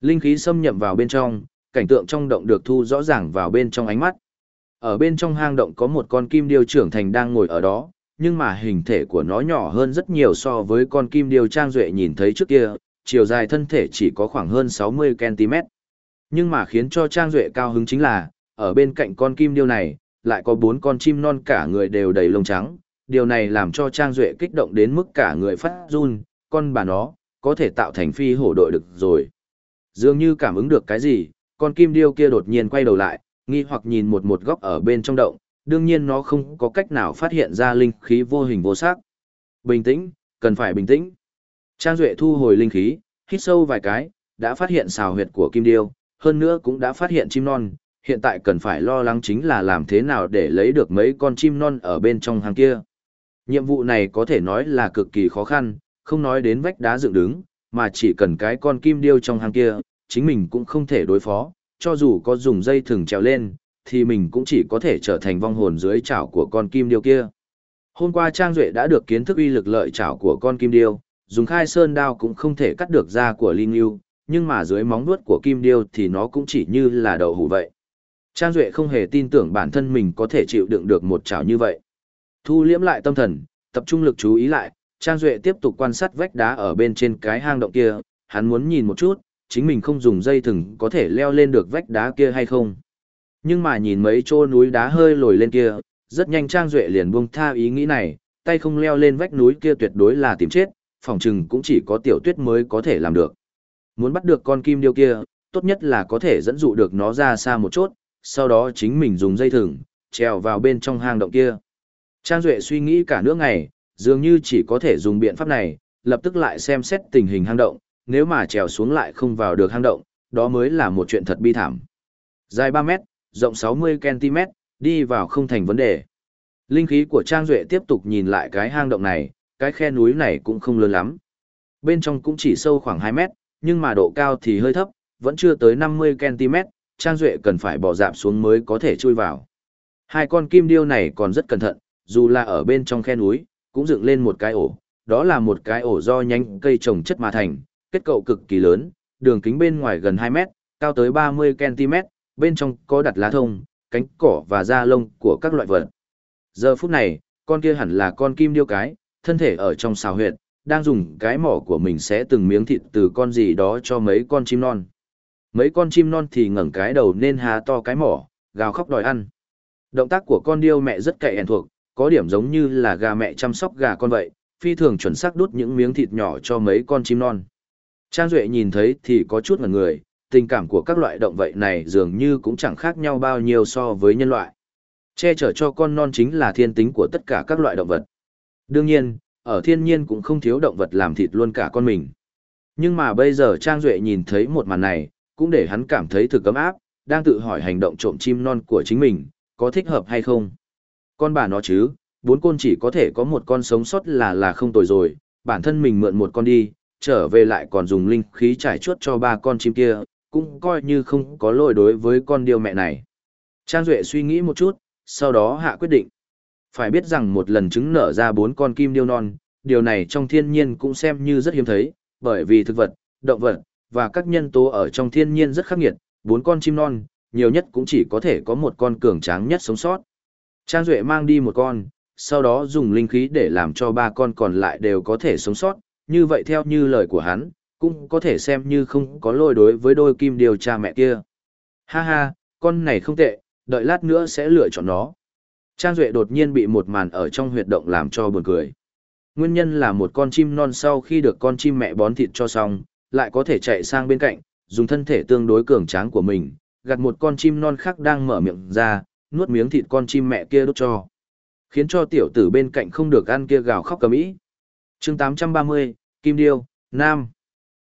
Linh khí xâm nhập vào bên trong, cảnh tượng trong động được thu rõ ràng vào bên trong ánh mắt. Ở bên trong hang động có một con kim điêu trưởng thành đang ngồi ở đó, nhưng mà hình thể của nó nhỏ hơn rất nhiều so với con kim điêu trang duệ nhìn thấy trước kia, chiều dài thân thể chỉ có khoảng hơn 60cm. Nhưng mà khiến cho trang duệ cao hứng chính là, ở bên cạnh con kim điêu này, lại có bốn con chim non cả người đều đầy lông trắng. Điều này làm cho Trang Duệ kích động đến mức cả người phát run, con bà nó, có thể tạo thành phi hổ đội được rồi. Dường như cảm ứng được cái gì, con kim điêu kia đột nhiên quay đầu lại, nghi hoặc nhìn một một góc ở bên trong động, đương nhiên nó không có cách nào phát hiện ra linh khí vô hình vô sắc. Bình tĩnh, cần phải bình tĩnh. Trang Duệ thu hồi linh khí, hít sâu vài cái, đã phát hiện xào huyệt của kim điêu, hơn nữa cũng đã phát hiện chim non, hiện tại cần phải lo lắng chính là làm thế nào để lấy được mấy con chim non ở bên trong hàng kia. Nhiệm vụ này có thể nói là cực kỳ khó khăn, không nói đến vách đá dựng đứng, mà chỉ cần cái con kim điêu trong hang kia, chính mình cũng không thể đối phó, cho dù có dùng dây thừng trèo lên, thì mình cũng chỉ có thể trở thành vong hồn dưới chảo của con kim điêu kia. Hôm qua Trang Duệ đã được kiến thức uy lực lợi chảo của con kim điêu, dùng khai sơn đao cũng không thể cắt được da của Linh Yêu, nhưng mà dưới móng vuốt của kim điêu thì nó cũng chỉ như là đậu hủ vậy. Trang Duệ không hề tin tưởng bản thân mình có thể chịu đựng được một chảo như vậy. Thu liễm lại tâm thần, tập trung lực chú ý lại, Trang Duệ tiếp tục quan sát vách đá ở bên trên cái hang động kia, hắn muốn nhìn một chút, chính mình không dùng dây thừng có thể leo lên được vách đá kia hay không. Nhưng mà nhìn mấy chỗ núi đá hơi lồi lên kia, rất nhanh Trang Duệ liền buông tha ý nghĩ này, tay không leo lên vách núi kia tuyệt đối là tìm chết, phòng trừng cũng chỉ có tiểu tuyết mới có thể làm được. Muốn bắt được con kim điêu kia, tốt nhất là có thể dẫn dụ được nó ra xa một chút, sau đó chính mình dùng dây thừng, trèo vào bên trong hang động kia. Trang Duệ suy nghĩ cả nửa ngày, dường như chỉ có thể dùng biện pháp này, lập tức lại xem xét tình hình hang động, nếu mà trèo xuống lại không vào được hang động, đó mới là một chuyện thật bi thảm. Dài 3 mét, rộng 60cm, đi vào không thành vấn đề. Linh khí của Trang Duệ tiếp tục nhìn lại cái hang động này, cái khe núi này cũng không lớn lắm. Bên trong cũng chỉ sâu khoảng 2 mét, nhưng mà độ cao thì hơi thấp, vẫn chưa tới 50cm, Trang Duệ cần phải bỏ dạp xuống mới có thể chui vào. Hai con kim điêu này còn rất cẩn thận, dù là ở bên trong khe núi, cũng dựng lên một cái ổ. Đó là một cái ổ do nhánh cây trồng chất mà thành, kết cấu cực kỳ lớn, đường kính bên ngoài gần 2 mét, cao tới 30cm, bên trong có đặt lá thông, cánh cỏ và da lông của các loại vật. Giờ phút này, con kia hẳn là con kim điêu cái, thân thể ở trong xào huyệt, đang dùng cái mỏ của mình sẽ từng miếng thịt từ con gì đó cho mấy con chim non. Mấy con chim non thì ngẩng cái đầu nên há to cái mỏ, gào khóc đòi ăn. Động tác của con điêu mẹ rất cậy ẻn thuộc, có điểm giống như là gà mẹ chăm sóc gà con vậy, phi thường chuẩn xác đút những miếng thịt nhỏ cho mấy con chim non. Trang Duệ nhìn thấy thì có chút ngần người, tình cảm của các loại động vật này dường như cũng chẳng khác nhau bao nhiêu so với nhân loại. Che chở cho con non chính là thiên tính của tất cả các loại động vật. Đương nhiên, ở thiên nhiên cũng không thiếu động vật làm thịt luôn cả con mình. Nhưng mà bây giờ Trang Duệ nhìn thấy một màn này, cũng để hắn cảm thấy thực cấm áp, đang tự hỏi hành động trộm chim non của chính mình, có thích hợp hay không. Con bà nó chứ, bốn con chỉ có thể có một con sống sót là là không tồi rồi, bản thân mình mượn một con đi, trở về lại còn dùng linh khí trải chuốt cho ba con chim kia, cũng coi như không có lỗi đối với con điêu mẹ này. Trang Duệ suy nghĩ một chút, sau đó hạ quyết định. Phải biết rằng một lần trứng nở ra bốn con kim điêu non, điều này trong thiên nhiên cũng xem như rất hiếm thấy, bởi vì thực vật, động vật, và các nhân tố ở trong thiên nhiên rất khắc nghiệt, bốn con chim non, nhiều nhất cũng chỉ có thể có một con cường tráng nhất sống sót. Trang Duệ mang đi một con, sau đó dùng linh khí để làm cho ba con còn lại đều có thể sống sót, như vậy theo như lời của hắn, cũng có thể xem như không có lôi đối với đôi kim điều cha mẹ kia. Ha ha, con này không tệ, đợi lát nữa sẽ lựa chọn nó. Trang Duệ đột nhiên bị một màn ở trong huyệt động làm cho buồn cười. Nguyên nhân là một con chim non sau khi được con chim mẹ bón thịt cho xong, lại có thể chạy sang bên cạnh, dùng thân thể tương đối cường tráng của mình, gặt một con chim non khác đang mở miệng ra, nuốt miếng thịt con chim mẹ kia đốt cho. Khiến cho tiểu tử bên cạnh không được ăn kia gào khóc cầm ý. chương 830, Kim Điêu, Nam.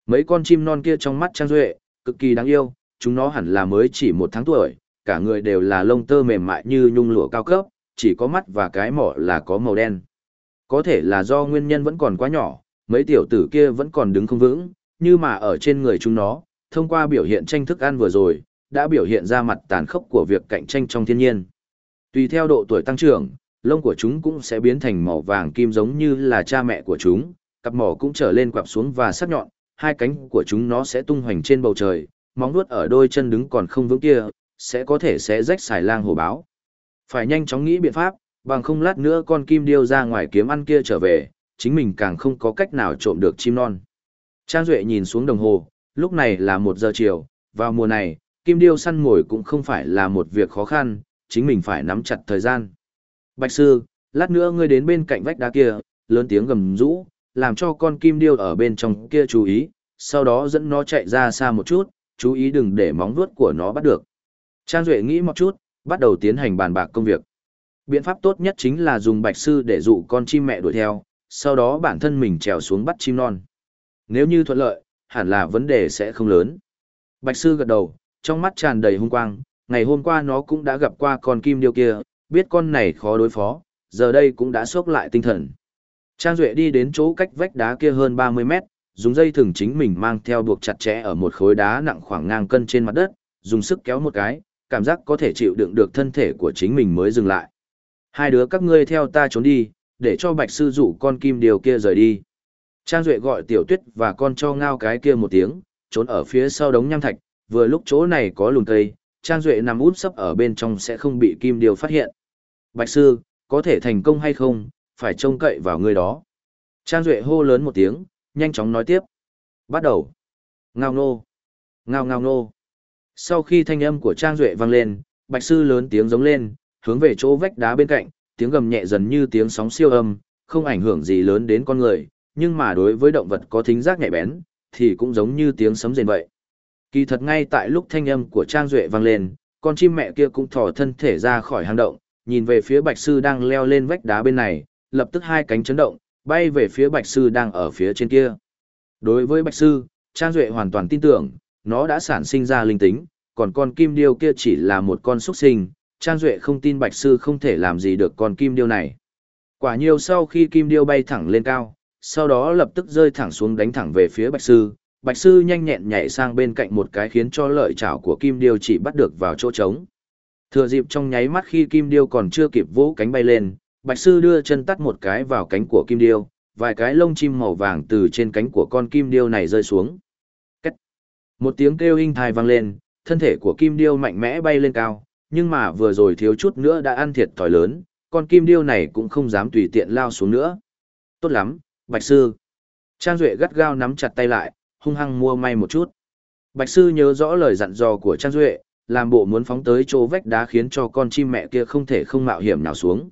Mấy con chim non kia trong mắt Trang Duệ, cực kỳ đáng yêu, chúng nó hẳn là mới chỉ một tháng tuổi, cả người đều là lông tơ mềm mại như nhung lụa cao cấp, chỉ có mắt và cái mỏ là có màu đen. Có thể là do nguyên nhân vẫn còn quá nhỏ, mấy tiểu tử kia vẫn còn đứng không vững, như mà ở trên người chúng nó, thông qua biểu hiện tranh thức ăn vừa rồi, đã biểu hiện ra mặt tàn khốc của việc cạnh tranh trong thiên nhiên. Tùy theo độ tuổi tăng trưởng, lông của chúng cũng sẽ biến thành màu vàng kim giống như là cha mẹ của chúng, cặp mỏ cũng trở lên quặp xuống và sắc nhọn, hai cánh của chúng nó sẽ tung hoành trên bầu trời, móng vuốt ở đôi chân đứng còn không vững kia, sẽ có thể sẽ rách xài lang hổ báo. Phải nhanh chóng nghĩ biện pháp, bằng không lát nữa con kim điêu ra ngoài kiếm ăn kia trở về, chính mình càng không có cách nào trộm được chim non. Trang Duệ nhìn xuống đồng hồ, lúc này là một giờ chiều, vào mùa này, kim điêu săn mồi cũng không phải là một việc khó khăn, chính mình phải nắm chặt thời gian. Bạch sư, lát nữa ngươi đến bên cạnh vách đá kia, lớn tiếng gầm rũ, làm cho con kim điêu ở bên trong kia chú ý, sau đó dẫn nó chạy ra xa một chút, chú ý đừng để móng vuốt của nó bắt được. Trang Duệ nghĩ một chút, bắt đầu tiến hành bàn bạc công việc. Biện pháp tốt nhất chính là dùng bạch sư để dụ con chim mẹ đuổi theo, sau đó bản thân mình trèo xuống bắt chim non. Nếu như thuận lợi, hẳn là vấn đề sẽ không lớn. Bạch sư gật đầu, trong mắt tràn đầy hung quang, ngày hôm qua nó cũng đã gặp qua con kim điêu kia, biết con này khó đối phó, giờ đây cũng đã sốc lại tinh thần. Trang Duệ đi đến chỗ cách vách đá kia hơn 30 mét, dùng dây thừng chính mình mang theo buộc chặt chẽ ở một khối đá nặng khoảng ngang cân trên mặt đất, dùng sức kéo một cái, cảm giác có thể chịu đựng được thân thể của chính mình mới dừng lại. Hai đứa các ngươi theo ta trốn đi, để cho bạch sư dụ con kim điều kia rời đi. Trang Duệ gọi tiểu tuyết và con cho ngao cái kia một tiếng, trốn ở phía sau đống nham thạch, vừa lúc chỗ này có lùn cây, Trang Duệ nằm út sấp ở bên trong sẽ không bị kim điều phát hiện. Bạch sư, có thể thành công hay không, phải trông cậy vào người đó. Trang Duệ hô lớn một tiếng, nhanh chóng nói tiếp. Bắt đầu. Ngao nô. Ngao ngao nô. Sau khi thanh âm của Trang Duệ vang lên, Bạch Sư lớn tiếng giống lên, hướng về chỗ vách đá bên cạnh, tiếng gầm nhẹ dần như tiếng sóng siêu âm, không ảnh hưởng gì lớn đến con người, nhưng mà đối với động vật có thính giác nhạy bén, thì cũng giống như tiếng sấm rền vậy. Kỳ thật ngay tại lúc thanh âm của Trang Duệ vang lên, con chim mẹ kia cũng thò thân thể ra khỏi hang động, nhìn về phía Bạch Sư đang leo lên vách đá bên này, lập tức hai cánh chấn động, bay về phía Bạch Sư đang ở phía trên kia. Đối với Bạch Sư, Trang Duệ hoàn toàn tin tưởng, nó đã sản sinh ra linh tính, còn con kim điêu kia chỉ là một con xuất sinh, Trang Duệ không tin Bạch Sư không thể làm gì được con kim điêu này. Quả nhiều sau khi kim điêu bay thẳng lên cao, sau đó lập tức rơi thẳng xuống đánh thẳng về phía Bạch Sư. Bạch Sư nhanh nhẹn nhảy sang bên cạnh một cái khiến cho lợi chảo của kim điêu chỉ bắt được vào chỗ trống. Thừa dịp trong nháy mắt khi kim điêu còn chưa kịp vỗ cánh bay lên, Bạch Sư đưa chân tắt một cái vào cánh của kim điêu, vài cái lông chim màu vàng từ trên cánh của con kim điêu này rơi xuống. Cách. Một tiếng kêu hinh thai vang lên, thân thể của kim điêu mạnh mẽ bay lên cao, nhưng mà vừa rồi thiếu chút nữa đã ăn thiệt thòi lớn, con kim điêu này cũng không dám tùy tiện lao xuống nữa. Tốt lắm, Bạch Sư. Trang Duệ gắt gao nắm chặt tay lại, hung hăng mua may một chút. Bạch Sư nhớ rõ lời dặn dò của Trang Duệ, làm bộ muốn phóng tới chỗ vách đá khiến cho con chim mẹ kia không thể không mạo hiểm nào xuống.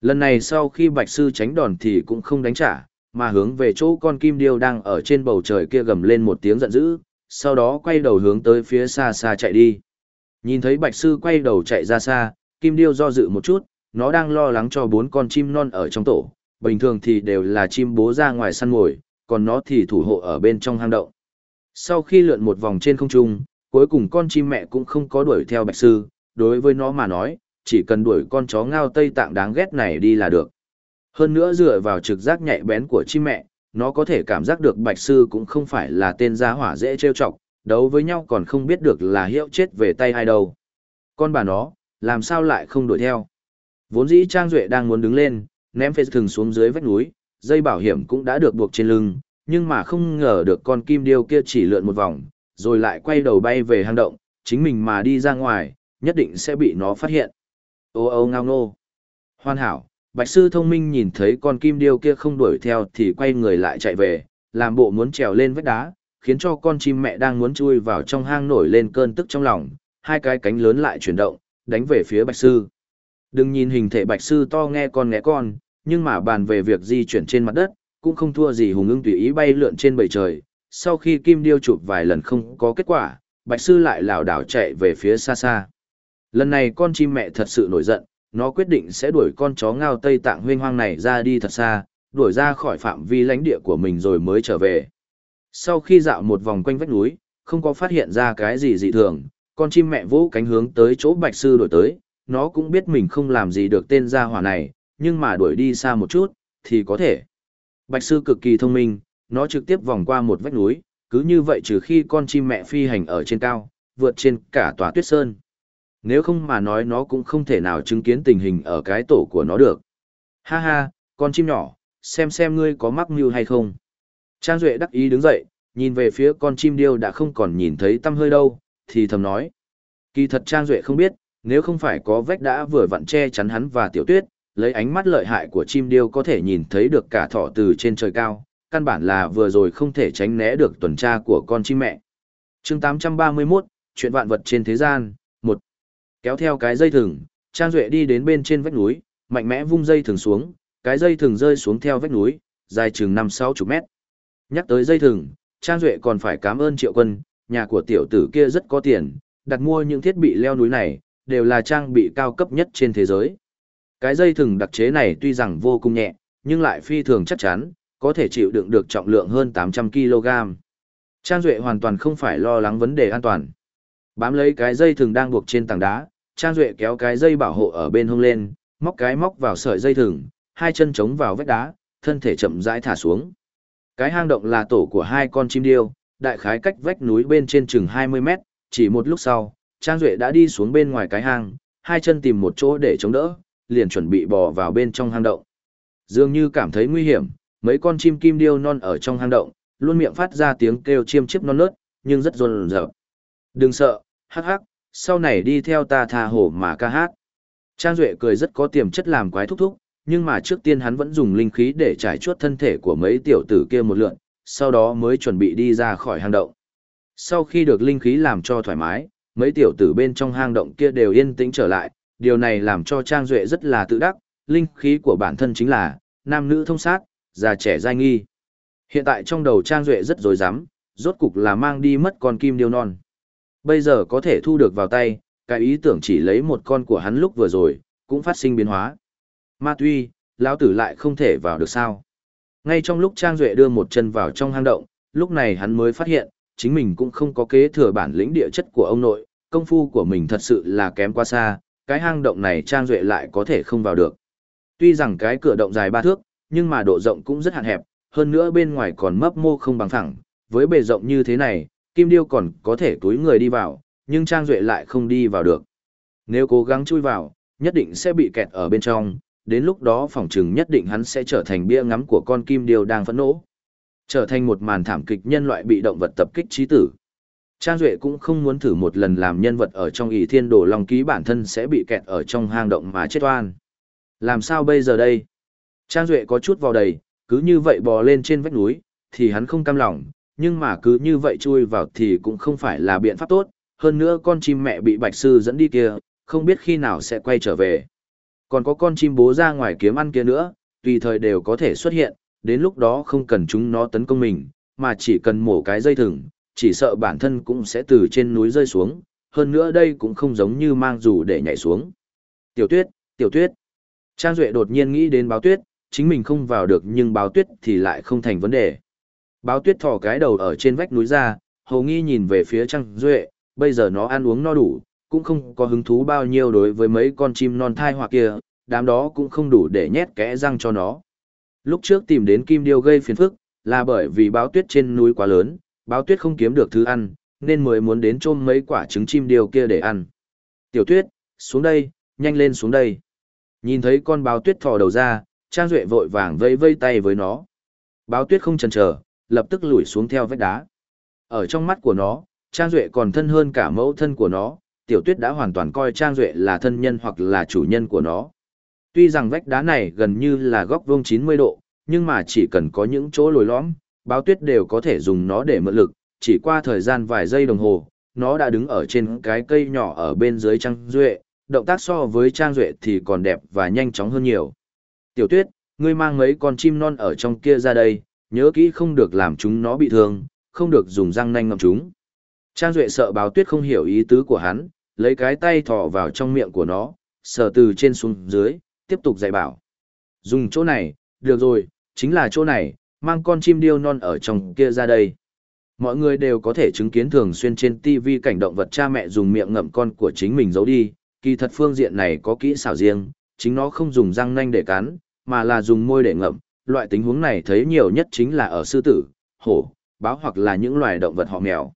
Lần này sau khi Bạch Sư tránh đòn thì cũng không đánh trả, mà hướng về chỗ con kim điêu đang ở trên bầu trời kia gầm lên một tiếng giận dữ, sau đó quay đầu hướng tới phía xa xa chạy đi. Nhìn thấy Bạch Sư quay đầu chạy ra xa, kim điêu do dự một chút, nó đang lo lắng cho bốn con chim non ở trong tổ, bình thường thì đều là chim bố ra ngoài săn mồi, còn nó thì thủ hộ ở bên trong hang động. Sau khi lượn một vòng trên không trung, cuối cùng con chim mẹ cũng không có đuổi theo Bạch Sư, đối với nó mà nói, chỉ cần đuổi con chó ngao Tây Tạng đáng ghét này đi là được. Hơn nữa dựa vào trực giác nhạy bén của chim mẹ, nó có thể cảm giác được Bạch Sư cũng không phải là tên gia hỏa dễ trêu chọc, đấu với nhau còn không biết được là hiệu chết về tay ai đâu. Con bà nó, làm sao lại không đuổi theo? Vốn dĩ Trang Duệ đang muốn đứng lên, ném phê thừng xuống dưới vách núi, dây bảo hiểm cũng đã được buộc trên lưng, nhưng mà không ngờ được con kim điêu kia chỉ lượn một vòng, rồi lại quay đầu bay về hang động, chính mình mà đi ra ngoài, nhất định sẽ bị nó phát hiện. Ô ô ngao ngô. Hoàn hảo, Bạch sư thông minh nhìn thấy con kim điêu kia không đuổi theo thì quay người lại chạy về, làm bộ muốn trèo lên vách đá, khiến cho con chim mẹ đang muốn chui vào trong hang nổi lên cơn tức trong lòng, hai cái cánh lớn lại chuyển động, đánh về phía bạch sư. Đừng nhìn hình thể bạch sư to nghe con nghe con, nhưng mà bàn về việc di chuyển trên mặt đất, cũng không thua gì hùng ưng tùy ý bay lượn trên bầy trời. Sau khi kim điêu chụp vài lần không có kết quả, bạch sư lại lảo đảo chạy về phía xa xa. Lần này con chim mẹ thật sự nổi giận, nó quyết định sẽ đuổi con chó ngao Tây Tạng huyên hoang này ra đi thật xa, đuổi ra khỏi phạm vi lãnh địa của mình rồi mới trở về. Sau khi dạo một vòng quanh vách núi, không có phát hiện ra cái gì dị thường, con chim mẹ vỗ cánh hướng tới chỗ bạch sư đuổi tới, nó cũng biết mình không làm gì được tên gia hỏa này, nhưng mà đuổi đi xa một chút, thì có thể. Bạch sư cực kỳ thông minh, nó trực tiếp vòng qua một vách núi, cứ như vậy trừ khi con chim mẹ phi hành ở trên cao, vượt trên cả tòa tuyết sơn. Nếu không mà nói nó cũng không thể nào chứng kiến tình hình ở cái tổ của nó được. Ha ha, con chim nhỏ, xem xem ngươi có mắc mưu hay không. Trang Duệ đắc ý đứng dậy, nhìn về phía con chim điêu đã không còn nhìn thấy tâm hơi đâu, thì thầm nói. Kỳ thật Trang Duệ không biết, nếu không phải có vách đã vừa vặn che chắn hắn và tiểu tuyết, lấy ánh mắt lợi hại của chim điêu có thể nhìn thấy được cả thỏ từ trên trời cao, căn bản là vừa rồi không thể tránh né được tuần tra của con chim mẹ. chương 831, chuyện vạn vật trên thế gian, một Kéo theo cái dây thừng, Trang Duệ đi đến bên trên vách núi, mạnh mẽ vung dây thừng xuống, cái dây thừng rơi xuống theo vách núi, dài chừng 5-6 chục mét. Nhắc tới dây thừng, Trang Duệ còn phải cảm ơn triệu quân, nhà của tiểu tử kia rất có tiền, đặt mua những thiết bị leo núi này, đều là trang bị cao cấp nhất trên thế giới. Cái dây thừng đặc chế này tuy rằng vô cùng nhẹ, nhưng lại phi thường chắc chắn, có thể chịu đựng được trọng lượng hơn 800 kg. Trang Duệ hoàn toàn không phải lo lắng vấn đề an toàn. Bám lấy cái dây thừng đang buộc trên tảng đá, Trang Duệ kéo cái dây bảo hộ ở bên hông lên, móc cái móc vào sợi dây thừng, hai chân chống vào vách đá, thân thể chậm rãi thả xuống. Cái hang động là tổ của hai con chim điêu, đại khái cách vách núi bên trên chừng 20 mét, chỉ một lúc sau, Trang Duệ đã đi xuống bên ngoài cái hang, hai chân tìm một chỗ để chống đỡ, liền chuẩn bị bò vào bên trong hang động. Dường như cảm thấy nguy hiểm, mấy con chim kim điêu non ở trong hang động, luôn miệng phát ra tiếng kêu chiêm chiếp non nớt, nhưng rất rồn rợp. Đừng sợ, hắc hắc, sau này đi theo ta tha hổ mà ca hát. Trang Duệ cười rất có tiềm chất làm quái thúc thúc, nhưng mà trước tiên hắn vẫn dùng linh khí để trải chuốt thân thể của mấy tiểu tử kia một lượn, sau đó mới chuẩn bị đi ra khỏi hang động. Sau khi được linh khí làm cho thoải mái, mấy tiểu tử bên trong hang động kia đều yên tĩnh trở lại, điều này làm cho Trang Duệ rất là tự đắc, linh khí của bản thân chính là nam nữ thông sát, già trẻ giai nghi. Hiện tại trong đầu Trang Duệ rất dối rắm rốt cục là mang đi mất con kim điêu non. Bây giờ có thể thu được vào tay, cái ý tưởng chỉ lấy một con của hắn lúc vừa rồi, cũng phát sinh biến hóa. Ma tuy, lão tử lại không thể vào được sao. Ngay trong lúc Trang Duệ đưa một chân vào trong hang động, lúc này hắn mới phát hiện, chính mình cũng không có kế thừa bản lĩnh địa chất của ông nội, công phu của mình thật sự là kém quá xa, cái hang động này Trang Duệ lại có thể không vào được. Tuy rằng cái cửa động dài ba thước, nhưng mà độ rộng cũng rất hạn hẹp, hơn nữa bên ngoài còn mấp mô không bằng phẳng. với bề rộng như thế này, Kim Điêu còn có thể túi người đi vào, nhưng Trang Duệ lại không đi vào được. Nếu cố gắng chui vào, nhất định sẽ bị kẹt ở bên trong, đến lúc đó phỏng chừng nhất định hắn sẽ trở thành bia ngắm của con Kim Điêu đang phẫn nộ. Trở thành một màn thảm kịch nhân loại bị động vật tập kích trí tử. Trang Duệ cũng không muốn thử một lần làm nhân vật ở trong ỷ thiên đồ lòng ký bản thân sẽ bị kẹt ở trong hang động mà chết oan. Làm sao bây giờ đây? Trang Duệ có chút vào đầy, cứ như vậy bò lên trên vách núi, thì hắn không cam lòng, nhưng mà cứ như vậy chui vào thì cũng không phải là biện pháp tốt, hơn nữa con chim mẹ bị bạch sư dẫn đi kia, không biết khi nào sẽ quay trở về. Còn có con chim bố ra ngoài kiếm ăn kia nữa, tùy thời đều có thể xuất hiện, đến lúc đó không cần chúng nó tấn công mình, mà chỉ cần mổ cái dây thừng, chỉ sợ bản thân cũng sẽ từ trên núi rơi xuống, hơn nữa đây cũng không giống như mang dù để nhảy xuống. Tiểu tuyết, tiểu tuyết. Trang Duệ đột nhiên nghĩ đến báo tuyết, chính mình không vào được nhưng báo tuyết thì lại không thành vấn đề. Báo tuyết thò cái đầu ở trên vách núi ra, hầu nghi nhìn về phía Trang Duệ, bây giờ nó ăn uống no đủ, cũng không có hứng thú bao nhiêu đối với mấy con chim non thai hoặc kia, đám đó cũng không đủ để nhét kẽ răng cho nó. Lúc trước tìm đến Kim Điêu gây phiền phức, là bởi vì báo tuyết trên núi quá lớn, báo tuyết không kiếm được thứ ăn, nên mới muốn đến chôm mấy quả trứng chim điều kia để ăn. Tiểu tuyết, xuống đây, nhanh lên xuống đây. Nhìn thấy con báo tuyết thò đầu ra, Trang Duệ vội vàng vây vây tay với nó. Báo tuyết không chần chờ, lập tức lùi xuống theo vách đá. Ở trong mắt của nó, Trang Duệ còn thân hơn cả mẫu thân của nó, tiểu tuyết đã hoàn toàn coi Trang Duệ là thân nhân hoặc là chủ nhân của nó. Tuy rằng vách đá này gần như là góc vuông 90 độ, nhưng mà chỉ cần có những chỗ lồi lõm, báo tuyết đều có thể dùng nó để mượn lực, chỉ qua thời gian vài giây đồng hồ, nó đã đứng ở trên cái cây nhỏ ở bên dưới Trang Duệ, động tác so với Trang Duệ thì còn đẹp và nhanh chóng hơn nhiều. Tiểu tuyết, ngươi mang mấy con chim non ở trong kia ra đây, nhớ kỹ không được làm chúng nó bị thương, không được dùng răng nanh ngậm chúng. Trang Duệ sợ báo tuyết không hiểu ý tứ của hắn, lấy cái tay thò vào trong miệng của nó, sờ từ trên xuống dưới, tiếp tục dạy bảo. Dùng chỗ này, được rồi, chính là chỗ này, mang con chim điêu non ở trong kia ra đây. Mọi người đều có thể chứng kiến thường xuyên trên TV cảnh động vật cha mẹ dùng miệng ngậm con của chính mình giấu đi, kỳ thật phương diện này có kỹ xảo riêng, chính nó không dùng răng nanh để cắn, mà là dùng môi để ngậm. Loại tình huống này thấy nhiều nhất chính là ở sư tử, hổ, báo hoặc là những loài động vật họ mèo.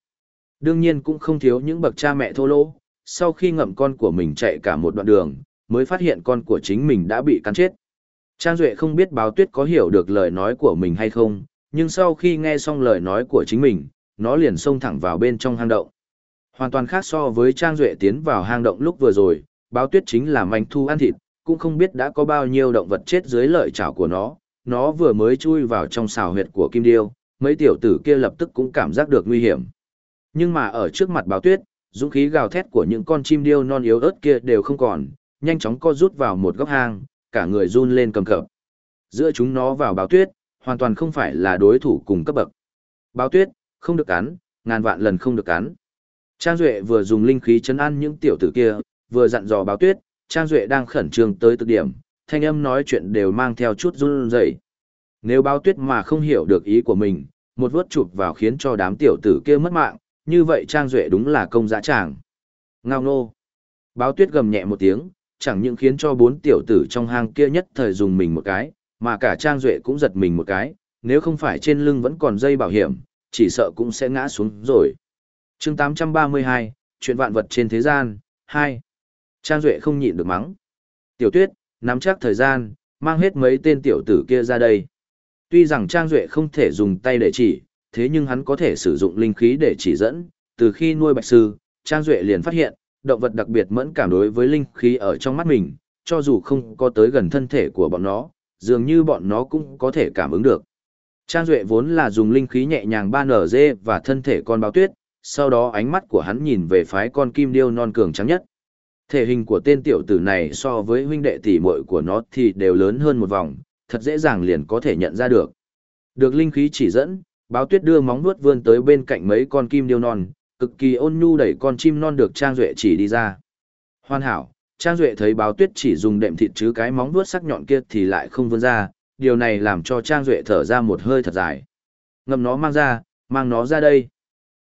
Đương nhiên cũng không thiếu những bậc cha mẹ thô lỗ, sau khi ngậm con của mình chạy cả một đoạn đường, mới phát hiện con của chính mình đã bị cắn chết. Trang Duệ không biết báo tuyết có hiểu được lời nói của mình hay không, nhưng sau khi nghe xong lời nói của chính mình, nó liền xông thẳng vào bên trong hang động. Hoàn toàn khác so với Trang Duệ tiến vào hang động lúc vừa rồi, báo tuyết chính là manh thu ăn thịt, cũng không biết đã có bao nhiêu động vật chết dưới lợi chảo của nó, nó vừa mới chui vào trong xào huyệt của Kim Điêu, mấy tiểu tử kia lập tức cũng cảm giác được nguy hiểm. Nhưng mà ở trước mặt báo tuyết, dũng khí gào thét của những con chim điêu non yếu ớt kia đều không còn, nhanh chóng co rút vào một góc hang, cả người run lên cầm cập. Giữa chúng nó vào báo tuyết, hoàn toàn không phải là đối thủ cùng cấp bậc. Báo tuyết, không được cắn, ngàn vạn lần không được cắn. Trang Duệ vừa dùng linh khí chấn an những tiểu tử kia, vừa dặn dò báo tuyết, Trang Duệ đang khẩn trương tới cực điểm, thanh âm nói chuyện đều mang theo chút run rẩy. Nếu báo tuyết mà không hiểu được ý của mình, một vuốt chụp vào khiến cho đám tiểu tử kia mất mạng, như vậy Trang Duệ đúng là công dã tràng. Ngao nô. Báo tuyết gầm nhẹ một tiếng, chẳng những khiến cho bốn tiểu tử trong hang kia nhất thời dùng mình một cái, mà cả Trang Duệ cũng giật mình một cái, nếu không phải trên lưng vẫn còn dây bảo hiểm, chỉ sợ cũng sẽ ngã xuống rồi. chương 832, chuyện vạn vật trên thế gian, 2. Trang Duệ không nhịn được mắng. Tiểu tuyết, nắm chắc thời gian, mang hết mấy tên tiểu tử kia ra đây. Tuy rằng Trang Duệ không thể dùng tay để chỉ, thế nhưng hắn có thể sử dụng linh khí để chỉ dẫn. Từ khi nuôi bạch sư, Trang Duệ liền phát hiện, động vật đặc biệt mẫn cảm đối với linh khí ở trong mắt mình, cho dù không có tới gần thân thể của bọn nó, dường như bọn nó cũng có thể cảm ứng được. Trang Duệ vốn là dùng linh khí nhẹ nhàng ban ở dê và thân thể con báo tuyết, sau đó ánh mắt của hắn nhìn về phái con kim điêu non cường trắng nhất. Thể hình của tên tiểu tử này so với huynh đệ tỷ muội của nó thì đều lớn hơn một vòng, thật dễ dàng liền có thể nhận ra được. Được linh khí chỉ dẫn, báo tuyết đưa móng vuốt vươn tới bên cạnh mấy con kim điêu non, cực kỳ ôn nhu đẩy con chim non được Trang Duệ chỉ đi ra. Hoàn hảo, Trang Duệ thấy báo tuyết chỉ dùng đệm thịt chứ cái móng vuốt sắc nhọn kia thì lại không vươn ra, điều này làm cho Trang Duệ thở ra một hơi thật dài. Ngầm nó mang ra, mang nó ra đây.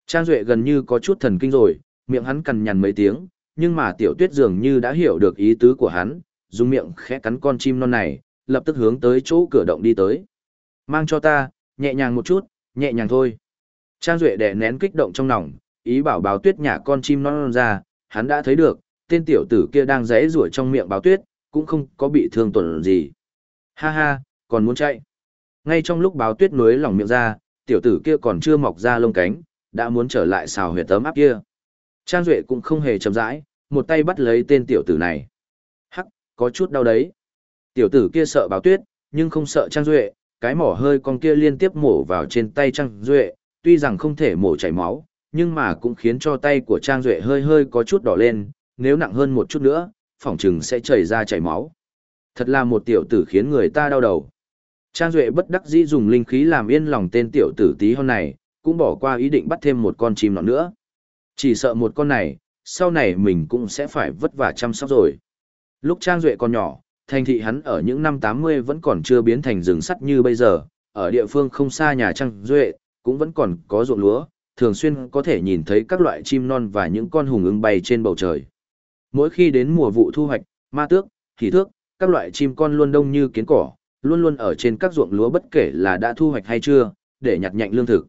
Trang Duệ gần như có chút thần kinh rồi, miệng hắn cằn nhằn mấy tiếng, nhưng mà tiểu tuyết dường như đã hiểu được ý tứ của hắn, dùng miệng khẽ cắn con chim non này, lập tức hướng tới chỗ cửa động đi tới. Mang cho ta, nhẹ nhàng một chút, nhẹ nhàng thôi. Trang Duệ đè nén kích động trong lòng, ý bảo báo tuyết nhả con chim non, non ra, hắn đã thấy được, tên tiểu tử kia đang rẽ rủa trong miệng báo tuyết, cũng không có bị thương tổn gì. Ha ha, còn muốn chạy. Ngay trong lúc báo tuyết nối lòng miệng ra, tiểu tử kia còn chưa mọc ra lông cánh, đã muốn trở lại xào huyệt tấm áp kia. Trang Duệ cũng không hề chậm rãi, một tay bắt lấy tên tiểu tử này. Hắc, có chút đau đấy. Tiểu tử kia sợ báo tuyết, nhưng không sợ Trang Duệ, cái mỏ hơi con kia liên tiếp mổ vào trên tay Trang Duệ, tuy rằng không thể mổ chảy máu, nhưng mà cũng khiến cho tay của Trang Duệ hơi hơi có chút đỏ lên, nếu nặng hơn một chút nữa, phỏng chừng sẽ chảy ra chảy máu. Thật là một tiểu tử khiến người ta đau đầu. Trang Duệ bất đắc dĩ dùng linh khí làm yên lòng tên tiểu tử tí hon này, cũng bỏ qua ý định bắt thêm một con chim nọ nữa. Chỉ sợ một con này, sau này mình cũng sẽ phải vất vả chăm sóc rồi. Lúc Trang Duệ còn nhỏ, thành thị hắn ở những năm 80 vẫn còn chưa biến thành rừng sắt như bây giờ, ở địa phương không xa nhà Trang Duệ, cũng vẫn còn có ruộng lúa, thường xuyên có thể nhìn thấy các loại chim non và những con hùng ưng bay trên bầu trời. Mỗi khi đến mùa vụ thu hoạch, ma tước, thì thước, các loại chim con luôn đông như kiến cỏ, luôn luôn ở trên các ruộng lúa bất kể là đã thu hoạch hay chưa, để nhặt nhạnh lương thực.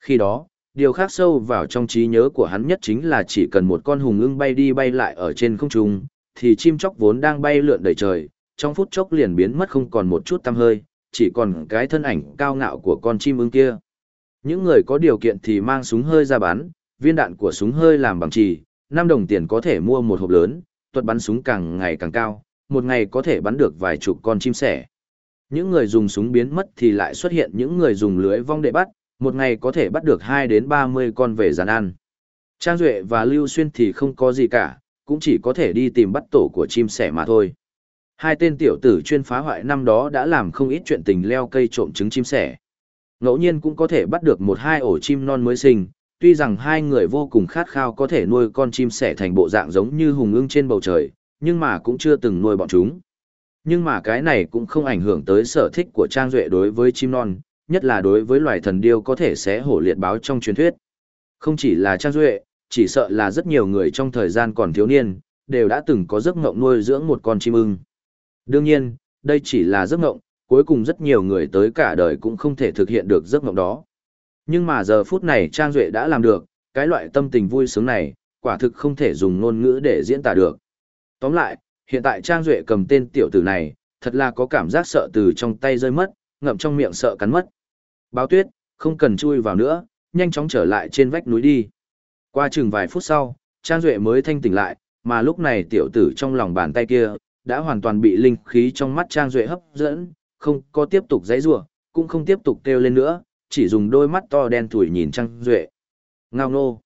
Khi đó, điều khác sâu vào trong trí nhớ của hắn nhất chính là chỉ cần một con hùng ưng bay đi bay lại ở trên không trung, thì chim chóc vốn đang bay lượn đầy trời, trong phút chốc liền biến mất không còn một chút tăm hơi, chỉ còn cái thân ảnh cao ngạo của con chim ưng kia. Những người có điều kiện thì mang súng hơi ra bắn, viên đạn của súng hơi làm bằng trì, 5 đồng tiền có thể mua một hộp lớn, tuật bắn súng càng ngày càng cao, một ngày có thể bắn được vài chục con chim sẻ. Những người dùng súng biến mất thì lại xuất hiện những người dùng lưới vong để bắt, một ngày có thể bắt được 2 đến 30 con về giàn ăn. Trang Duệ và Lưu Xuyên thì không có gì cả, cũng chỉ có thể đi tìm bắt tổ của chim sẻ mà thôi. Hai tên tiểu tử chuyên phá hoại năm đó đã làm không ít chuyện tình leo cây trộm trứng chim sẻ. Ngẫu nhiên cũng có thể bắt được một hai ổ chim non mới sinh, tuy rằng hai người vô cùng khát khao có thể nuôi con chim sẻ thành bộ dạng giống như hùng ưng trên bầu trời, nhưng mà cũng chưa từng nuôi bọn chúng. Nhưng mà cái này cũng không ảnh hưởng tới sở thích của Trang Duệ đối với chim non, nhất là đối với loài thần điêu có thể sẽ hổ liệt báo trong truyền thuyết. Không chỉ là Trang Duệ, chỉ sợ là rất nhiều người trong thời gian còn thiếu niên, đều đã từng có giấc mộng nuôi dưỡng một con chim ưng. Đương nhiên, đây chỉ là giấc mộng, cuối cùng rất nhiều người tới cả đời cũng không thể thực hiện được giấc mộng đó. Nhưng mà giờ phút này Trang Duệ đã làm được, cái loại tâm tình vui sướng này, quả thực không thể dùng ngôn ngữ để diễn tả được. Tóm lại, hiện tại Trang Duệ cầm tên tiểu tử này, thật là có cảm giác sợ từ trong tay rơi mất, ngậm trong miệng sợ cắn mất. Báo tuyết, không cần chui vào nữa, nhanh chóng trở lại trên vách núi đi. Qua chừng vài phút sau, Trang Duệ mới thanh tỉnh lại, mà lúc này tiểu tử trong lòng bàn tay kia, đã hoàn toàn bị linh khí trong mắt Trang Duệ hấp dẫn, không có tiếp tục dãy rủa cũng không tiếp tục kêu lên nữa, chỉ dùng đôi mắt to đen thủi nhìn Trang Duệ. Ngao nô.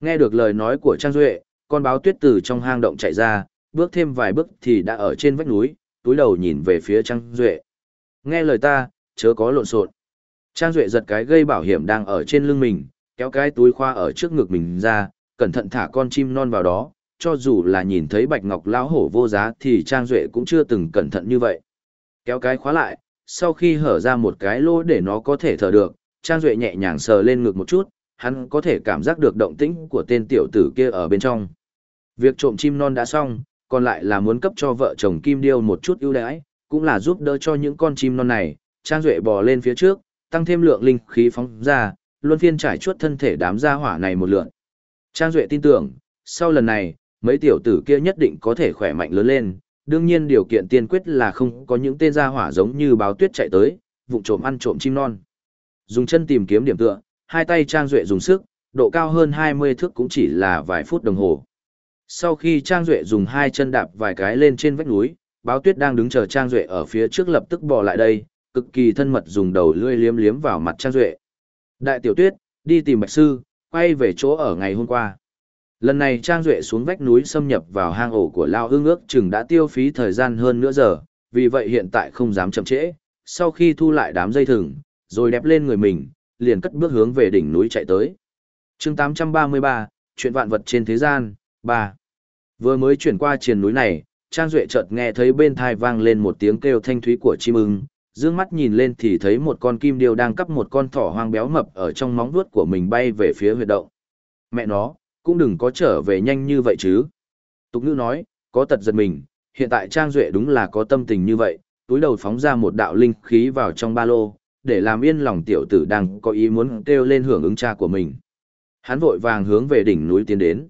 Nghe được lời nói của Trang Duệ, con báo tuyết từ trong hang động chạy ra, bước thêm vài bước thì đã ở trên vách núi, túi đầu nhìn về phía Trang Duệ. Nghe lời ta, chớ có lộn xộn. Trang Duệ giật cái gây bảo hiểm đang ở trên lưng mình, kéo cái túi khoa ở trước ngực mình ra, cẩn thận thả con chim non vào đó, cho dù là nhìn thấy bạch ngọc lão hổ vô giá thì Trang Duệ cũng chưa từng cẩn thận như vậy. Kéo cái khóa lại, sau khi hở ra một cái lỗ để nó có thể thở được, Trang Duệ nhẹ nhàng sờ lên ngực một chút, hắn có thể cảm giác được động tĩnh của tên tiểu tử kia ở bên trong. Việc trộm chim non đã xong, còn lại là muốn cấp cho vợ chồng Kim Điêu một chút ưu đãi, cũng là giúp đỡ cho những con chim non này. Trang Duệ bò lên phía trước, tăng thêm lượng linh khí phóng ra, luân phiên trải chuốt thân thể đám gia hỏa này một lượn. Trang Duệ tin tưởng, sau lần này, mấy tiểu tử kia nhất định có thể khỏe mạnh lớn lên, đương nhiên điều kiện tiên quyết là không có những tên gia hỏa giống như báo tuyết chạy tới, vụng trộm ăn trộm chim non. Dùng chân tìm kiếm điểm tựa, hai tay Trang Duệ dùng sức, độ cao hơn 20 thước cũng chỉ là vài phút đồng hồ. Sau khi Trang Duệ dùng hai chân đạp vài cái lên trên vách núi, báo tuyết đang đứng chờ Trang Duệ ở phía trước lập tức bò lại đây, cực kỳ thân mật dùng đầu lươi liếm liếm vào mặt Trang Duệ. Đại tiểu tuyết, đi tìm bạch sư, quay về chỗ ở ngày hôm qua. Lần này Trang Duệ xuống vách núi xâm nhập vào hang ổ của Lao Hương ước chừng đã tiêu phí thời gian hơn nửa giờ, vì vậy hiện tại không dám chậm trễ. Sau khi thu lại đám dây thừng, rồi đẹp lên người mình, liền cất bước hướng về đỉnh núi chạy tới. chương 833, chuyện vạn vật trên thế gian, 3. Vừa mới chuyển qua triền núi này, Trang Duệ chợt nghe thấy bên thai vang lên một tiếng kêu thanh thúy của chim ưng, dương mắt nhìn lên thì thấy một con kim điêu đang cắp một con thỏ hoang béo mập ở trong móng vuốt của mình bay về phía huyệt động. Mẹ nó, cũng đừng có trở về nhanh như vậy chứ. Tục ngữ nói, có tật giật mình, hiện tại Trang Duệ đúng là có tâm tình như vậy, túi đầu phóng ra một đạo linh khí vào trong ba lô, để làm yên lòng tiểu tử đang có ý muốn kêu lên hưởng ứng cha của mình. Hắn vội vàng hướng về đỉnh núi tiến đến.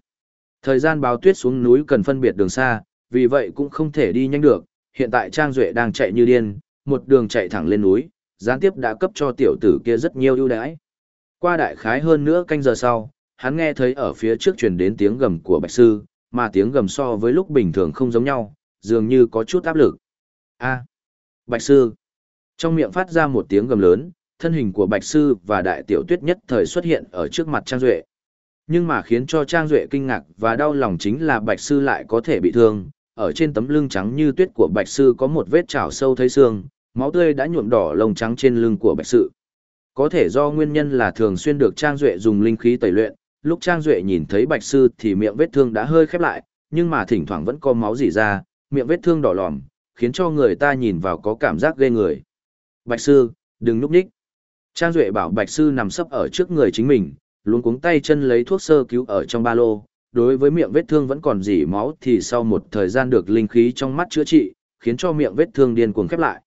Thời gian báo tuyết xuống núi cần phân biệt đường xa, vì vậy cũng không thể đi nhanh được, hiện tại Trang Duệ đang chạy như điên, một đường chạy thẳng lên núi, gián tiếp đã cấp cho tiểu tử kia rất nhiều ưu đãi. Qua đại khái hơn nữa canh giờ sau, hắn nghe thấy ở phía trước truyền đến tiếng gầm của Bạch Sư, mà tiếng gầm so với lúc bình thường không giống nhau, dường như có chút áp lực. A. Bạch Sư. Trong miệng phát ra một tiếng gầm lớn, thân hình của Bạch Sư và Đại Tiểu Tuyết nhất thời xuất hiện ở trước mặt Trang Duệ. Nhưng mà khiến cho Trang Duệ kinh ngạc và đau lòng chính là Bạch Sư lại có thể bị thương, ở trên tấm lưng trắng như tuyết của Bạch Sư có một vết trào sâu thấy xương, máu tươi đã nhuộm đỏ lông trắng trên lưng của Bạch Sư. Có thể do nguyên nhân là thường xuyên được Trang Duệ dùng linh khí tẩy luyện, lúc Trang Duệ nhìn thấy Bạch Sư thì miệng vết thương đã hơi khép lại, nhưng mà thỉnh thoảng vẫn có máu dỉ ra, miệng vết thương đỏ lòm, khiến cho người ta nhìn vào có cảm giác ghê người. Bạch Sư, đừng núp nhích. Trang Duệ bảo Bạch Sư nằm sấp ở trước người chính mình, luôn cuống tay chân lấy thuốc sơ cứu ở trong ba lô. Đối với miệng vết thương vẫn còn dỉ máu thì sau một thời gian được linh khí trong mắt chữa trị, khiến cho miệng vết thương điên cuồng khép lại.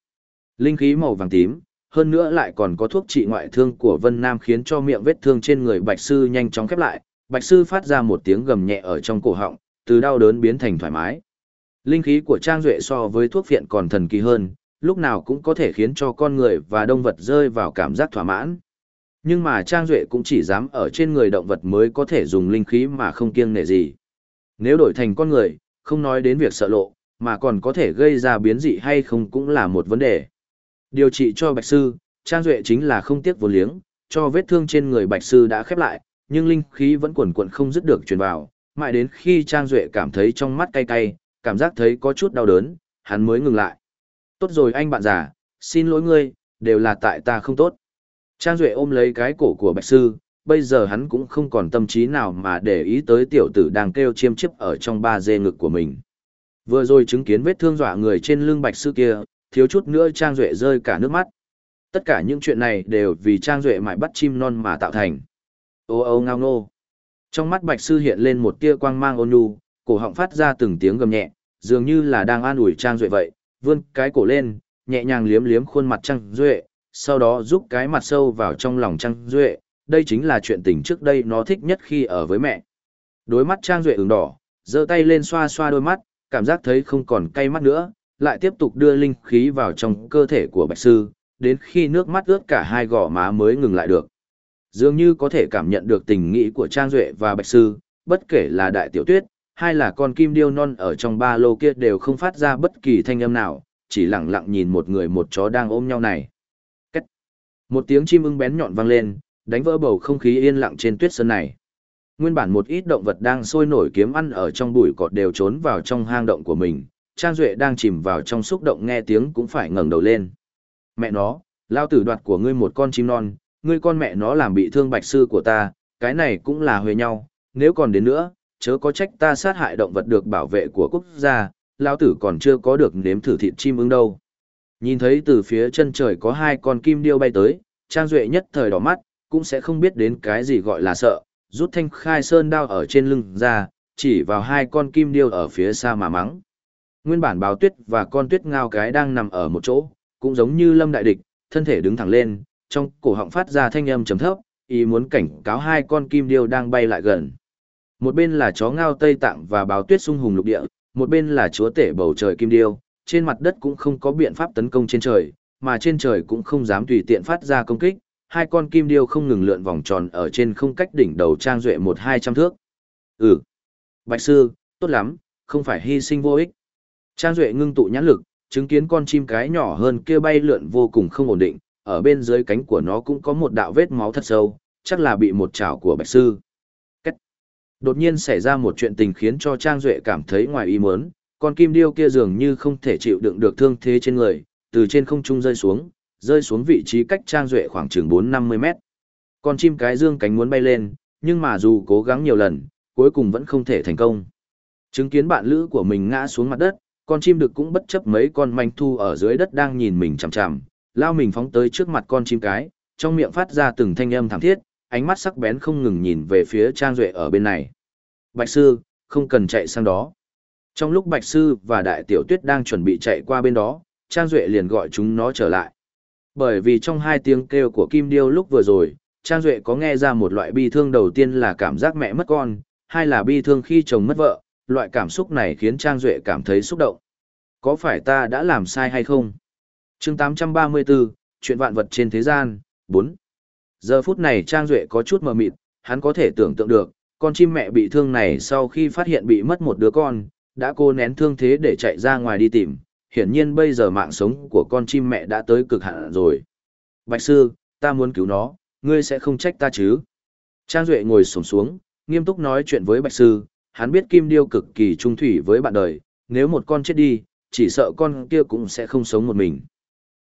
Linh khí màu vàng tím, hơn nữa lại còn có thuốc trị ngoại thương của Vân Nam khiến cho miệng vết thương trên người Bạch Sư nhanh chóng khép lại. Bạch Sư phát ra một tiếng gầm nhẹ ở trong cổ họng, từ đau đớn biến thành thoải mái. Linh khí của Trang Duệ so với thuốc viện còn thần kỳ hơn, lúc nào cũng có thể khiến cho con người và động vật rơi vào cảm giác thỏa mãn. Nhưng mà Trang Duệ cũng chỉ dám ở trên người động vật mới có thể dùng linh khí mà không kiêng nể gì. Nếu đổi thành con người, không nói đến việc sợ lộ, mà còn có thể gây ra biến dị hay không cũng là một vấn đề. Điều trị cho Bạch Sư, Trang Duệ chính là không tiếc vô liếng, cho vết thương trên người Bạch Sư đã khép lại, nhưng linh khí vẫn quẩn quẩn không dứt được truyền vào, mãi đến khi Trang Duệ cảm thấy trong mắt cay cay, cảm giác thấy có chút đau đớn, hắn mới ngừng lại. Tốt rồi anh bạn già, xin lỗi ngươi, đều là tại ta không tốt. Trang Duệ ôm lấy cái cổ của Bạch Sư, bây giờ hắn cũng không còn tâm trí nào mà để ý tới tiểu tử đang kêu chiêm chiếp ở trong ba dê ngực của mình. Vừa rồi chứng kiến vết thương dọa người trên lưng Bạch Sư kia, thiếu chút nữa Trang Duệ rơi cả nước mắt. Tất cả những chuyện này đều vì Trang Duệ mãi bắt chim non mà tạo thành. Ô ô ngao ngô. Trong mắt Bạch Sư hiện lên một tia quang mang ôn nhu, cổ họng phát ra từng tiếng gầm nhẹ, dường như là đang an ủi Trang Duệ vậy, vươn cái cổ lên, nhẹ nhàng liếm liếm khuôn mặt Trang Duệ, sau đó giúp cái mặt sâu vào trong lòng Trang Duệ, đây chính là chuyện tình trước đây nó thích nhất khi ở với mẹ. Đôi mắt Trang Duệ ửng đỏ, giơ tay lên xoa xoa đôi mắt, cảm giác thấy không còn cay mắt nữa, lại tiếp tục đưa linh khí vào trong cơ thể của Bạch Sư, đến khi nước mắt ướt cả hai gò má mới ngừng lại được. Dường như có thể cảm nhận được tình nghĩ của Trang Duệ và Bạch Sư, bất kể là đại tiểu tuyết, hay là con kim điêu non ở trong ba lô kia đều không phát ra bất kỳ thanh âm nào, chỉ lặng lặng nhìn một người một chó đang ôm nhau này. Cách. Một tiếng chim ưng bén nhọn vang lên, đánh vỡ bầu không khí yên lặng trên tuyết sơn này. Nguyên bản một ít động vật đang sôi nổi kiếm ăn ở trong bụi cọt đều trốn vào trong hang động của mình, Trang Duệ đang chìm vào trong xúc động nghe tiếng cũng phải ngẩng đầu lên. Mẹ nó, lao tử đoạt của ngươi một con chim non, ngươi con mẹ nó làm bị thương bạch sư của ta, cái này cũng là huề nhau, nếu còn đến nữa, chớ có trách ta sát hại động vật được bảo vệ của quốc gia, lao tử còn chưa có được nếm thử thịt chim ưng đâu. Nhìn thấy từ phía chân trời có hai con kim điêu bay tới, Trang Duệ nhất thời đỏ mắt, cũng sẽ không biết đến cái gì gọi là sợ, rút thanh khai sơn đao ở trên lưng ra, chỉ vào hai con kim điêu ở phía xa mà mắng. Nguyên bản báo tuyết và con tuyết ngao cái đang nằm ở một chỗ, cũng giống như lâm đại địch, thân thể đứng thẳng lên, trong cổ họng phát ra thanh âm trầm thấp, ý muốn cảnh cáo hai con kim điêu đang bay lại gần. Một bên là chó ngao Tây Tạng và báo tuyết sung hùng lục địa, một bên là chúa tể bầu trời kim điêu, trên mặt đất cũng không có biện pháp tấn công trên trời, mà trên trời cũng không dám tùy tiện phát ra công kích, hai con kim điêu không ngừng lượn vòng tròn ở trên không cách đỉnh đầu trang duệ một hai trăm thước. Ừ. Bạch sư, tốt lắm, không phải hy sinh vô ích. Trang duệ ngưng tụ nhãn lực, chứng kiến con chim cái nhỏ hơn kia bay lượn vô cùng không ổn định, ở bên dưới cánh của nó cũng có một đạo vết máu thật sâu, chắc là bị một chảo của bạch sư. Cách. Đột nhiên xảy ra một chuyện tình khiến cho Trang Duệ cảm thấy ngoài ý muốn, con kim điêu kia dường như không thể chịu đựng được thương thế trên người, từ trên không trung rơi xuống, rơi xuống vị trí cách Trang Duệ khoảng chừng 4-50 mét. Con chim cái dương cánh muốn bay lên, nhưng mà dù cố gắng nhiều lần, cuối cùng vẫn không thể thành công. Chứng kiến bạn lữ của mình ngã xuống mặt đất, con chim đực cũng bất chấp mấy con manh thu ở dưới đất đang nhìn mình chằm chằm, lao mình phóng tới trước mặt con chim cái, trong miệng phát ra từng thanh âm thảm thiết, ánh mắt sắc bén không ngừng nhìn về phía Trang Duệ ở bên này. Bạch Sư, không cần chạy sang đó. Trong lúc Bạch Sư và Đại Tiểu Tuyết đang chuẩn bị chạy qua bên đó, Trang Duệ liền gọi chúng nó trở lại. Bởi vì trong hai tiếng kêu của Kim Điêu lúc vừa rồi, Trang Duệ có nghe ra một loại bi thương đầu tiên là cảm giác mẹ mất con, hai là bi thương khi chồng mất vợ, loại cảm xúc này khiến Trang Duệ cảm thấy xúc động. Có phải ta đã làm sai hay không? chương 834, chuyện vạn vật trên thế gian, 4. Giờ phút này Trang Duệ có chút mờ mịt, hắn có thể tưởng tượng được, con chim mẹ bị thương này sau khi phát hiện bị mất một đứa con, đã cô nén thương thế để chạy ra ngoài đi tìm, hiển nhiên bây giờ mạng sống của con chim mẹ đã tới cực hạn rồi. Bạch sư, ta muốn cứu nó, ngươi sẽ không trách ta chứ? Trang Duệ ngồi sổng xuống, nghiêm túc nói chuyện với Bạch sư, hắn biết Kim Điêu cực kỳ trung thủy với bạn đời, nếu một con chết đi, chỉ sợ con kia cũng sẽ không sống một mình.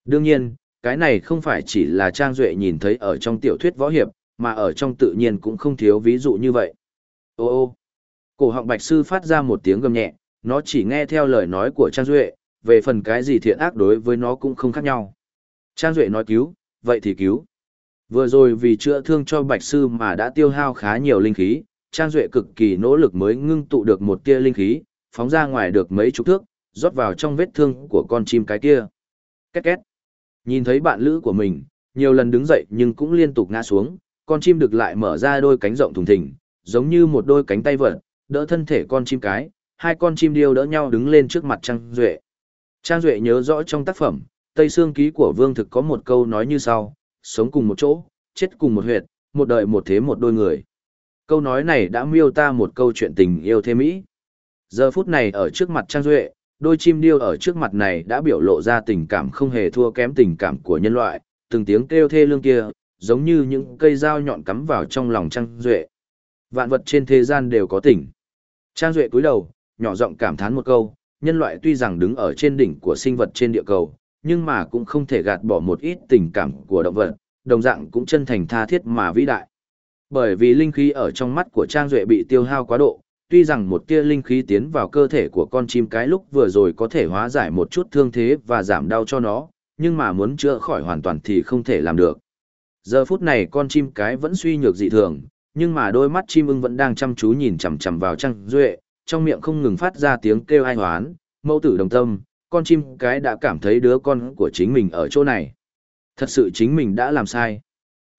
Đương nhiên, cái này không phải chỉ là Trang Duệ nhìn thấy ở trong tiểu thuyết võ hiệp, mà ở trong tự nhiên cũng không thiếu ví dụ như vậy. Ô ô, cổ họng bạch sư phát ra một tiếng gầm nhẹ, nó chỉ nghe theo lời nói của Trang Duệ, về phần cái gì thiện ác đối với nó cũng không khác nhau. Trang Duệ nói cứu, vậy thì cứu. Vừa rồi vì chữa thương cho bạch sư mà đã tiêu hao khá nhiều linh khí, Trang Duệ cực kỳ nỗ lực mới ngưng tụ được một tia linh khí, phóng ra ngoài được mấy chục thước, rót vào trong vết thương của con chim cái kia. Két két. Nhìn thấy bạn lữ của mình, nhiều lần đứng dậy nhưng cũng liên tục ngã xuống, con chim được lại mở ra đôi cánh rộng thùng thình, giống như một đôi cánh tay vợt đỡ thân thể con chim cái, hai con chim điêu đỡ nhau đứng lên trước mặt Trang Duệ. Trang Duệ nhớ rõ trong tác phẩm, Tây Sương Ký của Vương Thực có một câu nói như sau, sống cùng một chỗ, chết cùng một huyệt, một đời một thế một đôi người. Câu nói này đã miêu ta một câu chuyện tình yêu thêm mỹ. Giờ phút này ở trước mặt Trang Duệ, đôi chim điêu ở trước mặt này đã biểu lộ ra tình cảm không hề thua kém tình cảm của nhân loại, từng tiếng kêu thê lương kia, giống như những cây dao nhọn cắm vào trong lòng Trang Duệ. Vạn vật trên thế gian đều có tình. Trang Duệ cúi đầu, nhỏ giọng cảm thán một câu, nhân loại tuy rằng đứng ở trên đỉnh của sinh vật trên địa cầu, nhưng mà cũng không thể gạt bỏ một ít tình cảm của động vật, đồng dạng cũng chân thành tha thiết mà vĩ đại. Bởi vì linh khí ở trong mắt của Trang Duệ bị tiêu hao quá độ, tuy rằng một tia linh khí tiến vào cơ thể của con chim cái lúc vừa rồi có thể hóa giải một chút thương thế và giảm đau cho nó, nhưng mà muốn chữa khỏi hoàn toàn thì không thể làm được. Giờ phút này con chim cái vẫn suy nhược dị thường, nhưng mà đôi mắt chim ưng vẫn đang chăm chú nhìn chằm chằm vào Trang Duệ, trong miệng không ngừng phát ra tiếng kêu ai hoán, mẫu tử đồng tâm, con chim cái đã cảm thấy đứa con của chính mình ở chỗ này. Thật sự chính mình đã làm sai.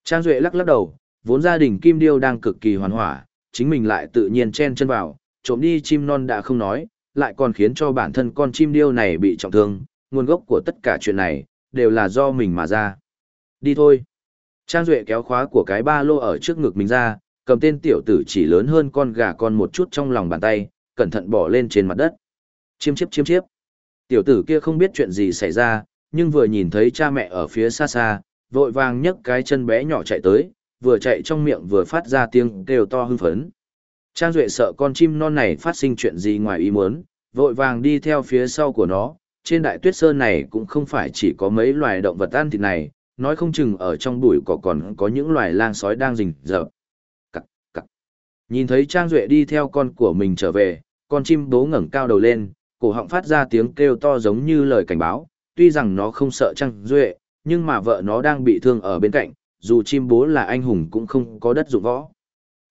Trang Duệ lắc lắc đầu, vốn gia đình Kim Điêu đang cực kỳ hoàn hỏa, chính mình lại tự nhiên chen chân vào, trộm đi chim non đã không nói, lại còn khiến cho bản thân con chim điêu này bị trọng thương, nguồn gốc của tất cả chuyện này, đều là do mình mà ra. Đi thôi. Trang Duệ kéo khóa của cái ba lô ở trước ngực mình ra, cầm tên tiểu tử chỉ lớn hơn con gà con một chút trong lòng bàn tay, cẩn thận bỏ lên trên mặt đất. Chiêm chiếp chiêm chiếp. Tiểu tử kia không biết chuyện gì xảy ra, nhưng vừa nhìn thấy cha mẹ ở phía xa xa, vội vàng nhấc cái chân bé nhỏ chạy tới, vừa chạy trong miệng vừa phát ra tiếng kêu to hưng phấn. Trang Duệ sợ con chim non này phát sinh chuyện gì ngoài ý muốn, vội vàng đi theo phía sau của nó. Trên đại tuyết sơn này cũng không phải chỉ có mấy loài động vật ăn thịt này, nói không chừng ở trong bụi cỏ còn có những loài lang sói đang rình rợp. Cặc, cặc. Nhìn thấy Trang Duệ đi theo con của mình trở về, con chim bố ngẩng cao đầu lên, cổ họng phát ra tiếng kêu to giống như lời cảnh báo, tuy rằng nó không sợ Trang Duệ, nhưng mà vợ nó đang bị thương ở bên cạnh, dù chim bố là anh hùng cũng không có đất dụng võ.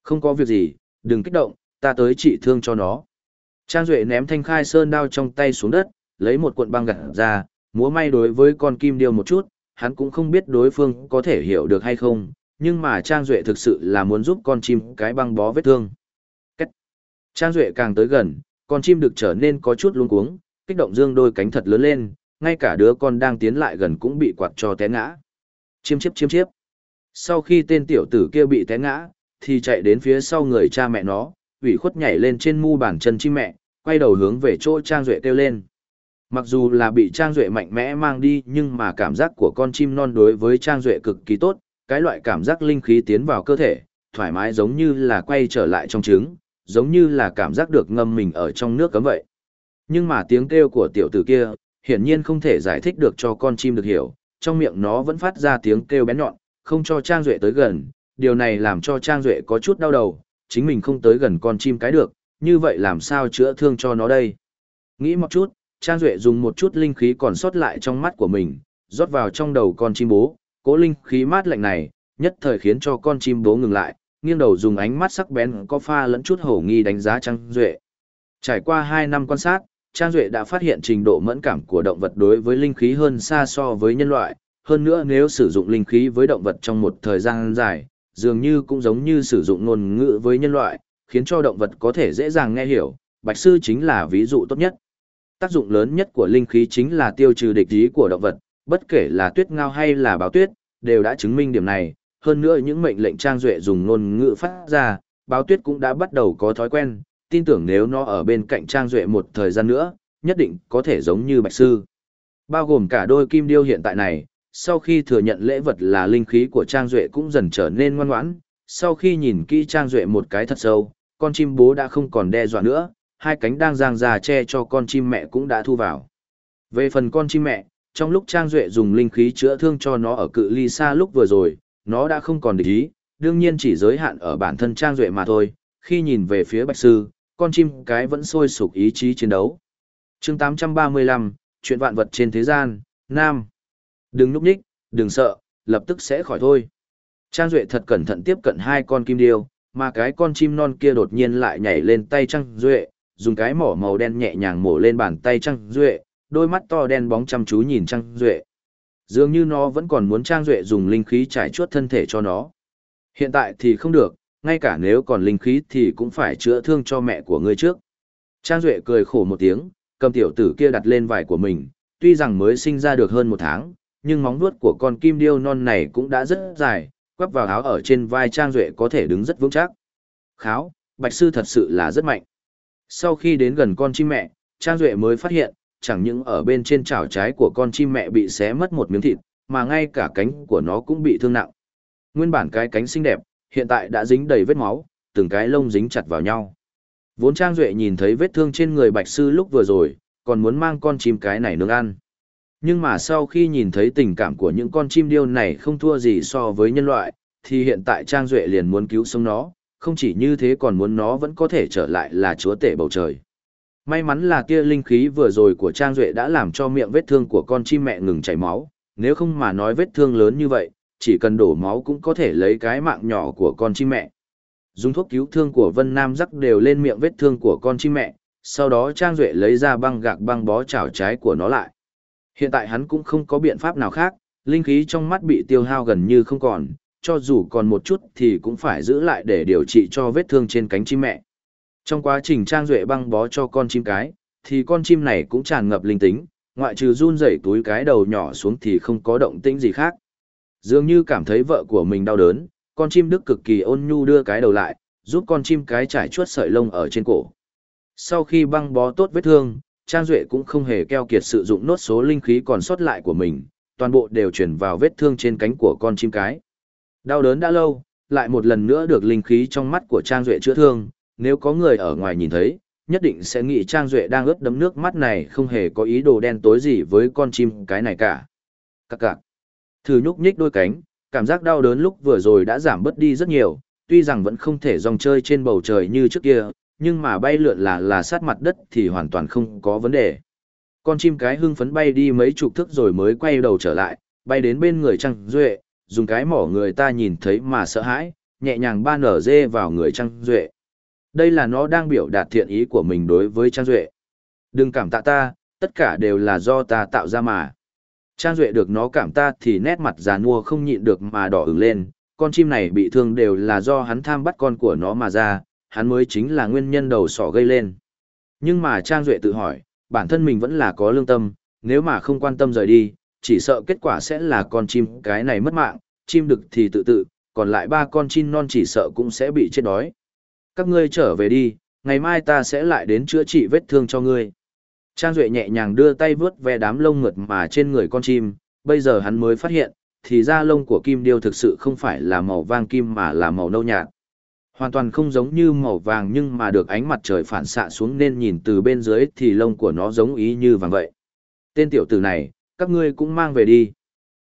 Không có việc gì, đừng kích động, ta tới trị thương cho nó. Trang Duệ ném thanh khai sơn đao trong tay xuống đất, lấy một cuộn băng gặt ra, múa may đối với con kim điêu một chút, hắn cũng không biết đối phương có thể hiểu được hay không, nhưng mà Trang Duệ thực sự là muốn giúp con chim cái băng bó vết thương. Cách. Trang Duệ càng tới gần, con chim được trở nên có chút luống cuống, kích động dương đôi cánh thật lớn lên, ngay cả đứa con đang tiến lại gần cũng bị quạt cho té ngã. Chiêm chiếp chiêm chiếp. Sau khi tên tiểu tử kia bị té ngã, thì chạy đến phía sau người cha mẹ nó, ủy khuất nhảy lên trên mu bàn chân chim mẹ, quay đầu hướng về chỗ Trang Duệ kêu lên. Mặc dù là bị Trang Duệ mạnh mẽ mang đi nhưng mà cảm giác của con chim non đối với Trang Duệ cực kỳ tốt, cái loại cảm giác linh khí tiến vào cơ thể, thoải mái giống như là quay trở lại trong trứng, giống như là cảm giác được ngâm mình ở trong nước cấm vậy. Nhưng mà tiếng kêu của tiểu tử kia, hiển nhiên không thể giải thích được cho con chim được hiểu, trong miệng nó vẫn phát ra tiếng kêu bén nhọn, không cho Trang Duệ tới gần, điều này làm cho Trang Duệ có chút đau đầu, chính mình không tới gần con chim cái được, như vậy làm sao chữa thương cho nó đây? Nghĩ một chút, Trang Duệ dùng một chút linh khí còn sót lại trong mắt của mình, rót vào trong đầu con chim bố, cố linh khí mát lạnh này, nhất thời khiến cho con chim bố ngừng lại, nghiêng đầu dùng ánh mắt sắc bén có pha lẫn chút hổ nghi đánh giá Trang Duệ. Trải qua 2 năm quan sát, Trang Duệ đã phát hiện trình độ mẫn cảm của động vật đối với linh khí hơn xa so với nhân loại, hơn nữa nếu sử dụng linh khí với động vật trong một thời gian dài, dường như cũng giống như sử dụng ngôn ngữ với nhân loại, khiến cho động vật có thể dễ dàng nghe hiểu, bạch sư chính là ví dụ tốt nhất. Tác dụng lớn nhất của linh khí chính là tiêu trừ địch ý của động vật, bất kể là tuyết ngao hay là báo tuyết, đều đã chứng minh điểm này, hơn nữa những mệnh lệnh trang duệ dùng ngôn ngữ phát ra, báo tuyết cũng đã bắt đầu có thói quen, tin tưởng nếu nó ở bên cạnh trang duệ một thời gian nữa, nhất định có thể giống như bạch sư. Bao gồm cả đôi kim điêu hiện tại này, sau khi thừa nhận lễ vật là linh khí của Trang Duệ cũng dần trở nên ngoan ngoãn, sau khi nhìn kỹ Trang Duệ một cái thật sâu, con chim bố đã không còn đe dọa nữa, hai cánh đang giang ra che cho con chim mẹ cũng đã thu vào. Về phần con chim mẹ, trong lúc Trang Duệ dùng linh khí chữa thương cho nó ở cự ly xa lúc vừa rồi, nó đã không còn địch ý, đương nhiên chỉ giới hạn ở bản thân Trang Duệ mà thôi, khi nhìn về phía Bạch Sư, con chim cái vẫn sôi sục ý chí chiến đấu. chương 835, chuyện vạn vật trên thế gian, Nam. Đừng núp nhích, đừng sợ, lập tức sẽ khỏi thôi. Trang Duệ thật cẩn thận tiếp cận hai con kim điêu, mà cái con chim non kia đột nhiên lại nhảy lên tay Trang Duệ, dùng cái mỏ màu đen nhẹ nhàng mổ lên bàn tay Trang Duệ, đôi mắt to đen bóng chăm chú nhìn Trang Duệ. Dường như nó vẫn còn muốn Trang Duệ dùng linh khí trải chuốt thân thể cho nó. Hiện tại thì không được, ngay cả nếu còn linh khí thì cũng phải chữa thương cho mẹ của ngươi trước. Trang Duệ cười khổ một tiếng, cầm tiểu tử kia đặt lên vải của mình, tuy rằng mới sinh ra được hơn một tháng, nhưng móng vuốt của con kim điêu non này cũng đã rất dài, quắp vào áo ở trên vai Trang Duệ có thể đứng rất vững chắc. Kháo, Bạch Sư thật sự là rất mạnh. Sau khi đến gần con chim mẹ, Trang Duệ mới phát hiện, chẳng những ở bên trên chảo trái của con chim mẹ bị xé mất một miếng thịt, mà ngay cả cánh của nó cũng bị thương nặng. Nguyên bản cái cánh xinh đẹp, hiện tại đã dính đầy vết máu, từng cái lông dính chặt vào nhau. Vốn Trang Duệ nhìn thấy vết thương trên người Bạch Sư lúc vừa rồi, còn muốn mang con chim cái này nướng ăn. Nhưng mà sau khi nhìn thấy tình cảm của những con chim điêu này không thua gì so với nhân loại, thì hiện tại Trang Duệ liền muốn cứu sống nó, không chỉ như thế còn muốn nó vẫn có thể trở lại là chúa tể bầu trời. May mắn là kia linh khí vừa rồi của Trang Duệ đã làm cho miệng vết thương của con chim mẹ ngừng chảy máu, nếu không mà nói vết thương lớn như vậy, chỉ cần đổ máu cũng có thể lấy cái mạng nhỏ của con chim mẹ. Dùng thuốc cứu thương của Vân Nam rắc đều lên miệng vết thương của con chim mẹ, sau đó Trang Duệ lấy ra băng gạc băng bó chảo trái của nó lại. Hiện tại hắn cũng không có biện pháp nào khác, linh khí trong mắt bị tiêu hao gần như không còn, cho dù còn một chút thì cũng phải giữ lại để điều trị cho vết thương trên cánh chim mẹ. Trong quá trình trang duệ băng bó cho con chim cái, thì con chim này cũng tràn ngập linh tính, ngoại trừ run rẩy túi cái đầu nhỏ xuống thì không có động tĩnh gì khác. Dường như cảm thấy vợ của mình đau đớn, con chim đức cực kỳ ôn nhu đưa cái đầu lại, giúp con chim cái trải chuốt sợi lông ở trên cổ. Sau khi băng bó tốt vết thương, Trang Duệ cũng không hề keo kiệt sử dụng nốt số linh khí còn sót lại của mình, toàn bộ đều chuyển vào vết thương trên cánh của con chim cái. Đau đớn đã lâu, lại một lần nữa được linh khí trong mắt của Trang Duệ chữa thương, nếu có người ở ngoài nhìn thấy, nhất định sẽ nghĩ Trang Duệ đang ướt đấm nước mắt này không hề có ý đồ đen tối gì với con chim cái này cả. Các cạc. Thử nhúc nhích đôi cánh, cảm giác đau đớn lúc vừa rồi đã giảm bớt đi rất nhiều, tuy rằng vẫn không thể dòng chơi trên bầu trời như trước kia, nhưng mà bay lượn là là sát mặt đất thì hoàn toàn không có vấn đề. Con chim cái hưng phấn bay đi mấy chục thức rồi mới quay đầu trở lại, bay đến bên người Trang Duệ, dùng cái mỏ người ta nhìn thấy mà sợ hãi, nhẹ nhàng ban ở dê vào người Trang Duệ. Đây là nó đang biểu đạt thiện ý của mình đối với Trang Duệ. Đừng cảm tạ ta, tất cả đều là do ta tạo ra mà. Trang Duệ được nó cảm ta thì nét mặt già nua không nhịn được mà đỏ ứng lên, con chim này bị thương đều là do hắn tham bắt con của nó mà ra, hắn mới chính là nguyên nhân đầu sỏ gây lên. Nhưng mà Trang Duệ tự hỏi, bản thân mình vẫn là có lương tâm, nếu mà không quan tâm rời đi, chỉ sợ kết quả sẽ là con chim cái này mất mạng, chim đực thì tự tự, còn lại ba con chim non chỉ sợ cũng sẽ bị chết đói. Các ngươi trở về đi, ngày mai ta sẽ lại đến chữa trị vết thương cho ngươi. Trang Duệ nhẹ nhàng đưa tay vướt ve đám lông ngượt mà trên người con chim, bây giờ hắn mới phát hiện, thì da lông của kim điêu thực sự không phải là màu vàng kim mà là màu nâu nhạt. Hoàn toàn không giống như màu vàng nhưng mà được ánh mặt trời phản xạ xuống nên nhìn từ bên dưới thì lông của nó giống ý như vàng vậy. Tên tiểu tử này, các ngươi cũng mang về đi.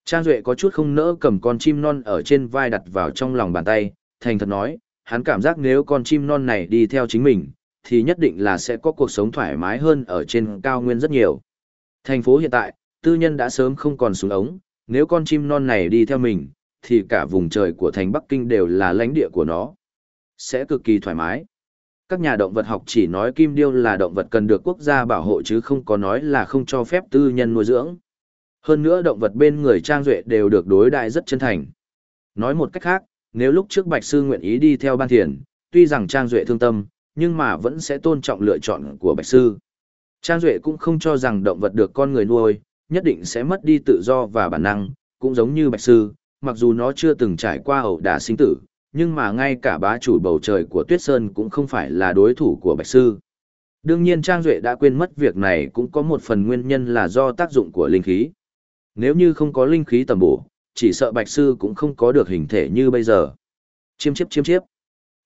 Trang Duệ có chút không nỡ cầm con chim non ở trên vai đặt vào trong lòng bàn tay, thành thật nói, hắn cảm giác nếu con chim non này đi theo chính mình, thì nhất định là sẽ có cuộc sống thoải mái hơn ở trên cao nguyên rất nhiều. Thành phố hiện tại, tư nhân đã sớm không còn xuống ống, nếu con chim non này đi theo mình, thì cả vùng trời của thành Bắc Kinh đều là lãnh địa của nó. Sẽ cực kỳ thoải mái. Các nhà động vật học chỉ nói kim điêu là động vật cần được quốc gia bảo hộ chứ không có nói là không cho phép tư nhân nuôi dưỡng. Hơn nữa động vật bên người Trang Duệ đều được đối đại rất chân thành. Nói một cách khác, nếu lúc trước Bạch Sư nguyện ý đi theo ban thiền, tuy rằng Trang Duệ thương tâm, nhưng mà vẫn sẽ tôn trọng lựa chọn của Bạch Sư. Trang Duệ cũng không cho rằng động vật được con người nuôi, nhất định sẽ mất đi tự do và bản năng, cũng giống như Bạch Sư, mặc dù nó chưa từng trải qua ẩu đả sinh tử, nhưng mà ngay cả bá chủ bầu trời của Tuyết Sơn cũng không phải là đối thủ của Bạch Sư. Đương nhiên Trang Duệ đã quên mất việc này cũng có một phần nguyên nhân là do tác dụng của linh khí. Nếu như không có linh khí tầm bổ, chỉ sợ Bạch Sư cũng không có được hình thể như bây giờ. Chiêm chiếp chiêm chiếp.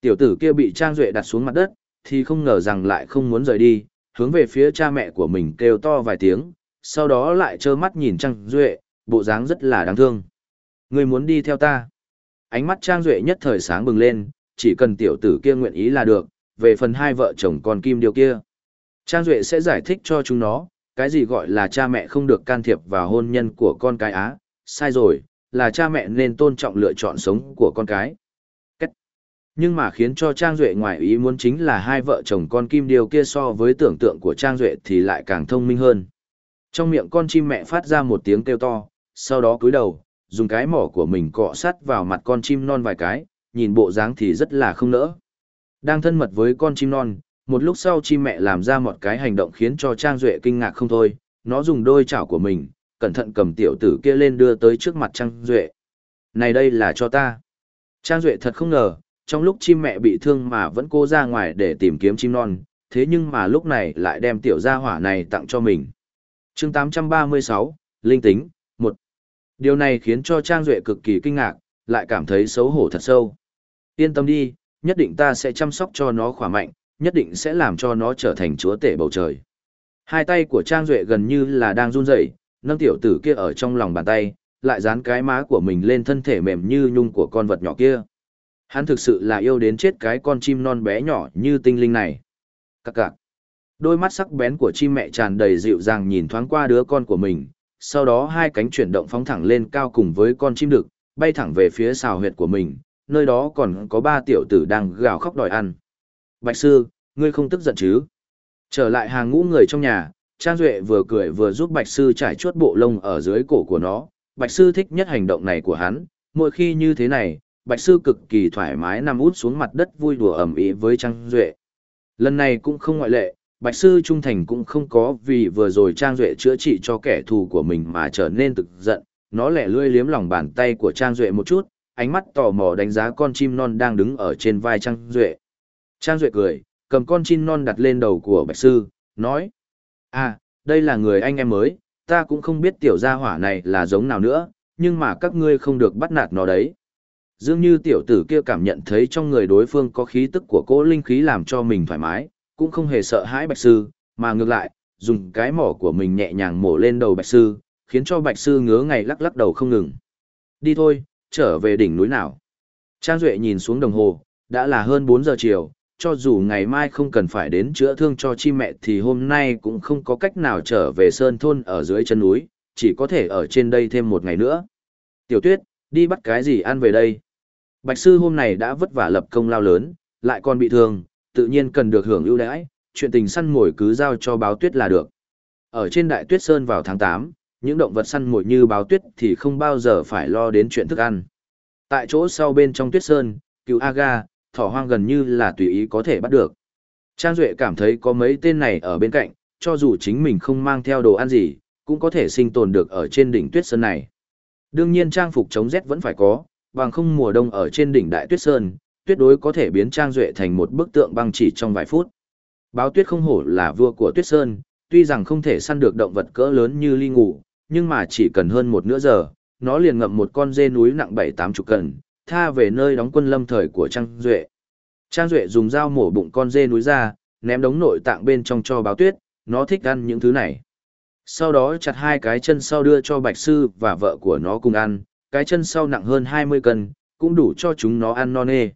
Tiểu tử kia bị Trang Duệ đặt xuống mặt đất, thì không ngờ rằng lại không muốn rời đi, hướng về phía cha mẹ của mình kêu to vài tiếng, sau đó lại trơ mắt nhìn Trang Duệ, bộ dáng rất là đáng thương. Người muốn đi theo ta. Ánh mắt Trang Duệ nhất thời sáng bừng lên, chỉ cần tiểu tử kia nguyện ý là được, về phần hai vợ chồng con kim điều kia. Trang Duệ sẽ giải thích cho chúng nó, cái gì gọi là cha mẹ không được can thiệp vào hôn nhân của con cái á, sai rồi, là cha mẹ nên tôn trọng lựa chọn sống của con cái. Cách. Nhưng mà khiến cho Trang Duệ ngoài ý muốn chính là hai vợ chồng con kim điều kia so với tưởng tượng của Trang Duệ thì lại càng thông minh hơn. Trong miệng con chim mẹ phát ra một tiếng kêu to, sau đó cúi đầu, dùng cái mỏ của mình cọ sát vào mặt con chim non vài cái, nhìn bộ dáng thì rất là không nỡ. Đang thân mật với con chim non, một lúc sau chim mẹ làm ra một cái hành động khiến cho Trang Duệ kinh ngạc không thôi, nó dùng đôi chảo của mình, cẩn thận cầm tiểu tử kia lên đưa tới trước mặt Trang Duệ. Này đây là cho ta. Trang Duệ thật không ngờ, trong lúc chim mẹ bị thương mà vẫn cố ra ngoài để tìm kiếm chim non, thế nhưng mà lúc này lại đem tiểu gia hỏa này tặng cho mình. chương 836, Linh tính, 1. Điều này khiến cho Trang Duệ cực kỳ kinh ngạc, lại cảm thấy xấu hổ thật sâu. Yên tâm đi, nhất định ta sẽ chăm sóc cho nó khỏe mạnh, nhất định sẽ làm cho nó trở thành chúa tể bầu trời. Hai tay của Trang Duệ gần như là đang run rẩy nâng tiểu tử kia ở trong lòng bàn tay, lại dán cái má của mình lên thân thể mềm như nhung của con vật nhỏ kia. Hắn thực sự là yêu đến chết cái con chim non bé nhỏ như tinh linh này. Các cạc. Đôi mắt sắc bén của chim mẹ tràn đầy dịu dàng nhìn thoáng qua đứa con của mình, sau đó hai cánh chuyển động phóng thẳng lên cao cùng với con chim đực, bay thẳng về phía xào huyệt của mình, nơi đó còn có ba tiểu tử đang gào khóc đòi ăn. Bạch sư, ngươi không tức giận chứ? Trở lại hàng ngũ người trong nhà, Trang Duệ vừa cười vừa giúp Bạch sư trải chuốt bộ lông ở dưới cổ của nó. Bạch sư thích nhất hành động này của hắn, mỗi khi như thế này, Bạch sư cực kỳ thoải mái nằm út xuống mặt đất vui đùa ẩm ý với Trang Duệ. Lần này cũng không ngoại lệ, Bạch sư trung thành cũng không có vì vừa rồi Trang Duệ chữa trị cho kẻ thù của mình mà trở nên tức giận, nó lẻ lươi liếm lòng bàn tay của Trang Duệ một chút, ánh mắt tò mò đánh giá con chim non đang đứng ở trên vai Trang Duệ. Trang Duệ cười, cầm con chim non đặt lên đầu của Bạch sư, nói, À, đây là người anh em mới, ta cũng không biết tiểu gia hỏa này là giống nào nữa, nhưng mà các ngươi không được bắt nạt nó đấy. Dường như tiểu tử kia cảm nhận thấy trong người đối phương có khí tức của cỗ linh khí làm cho mình thoải mái, cũng không hề sợ hãi bạch sư, mà ngược lại, dùng cái mỏ của mình nhẹ nhàng mổ lên đầu bạch sư, khiến cho bạch sư ngứa ngày lắc lắc đầu không ngừng. Đi thôi, trở về đỉnh núi nào. Trang Duệ nhìn xuống đồng hồ, đã là hơn 4 giờ chiều, cho dù ngày mai không cần phải đến chữa thương cho chi mẹ thì hôm nay cũng không có cách nào trở về sơn thôn ở dưới chân núi, chỉ có thể ở trên đây thêm một ngày nữa. Tiểu tuyết, đi bắt cái gì ăn về đây? Bạch sư hôm này đã vất vả lập công lao lớn, lại còn bị thương, tự nhiên cần được hưởng ưu đãi, chuyện tình săn mồi cứ giao cho báo tuyết là được. Ở trên đại tuyết sơn vào tháng 8, những động vật săn mồi như báo tuyết thì không bao giờ phải lo đến chuyện thức ăn. Tại chỗ sau bên trong tuyết sơn, cựu Aga, thỏ hoang gần như là tùy ý có thể bắt được. Trang Duệ cảm thấy có mấy tên này ở bên cạnh, cho dù chính mình không mang theo đồ ăn gì, cũng có thể sinh tồn được ở trên đỉnh tuyết sơn này. Đương nhiên trang phục chống rét vẫn phải có, bằng không mùa đông ở trên đỉnh đại tuyết sơn, Tuyệt đối có thể biến Trang Duệ thành một bức tượng băng chỉ trong vài phút. Báo tuyết không hổ là vua của tuyết sơn, tuy rằng không thể săn được động vật cỡ lớn như ly ngủ, nhưng mà chỉ cần hơn một nửa giờ, nó liền ngậm một con dê núi nặng bảy tám chục cân, tha về nơi đóng quân lâm thời của Trang Duệ. Trang Duệ dùng dao mổ bụng con dê núi ra, ném đống nội tạng bên trong cho báo tuyết, nó thích ăn những thứ này. Sau đó chặt hai cái chân sau đưa cho Bạch Sư và vợ của nó cùng ăn, cái chân sau nặng hơn 20 cân, cũng đủ cho chúng nó ăn non nê.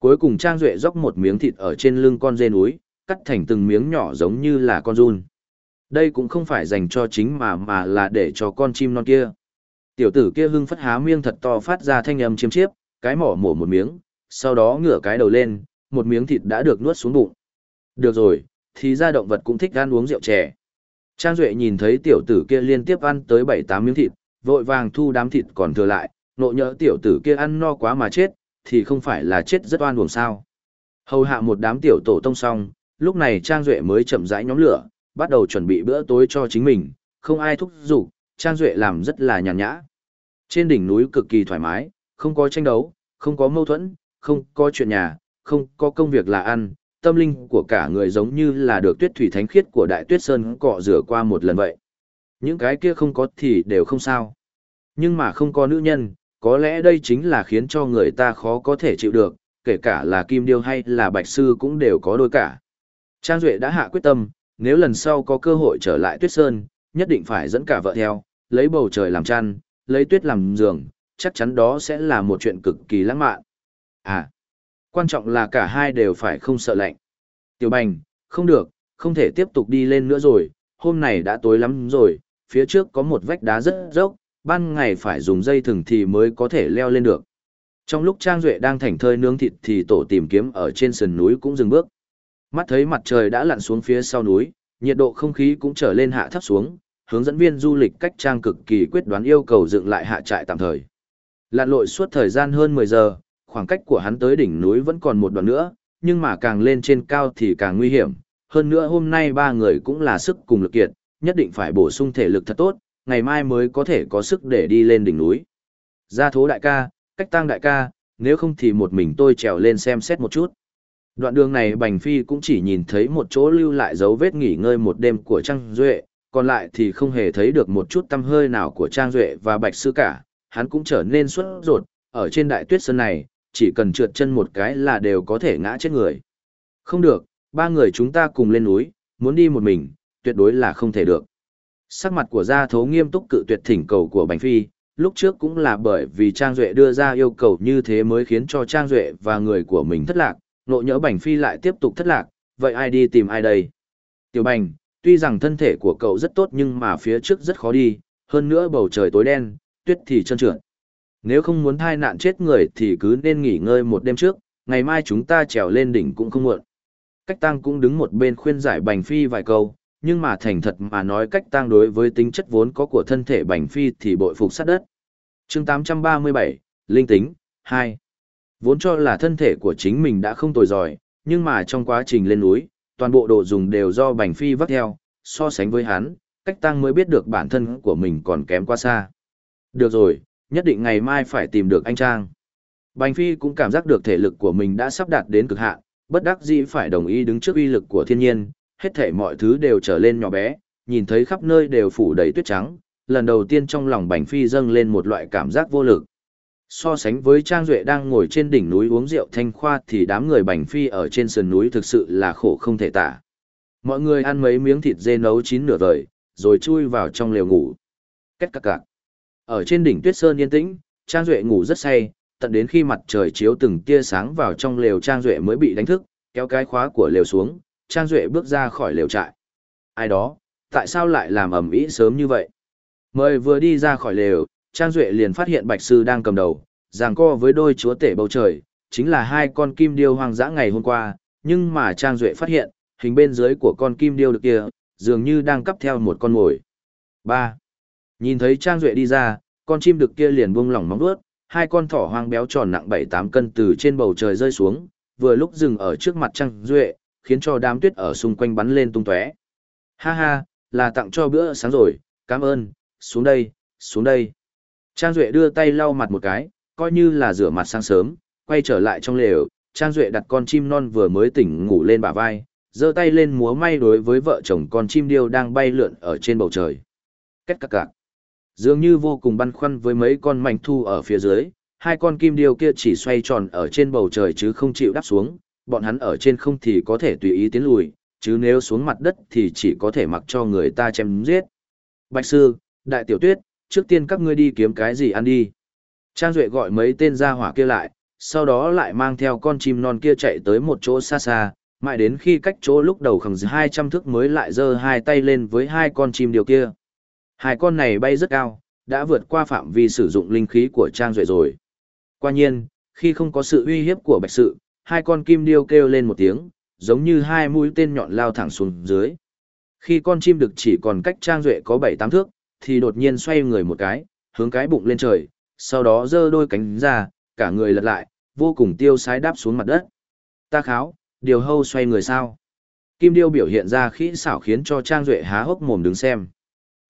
Cuối cùng Trang Duệ dốc một miếng thịt ở trên lưng con dê núi, cắt thành từng miếng nhỏ giống như là con run. Đây cũng không phải dành cho chính mà mà là để cho con chim non kia. Tiểu tử kia hưng phất há miệng thật to phát ra thanh âm chiếm chiếp, cái mỏ mổ một miếng, sau đó ngửa cái đầu lên, một miếng thịt đã được nuốt xuống bụng. Được rồi, thì ra động vật cũng thích ăn uống rượu chè. Trang Duệ nhìn thấy tiểu tử kia liên tiếp ăn tới 7-8 miếng thịt, vội vàng thu đám thịt còn thừa lại, nộ nhỡ tiểu tử kia ăn no quá mà chết, thì không phải là chết rất oan uổng sao. Hầu hạ một đám tiểu tổ tông xong, lúc này Trang Duệ mới chậm rãi nhóm lửa, bắt đầu chuẩn bị bữa tối cho chính mình, không ai thúc giục, Trang Duệ làm rất là nhàn nhã. Trên đỉnh núi cực kỳ thoải mái, không có tranh đấu, không có mâu thuẫn, không có chuyện nhà, không có công việc là ăn, tâm linh của cả người giống như là được tuyết thủy thánh khiết của đại tuyết sơn cọ rửa qua một lần vậy. Những cái kia không có thì đều không sao. Nhưng mà không có nữ nhân, có lẽ đây chính là khiến cho người ta khó có thể chịu được, kể cả là kim điêu hay là bạch sư cũng đều có đôi cả. Trang Duệ đã hạ quyết tâm, nếu lần sau có cơ hội trở lại tuyết sơn, nhất định phải dẫn cả vợ theo, lấy bầu trời làm chăn, lấy tuyết làm giường, chắc chắn đó sẽ là một chuyện cực kỳ lãng mạn. À, quan trọng là cả hai đều phải không sợ lạnh. Tiểu Bành, không được, không thể tiếp tục đi lên nữa rồi, hôm này đã tối lắm rồi, phía trước có một vách đá rất dốc, ban ngày phải dùng dây thừng thì mới có thể leo lên được. Trong lúc Trang Duệ đang thảnh thơi nướng thịt thì tổ tìm kiếm ở trên sườn núi cũng dừng bước. Mắt thấy mặt trời đã lặn xuống phía sau núi, nhiệt độ không khí cũng trở lên hạ thấp xuống, hướng dẫn viên du lịch cách trang cực kỳ quyết đoán yêu cầu dựng lại hạ trại tạm thời. Lặn lội suốt thời gian hơn 10 giờ, khoảng cách của hắn tới đỉnh núi vẫn còn một đoạn nữa, nhưng mà càng lên trên cao thì càng nguy hiểm. Hơn nữa hôm nay ba người cũng là sức cùng lực kiệt, nhất định phải bổ sung thể lực thật tốt, ngày mai mới có thể có sức để đi lên đỉnh núi. Gia thố đại ca, cách tăng đại ca, nếu không thì một mình tôi trèo lên xem xét một chút. Đoạn đường này Bành Phi cũng chỉ nhìn thấy một chỗ lưu lại dấu vết nghỉ ngơi một đêm của Trang Duệ, còn lại thì không hề thấy được một chút tâm hơi nào của Trang Duệ và Bạch Sư cả, hắn cũng trở nên suốt ruột, ở trên đại tuyết sơn này, chỉ cần trượt chân một cái là đều có thể ngã chết người. Không được, ba người chúng ta cùng lên núi, muốn đi một mình, tuyệt đối là không thể được. Sắc mặt của gia thố nghiêm túc cự tuyệt thỉnh cầu của Bành Phi, lúc trước cũng là bởi vì Trang Duệ đưa ra yêu cầu như thế mới khiến cho Trang Duệ và người của mình thất lạc, nộ nhỡ Bành Phi lại tiếp tục thất lạc, vậy ai đi tìm ai đây? Tiểu Bành, tuy rằng thân thể của cậu rất tốt nhưng mà phía trước rất khó đi, hơn nữa bầu trời tối đen, tuyết thì trơn trượt. Nếu không muốn thai nạn chết người thì cứ nên nghỉ ngơi một đêm trước, ngày mai chúng ta trèo lên đỉnh cũng không muộn. Cách tăng cũng đứng một bên khuyên giải Bành Phi vài câu, nhưng mà thành thật mà nói cách tăng đối với tính chất vốn có của thân thể Bành Phi thì bội phục sát đất. chương 837, Linh tính, 2. Vốn cho là thân thể của chính mình đã không tồi giỏi, nhưng mà trong quá trình lên núi, toàn bộ đồ dùng đều do Bành Phi vắt theo, so sánh với hắn, cách tăng mới biết được bản thân của mình còn kém quá xa. Được rồi, nhất định ngày mai phải tìm được anh Trang. Bành Phi cũng cảm giác được thể lực của mình đã sắp đạt đến cực hạn, bất đắc dĩ phải đồng ý đứng trước uy lực của thiên nhiên, hết thể mọi thứ đều trở lên nhỏ bé, nhìn thấy khắp nơi đều phủ đầy tuyết trắng, lần đầu tiên trong lòng Bành Phi dâng lên một loại cảm giác vô lực. So sánh với Trang Duệ đang ngồi trên đỉnh núi uống rượu thanh khoa thì đám người Bành Phi ở trên sườn núi thực sự là khổ không thể tả. Mọi người ăn mấy miếng thịt dê nấu chín nửa vời, rồi chui vào trong lều ngủ. Kết cạc cạc. Ở trên đỉnh tuyết sơn yên tĩnh, Trang Duệ ngủ rất say, tận đến khi mặt trời chiếu từng tia sáng vào trong lều Trang Duệ mới bị đánh thức, kéo cái khóa của lều xuống, Trang Duệ bước ra khỏi lều trại. Ai đó, tại sao lại làm ẩm ý sớm như vậy? Mời vừa đi ra khỏi lều, Trang Duệ liền phát hiện Bạch Sư đang cầm đầu, giằng co với đôi chúa tể bầu trời, chính là hai con kim điêu hoang dã ngày hôm qua, nhưng mà Trang Duệ phát hiện, hình bên dưới của con kim điêu được kia, dường như đang cắp theo một con mồi. 3. Nhìn thấy Trang Duệ đi ra, con chim đực kia liền buông lỏng móng vuốt, hai con thỏ hoang béo tròn nặng 7-8 cân từ trên bầu trời rơi xuống, vừa lúc dừng ở trước mặt Trang Duệ, khiến cho đám tuyết ở xung quanh bắn lên tung tóe. Ha ha, là tặng cho bữa sáng rồi, cảm ơn, xuống đây, xuống đây. Trang Duệ đưa tay lau mặt một cái, coi như là rửa mặt sáng sớm, quay trở lại trong lều, Trang Duệ đặt con chim non vừa mới tỉnh ngủ lên bả vai, giơ tay lên múa may đối với vợ chồng con chim điêu đang bay lượn ở trên bầu trời. Kết cạc cạc. Dường như vô cùng băn khoăn với mấy con mảnh thu ở phía dưới, hai con kim điêu kia chỉ xoay tròn ở trên bầu trời chứ không chịu đáp xuống, bọn hắn ở trên không thì có thể tùy ý tiến lùi, chứ nếu xuống mặt đất thì chỉ có thể mặc cho người ta chém giết. Bạch sư, đại tiểu tuyết, trước tiên các ngươi đi kiếm cái gì ăn đi. Trang Duệ gọi mấy tên gia hỏa kia lại, sau đó lại mang theo con chim non kia chạy tới một chỗ xa xa, mãi đến khi cách chỗ lúc đầu khẳng 200 thước mới lại giơ hai tay lên với hai con chim điều kia. Hai con này bay rất cao, đã vượt qua phạm vi sử dụng linh khí của Trang Duệ rồi. Qua nhiên, khi không có sự uy hiếp của bạch sự, hai con kim điêu kêu lên một tiếng, giống như hai mũi tên nhọn lao thẳng xuống dưới. Khi con chim đực chỉ còn cách Trang Duệ có 7-8 thước, thì đột nhiên xoay người một cái, hướng cái bụng lên trời, sau đó giơ đôi cánh ra, cả người lật lại, vô cùng tiêu sái đáp xuống mặt đất. Ta kháo, điều hâu xoay người sao. Kim điêu biểu hiện ra khí xảo khiến cho Trang Duệ há hốc mồm đứng xem.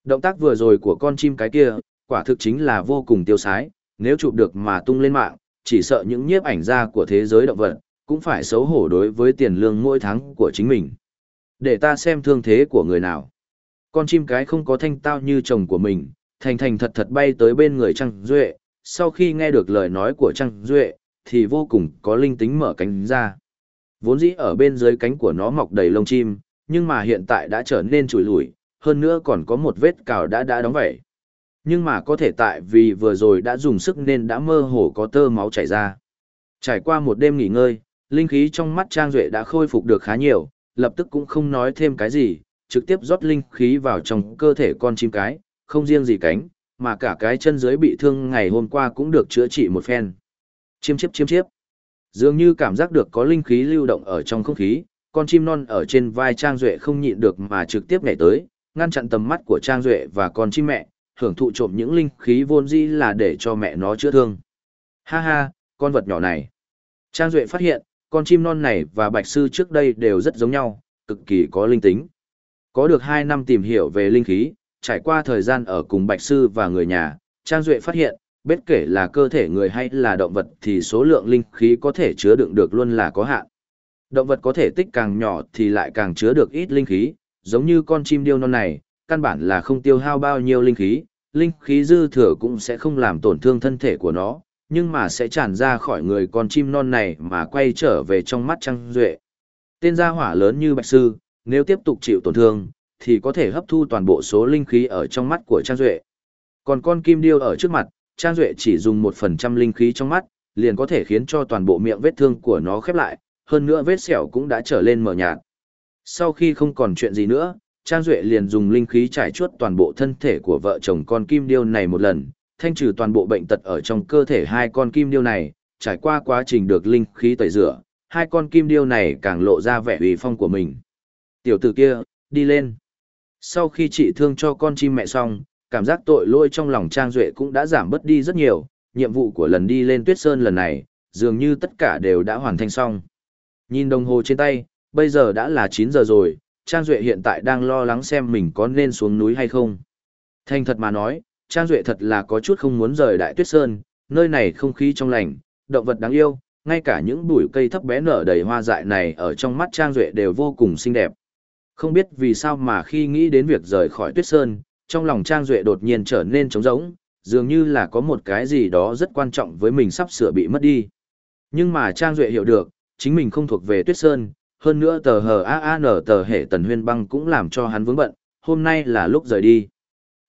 Động tác vừa rồi của con chim cái kia, quả thực chính là vô cùng tiêu sái, nếu chụp được mà tung lên mạng, chỉ sợ những nhiếp ảnh gia của thế giới động vật, cũng phải xấu hổ đối với tiền lương mỗi tháng của chính mình. Để ta xem thương thế của người nào. Con chim cái không có thanh tao như chồng của mình, thành thành thật thật bay tới bên người trăng Duệ, sau khi nghe được lời nói của trăng Duệ, thì vô cùng có linh tính mở cánh ra. Vốn dĩ ở bên dưới cánh của nó mọc đầy lông chim, nhưng mà hiện tại đã trở nên trùi lủi, hơn nữa còn có một vết cào đã đã đóng vẩy. Nhưng mà có thể tại vì vừa rồi đã dùng sức nên đã mơ hồ có tơ máu chảy ra. Trải qua một đêm nghỉ ngơi, linh khí trong mắt Trang Duệ đã khôi phục được khá nhiều, lập tức cũng không nói thêm cái gì, trực tiếp rót linh khí vào trong cơ thể con chim cái, không riêng gì cánh, mà cả cái chân dưới bị thương ngày hôm qua cũng được chữa trị một phen. Chiêm chiếp chiêm chiếp. Dường như cảm giác được có linh khí lưu động ở trong không khí, con chim non ở trên vai Trang Duệ không nhịn được mà trực tiếp nhảy tới, ngăn chặn tầm mắt của Trang Duệ và con chim mẹ, hưởng thụ trộm những linh khí vốn dĩ là để cho mẹ nó chữa thương. Ha ha, con vật nhỏ này. Trang Duệ phát hiện, con chim non này và bạch sư trước đây đều rất giống nhau, cực kỳ có linh tính. Có được 2 năm tìm hiểu về linh khí, trải qua thời gian ở cùng bạch sư và người nhà, Trang Duệ phát hiện, bất kể là cơ thể người hay là động vật thì số lượng linh khí có thể chứa đựng được luôn là có hạn. Động vật có thể tích càng nhỏ thì lại càng chứa được ít linh khí, giống như con chim điêu non này, căn bản là không tiêu hao bao nhiêu linh khí, linh khí dư thừa cũng sẽ không làm tổn thương thân thể của nó, nhưng mà sẽ tràn ra khỏi người con chim non này mà quay trở về trong mắt Trang Duệ. Tên gia hỏa lớn như Bạch Sư, nếu tiếp tục chịu tổn thương, thì có thể hấp thu toàn bộ số linh khí ở trong mắt của Trang Duệ. Còn con kim điêu ở trước mặt, Trang Duệ chỉ dùng 1% linh khí trong mắt, liền có thể khiến cho toàn bộ miệng vết thương của nó khép lại, hơn nữa vết sẹo cũng đã trở lên mờ nhạt. Sau khi không còn chuyện gì nữa, Trang Duệ liền dùng linh khí trải chuốt toàn bộ thân thể của vợ chồng con kim điêu này một lần, thanh trừ toàn bộ bệnh tật ở trong cơ thể hai con kim điêu này, trải qua quá trình được linh khí tẩy rửa, hai con kim điêu này càng lộ ra vẻ uy phong của mình. Tiểu tử kia, đi lên. Sau khi trị thương cho con chim mẹ xong, cảm giác tội lỗi trong lòng Trang Duệ cũng đã giảm bớt đi rất nhiều, nhiệm vụ của lần đi lên tuyết sơn lần này, dường như tất cả đều đã hoàn thành xong. Nhìn đồng hồ trên tay, bây giờ đã là 9 giờ rồi, Trang Duệ hiện tại đang lo lắng xem mình có nên xuống núi hay không. Thành thật mà nói, Trang Duệ thật là có chút không muốn rời Đại Tuyết Sơn, nơi này không khí trong lành, động vật đáng yêu, ngay cả những bụi cây thấp bé nở đầy hoa dại này ở trong mắt Trang Duệ đều vô cùng xinh đẹp. Không biết vì sao mà khi nghĩ đến việc rời khỏi Tuyết Sơn, trong lòng Trang Duệ đột nhiên trở nên trống rỗng, dường như là có một cái gì đó rất quan trọng với mình sắp sửa bị mất đi. Nhưng mà Trang Duệ hiểu được, chính mình không thuộc về Tuyết Sơn, hơn nữa tờ hờ AAN tờ hệ tần huyên băng cũng làm cho hắn vướng bận, hôm nay là lúc rời đi.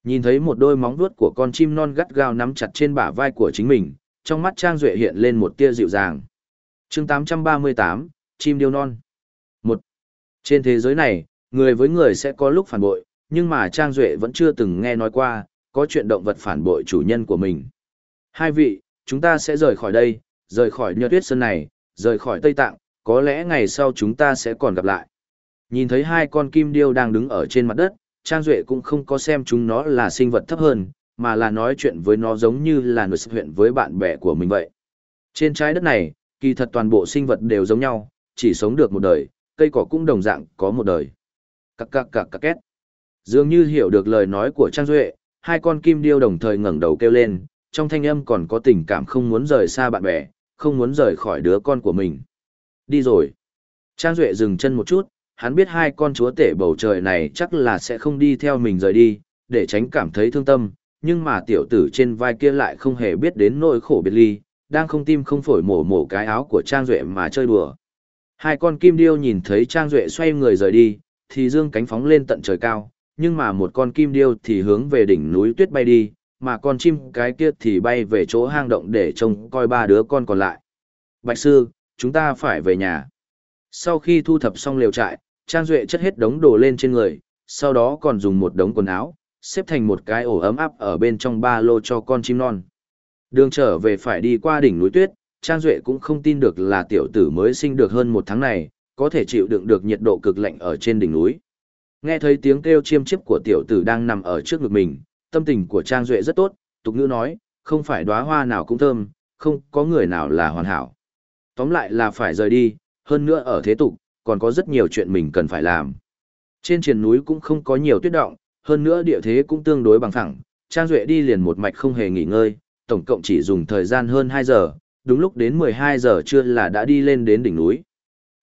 Nhìn thấy một đôi móng vuốt của con chim non gắt gao nắm chặt trên bả vai của chính mình, trong mắt Trang Duệ hiện lên một tia dịu dàng. chương 838, chim điêu non. một Trên thế giới này, người với người sẽ có lúc phản bội, nhưng mà Trang Duệ vẫn chưa từng nghe nói qua, có chuyện động vật phản bội chủ nhân của mình. Hai vị, chúng ta sẽ rời khỏi đây, rời khỏi nhật tuyết sơn này, rời khỏi Tây Tạng, có lẽ ngày sau chúng ta sẽ còn gặp lại. Nhìn thấy hai con kim điêu đang đứng ở trên mặt đất, Trang Duệ cũng không có xem chúng nó là sinh vật thấp hơn, mà là nói chuyện với nó giống như là người huyện với bạn bè của mình vậy. Trên trái đất này, kỳ thật toàn bộ sinh vật đều giống nhau, chỉ sống được một đời, cây cỏ cũng đồng dạng có một đời. Cắc cắc cắc cắc két. Dường như hiểu được lời nói của Trang Duệ, hai con kim điêu đồng thời ngẩng đầu kêu lên, trong thanh âm còn có tình cảm không muốn rời xa bạn bè, không muốn rời khỏi đứa con của mình. Đi rồi. Trang Duệ dừng chân một chút, hắn biết hai con chúa tể bầu trời này chắc là sẽ không đi theo mình rời đi, để tránh cảm thấy thương tâm, nhưng mà tiểu tử trên vai kia lại không hề biết đến nỗi khổ biệt ly, đang không tim không phổi mổ mổ cái áo của Trang Duệ mà chơi đùa. Hai con kim điêu nhìn thấy Trang Duệ xoay người rời đi, thì dương cánh phóng lên tận trời cao, nhưng mà một con kim điêu thì hướng về đỉnh núi tuyết bay đi, mà con chim cái kia thì bay về chỗ hang động để trông coi ba đứa con còn lại. Bạch sư, chúng ta phải về nhà. Sau khi thu thập xong lều trại, Trang Duệ chất hết đống đồ lên trên người, sau đó còn dùng một đống quần áo, xếp thành một cái ổ ấm áp ở bên trong ba lô cho con chim non. Đường trở về phải đi qua đỉnh núi tuyết, Trang Duệ cũng không tin được là tiểu tử mới sinh được hơn một tháng này, có thể chịu đựng được nhiệt độ cực lạnh ở trên đỉnh núi. Nghe thấy tiếng kêu chiêm chiếp của tiểu tử đang nằm ở trước ngực mình, tâm tình của Trang Duệ rất tốt, tục ngữ nói, không phải đóa hoa nào cũng thơm, không có người nào là hoàn hảo. Tóm lại là phải rời đi, hơn nữa ở thế tục, còn có rất nhiều chuyện mình cần phải làm. Trên triền núi cũng không có nhiều tuyết động, hơn nữa địa thế cũng tương đối bằng phẳng, Trang Duệ đi liền một mạch không hề nghỉ ngơi, tổng cộng chỉ dùng thời gian hơn 2 giờ, đúng lúc đến 12 giờ trưa là đã đi lên đến đỉnh núi.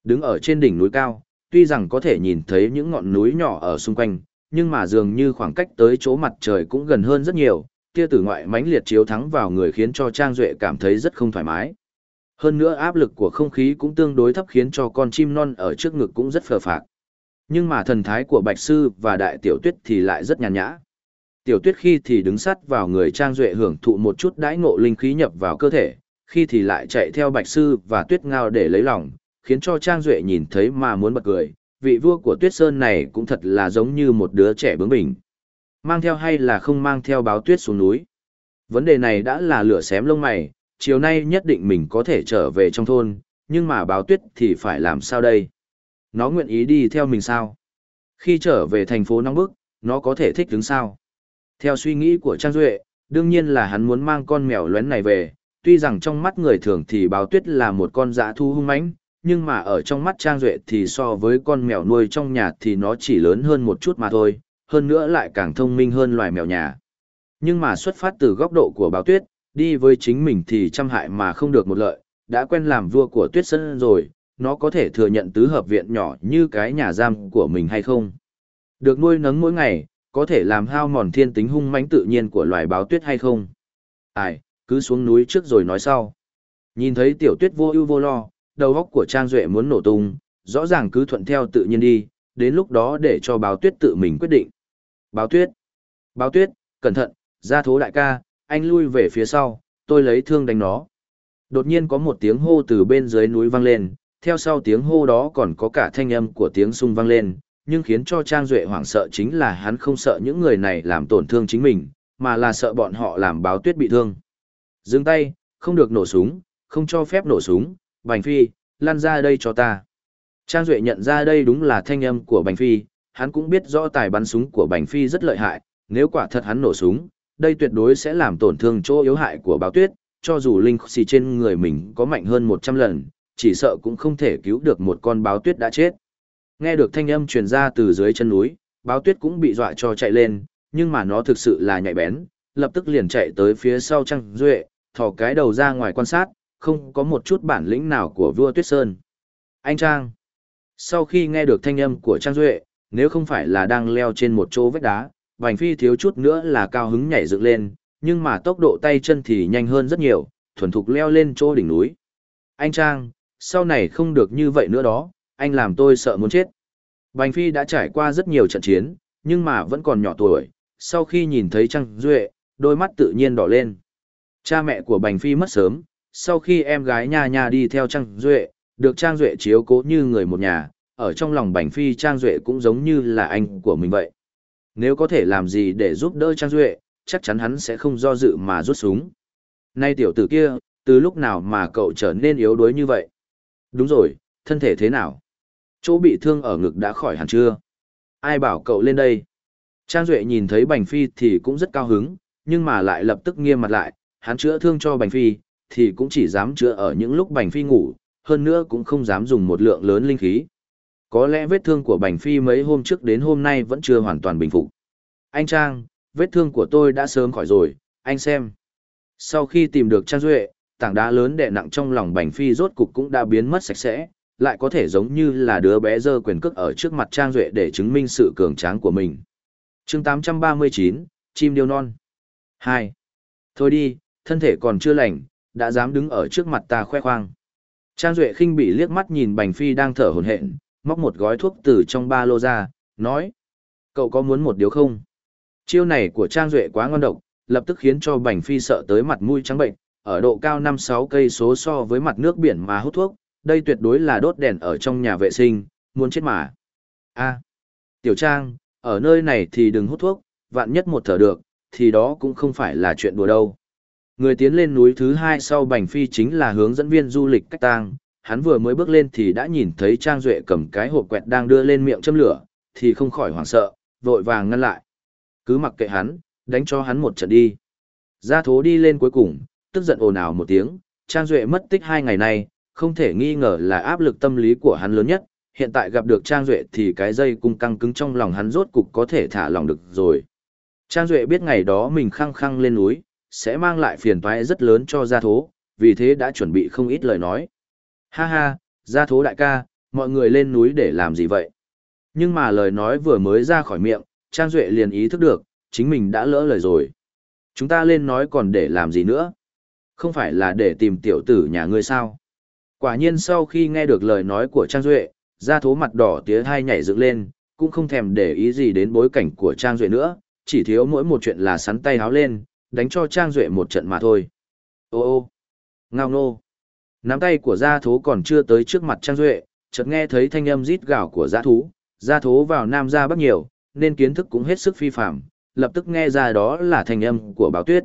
Đứng ở trên đỉnh núi cao, tuy rằng có thể nhìn thấy những ngọn núi nhỏ ở xung quanh, nhưng mà dường như khoảng cách tới chỗ mặt trời cũng gần hơn rất nhiều, tia tử ngoại mãnh liệt chiếu thắng vào người khiến cho Trang Duệ cảm thấy rất không thoải mái. Hơn nữa áp lực của không khí cũng tương đối thấp khiến cho con chim non ở trước ngực cũng rất phờ phạc. Nhưng mà thần thái của Bạch Sư và Đại Tiểu Tuyết thì lại rất nhàn nhã. Tiểu Tuyết khi thì đứng sát vào người Trang Duệ hưởng thụ một chút đãi ngộ linh khí nhập vào cơ thể, khi thì lại chạy theo Bạch Sư và Tuyết Ngao để lấy lòng, khiến cho Trang Duệ nhìn thấy mà muốn bật cười. Vị vua của Tuyết Sơn này cũng thật là giống như một đứa trẻ bướng bỉnh. Mang theo hay là không mang theo báo tuyết xuống núi? Vấn đề này đã là lửa xém lông mày, chiều nay nhất định mình có thể trở về trong thôn, nhưng mà báo tuyết thì phải làm sao đây? Nó nguyện ý đi theo mình sao? Khi trở về thành phố nóng bức, nó có thể thích đứng sao? Theo suy nghĩ của Trang Duệ, đương nhiên là hắn muốn mang con mèo lén này về, tuy rằng trong mắt người thường thì báo tuyết là một con dã thu hung mãnh, nhưng mà ở trong mắt Trang Duệ thì so với con mèo nuôi trong nhà thì nó chỉ lớn hơn một chút mà thôi, hơn nữa lại càng thông minh hơn loài mèo nhà. Nhưng mà xuất phát từ góc độ của báo tuyết, đi với chính mình thì trăm hại mà không được một lợi, đã quen làm vua của tuyết sân rồi, nó có thể thừa nhận tứ hợp viện nhỏ như cái nhà giam của mình hay không. Được nuôi nấng mỗi ngày, có thể làm hao mòn thiên tính hung mãnh tự nhiên của loài báo tuyết hay không. Ai, cứ xuống núi trước rồi nói sau. Nhìn thấy tiểu tuyết vô ưu vô lo, đầu óc của Trang Duệ muốn nổ tung, rõ ràng cứ thuận theo tự nhiên đi, đến lúc đó để cho báo tuyết tự mình quyết định. Báo tuyết, báo tuyết, cẩn thận, ra thố đại ca, anh lui về phía sau, tôi lấy thương đánh nó. Đột nhiên có một tiếng hô từ bên dưới núi vang lên, theo sau tiếng hô đó còn có cả thanh âm của tiếng sung vang lên, nhưng khiến cho Trang Duệ hoảng sợ chính là hắn không sợ những người này làm tổn thương chính mình, mà là sợ bọn họ làm báo tuyết bị thương. Dừng tay, không được nổ súng, không cho phép nổ súng, Bành Phi, lan ra đây cho ta. Trang Duệ nhận ra đây đúng là thanh âm của Bành Phi, hắn cũng biết rõ tài bắn súng của Bành Phi rất lợi hại, nếu quả thật hắn nổ súng, đây tuyệt đối sẽ làm tổn thương chỗ yếu hại của báo tuyết, cho dù linh xì trên người mình có mạnh hơn 100 lần, chỉ sợ cũng không thể cứu được một con báo tuyết đã chết. Nghe được thanh âm truyền ra từ dưới chân núi, báo tuyết cũng bị dọa cho chạy lên, nhưng mà nó thực sự là nhạy bén, lập tức liền chạy tới phía sau Trang Duệ, thò cái đầu ra ngoài quan sát, không có một chút bản lĩnh nào của vua Tuyết Sơn. Anh Trang. Sau khi nghe được thanh âm của Trang Duệ, nếu không phải là đang leo trên một chỗ vách đá, Bành Phi thiếu chút nữa là cao hứng nhảy dựng lên, nhưng mà tốc độ tay chân thì nhanh hơn rất nhiều, thuần thục leo lên chỗ đỉnh núi. Anh Trang, sau này không được như vậy nữa đó, anh làm tôi sợ muốn chết. Bành Phi đã trải qua rất nhiều trận chiến, nhưng mà vẫn còn nhỏ tuổi, sau khi nhìn thấy Trang Duệ, đôi mắt tự nhiên đỏ lên. Cha mẹ của Bành Phi mất sớm, sau khi em gái nha nha đi theo Trang Duệ, được Trang Duệ chiếu cố như người một nhà, ở trong lòng Bành Phi Trang Duệ cũng giống như là anh của mình vậy. Nếu có thể làm gì để giúp đỡ Trang Duệ, chắc chắn hắn sẽ không do dự mà rút súng. Nay tiểu tử kia, từ lúc nào mà cậu trở nên yếu đuối như vậy? Đúng rồi, thân thể thế nào? Chỗ bị thương ở ngực đã khỏi hẳn chưa? Ai bảo cậu lên đây? Trang Duệ nhìn thấy Bành Phi thì cũng rất cao hứng, nhưng mà lại lập tức nghiêm mặt lại, hắn chữa thương cho Bành Phi, thì cũng chỉ dám chữa ở những lúc Bành Phi ngủ, hơn nữa cũng không dám dùng một lượng lớn linh khí. Có lẽ vết thương của Bành Phi mấy hôm trước đến hôm nay vẫn chưa hoàn toàn bình phục. Anh Trang, vết thương của tôi đã sớm khỏi rồi, anh xem. Sau khi tìm được Trang Duệ, tảng đá lớn đè nặng trong lòng Bành Phi rốt cục cũng đã biến mất sạch sẽ, lại có thể giống như là đứa bé dơ quyền cước ở trước mặt Trang Duệ để chứng minh sự cường tráng của mình. chương 839, Chim Điêu Non 2. Thôi đi, thân thể còn chưa lành, đã dám đứng ở trước mặt ta khoe khoang. Trang Duệ khinh bị liếc mắt nhìn Bành Phi đang thở hồn hện, móc một gói thuốc từ trong ba lô ra, nói. Cậu có muốn một điếu không? Chiêu này của Trang Duệ quá ngon độc, lập tức khiến cho Bành Phi sợ tới mặt mũi trắng bệnh, ở độ cao 5-6 cây số so với mặt nước biển mà hút thuốc, đây tuyệt đối là đốt đèn ở trong nhà vệ sinh, muốn chết mà. a Tiểu Trang, ở nơi này thì đừng hút thuốc, vạn nhất một thở được, thì đó cũng không phải là chuyện đùa đâu. Người tiến lên núi thứ hai sau Bành Phi chính là hướng dẫn viên du lịch cách tang, hắn vừa mới bước lên thì đã nhìn thấy Trang Duệ cầm cái hộp quẹt đang đưa lên miệng châm lửa, thì không khỏi hoảng sợ, vội vàng ngăn lại. Cứ mặc kệ hắn, đánh cho hắn một trận đi. Gia thố đi lên cuối cùng, tức giận ồn ào một tiếng, Trang Duệ mất tích hai ngày nay, không thể nghi ngờ là áp lực tâm lý của hắn lớn nhất, hiện tại gặp được Trang Duệ thì cái dây cung căng cứng trong lòng hắn rốt cục có thể thả lòng được rồi. Trang Duệ biết ngày đó mình khăng khăng lên núi, sẽ mang lại phiền toái rất lớn cho gia thố, vì thế đã chuẩn bị không ít lời nói. Ha ha, gia thố đại ca, mọi người lên núi để làm gì vậy? Nhưng mà lời nói vừa mới ra khỏi miệng, Trang Duệ liền ý thức được, chính mình đã lỡ lời rồi. Chúng ta lên nói còn để làm gì nữa? Không phải là để tìm tiểu tử nhà ngươi sao? Quả nhiên sau khi nghe được lời nói của Trang Duệ, gia thố mặt đỏ tía hai nhảy dựng lên, cũng không thèm để ý gì đến bối cảnh của Trang Duệ nữa, chỉ thiếu mỗi một chuyện là sắn tay háo lên, đánh cho Trang Duệ một trận mà thôi. Ô ô, ngao nô. Nắm tay của gia thú còn chưa tới trước mặt Trang Duệ, chợt nghe thấy thanh âm rít gào của gia thú, gia thú vào nam gia bắc nhiều, nên kiến thức cũng hết sức phi phạm, lập tức nghe ra đó là thanh âm của báo tuyết.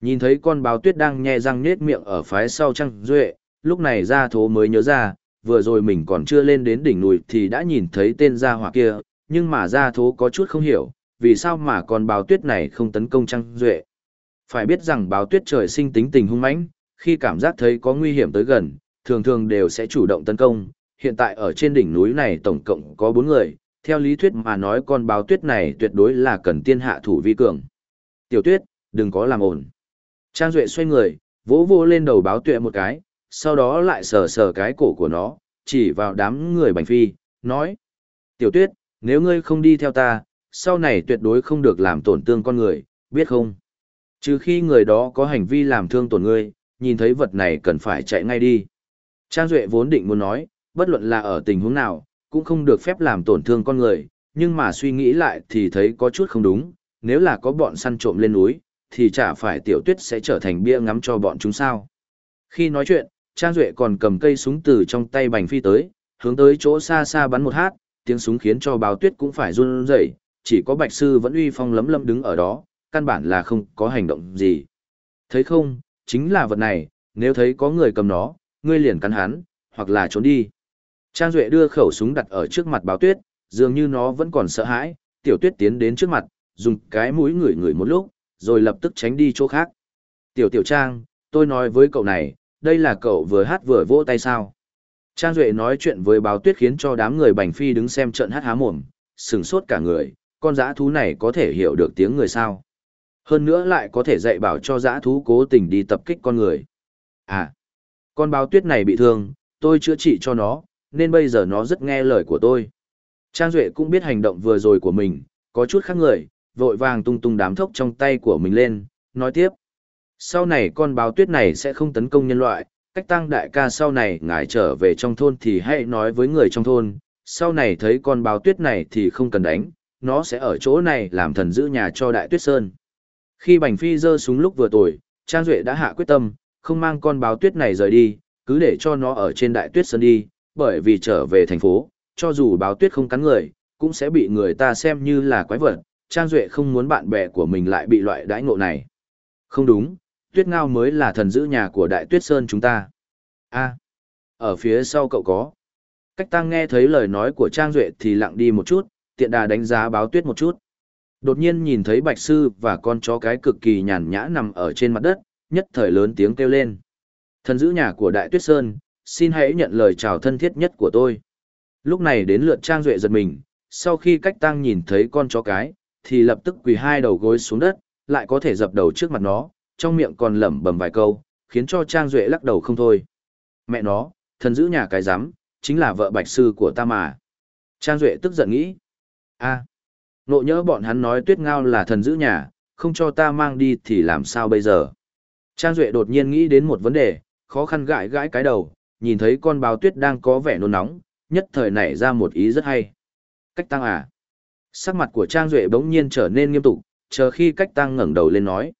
Nhìn thấy con báo tuyết đang nhe răng nết miệng ở phái sau Trang Duệ, lúc này gia thú mới nhớ ra, vừa rồi mình còn chưa lên đến đỉnh núi thì đã nhìn thấy tên gia hỏa kia, nhưng mà gia thú có chút không hiểu, vì sao mà con báo tuyết này không tấn công Trang Duệ. Phải biết rằng báo tuyết trời sinh tính tình hung mãnh, khi cảm giác thấy có nguy hiểm tới gần, thường thường đều sẽ chủ động tấn công. Hiện tại ở trên đỉnh núi này tổng cộng có 4 người, theo lý thuyết mà nói con báo tuyết này tuyệt đối là cần tiên hạ thủ vi cường. Tiểu tuyết, đừng có làm ổn. Trang Duệ xoay người, vỗ vô lên đầu báo tuệ một cái, sau đó lại sờ sờ cái cổ của nó, chỉ vào đám người bành phi, nói. Tiểu tuyết, nếu ngươi không đi theo ta, sau này tuyệt đối không được làm tổn thương con người, biết không? Trừ khi người đó có hành vi làm thương tổn ngươi, nhìn thấy vật này cần phải chạy ngay đi. Trang Duệ vốn định muốn nói, bất luận là ở tình huống nào, cũng không được phép làm tổn thương con người, nhưng mà suy nghĩ lại thì thấy có chút không đúng, nếu là có bọn săn trộm lên núi, thì chả phải tiểu tuyết sẽ trở thành bia ngắm cho bọn chúng sao. Khi nói chuyện, Trang Duệ còn cầm cây súng từ trong tay bành phi tới, hướng tới chỗ xa xa bắn một hát, tiếng súng khiến cho báo tuyết cũng phải run rẩy chỉ có bạch sư vẫn uy phong lấm lấm đứng ở đó, căn bản là không có hành động gì. Thấy không, chính là vật này, nếu thấy có người cầm nó, ngươi liền cắn hắn, hoặc là trốn đi. Trang Duệ đưa khẩu súng đặt ở trước mặt báo tuyết, dường như nó vẫn còn sợ hãi, tiểu tuyết tiến đến trước mặt, dùng cái mũi ngửi ngửi một lúc, rồi lập tức tránh đi chỗ khác. Tiểu tiểu Trang, tôi nói với cậu này, đây là cậu vừa hát vừa vỗ tay sao. Trang Duệ nói chuyện với báo tuyết khiến cho đám người bành phi đứng xem trận hát há mồm, sừng sốt cả người, con dã thú này có thể hiểu được tiếng người sao. Hơn nữa lại có thể dạy bảo cho giã thú cố tình đi tập kích con người. À, con báo tuyết này bị thương, tôi chữa trị cho nó, nên bây giờ nó rất nghe lời của tôi. Trang Duệ cũng biết hành động vừa rồi của mình, có chút khác người, vội vàng tung tung đám thốc trong tay của mình lên, nói tiếp. Sau này con báo tuyết này sẽ không tấn công nhân loại, cách tăng đại ca sau này ngài trở về trong thôn thì hãy nói với người trong thôn, sau này thấy con báo tuyết này thì không cần đánh, nó sẽ ở chỗ này làm thần giữ nhà cho đại tuyết sơn. Khi Bành Phi giơ súng lúc vừa tuổi, Trang Duệ đã hạ quyết tâm, không mang con báo tuyết này rời đi, cứ để cho nó ở trên đại tuyết sơn đi, bởi vì trở về thành phố, cho dù báo tuyết không cắn người, cũng sẽ bị người ta xem như là quái vật. Trang Duệ không muốn bạn bè của mình lại bị loại đãi ngộ này. Không đúng, tuyết ngao mới là thần giữ nhà của đại tuyết sơn chúng ta. a ở phía sau cậu có. Cách tăng nghe thấy lời nói của Trang Duệ thì lặng đi một chút, tiện đà đánh giá báo tuyết một chút. Đột nhiên nhìn thấy bạch sư và con chó cái cực kỳ nhàn nhã nằm ở trên mặt đất, nhất thời lớn tiếng kêu lên. Thần giữ nhà của Đại Tuyết Sơn, xin hãy nhận lời chào thân thiết nhất của tôi. Lúc này đến lượt Trang Duệ giật mình, sau khi cách tăng nhìn thấy con chó cái, thì lập tức quỳ hai đầu gối xuống đất, lại có thể dập đầu trước mặt nó, trong miệng còn lẩm bẩm vài câu, khiến cho Trang Duệ lắc đầu không thôi. Mẹ nó, thần giữ nhà cái giám, chính là vợ bạch sư của ta mà. Trang Duệ tức giận nghĩ. a nộ nhớ bọn hắn nói tuyết ngao là thần giữ nhà, không cho ta mang đi thì làm sao bây giờ. Trang Duệ đột nhiên nghĩ đến một vấn đề, khó khăn gãi gãi cái đầu, nhìn thấy con báo tuyết đang có vẻ nôn nóng, nhất thời nảy ra một ý rất hay. Cách tăng à? Sắc mặt của Trang Duệ bỗng nhiên trở nên nghiêm túc, chờ khi cách tăng ngẩng đầu lên nói.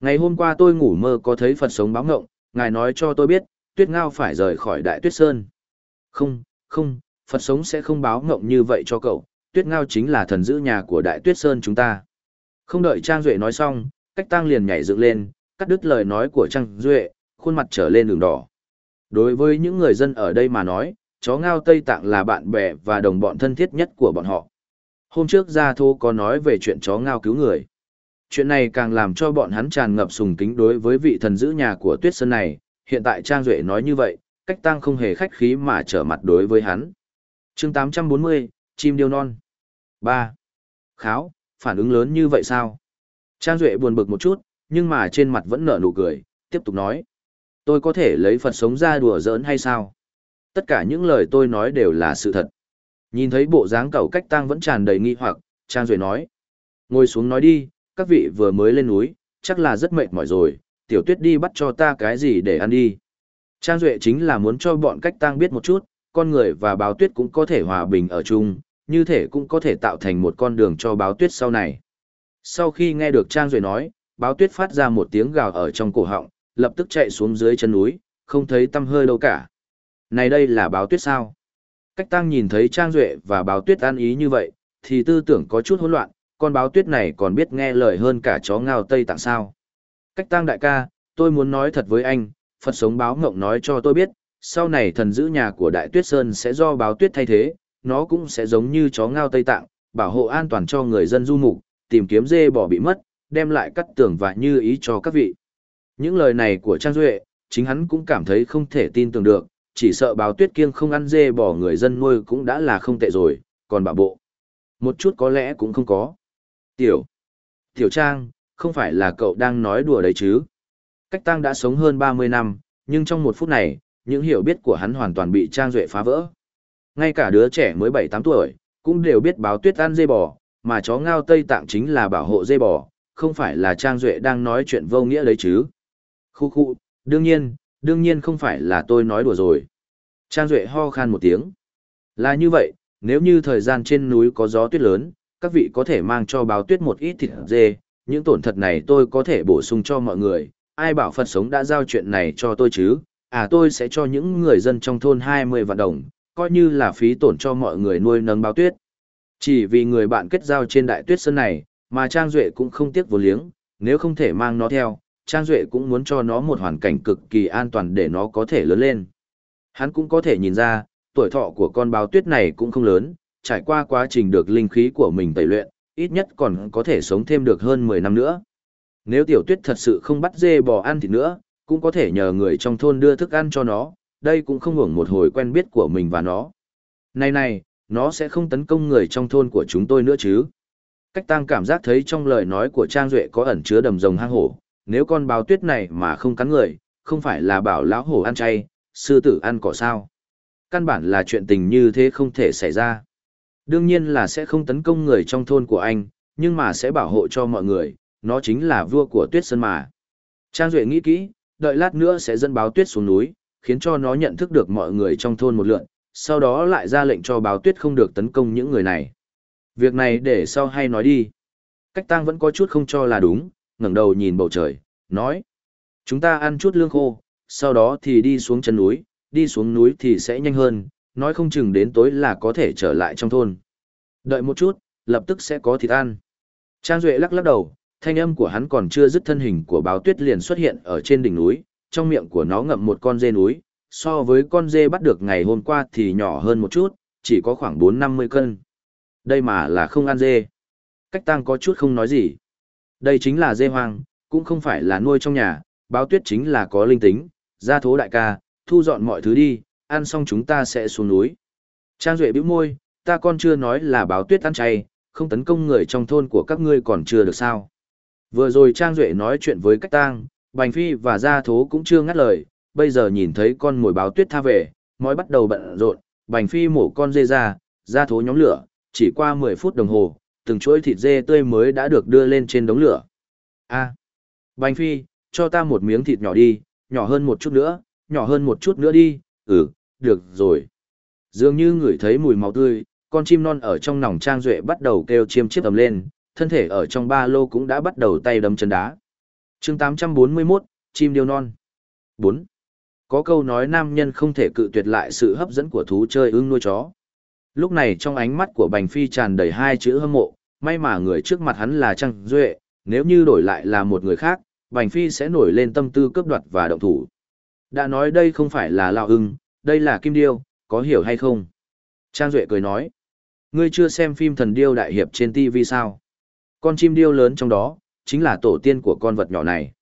Ngày hôm qua tôi ngủ mơ có thấy Phật sống báo ngộng, ngài nói cho tôi biết, tuyết ngao phải rời khỏi đại tuyết sơn. Không, không, Phật sống sẽ không báo ngộng như vậy cho cậu, tuyết ngao chính là thần giữ nhà của đại tuyết sơn chúng ta. Không đợi Trang Duệ nói xong, cách tăng liền nhảy dựng lên, cắt đứt lời nói của Trang Duệ, khuôn mặt trở lên đường đỏ. Đối với những người dân ở đây mà nói, chó ngao Tây Tạng là bạn bè và đồng bọn thân thiết nhất của bọn họ. Hôm trước Gia Thô có nói về chuyện chó ngao cứu người. Chuyện này càng làm cho bọn hắn tràn ngập sùng kính đối với vị thần giữ nhà của Tuyết Sơn này, hiện tại Trang Duệ nói như vậy, cách tăng không hề khách khí mà trở mặt đối với hắn. chương 840, chim điêu non. Ba, Kháo, phản ứng lớn như vậy sao? Trang Duệ buồn bực một chút, nhưng mà trên mặt vẫn nở nụ cười, tiếp tục nói. Tôi có thể lấy Phật sống ra đùa giỡn hay sao? Tất cả những lời tôi nói đều là sự thật. Nhìn thấy bộ dáng cầu cách tăng vẫn tràn đầy nghi hoặc, Trang Duệ nói. Ngồi xuống nói đi, các vị vừa mới lên núi, chắc là rất mệt mỏi rồi, tiểu tuyết đi bắt cho ta cái gì để ăn đi. Trang Duệ chính là muốn cho bọn cách tăng biết một chút, con người và báo tuyết cũng có thể hòa bình ở chung, như thể cũng có thể tạo thành một con đường cho báo tuyết sau này. Sau khi nghe được Trang Duệ nói, báo tuyết phát ra một tiếng gào ở trong cổ họng, lập tức chạy xuống dưới chân núi, không thấy tâm hơi đâu cả. Này đây là báo tuyết sao? Cách tăng nhìn thấy Trang Duệ và báo tuyết an ý như vậy, thì tư tưởng có chút hỗn loạn, con báo tuyết này còn biết nghe lời hơn cả chó ngao Tây Tạng sao. Cách tăng đại ca, tôi muốn nói thật với anh, Phật sống báo ngộng nói cho tôi biết, sau này thần giữ nhà của Đại Tuyết Sơn sẽ do báo tuyết thay thế, nó cũng sẽ giống như chó ngao Tây Tạng, bảo hộ an toàn cho người dân du mục, tìm kiếm dê bò bị mất, đem lại cắt tưởng và như ý cho các vị. Những lời này của Trang Duệ, chính hắn cũng cảm thấy không thể tin tưởng được, chỉ sợ báo tuyết kiêng không ăn dê bò người dân nuôi cũng đã là không tệ rồi, còn bảo bộ. Một chút có lẽ cũng không có. Tiểu. Tiểu Trang, không phải là cậu đang nói đùa đấy chứ. Cách tăng đã sống hơn 30 năm, nhưng trong một phút này, những hiểu biết của hắn hoàn toàn bị Trang Duệ phá vỡ. Ngay cả đứa trẻ mới 7-8 tuổi, cũng đều biết báo tuyết ăn dê bò, mà chó ngao Tây Tạng chính là bảo hộ dê bò, không phải là Trang Duệ đang nói chuyện vô nghĩa đấy chứ. Khu khu, đương nhiên, đương nhiên không phải là tôi nói đùa rồi. Trang Duệ ho khan một tiếng. Là như vậy, nếu như thời gian trên núi có gió tuyết lớn, các vị có thể mang cho báo tuyết một ít thịt dê, những tổn thật này tôi có thể bổ sung cho mọi người. Ai bảo Phật sống đã giao chuyện này cho tôi chứ, à tôi sẽ cho những người dân trong thôn 20 vạn đồng, coi như là phí tổn cho mọi người nuôi nấng báo tuyết. Chỉ vì người bạn kết giao trên đại tuyết sơn này, mà Trang Duệ cũng không tiếc vô liếng, nếu không thể mang nó theo, Trang Duệ cũng muốn cho nó một hoàn cảnh cực kỳ an toàn để nó có thể lớn lên. Hắn cũng có thể nhìn ra, tuổi thọ của con báo tuyết này cũng không lớn, trải qua quá trình được linh khí của mình tẩy luyện, ít nhất còn có thể sống thêm được hơn 10 năm nữa. Nếu tiểu tuyết thật sự không bắt dê bò ăn thịt nữa, cũng có thể nhờ người trong thôn đưa thức ăn cho nó, đây cũng không hưởng một hồi quen biết của mình và nó. Này này, nó sẽ không tấn công người trong thôn của chúng tôi nữa chứ. Cách tăng cảm giác thấy trong lời nói của Trang Duệ có ẩn chứa đầm rồng hang hổ, nếu con báo tuyết này mà không cắn người, không phải là bảo lão hổ ăn chay, sư tử ăn cỏ sao. Căn bản là chuyện tình như thế không thể xảy ra. Đương nhiên là sẽ không tấn công người trong thôn của anh, nhưng mà sẽ bảo hộ cho mọi người, nó chính là vua của tuyết sơn mà. Trang Duệ nghĩ kỹ, đợi lát nữa sẽ dẫn báo tuyết xuống núi, khiến cho nó nhận thức được mọi người trong thôn một lượn, sau đó lại ra lệnh cho báo tuyết không được tấn công những người này. Việc này để sau hay nói đi. Cách tang vẫn có chút không cho là đúng, ngẩng đầu nhìn bầu trời, nói. Chúng ta ăn chút lương khô, sau đó thì đi xuống chân núi, đi xuống núi thì sẽ nhanh hơn, nói không chừng đến tối là có thể trở lại trong thôn. Đợi một chút, lập tức sẽ có thịt ăn. Trang Duệ lắc lắc đầu, thanh âm của hắn còn chưa dứt thân hình của báo tuyết liền xuất hiện ở trên đỉnh núi, trong miệng của nó ngậm một con dê núi, so với con dê bắt được ngày hôm qua thì nhỏ hơn một chút, chỉ có khoảng 4-50 cân. Đây mà là không ăn dê. Cách tăng có chút không nói gì. Đây chính là dê hoang, cũng không phải là nuôi trong nhà, báo tuyết chính là có linh tính, ra thố đại ca, thu dọn mọi thứ đi, ăn xong chúng ta sẽ xuống núi. Trang Duệ bĩu môi, ta còn chưa nói là báo tuyết ăn chay, không tấn công người trong thôn của các ngươi còn chưa được sao. Vừa rồi Trang Duệ nói chuyện với cách tang, Bành Phi và Gia Thố cũng chưa ngắt lời, bây giờ nhìn thấy con mồi báo tuyết tha về, mói bắt đầu bận rộn, Bành Phi mổ con dê ra, Gia Thố nhóm lửa, chỉ qua 10 phút đồng hồ, từng chuỗi thịt dê tươi mới đã được đưa lên trên đống lửa. A, Bành Phi, cho ta một miếng thịt nhỏ đi, nhỏ hơn một chút nữa, nhỏ hơn một chút nữa đi, ừ, được rồi. Dường như ngửi thấy mùi máu tươi, con chim non ở trong nòng trang duệ bắt đầu kêu chiêm chiếp ầm lên, thân thể ở trong ba lô cũng đã bắt đầu tay đấm chân đá chương 841, chim điêu non. 4. Có câu nói nam nhân không thể cự tuyệt lại sự hấp dẫn của thú chơi ưng nuôi chó. Lúc này trong ánh mắt của Bành Phi tràn đầy hai chữ hâm mộ, may mà người trước mặt hắn là Trang Duệ, nếu như đổi lại là một người khác, Bành Phi sẽ nổi lên tâm tư cướp đoạt và động thủ. Đã nói đây không phải là lão ưng, đây là kim điêu, có hiểu hay không? Trang Duệ cười nói, ngươi chưa xem phim thần điêu đại hiệp trên TV sao? Con chim điêu lớn trong đó, chính là tổ tiên của con vật nhỏ này.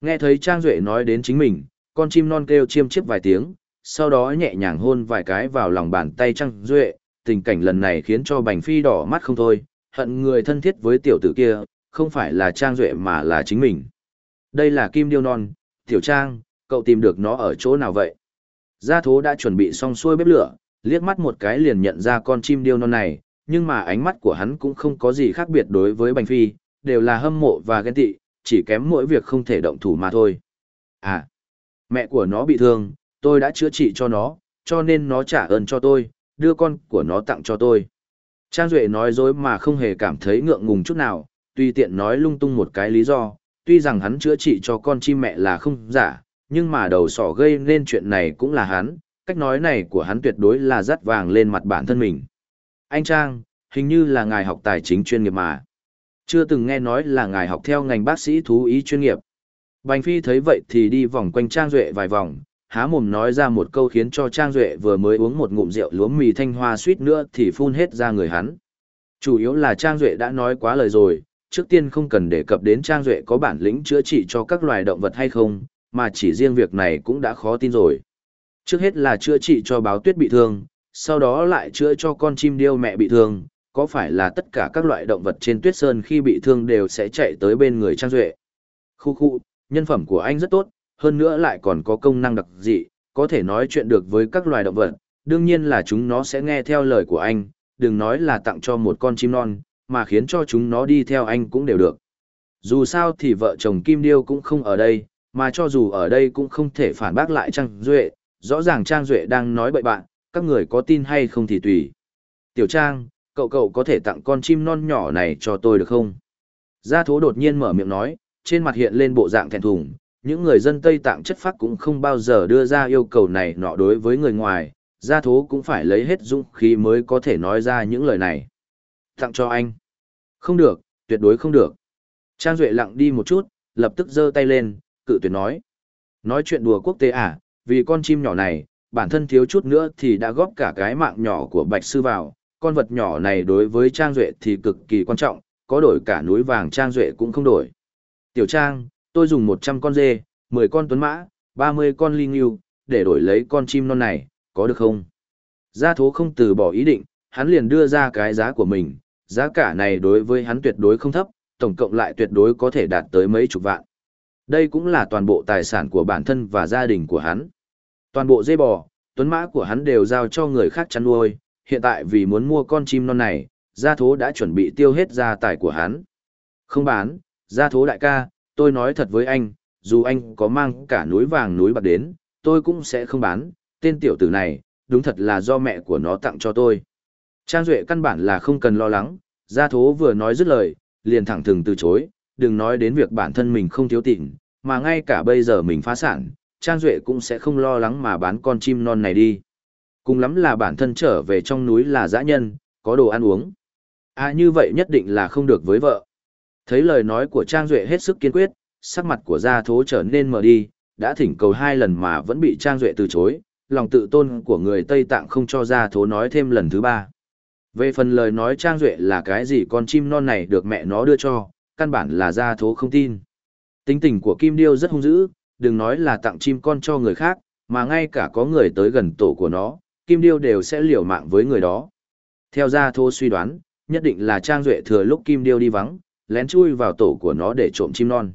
Nghe thấy Trang Duệ nói đến chính mình, con chim non kêu chiêm chiếp vài tiếng, sau đó nhẹ nhàng hôn vài cái vào lòng bàn tay Trang Duệ, tình cảnh lần này khiến cho Bành Phi đỏ mắt không thôi, hận người thân thiết với tiểu tử kia, không phải là Trang Duệ mà là chính mình. Đây là kim điêu non, tiểu Trang, cậu tìm được nó ở chỗ nào vậy? Gia thố đã chuẩn bị xong xuôi bếp lửa, liếc mắt một cái liền nhận ra con chim điêu non này, nhưng mà ánh mắt của hắn cũng không có gì khác biệt đối với Bành Phi, đều là hâm mộ và ghen tị, chỉ kém mỗi việc không thể động thủ mà thôi. À, mẹ của nó bị thương, tôi đã chữa trị cho nó, cho nên nó trả ơn cho tôi, đưa con của nó tặng cho tôi. Trang Duệ nói dối mà không hề cảm thấy ngượng ngùng chút nào, tùy tiện nói lung tung một cái lý do, tuy rằng hắn chữa trị cho con chim mẹ là không giả, nhưng mà đầu sỏ gây nên chuyện này cũng là hắn, cách nói này của hắn tuyệt đối là dắt vàng lên mặt bản thân mình. Anh Trang, hình như là ngài học tài chính chuyên nghiệp mà. Chưa từng nghe nói là ngài học theo ngành bác sĩ thú y chuyên nghiệp. Bành Phi thấy vậy thì đi vòng quanh Trang Duệ vài vòng, há mồm nói ra một câu khiến cho Trang Duệ vừa mới uống một ngụm rượu lúa mì thanh hoa suýt nữa thì phun hết ra người hắn. Chủ yếu là Trang Duệ đã nói quá lời rồi, trước tiên không cần đề cập đến Trang Duệ có bản lĩnh chữa trị cho các loài động vật hay không, mà chỉ riêng việc này cũng đã khó tin rồi. Trước hết là chữa trị cho báo tuyết bị thương, sau đó lại chữa cho con chim điêu mẹ bị thương, có phải là tất cả các loại động vật trên tuyết sơn khi bị thương đều sẽ chạy tới bên người Trang Duệ. Khu khu, nhân phẩm của anh rất tốt, hơn nữa lại còn có công năng đặc dị, có thể nói chuyện được với các loài động vật, đương nhiên là chúng nó sẽ nghe theo lời của anh, đừng nói là tặng cho một con chim non, mà khiến cho chúng nó đi theo anh cũng đều được. Dù sao thì vợ chồng Kim Điêu cũng không ở đây, mà cho dù ở đây cũng không thể phản bác lại Trang Duệ, rõ ràng Trang Duệ đang nói bậy bạn, các người có tin hay không thì tùy. Tiểu Trang, cậu cậu có thể tặng con chim non nhỏ này cho tôi được không? Gia thố đột nhiên mở miệng nói, trên mặt hiện lên bộ dạng thẹn thùng, những người dân Tây Tạng chất phác cũng không bao giờ đưa ra yêu cầu này nọ đối với người ngoài, gia thố cũng phải lấy hết dũng khí mới có thể nói ra những lời này. Tặng cho anh. Không được, tuyệt đối không được. Trang Duệ lặng đi một chút, lập tức giơ tay lên, cự tuyệt nói. Nói chuyện đùa quốc tế à, vì con chim nhỏ này, bản thân thiếu chút nữa thì đã góp cả cái mạng nhỏ của Bạch Sư vào, con vật nhỏ này đối với Trang Duệ thì cực kỳ quan trọng, có đổi cả núi vàng Trang Duệ cũng không đổi. Tiểu Trang, tôi dùng 100 con dê, 10 con tuấn mã, 30 con linh yêu, để đổi lấy con chim non này, có được không? Gia thố không từ bỏ ý định, hắn liền đưa ra cái giá của mình, giá cả này đối với hắn tuyệt đối không thấp, tổng cộng lại tuyệt đối có thể đạt tới mấy chục vạn. Đây cũng là toàn bộ tài sản của bản thân và gia đình của hắn. Toàn bộ dê bò, tuấn mã của hắn đều giao cho người khác chăn nuôi, hiện tại vì muốn mua con chim non này, gia thố đã chuẩn bị tiêu hết gia tài của hắn. Không bán, gia thố đại ca, tôi nói thật với anh, dù anh có mang cả núi vàng núi bạc đến, tôi cũng sẽ không bán, tên tiểu tử này, đúng thật là do mẹ của nó tặng cho tôi. Trang Duệ căn bản là không cần lo lắng, gia thố vừa nói dứt lời, liền thẳng thừng từ chối, đừng nói đến việc bản thân mình không thiếu tịnh, mà ngay cả bây giờ mình phá sản, Trang Duệ cũng sẽ không lo lắng mà bán con chim non này đi. Cùng lắm là bản thân trở về trong núi là dã nhân, có đồ ăn uống. À như vậy nhất định là không được với vợ. Thấy lời nói của Trang Duệ hết sức kiên quyết, sắc mặt của gia thố trở nên mờ đi, đã thỉnh cầu hai lần mà vẫn bị Trang Duệ từ chối, lòng tự tôn của người Tây Tạng không cho gia thố nói thêm lần thứ ba. Về phần lời nói Trang Duệ là cái gì con chim non này được mẹ nó đưa cho, căn bản là gia thố không tin. Tính tình của Kim Điêu rất hung dữ, đừng nói là tặng chim con cho người khác, mà ngay cả có người tới gần tổ của nó, Kim Điêu đều sẽ liều mạng với người đó. Theo gia thô suy đoán, nhất định là Trang Duệ thừa lúc Kim Điêu đi vắng, lén chui vào tổ của nó để trộm chim non.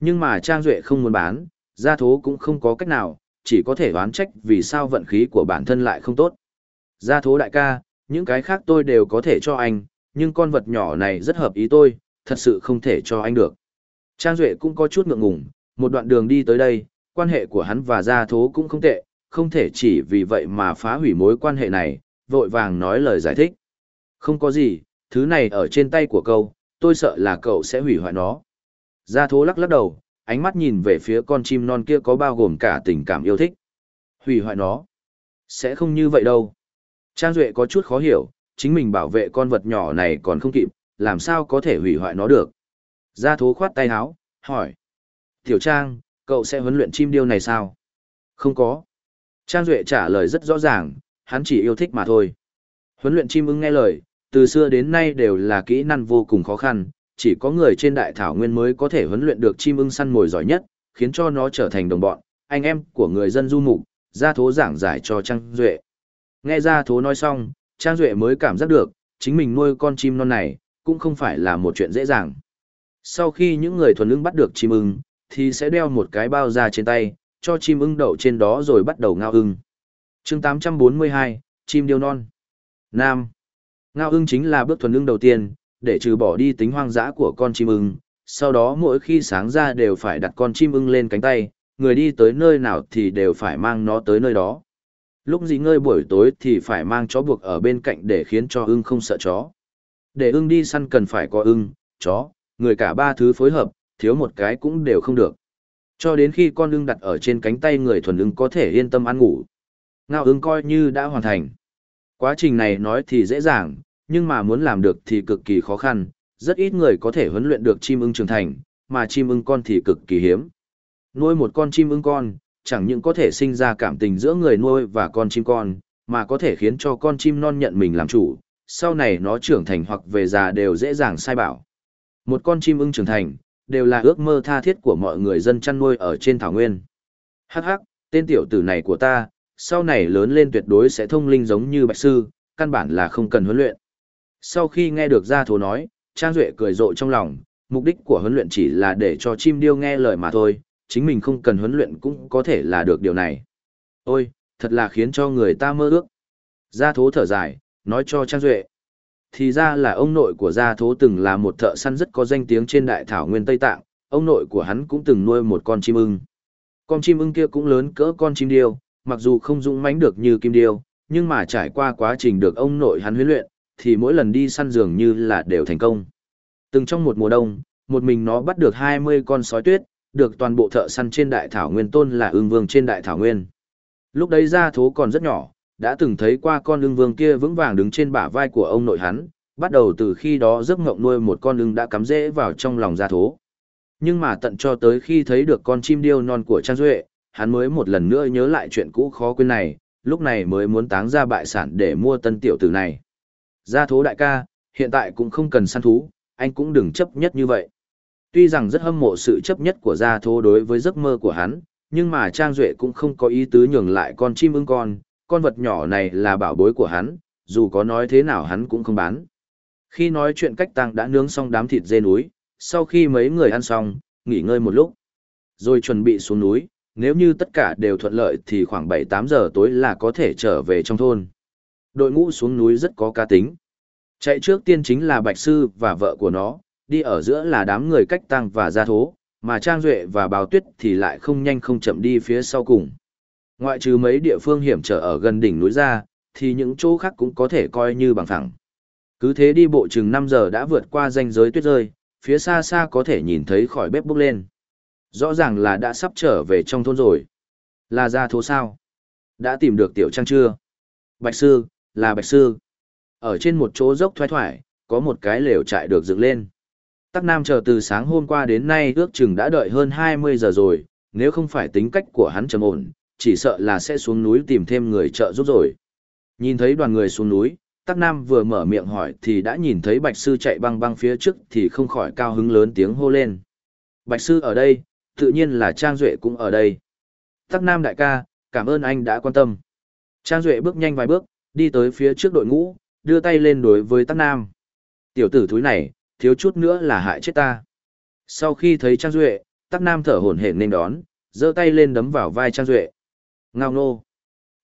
Nhưng mà Trang Duệ không muốn bán, gia thố cũng không có cách nào, chỉ có thể đoán trách vì sao vận khí của bản thân lại không tốt. Gia thố đại ca, những cái khác tôi đều có thể cho anh, nhưng con vật nhỏ này rất hợp ý tôi, thật sự không thể cho anh được. Trang Duệ cũng có chút ngượng ngùng, một đoạn đường đi tới đây, quan hệ của hắn và gia thố cũng không tệ, không thể chỉ vì vậy mà phá hủy mối quan hệ này, vội vàng nói lời giải thích. Không có gì, thứ này ở trên tay của cậu, tôi sợ là cậu sẽ hủy hoại nó. Gia thố lắc lắc đầu, ánh mắt nhìn về phía con chim non kia có bao gồm cả tình cảm yêu thích. Hủy hoại nó. Sẽ không như vậy đâu. Trang Duệ có chút khó hiểu, chính mình bảo vệ con vật nhỏ này còn không kịp, làm sao có thể hủy hoại nó được. Gia thố khoát tay áo, hỏi. Tiểu Trang, cậu sẽ huấn luyện chim điêu này sao? Không có. Trang Duệ trả lời rất rõ ràng, hắn chỉ yêu thích mà thôi. Huấn luyện chim ưng nghe lời, từ xưa đến nay đều là kỹ năng vô cùng khó khăn, chỉ có người trên đại thảo nguyên mới có thể huấn luyện được chim ưng săn mồi giỏi nhất, khiến cho nó trở thành đồng bọn, anh em của người dân du mục, gia thố giảng giải cho Trang Duệ. Nghe gia thố nói xong, Trang Duệ mới cảm giác được, chính mình nuôi con chim non này, cũng không phải là một chuyện dễ dàng. Sau khi những người thuần ưng bắt được chim ưng, thì sẽ đeo một cái bao ra trên tay, cho chim ưng đậu trên đó rồi bắt đầu ngao ưng. chương 842, chim điêu non. Nam. Ngao ưng chính là bước thuần ưng đầu tiên, để trừ bỏ đi tính hoang dã của con chim ưng. Sau đó mỗi khi sáng ra đều phải đặt con chim ưng lên cánh tay, người đi tới nơi nào thì đều phải mang nó tới nơi đó. Lúc gì ngơi buổi tối thì phải mang chó buộc ở bên cạnh để khiến cho ưng không sợ chó. Để ưng đi săn cần phải có ưng, chó, người cả ba thứ phối hợp, thiếu một cái cũng đều không được. Cho đến khi con ưng đặt ở trên cánh tay người thuần ưng có thể yên tâm ăn ngủ. Ngao ưng coi như đã hoàn thành. Quá trình này nói thì dễ dàng, nhưng mà muốn làm được thì cực kỳ khó khăn, rất ít người có thể huấn luyện được chim ưng trưởng thành, mà chim ưng con thì cực kỳ hiếm. Nuôi một con chim ưng con, chẳng những có thể sinh ra cảm tình giữa người nuôi và con chim con, mà có thể khiến cho con chim non nhận mình làm chủ, sau này nó trưởng thành hoặc về già đều dễ dàng sai bảo. Một con chim ưng trưởng thành, đều là ước mơ tha thiết của mọi người dân chăn nuôi ở trên thảo nguyên. Hắc hắc, tên tiểu tử này của ta, sau này lớn lên tuyệt đối sẽ thông linh giống như bạch sư, căn bản là không cần huấn luyện. Sau khi nghe được gia thố nói, Trang Duệ cười rộ trong lòng, mục đích của huấn luyện chỉ là để cho chim điêu nghe lời mà thôi, chính mình không cần huấn luyện cũng có thể là được điều này. Ôi, thật là khiến cho người ta mơ ước. Gia thố thở dài, nói cho Trang Duệ. Thì ra là ông nội của Gia thố từng là một thợ săn rất có danh tiếng trên đại thảo nguyên Tây Tạng, ông nội của hắn cũng từng nuôi một con chim ưng. Con chim ưng kia cũng lớn cỡ con chim điêu, mặc dù không dũng mãnh được như kim điêu, nhưng mà trải qua quá trình được ông nội hắn huấn luyện, thì mỗi lần đi săn dường như là đều thành công. Từng trong một mùa đông, một mình nó bắt được 20 con sói tuyết, được toàn bộ thợ săn trên đại thảo nguyên tôn là ương vương trên đại thảo nguyên. Lúc đấy gia thố còn rất nhỏ, đã từng thấy qua con lưng vương kia vững vàng đứng trên bả vai của ông nội hắn, bắt đầu từ khi đó giấc ngộng nuôi một con lưng đã cắm rễ vào trong lòng gia thố. Nhưng mà tận cho tới khi thấy được con chim điêu non của Trang Duệ, hắn mới một lần nữa nhớ lại chuyện cũ khó quên này, lúc này mới muốn táng ra bại sản để mua tân tiểu tử này. Gia thố đại ca, hiện tại cũng không cần săn thú, anh cũng đừng chấp nhất như vậy. Tuy rằng rất hâm mộ sự chấp nhất của gia thố đối với giấc mơ của hắn, nhưng mà Trang Duệ cũng không có ý tứ nhường lại con chim ưng con, con vật nhỏ này là bảo bối của hắn, dù có nói thế nào hắn cũng không bán. Khi nói chuyện cách tăng đã nướng xong đám thịt dê núi, sau khi mấy người ăn xong, nghỉ ngơi một lúc, rồi chuẩn bị xuống núi, nếu như tất cả đều thuận lợi thì khoảng 7-8 giờ tối là có thể trở về trong thôn. Đội ngũ xuống núi rất có cá tính. Chạy trước tiên chính là Bạch Sư và vợ của nó, đi ở giữa là đám người cách tăng và gia thố, mà Trang Duệ và Bào Tuyết thì lại không nhanh không chậm đi phía sau cùng. Ngoại trừ mấy địa phương hiểm trở ở gần đỉnh núi ra, thì những chỗ khác cũng có thể coi như bằng phẳng. Cứ thế đi bộ chừng 5 giờ đã vượt qua ranh giới tuyết rơi, phía xa xa có thể nhìn thấy khỏi bếp bốc lên. Rõ ràng là đã sắp trở về trong thôn rồi. Là Ra thố sao? Đã tìm được tiểu trang chưa? Bạch sư, là bạch sư. Ở trên một chỗ dốc thoái thoải, có một cái lều trại được dựng lên. Tắc Nam chờ từ sáng hôm qua đến nay ước chừng đã đợi hơn 20 giờ rồi, nếu không phải tính cách của hắn trầm ổn, chỉ sợ là sẽ xuống núi tìm thêm người trợ giúp rồi. Nhìn thấy đoàn người xuống núi, Tắc Nam vừa mở miệng hỏi thì đã nhìn thấy Bạch Sư chạy băng băng phía trước thì không khỏi cao hứng lớn tiếng hô lên. Bạch Sư ở đây, tự nhiên là Trang Duệ cũng ở đây. Tắc Nam đại ca, cảm ơn anh đã quan tâm. Trang Duệ bước nhanh vài bước, đi tới phía trước đội ngũ, đưa tay lên đối với Tắc Nam. Tiểu tử thúi này, thiếu chút nữa là hại chết ta. Sau khi thấy Trang Duệ, Tắc Nam thở hổn hển nên đón, giơ tay lên đấm vào vai Trang Duệ. Ngao nô.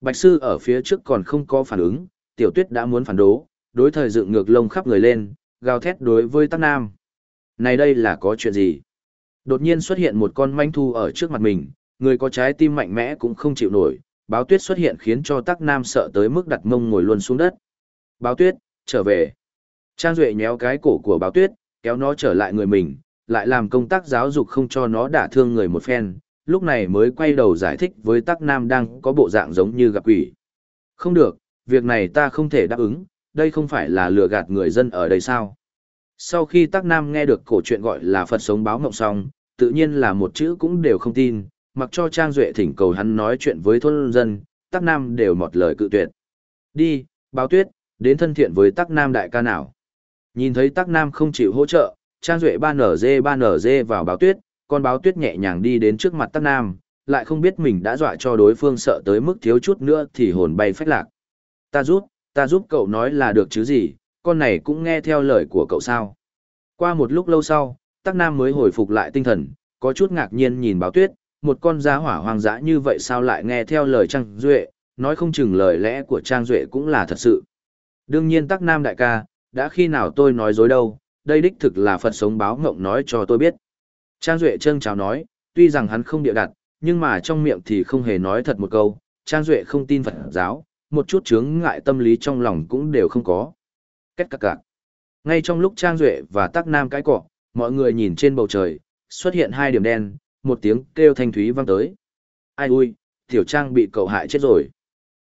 Bạch sư ở phía trước còn không có phản ứng, tiểu tuyết đã muốn phản đố, đối thời dựng ngược lông khắp người lên, gào thét đối với Tắc Nam. Này đây là có chuyện gì? Đột nhiên xuất hiện một con manh thu ở trước mặt mình, người có trái tim mạnh mẽ cũng không chịu nổi, báo tuyết xuất hiện khiến cho Tắc Nam sợ tới mức đặt mông ngồi luôn xuống đất. Báo tuyết, trở về. Trang Duệ nhéo cái cổ của báo tuyết, kéo nó trở lại người mình, lại làm công tác giáo dục không cho nó đả thương người một phen, lúc này mới quay đầu giải thích với Tắc Nam đang có bộ dạng giống như gặp quỷ. Không được, việc này ta không thể đáp ứng, đây không phải là lừa gạt người dân ở đây sao. Sau khi Tắc Nam nghe được cổ chuyện gọi là Phật sống báo mộng xong, tự nhiên là một chữ cũng đều không tin, mặc cho Trang Duệ thỉnh cầu hắn nói chuyện với thôn dân, Tắc Nam đều một lời cự tuyệt. Đi, báo tuyết, đến thân thiện với Tắc Nam đại ca nào. Nhìn thấy Tắc Nam không chịu hỗ trợ, Trang Duệ 3NG 3NG vào báo tuyết, con báo tuyết nhẹ nhàng đi đến trước mặt Tắc Nam, lại không biết mình đã dọa cho đối phương sợ tới mức thiếu chút nữa thì hồn bay phách lạc. Ta giúp, ta giúp cậu nói là được chứ gì, con này cũng nghe theo lời của cậu sao. Qua một lúc lâu sau, Tắc Nam mới hồi phục lại tinh thần, có chút ngạc nhiên nhìn báo tuyết, một con giá hỏa hoang dã như vậy sao lại nghe theo lời Trang Duệ, nói không chừng lời lẽ của Trang Duệ cũng là thật sự. Đương nhiên Tắc Nam đại ca, đã khi nào tôi nói dối đâu, đây đích thực là Phật sống báo ngộng nói cho tôi biết. Trang Duệ Trân chào nói, tuy rằng hắn không địa đặt, nhưng mà trong miệng thì không hề nói thật một câu, Trang Duệ không tin Phật giáo, một chút chướng ngại tâm lý trong lòng cũng đều không có. Kết cạc cạc. Ngay trong lúc Trang Duệ và Tắc Nam cái cọ, mọi người nhìn trên bầu trời, xuất hiện hai điểm đen, một tiếng kêu thanh thúy vang tới. Ai ui, Tiểu Trang bị cậu hại chết rồi.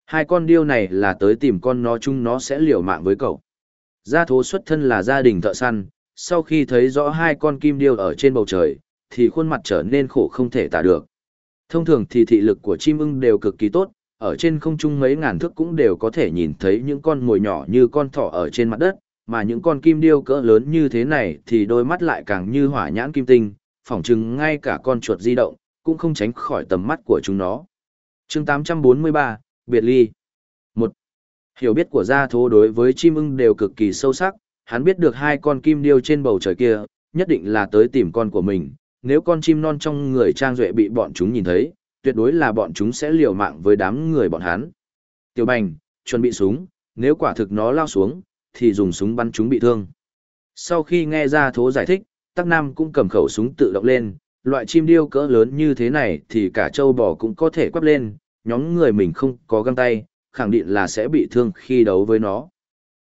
Hai con điêu này là tới tìm con nó chung nó sẽ liều mạng với cậu. Gia thố xuất thân là gia đình thợ săn, sau khi thấy rõ hai con kim điêu ở trên bầu trời, thì khuôn mặt trở nên khổ không thể tả được. Thông thường thì thị lực của chim ưng đều cực kỳ tốt, ở trên không trung mấy ngàn thước cũng đều có thể nhìn thấy những con mồi nhỏ như con thỏ ở trên mặt đất, mà những con kim điêu cỡ lớn như thế này thì đôi mắt lại càng như hỏa nhãn kim tinh, phỏng chừng ngay cả con chuột di động, cũng không tránh khỏi tầm mắt của chúng nó. chương 843, Biệt Ly một Hiểu biết của gia thố đối với chim ưng đều cực kỳ sâu sắc, hắn biết được hai con kim điêu trên bầu trời kia, nhất định là tới tìm con của mình, nếu con chim non trong người trang duệ bị bọn chúng nhìn thấy, tuyệt đối là bọn chúng sẽ liều mạng với đám người bọn hắn. Tiểu bành, chuẩn bị súng, nếu quả thực nó lao xuống, thì dùng súng bắn chúng bị thương. Sau khi nghe ra thố giải thích, Tắc Nam cũng cầm khẩu súng tự động lên, loại chim điêu cỡ lớn như thế này thì cả châu bò cũng có thể quắp lên, nhóm người mình không có găng tay, khẳng định là sẽ bị thương khi đấu với nó.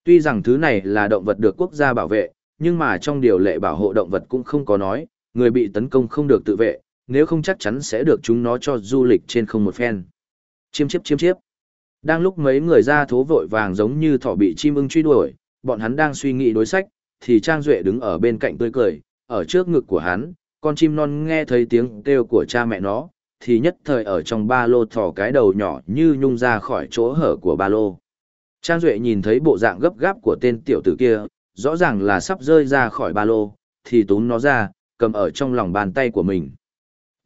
Tuy rằng thứ này là động vật được quốc gia bảo vệ, nhưng mà trong điều lệ bảo hộ động vật cũng không có nói, người bị tấn công không được tự vệ, nếu không chắc chắn sẽ được chúng nó cho du lịch trên không một phen. Chiêm chiếp chiêm chiếp. Đang lúc mấy người ra thố vội vàng giống như thỏ bị chim ưng truy đuổi, bọn hắn đang suy nghĩ đối sách, thì Trang Duệ đứng ở bên cạnh tươi cười, ở trước ngực của hắn, con chim non nghe thấy tiếng kêu của cha mẹ nó, thì nhất thời ở trong ba lô thỏ cái đầu nhỏ như nhung ra khỏi chỗ hở của ba lô. Trang Duệ nhìn thấy bộ dạng gấp gáp của tên tiểu tử kia, rõ ràng là sắp rơi ra khỏi ba lô, thì túm nó ra, cầm ở trong lòng bàn tay của mình.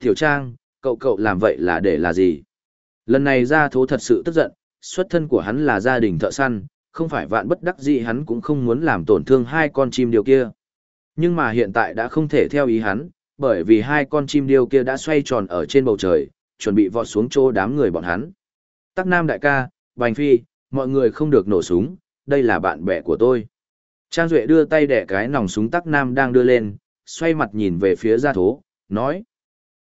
Tiểu Trang, Cậu cậu làm vậy là để là gì? Lần này Ra thố thật sự tức giận, xuất thân của hắn là gia đình thợ săn, không phải vạn bất đắc gì hắn cũng không muốn làm tổn thương hai con chim điều kia. Nhưng mà hiện tại đã không thể theo ý hắn, bởi vì hai con chim điêu kia đã xoay tròn ở trên bầu trời, chuẩn bị vọt xuống chỗ đám người bọn hắn. Tắc Nam đại ca, Bành Phi, mọi người không được nổ súng, đây là bạn bè của tôi. Trang Duệ đưa tay đẻ cái nòng súng Tắc Nam đang đưa lên, xoay mặt nhìn về phía gia thố, nói.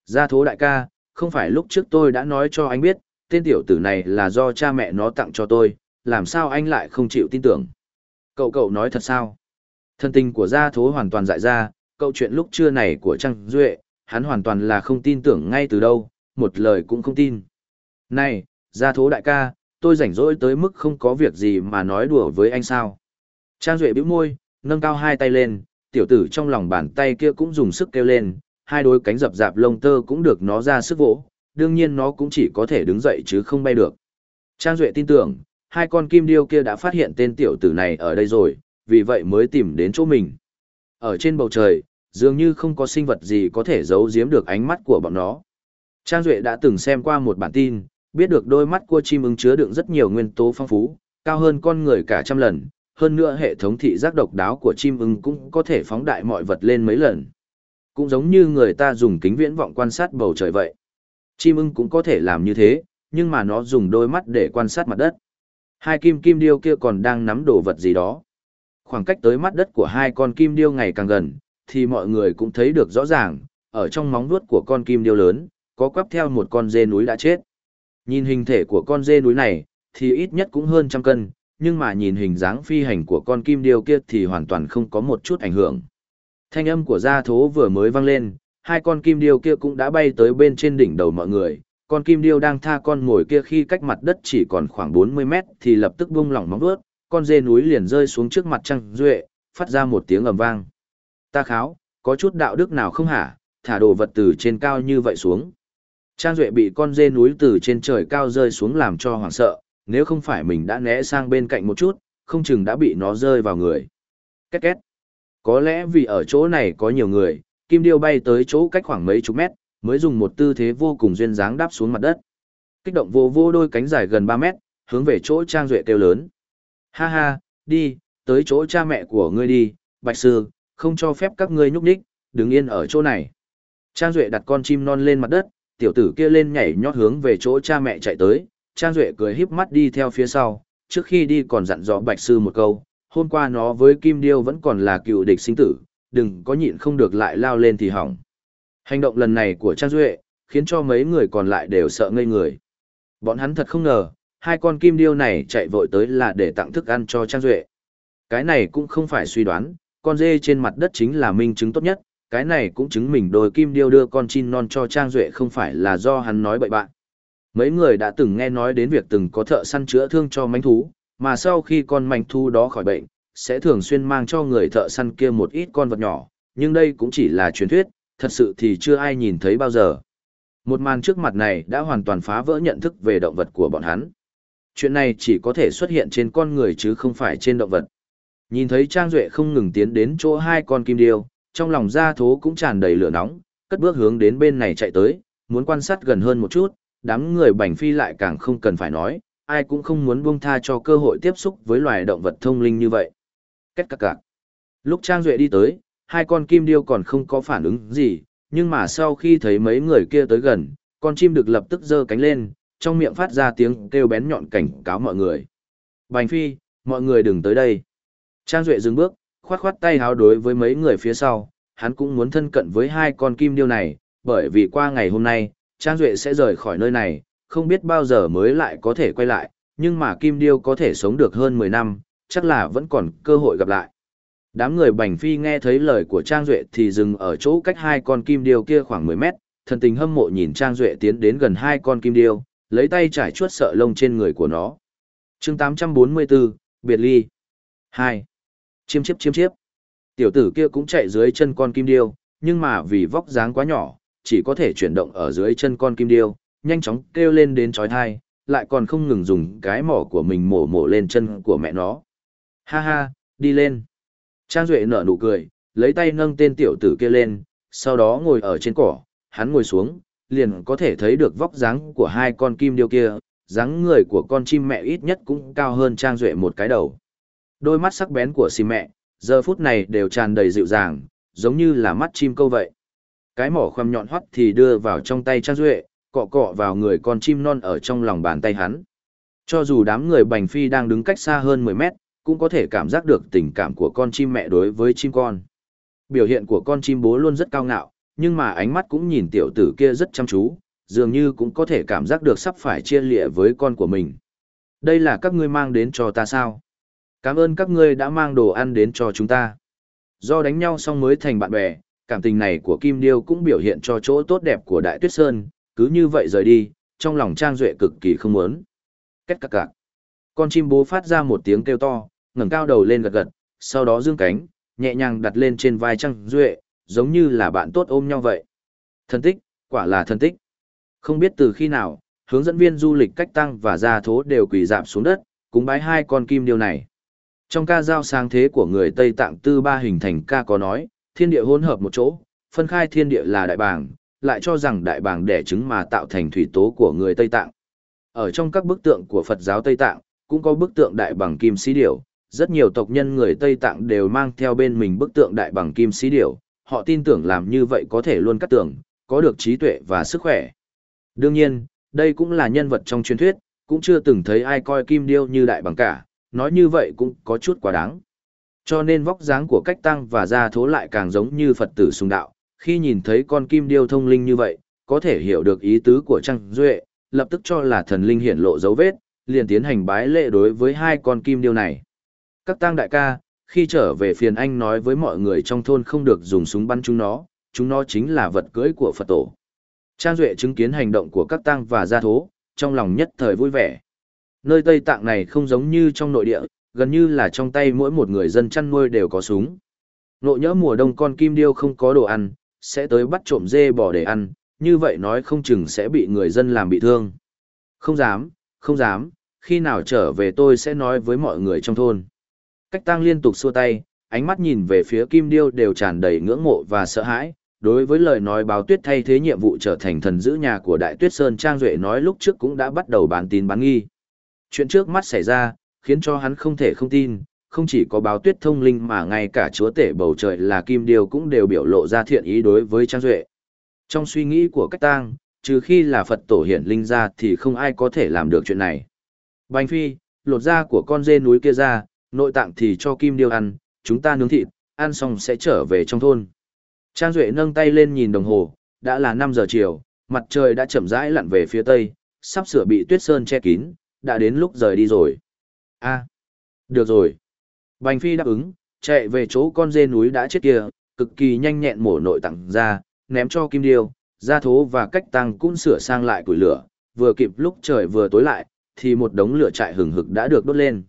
Gia thố đại ca, không phải lúc trước tôi đã nói cho anh biết, tên tiểu tử này là do cha mẹ nó tặng cho tôi, làm sao anh lại không chịu tin tưởng. Cậu cậu nói thật sao? Thân tình của gia thố hoàn toàn dại ra, câu chuyện lúc trưa này của Trang Duệ, hắn hoàn toàn là không tin tưởng ngay từ đâu, một lời cũng không tin. Này, gia thố đại ca, tôi rảnh rỗi tới mức không có việc gì mà nói đùa với anh sao. Trang Duệ bĩu môi, nâng cao hai tay lên, tiểu tử trong lòng bàn tay kia cũng dùng sức kêu lên, hai đôi cánh dập dạp lông tơ cũng được nó ra sức vỗ, đương nhiên nó cũng chỉ có thể đứng dậy chứ không bay được. Trang Duệ tin tưởng, hai con kim điêu kia đã phát hiện tên tiểu tử này ở đây rồi, vì vậy mới tìm đến chỗ mình. Ở trên bầu trời, dường như không có sinh vật gì có thể giấu giếm được ánh mắt của bọn nó. Trang Duệ đã từng xem qua một bản tin, biết được đôi mắt của chim ưng chứa đựng rất nhiều nguyên tố phong phú, cao hơn con người cả trăm lần, hơn nữa hệ thống thị giác độc đáo của chim ưng cũng có thể phóng đại mọi vật lên mấy lần. Cũng giống như người ta dùng kính viễn vọng quan sát bầu trời vậy. Chim ưng cũng có thể làm như thế, nhưng mà nó dùng đôi mắt để quan sát mặt đất. Hai kim kim điêu kia còn đang nắm đồ vật gì đó. Khoảng cách tới mắt đất của hai con kim điêu ngày càng gần, thì mọi người cũng thấy được rõ ràng, ở trong móng vuốt của con kim điêu lớn, có quắp theo một con dê núi đã chết. Nhìn hình thể của con dê núi này, thì ít nhất cũng hơn trăm cân, nhưng mà nhìn hình dáng phi hành của con kim điêu kia thì hoàn toàn không có một chút ảnh hưởng. Thanh âm của gia thố vừa mới vang lên, hai con kim điêu kia cũng đã bay tới bên trên đỉnh đầu mọi người. Con kim điêu đang tha con ngồi kia khi cách mặt đất chỉ còn khoảng 40 mét thì lập tức buông lỏng móng vuốt, con dê núi liền rơi xuống trước mặt Trăng Duệ, phát ra một tiếng ầm vang. Ta kháo, có chút đạo đức nào không hả, thả đồ vật từ trên cao như vậy xuống. Trang Duệ bị con dê núi từ trên trời cao rơi xuống làm cho hoảng sợ, nếu không phải mình đã né sang bên cạnh một chút, không chừng đã bị nó rơi vào người. Két két. Có lẽ vì ở chỗ này có nhiều người, kim điêu bay tới chỗ cách khoảng mấy chục mét, mới dùng một tư thế vô cùng duyên dáng đáp xuống mặt đất. Kích động vô vô đôi cánh dài gần 3 mét, hướng về chỗ Trang Duệ kêu lớn. Ha ha, đi, tới chỗ cha mẹ của ngươi đi, Bạch Sư, không cho phép các ngươi nhúc nhích, đứng yên ở chỗ này. Trang Duệ đặt con chim non lên mặt đất, tiểu tử kia lên nhảy nhót hướng về chỗ cha mẹ chạy tới, Trang Duệ cười híp mắt đi theo phía sau, trước khi đi còn dặn dò Bạch Sư một câu, hôm qua nó với Kim Điêu vẫn còn là cựu địch sinh tử, đừng có nhịn không được lại lao lên thì hỏng. Hành động lần này của Trang Duệ, khiến cho mấy người còn lại đều sợ ngây người. Bọn hắn thật không ngờ, hai con kim điêu này chạy vội tới là để tặng thức ăn cho Trang Duệ. Cái này cũng không phải suy đoán, con dê trên mặt đất chính là minh chứng tốt nhất, cái này cũng chứng minh đôi kim điêu đưa con chin non cho Trang Duệ không phải là do hắn nói bậy bạn. Mấy người đã từng nghe nói đến việc từng có thợ săn chữa thương cho manh thú, mà sau khi con manh thú đó khỏi bệnh, sẽ thường xuyên mang cho người thợ săn kia một ít con vật nhỏ, nhưng đây cũng chỉ là truyền thuyết, thật sự thì chưa ai nhìn thấy bao giờ. Một màn trước mặt này đã hoàn toàn phá vỡ nhận thức về động vật của bọn hắn. Chuyện này chỉ có thể xuất hiện trên con người chứ không phải trên động vật. Nhìn thấy Trang Duệ không ngừng tiến đến chỗ hai con kim điêu, trong lòng gia thố cũng tràn đầy lửa nóng, cất bước hướng đến bên này chạy tới, muốn quan sát gần hơn một chút, đám người bành phi lại càng không cần phải nói, ai cũng không muốn buông tha cho cơ hội tiếp xúc với loài động vật thông linh như vậy. Kết cạc cạc. Lúc Trang Duệ đi tới, hai con kim điêu còn không có phản ứng gì, nhưng mà sau khi thấy mấy người kia tới gần, con chim được lập tức giơ cánh lên, trong miệng phát ra tiếng kêu bén nhọn cảnh cáo mọi người. Bành phi, mọi người đừng tới đây. Trang Duệ dừng bước, khoát khoát tay háo đối với mấy người phía sau, hắn cũng muốn thân cận với hai con kim điêu này, bởi vì qua ngày hôm nay, Trang Duệ sẽ rời khỏi nơi này, không biết bao giờ mới lại có thể quay lại, nhưng mà kim điêu có thể sống được hơn 10 năm, chắc là vẫn còn cơ hội gặp lại. Đám người Bành Phi nghe thấy lời của Trang Duệ thì dừng ở chỗ cách hai con kim điêu kia khoảng 10 mét, thần tình hâm mộ nhìn Trang Duệ tiến đến gần hai con kim điêu, lấy tay trải chuốt sợ lông trên người của nó. chương 844, Biệt Ly 2. Chiêm chiếp chiêm chiếp. Tiểu tử kia cũng chạy dưới chân con kim điêu, nhưng mà vì vóc dáng quá nhỏ, chỉ có thể chuyển động ở dưới chân con kim điêu, nhanh chóng kêu lên đến chói thai, lại còn không ngừng dùng cái mỏ của mình mổ mổ lên chân của mẹ nó. Ha ha, đi lên. Trang Duệ nở nụ cười, lấy tay nâng tên tiểu tử kia lên, sau đó ngồi ở trên cỏ, hắn ngồi xuống, liền có thể thấy được vóc dáng của hai con kim điêu kia, dáng người của con chim mẹ ít nhất cũng cao hơn Trang Duệ một cái đầu. Đôi mắt sắc bén của sim mẹ, giờ phút này đều tràn đầy dịu dàng, giống như là mắt chim câu vậy. Cái mỏ khoăm nhọn hoắt thì đưa vào trong tay Trang Duệ, cọ cọ vào người con chim non ở trong lòng bàn tay hắn. Cho dù đám người Bành Phi đang đứng cách xa hơn 10 mét, cũng có thể cảm giác được tình cảm của con chim mẹ đối với chim con. Biểu hiện của con chim bố luôn rất cao ngạo, nhưng mà ánh mắt cũng nhìn tiểu tử kia rất chăm chú, dường như cũng có thể cảm giác được sắp phải chia lịa với con của mình. Đây là các ngươi mang đến cho ta sao? Cảm ơn các ngươi đã mang đồ ăn đến cho chúng ta. Do đánh nhau xong mới thành bạn bè, cảm tình này của Kim Điêu cũng biểu hiện cho chỗ tốt đẹp của Đại Tuyết Sơn, cứ như vậy rời đi, trong lòng Trang Duệ cực kỳ không muốn. Kết cạc cạc. Con chim bố phát ra một tiếng kêu to, ngẩng cao đầu lên gật gật, sau đó dương cánh, nhẹ nhàng đặt lên trên vai Trang Duệ, giống như là bạn tốt ôm nhau vậy. Thân tích, quả là thân tích. Không biết từ khi nào, hướng dẫn viên du lịch cách tăng và gia thố đều quỳ dạp xuống đất, cúng bái hai con kim điêu này. Trong ca giao sáng thế của người Tây Tạng tư ba hình thành ca có nói, thiên địa hỗn hợp một chỗ, phân khai thiên địa là đại bàng, lại cho rằng đại bàng đẻ trứng mà tạo thành thủy tố của người Tây Tạng. Ở trong các bức tượng của Phật giáo Tây Tạng, cũng có bức tượng đại bằng kim sĩ điểu, rất nhiều tộc nhân người Tây Tạng đều mang theo bên mình bức tượng đại bằng kim sĩ điểu, họ tin tưởng làm như vậy có thể luôn cắt tưởng, có được trí tuệ và sức khỏe. Đương nhiên, đây cũng là nhân vật trong truyền thuyết, cũng chưa từng thấy ai coi kim điêu như đại bằng cả, nói như vậy cũng có chút quá đáng. Cho nên vóc dáng của cách tăng và gia thố lại càng giống như Phật tử sùng đạo, khi nhìn thấy con kim điêu thông linh như vậy, có thể hiểu được ý tứ của Trăng Duệ, lập tức cho là thần linh hiển lộ dấu vết, liền tiến hành bái lễ đối với hai con kim điêu này. Các tăng đại ca, khi trở về phiền anh nói với mọi người trong thôn không được dùng súng bắn chúng nó, chúng nó chính là vật cưỡi của Phật tổ. Trang Duệ chứng kiến hành động của các tăng và gia thố, trong lòng nhất thời vui vẻ. Nơi Tây Tạng này không giống như trong nội địa, gần như là trong tay mỗi một người dân chăn nuôi đều có súng. Nộ nhỡ mùa đông con kim điêu không có đồ ăn, sẽ tới bắt trộm dê bò để ăn, như vậy nói không chừng sẽ bị người dân làm bị thương. Không dám, không dám, khi nào trở về tôi sẽ nói với mọi người trong thôn. Cách tăng liên tục xua tay, ánh mắt nhìn về phía kim điêu đều tràn đầy ngưỡng mộ và sợ hãi. Đối với lời nói báo tuyết thay thế nhiệm vụ trở thành thần giữ nhà của Đại Tuyết Sơn Trang Duệ nói lúc trước cũng đã bắt đầu bán tín bán nghi. Chuyện trước mắt xảy ra, khiến cho hắn không thể không tin, không chỉ có báo tuyết thông linh mà ngay cả chúa tể bầu trời là Kim Điêu cũng đều biểu lộ ra thiện ý đối với Trang Duệ. Trong suy nghĩ của cách tang, trừ khi là Phật tổ hiển linh ra thì không ai có thể làm được chuyện này. Bánh phi, lột da của con dê núi kia ra, nội tạng thì cho Kim Điêu ăn, chúng ta nướng thịt, ăn xong sẽ trở về trong thôn. Trang Duệ nâng tay lên nhìn đồng hồ, đã là 5 giờ chiều, mặt trời đã chậm rãi lặn về phía tây, sắp sửa bị tuyết sơn che kín, đã đến lúc rời đi rồi a được rồi. Bành Phi đáp ứng, chạy về chỗ con dê núi đã chết kia, cực kỳ nhanh nhẹn mổ nội tặng ra, ném cho kim điêu, gia thố và cách tăng cũng sửa sang lại củi lửa, vừa kịp lúc trời vừa tối lại, thì một đống lửa trại hừng hực đã được đốt lên.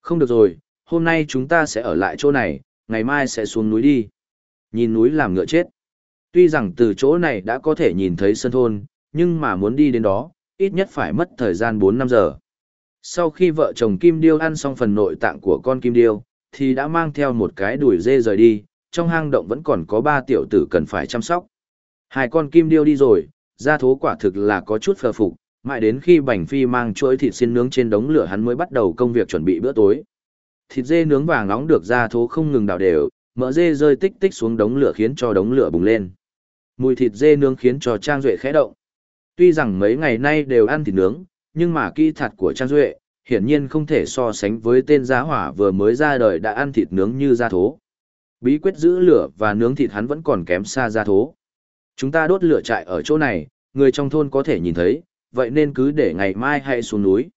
Không được rồi, hôm nay chúng ta sẽ ở lại chỗ này, ngày mai sẽ xuống núi đi. Nhìn núi làm ngựa chết. Tuy rằng từ chỗ này đã có thể nhìn thấy sân thôn, nhưng mà muốn đi đến đó, ít nhất phải mất thời gian bốn năm giờ. Sau khi vợ chồng Kim Điêu ăn xong phần nội tạng của con Kim Điêu, thì đã mang theo một cái đùi dê rời đi, trong hang động vẫn còn có ba tiểu tử cần phải chăm sóc. Hai con Kim Điêu đi rồi, gia thố quả thực là có chút phờ phục, mãi đến khi Bành Phi mang chuỗi thịt xiên nướng trên đống lửa hắn mới bắt đầu công việc chuẩn bị bữa tối. Thịt dê nướng vàng nóng được gia thố không ngừng đảo đều, mỡ dê rơi tích tích xuống đống lửa khiến cho đống lửa bùng lên. Mùi thịt dê nướng khiến cho Trang Duệ khẽ động. Tuy rằng mấy ngày nay đều ăn thịt nướng, nhưng mà kỹ thuật của Trang Duệ, hiển nhiên không thể so sánh với tên giá hỏa vừa mới ra đời đã ăn thịt nướng như gia thố. Bí quyết giữ lửa và nướng thịt hắn vẫn còn kém xa gia thố. Chúng ta đốt lửa trại ở chỗ này, người trong thôn có thể nhìn thấy, vậy nên cứ để ngày mai hay xuống núi.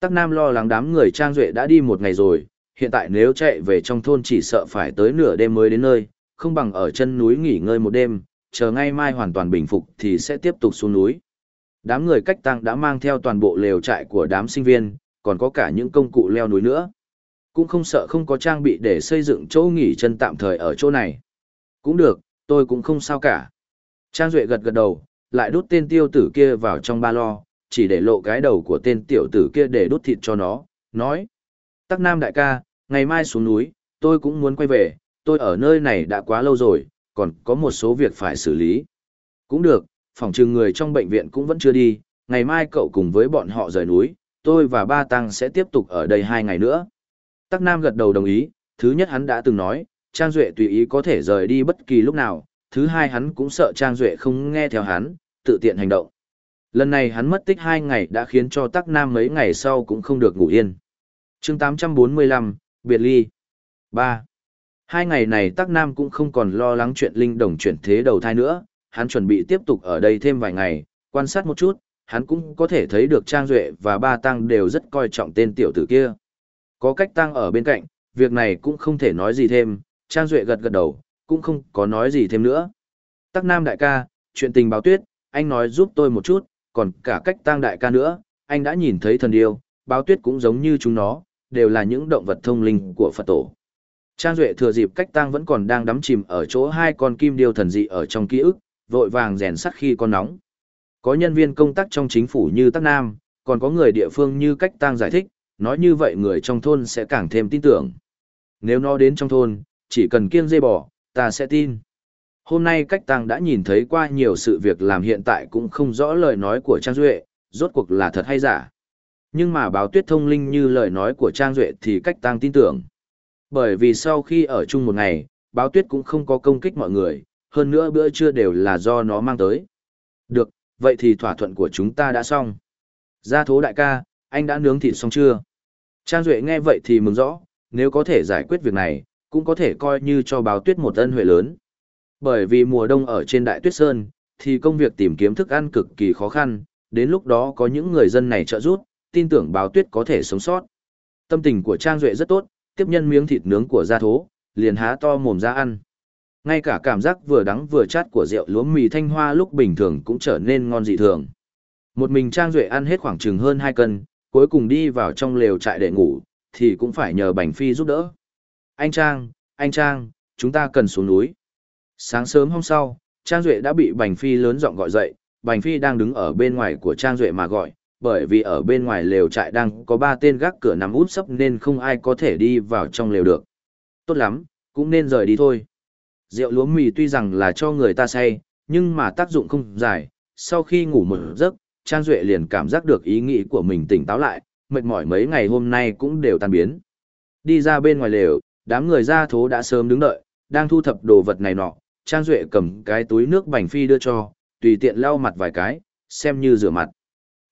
Tắc Nam lo lắng đám người Trang Duệ đã đi một ngày rồi, hiện tại nếu chạy về trong thôn chỉ sợ phải tới nửa đêm mới đến nơi, không bằng ở chân núi nghỉ ngơi một đêm, chờ ngay mai hoàn toàn bình phục thì sẽ tiếp tục xuống núi. Đám người cách tăng đã mang theo toàn bộ lều trại của đám sinh viên, còn có cả những công cụ leo núi nữa. Cũng không sợ không có trang bị để xây dựng chỗ nghỉ chân tạm thời ở chỗ này. Cũng được, tôi cũng không sao cả. Trang Duệ gật gật đầu, lại đút tên tiêu tử kia vào trong ba lo, chỉ để lộ cái đầu của tên tiểu tử kia để đút thịt cho nó, nói. Tắc Nam đại ca, ngày mai xuống núi, tôi cũng muốn quay về, tôi ở nơi này đã quá lâu rồi, còn có một số việc phải xử lý. Cũng được, phòng trừ người trong bệnh viện cũng vẫn chưa đi, ngày mai cậu cùng với bọn họ rời núi, tôi và ba tăng sẽ tiếp tục ở đây hai ngày nữa. Tắc Nam gật đầu đồng ý, thứ nhất hắn đã từng nói, Trang Duệ tùy ý có thể rời đi bất kỳ lúc nào, thứ hai hắn cũng sợ Trang Duệ không nghe theo hắn, tự tiện hành động. Lần này hắn mất tích hai ngày đã khiến cho Tắc Nam mấy ngày sau cũng không được ngủ yên. chương 845, Biệt Ly 3. Hai ngày này Tắc Nam cũng không còn lo lắng chuyện linh đồng chuyển thế đầu thai nữa, hắn chuẩn bị tiếp tục ở đây thêm vài ngày, quan sát một chút, hắn cũng có thể thấy được Trang Duệ và Ba Tăng đều rất coi trọng tên tiểu tử kia. Có cách Tăng ở bên cạnh, việc này cũng không thể nói gì thêm, Trang Duệ gật gật đầu, cũng không có nói gì thêm nữa. Tắc Nam đại ca, chuyện tình báo tuyết, anh nói giúp tôi một chút, còn cả cách Tăng đại ca nữa, anh đã nhìn thấy thần điêu, báo tuyết cũng giống như chúng nó, đều là những động vật thông linh của Phật tổ. Trang Duệ thừa dịp cách Tăng vẫn còn đang đắm chìm ở chỗ hai con kim điêu thần dị ở trong ký ức, vội vàng rèn sắt khi còn nóng. Có nhân viên công tác trong chính phủ như Tắc Nam, còn có người địa phương như cách Tăng giải thích, nói như vậy người trong thôn sẽ càng thêm tin tưởng. Nếu nó đến trong thôn, chỉ cần kiêng dây bò, ta sẽ tin. Hôm nay cách Tăng đã nhìn thấy qua nhiều sự việc làm hiện tại cũng không rõ lời nói của Trang Duệ, rốt cuộc là thật hay giả. Nhưng mà báo tuyết thông linh như lời nói của Trang Duệ thì cách Tăng tin tưởng. Bởi vì sau khi ở chung một ngày, báo tuyết cũng không có công kích mọi người, hơn nữa bữa trưa đều là do nó mang tới. Được, vậy thì thỏa thuận của chúng ta đã xong. Gia thố đại ca, anh đã nướng thịt xong chưa? Trang Duệ nghe vậy thì mừng rõ, nếu có thể giải quyết việc này, cũng có thể coi như cho báo tuyết một ân huệ lớn. Bởi vì mùa đông ở trên Đại Tuyết Sơn, thì công việc tìm kiếm thức ăn cực kỳ khó khăn, đến lúc đó có những người dân này trợ giúp, tin tưởng báo tuyết có thể sống sót. Tâm tình của Trang Duệ rất tốt, tiếp nhân miếng thịt nướng của gia thố, liền há to mồm ra ăn. Ngay cả cảm giác vừa đắng vừa chát của rượu lúa mì thanh hoa lúc bình thường cũng trở nên ngon dị thường. Một mình Trang Duệ ăn hết khoảng chừng hơn 2 cân, cuối cùng đi vào trong lều trại để ngủ, thì cũng phải nhờ Bành Phi giúp đỡ. Anh Trang, anh Trang, chúng ta cần xuống núi. Sáng sớm hôm sau, Trang Duệ đã bị Bành Phi lớn giọng gọi dậy, Bành Phi đang đứng ở bên ngoài của Trang Duệ mà gọi, bởi vì ở bên ngoài lều trại đang có ba tên gác cửa nằm út sấp nên không ai có thể đi vào trong lều được. Tốt lắm, cũng nên rời đi thôi. Rượu lúa mì tuy rằng là cho người ta say, nhưng mà tác dụng không dài, sau khi ngủ một giấc, Trang Duệ liền cảm giác được ý nghĩ của mình tỉnh táo lại, mệt mỏi mấy ngày hôm nay cũng đều tan biến. Đi ra bên ngoài lều, đám người ra thố đã sớm đứng đợi, đang thu thập đồ vật này nọ, Trang Duệ cầm cái túi nước bành phi đưa cho, tùy tiện lau mặt vài cái, xem như rửa mặt.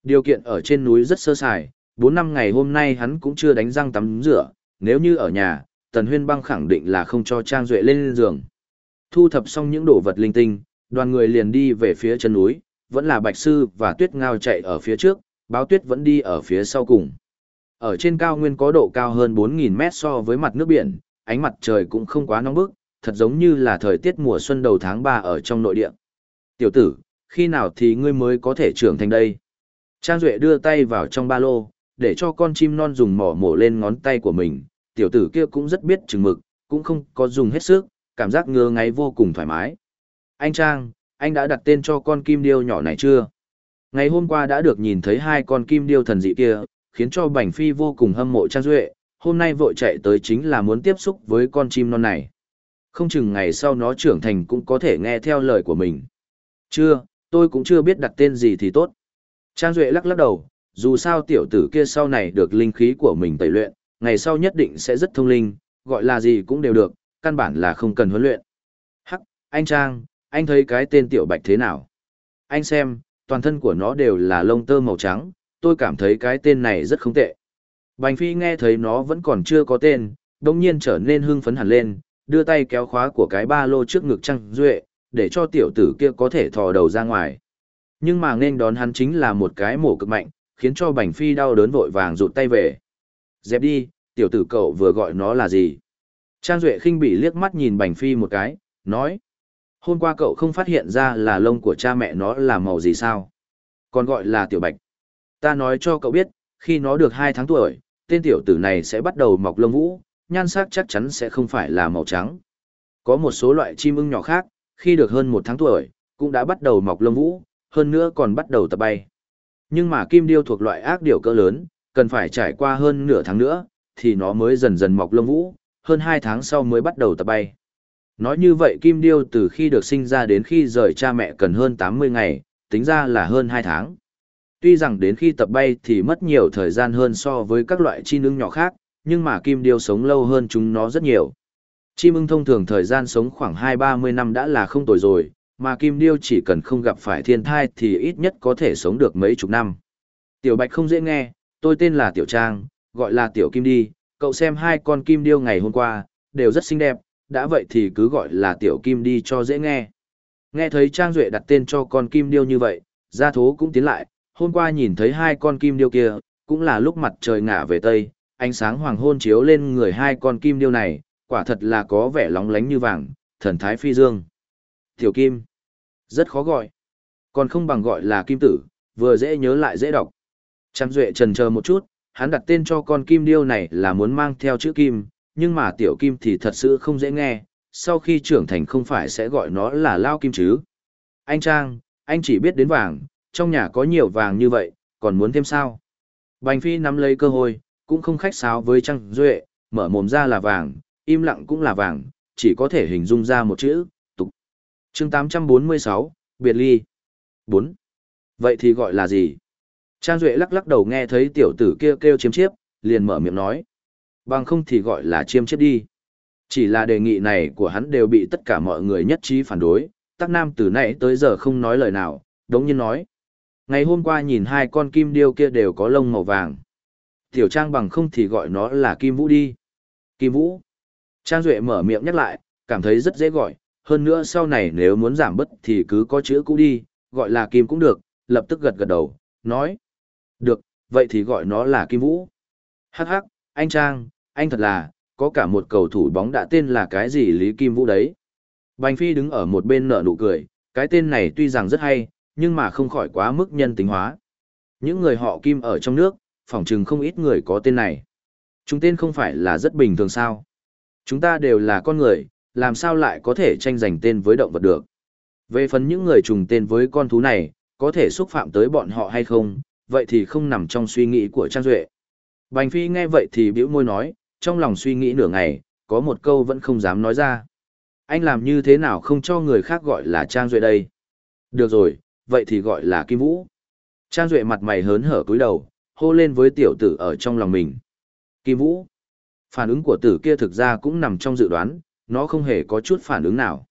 Điều kiện ở trên núi rất sơ sài, 4 năm ngày hôm nay hắn cũng chưa đánh răng tắm rửa, nếu như ở nhà, Tần Huyên Băng khẳng định là không cho Trang Duệ lên giường. Thu thập xong những đồ vật linh tinh, đoàn người liền đi về phía chân núi, vẫn là Bạch Sư và Tuyết Ngao chạy ở phía trước, Báo Tuyết vẫn đi ở phía sau cùng. Ở trên cao nguyên có độ cao hơn 4.000 mét so với mặt nước biển, ánh mặt trời cũng không quá nóng bức, thật giống như là thời tiết mùa xuân đầu tháng 3 ở trong nội địa. Tiểu tử, khi nào thì ngươi mới có thể trưởng thành đây? Trang Duệ đưa tay vào trong ba lô, để cho con chim non dùng mỏ mổ lên ngón tay của mình, tiểu tử kia cũng rất biết chừng mực, cũng không có dùng hết sức, cảm giác ngứa ngáy vô cùng thoải mái. Anh Trang, anh đã đặt tên cho con kim điêu nhỏ này chưa? Ngày hôm qua đã được nhìn thấy hai con kim điêu thần dị kia, khiến cho Bành Phi vô cùng hâm mộ Trang Duệ, hôm nay vội chạy tới chính là muốn tiếp xúc với con chim non này. Không chừng ngày sau nó trưởng thành cũng có thể nghe theo lời của mình. Chưa, tôi cũng chưa biết đặt tên gì thì tốt. Trang Duệ lắc lắc đầu, dù sao tiểu tử kia sau này được linh khí của mình tẩy luyện, ngày sau nhất định sẽ rất thông linh, gọi là gì cũng đều được, căn bản là không cần huấn luyện. Hắc, anh Trang, anh thấy cái tên tiểu bạch thế nào? Anh xem, toàn thân của nó đều là lông tơ màu trắng, tôi cảm thấy cái tên này rất không tệ. Bành Phi nghe thấy nó vẫn còn chưa có tên, đồng nhiên trở nên hưng phấn hẳn lên, đưa tay kéo khóa của cái ba lô trước ngực Trang Duệ, để cho tiểu tử kia có thể thò đầu ra ngoài. Nhưng mà nên đón hắn chính là một cái mổ cực mạnh, khiến cho Bành Phi đau đớn vội vàng rụt tay về. Dẹp đi, tiểu tử cậu vừa gọi nó là gì? Trang Duệ khinh bị liếc mắt nhìn Bành Phi một cái, nói. Hôm qua cậu không phát hiện ra là lông của cha mẹ nó là màu gì sao? Còn gọi là tiểu bạch. Ta nói cho cậu biết, khi nó được 2 tháng tuổi, tên tiểu tử này sẽ bắt đầu mọc lông vũ, nhan sắc chắc chắn sẽ không phải là màu trắng. Có một số loại chim ưng nhỏ khác, khi được hơn 1 tháng tuổi, cũng đã bắt đầu mọc lông vũ, hơn nữa còn bắt đầu tập bay. Nhưng mà kim điêu thuộc loại ác điểu cỡ lớn, cần phải trải qua hơn nửa tháng nữa, thì nó mới dần dần mọc lông vũ, hơn 2 tháng sau mới bắt đầu tập bay. Nói như vậy kim điêu từ khi được sinh ra đến khi rời cha mẹ cần hơn 80 ngày, tính ra là hơn 2 tháng. Tuy rằng đến khi tập bay thì mất nhiều thời gian hơn so với các loại chi ưng nhỏ khác, nhưng mà kim điêu sống lâu hơn chúng nó rất nhiều. Chim ưng thông thường thời gian sống khoảng 2-30 năm đã là không tồi rồi, mà kim điêu chỉ cần không gặp phải thiên thai thì ít nhất có thể sống được mấy chục năm. Tiểu Bạch không dễ nghe, tôi tên là Tiểu Trang, gọi là Tiểu Kim đi, cậu xem hai con kim điêu ngày hôm qua, đều rất xinh đẹp, đã vậy thì cứ gọi là Tiểu Kim đi cho dễ nghe. Nghe thấy Trang Duệ đặt tên cho con kim điêu như vậy, gia thố cũng tiến lại, hôm qua nhìn thấy hai con kim điêu kia, cũng là lúc mặt trời ngả về Tây, ánh sáng hoàng hôn chiếu lên người hai con kim điêu này, quả thật là có vẻ lóng lánh như vàng, thần thái phi dương. Tiểu Kim, rất khó gọi, còn không bằng gọi là Kim Tử, vừa dễ nhớ lại dễ đọc. Trang Duệ trần chờ một chút, hắn đặt tên cho con kim điêu này là muốn mang theo chữ Kim, nhưng mà Tiểu Kim thì thật sự không dễ nghe, sau khi trưởng thành không phải sẽ gọi nó là Lao Kim chứ. Anh Trang, anh chỉ biết đến vàng, trong nhà có nhiều vàng như vậy, còn muốn thêm sao? Bành Phi nắm lấy cơ hội, cũng không khách sáo với Trang Duệ, mở mồm ra là vàng, im lặng cũng là vàng, chỉ có thể hình dung ra một chữ, tục. chương 846, Biệt Ly. 4. Vậy thì gọi là gì? Trang Duệ lắc lắc đầu nghe thấy tiểu tử kia kêu chiếm chiếp, liền mở miệng nói. Bằng không thì gọi là chiêm chiếp đi. Chỉ là đề nghị này của hắn đều bị tất cả mọi người nhất trí phản đối, tắc nam từ nãy tới giờ không nói lời nào, đống nhiên nói. Ngày hôm qua nhìn hai con kim điêu kia đều có lông màu vàng. Tiểu Trang bằng không thì gọi nó là Kim Vũ đi. Kim Vũ. Trang Duệ mở miệng nhắc lại, cảm thấy rất dễ gọi, hơn nữa sau này nếu muốn giảm bớt thì cứ có chữ cũ đi, gọi là Kim cũng được, lập tức gật gật đầu, nói. Được, vậy thì gọi nó là Kim Vũ. Hắc hắc, anh Trang, anh thật là, có cả một cầu thủ bóng đã tên là cái gì Lý Kim Vũ đấy. Bành Phi đứng ở một bên nở nụ cười, cái tên này tuy rằng rất hay, nhưng mà không khỏi quá mức nhân tính hóa. Những người họ Kim ở trong nước, phỏng chừng không ít người có tên này. Chúng tên không phải là rất bình thường sao. Chúng ta đều là con người, làm sao lại có thể tranh giành tên với động vật được. Về phần những người trùng tên với con thú này, có thể xúc phạm tới bọn họ hay không, vậy thì không nằm trong suy nghĩ của Trang Duệ. Bành Phi nghe vậy thì bĩu môi nói, trong lòng suy nghĩ nửa ngày, có một câu vẫn không dám nói ra. Anh làm như thế nào không cho người khác gọi là Trang Duệ đây? Được rồi, vậy thì gọi là Kim Vũ. Trang Duệ mặt mày hớn hở cúi đầu, hô lên với tiểu tử ở trong lòng mình. Kim Vũ. Phản ứng của tử kia thực ra cũng nằm trong dự đoán, nó không hề có chút phản ứng nào.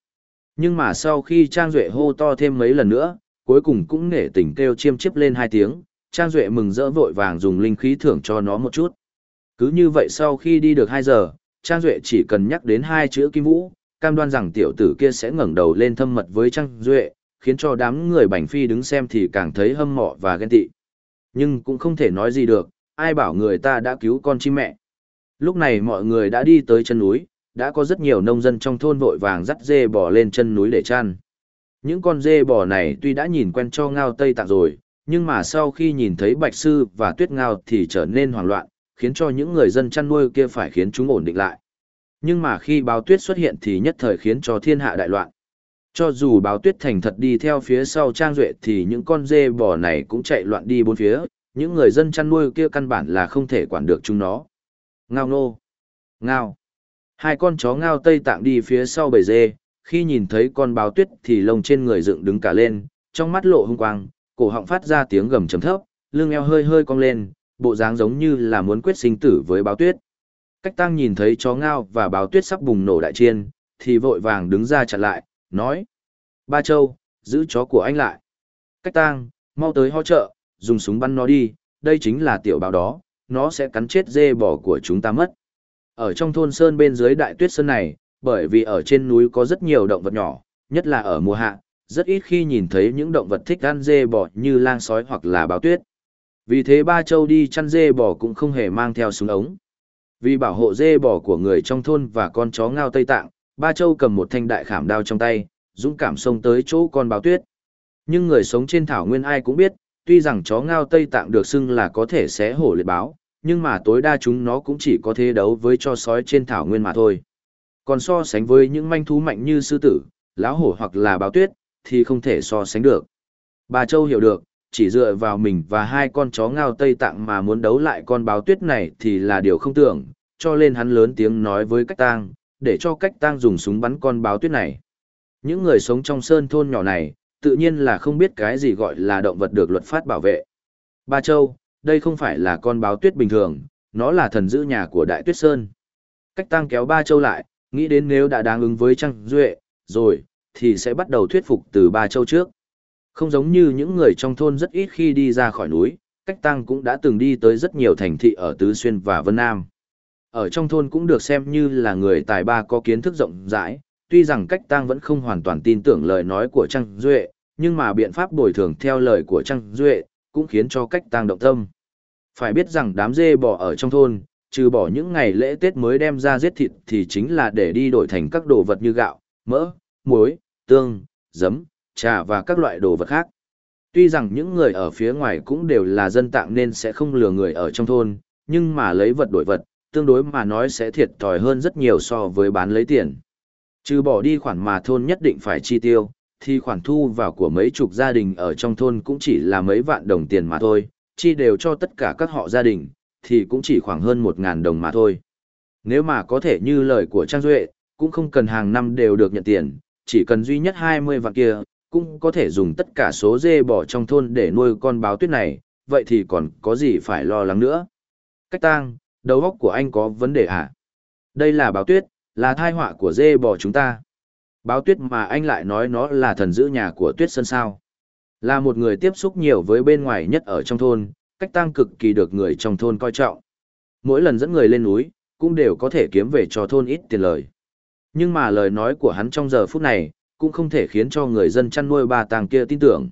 Nhưng mà sau khi Trang Duệ hô to thêm mấy lần nữa, cuối cùng cũng nể tình kêu chiêm chiếp lên hai tiếng, Trang Duệ mừng rỡ vội vàng dùng linh khí thưởng cho nó một chút. Cứ như vậy sau khi đi được 2 giờ, Trang Duệ chỉ cần nhắc đến hai chữ Kim Vũ, cam đoan rằng tiểu tử kia sẽ ngẩng đầu lên thâm mật với Trang Duệ, khiến cho đám người bành phi đứng xem thì càng thấy hâm mộ và ghen tị. Nhưng cũng không thể nói gì được, ai bảo người ta đã cứu con chim mẹ. Lúc này mọi người đã đi tới chân núi, đã có rất nhiều nông dân trong thôn vội vàng dắt dê bò lên chân núi để chăn. Những con dê bò này tuy đã nhìn quen cho ngao Tây Tạng rồi, nhưng mà sau khi nhìn thấy Bạch Sư và Tuyết Ngao thì trở nên hoảng loạn, khiến cho những người dân chăn nuôi kia phải khiến chúng ổn định lại. Nhưng mà khi báo tuyết xuất hiện thì nhất thời khiến cho thiên hạ đại loạn. Cho dù báo tuyết thành thật đi theo phía sau trang duệ thì những con dê bò này cũng chạy loạn đi bốn phía, những người dân chăn nuôi kia căn bản là không thể quản được chúng nó. Ngao nô. Ngao. Hai con chó ngao tây tạng đi phía sau bầy dê, khi nhìn thấy con báo tuyết thì lông trên người dựng đứng cả lên, trong mắt lộ hung quang, cổ họng phát ra tiếng gầm trầm thấp, lưng eo hơi hơi cong lên, bộ dáng giống như là muốn quyết sinh tử với báo tuyết. Cách tăng nhìn thấy chó ngao và báo tuyết sắp bùng nổ đại chiên, thì vội vàng đứng ra chặn lại, nói. Ba châu, giữ chó của anh lại. Cách tang, mau tới hỗ trợ, dùng súng bắn nó đi, đây chính là tiểu báo đó, nó sẽ cắn chết dê bò của chúng ta mất. Ở trong thôn sơn bên dưới đại tuyết sơn này, bởi vì ở trên núi có rất nhiều động vật nhỏ, nhất là ở mùa hạ, rất ít khi nhìn thấy những động vật thích ăn dê bò như lang sói hoặc là báo tuyết. Vì thế ba châu đi chăn dê bò cũng không hề mang theo súng ống. Vì bảo hộ dê bò của người trong thôn và con chó ngao Tây Tạng, ba châu cầm một thanh đại khảm đao trong tay, dũng cảm xông tới chỗ con báo tuyết. Nhưng người sống trên thảo nguyên ai cũng biết, tuy rằng chó ngao Tây Tạng được xưng là có thể xé hổ liệt báo, nhưng mà tối đa chúng nó cũng chỉ có thế đấu với cho sói trên thảo nguyên mà thôi. Còn so sánh với những manh thú mạnh như sư tử, lão hổ hoặc là báo tuyết, thì không thể so sánh được. Bà Châu hiểu được, chỉ dựa vào mình và hai con chó ngao Tây Tạng mà muốn đấu lại con báo tuyết này thì là điều không tưởng, cho nên hắn lớn tiếng nói với cách tang, để cho cách tang dùng súng bắn con báo tuyết này. Những người sống trong sơn thôn nhỏ này, tự nhiên là không biết cái gì gọi là động vật được luật pháp bảo vệ. Ba Châu, đây không phải là con báo tuyết bình thường, nó là thần giữ nhà của Đại Tuyết Sơn. Cách tăng kéo Ba Châu lại, nghĩ đến nếu đã đáng ứng với Trăng Duệ, rồi, thì sẽ bắt đầu thuyết phục từ Ba Châu trước. Không giống như những người trong thôn rất ít khi đi ra khỏi núi, cách tăng cũng đã từng đi tới rất nhiều thành thị ở Tứ Xuyên và Vân Nam. Ở trong thôn cũng được xem như là người tài ba có kiến thức rộng rãi, tuy rằng cách tăng vẫn không hoàn toàn tin tưởng lời nói của Trăng Duệ, nhưng mà biện pháp bồi thường theo lời của Trăng Duệ, cũng khiến cho cách tăng động tâm. Phải biết rằng đám dê bò ở trong thôn, trừ bỏ những ngày lễ Tết mới đem ra giết thịt thì chính là để đi đổi thành các đồ vật như gạo, mỡ, muối, tương, giấm, trà và các loại đồ vật khác. Tuy rằng những người ở phía ngoài cũng đều là dân tạng nên sẽ không lừa người ở trong thôn, nhưng mà lấy vật đổi vật, tương đối mà nói sẽ thiệt thòi hơn rất nhiều so với bán lấy tiền. Trừ bỏ đi khoản mà thôn nhất định phải chi tiêu, thì khoản thu vào của mấy chục gia đình ở trong thôn cũng chỉ là mấy vạn đồng tiền mà thôi, chi đều cho tất cả các họ gia đình, thì cũng chỉ khoảng hơn một ngàn đồng mà thôi. Nếu mà có thể như lời của Trang Duệ, cũng không cần hàng năm đều được nhận tiền, chỉ cần duy nhất 20 vạn kia, cũng có thể dùng tất cả số dê bò trong thôn để nuôi con báo tuyết này, vậy thì còn có gì phải lo lắng nữa. Cách tang, đầu óc của anh có vấn đề à? Đây là báo tuyết, là thai họa của dê bò chúng ta. Báo tuyết mà anh lại nói nó là thần giữ nhà của tuyết sơn sao. Là một người tiếp xúc nhiều với bên ngoài nhất ở trong thôn, cách tăng cực kỳ được người trong thôn coi trọng. Mỗi lần dẫn người lên núi, cũng đều có thể kiếm về cho thôn ít tiền lời. Nhưng mà lời nói của hắn trong giờ phút này, cũng không thể khiến cho người dân chăn nuôi ba tàng kia tin tưởng.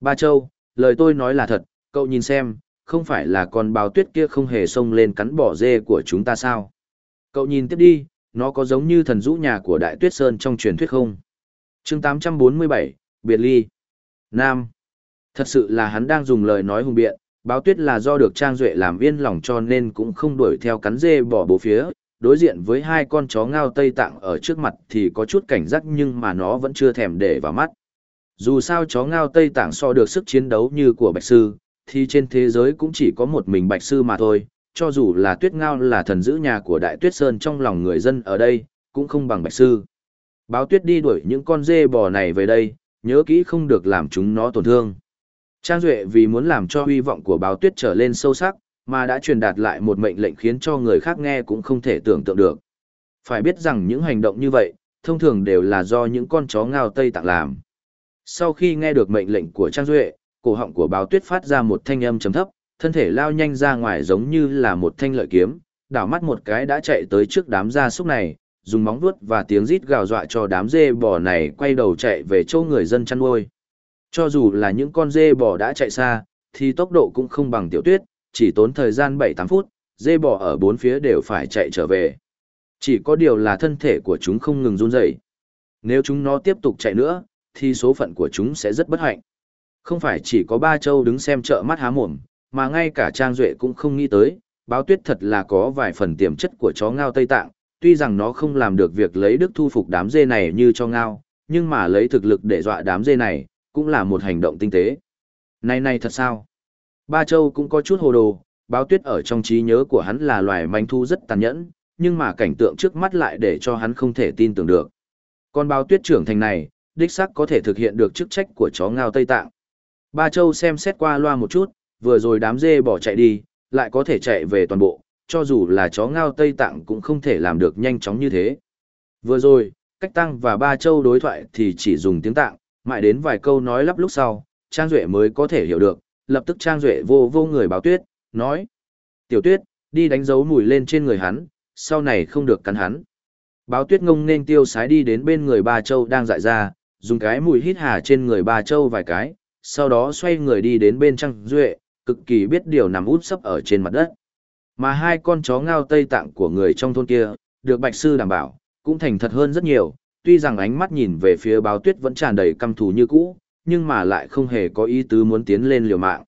Ba Châu, lời tôi nói là thật, cậu nhìn xem, không phải là con báo tuyết kia không hề xông lên cắn bỏ dê của chúng ta sao? Cậu nhìn tiếp đi, nó có giống như thần rũ nhà của Đại Tuyết Sơn trong truyền thuyết không? chương 847, Biệt Ly. Nam. Thật sự là hắn đang dùng lời nói hùng biện, báo tuyết là do được Trang Duệ làm viên lòng cho nên cũng không đuổi theo cắn dê bỏ bố phía, đối diện với hai con chó ngao Tây Tạng ở trước mặt thì có chút cảnh giác nhưng mà nó vẫn chưa thèm để vào mắt. Dù sao chó ngao Tây Tạng so được sức chiến đấu như của Bạch Sư, thì trên thế giới cũng chỉ có một mình Bạch Sư mà thôi, cho dù là tuyết ngao là thần giữ nhà của Đại Tuyết Sơn trong lòng người dân ở đây, cũng không bằng Bạch Sư. Báo tuyết đi đuổi những con dê bò này về đây, nhớ kỹ không được làm chúng nó tổn thương. Trang Duệ vì muốn làm cho hy vọng của báo tuyết trở lên sâu sắc, mà đã truyền đạt lại một mệnh lệnh khiến cho người khác nghe cũng không thể tưởng tượng được. Phải biết rằng những hành động như vậy, thông thường đều là do những con chó ngao Tây Tạng làm. Sau khi nghe được mệnh lệnh của Trang Duệ, cổ họng của báo tuyết phát ra một thanh âm chấm thấp, thân thể lao nhanh ra ngoài giống như là một thanh lợi kiếm, đảo mắt một cái đã chạy tới trước đám gia súc này, dùng móng vuốt và tiếng rít gào dọa cho đám dê bò này quay đầu chạy về chỗ người dân chăn nuôi. Cho dù là những con dê bò đã chạy xa, thì tốc độ cũng không bằng tiểu tuyết, chỉ tốn thời gian 7-8 phút, dê bò ở bốn phía đều phải chạy trở về. Chỉ có điều là thân thể của chúng không ngừng run rẩy. Nếu chúng nó tiếp tục chạy nữa, thì số phận của chúng sẽ rất bất hạnh. Không phải chỉ có ba châu đứng xem trợ mắt há mồm, mà ngay cả Trang Duệ cũng không nghĩ tới, báo tuyết thật là có vài phần tiềm chất của chó ngao Tây Tạng, tuy rằng nó không làm được việc lấy đức thu phục đám dê này như cho ngao, nhưng mà lấy thực lực để dọa đám dê này, cũng là một hành động tinh tế. Này này thật sao? Ba Châu cũng có chút hồ đồ, báo tuyết ở trong trí nhớ của hắn là loài manh thu rất tàn nhẫn, nhưng mà cảnh tượng trước mắt lại để cho hắn không thể tin tưởng được. Con báo tuyết trưởng thành này, đích xác có thể thực hiện được chức trách của chó ngao Tây Tạng. Ba Châu xem xét qua loa một chút, vừa rồi đám dê bỏ chạy đi, lại có thể chạy về toàn bộ, cho dù là chó ngao Tây Tạng cũng không thể làm được nhanh chóng như thế. Vừa rồi, cách tăng và ba châu đối thoại thì chỉ dùng tiếng tạng, mãi đến vài câu nói lắp lúc sau, Trang Duệ mới có thể hiểu được, lập tức Trang Duệ vô vô người báo tuyết, nói. Tiểu tuyết, đi đánh dấu mùi lên trên người hắn, sau này không được cắn hắn. Báo tuyết ngông nên tiêu sái đi đến bên người ba châu đang dại ra, dùng cái mùi hít hà trên người ba châu vài cái, sau đó xoay người đi đến bên Trang Duệ, cực kỳ biết điều nằm út sấp ở trên mặt đất. Mà hai con chó ngao tây tạng của người trong thôn kia, được bạch sư đảm bảo, cũng thành thật hơn rất nhiều, tuy rằng ánh mắt nhìn về phía báo tuyết vẫn tràn đầy căm thù như cũ, nhưng mà lại không hề có ý tứ muốn tiến lên liều mạng.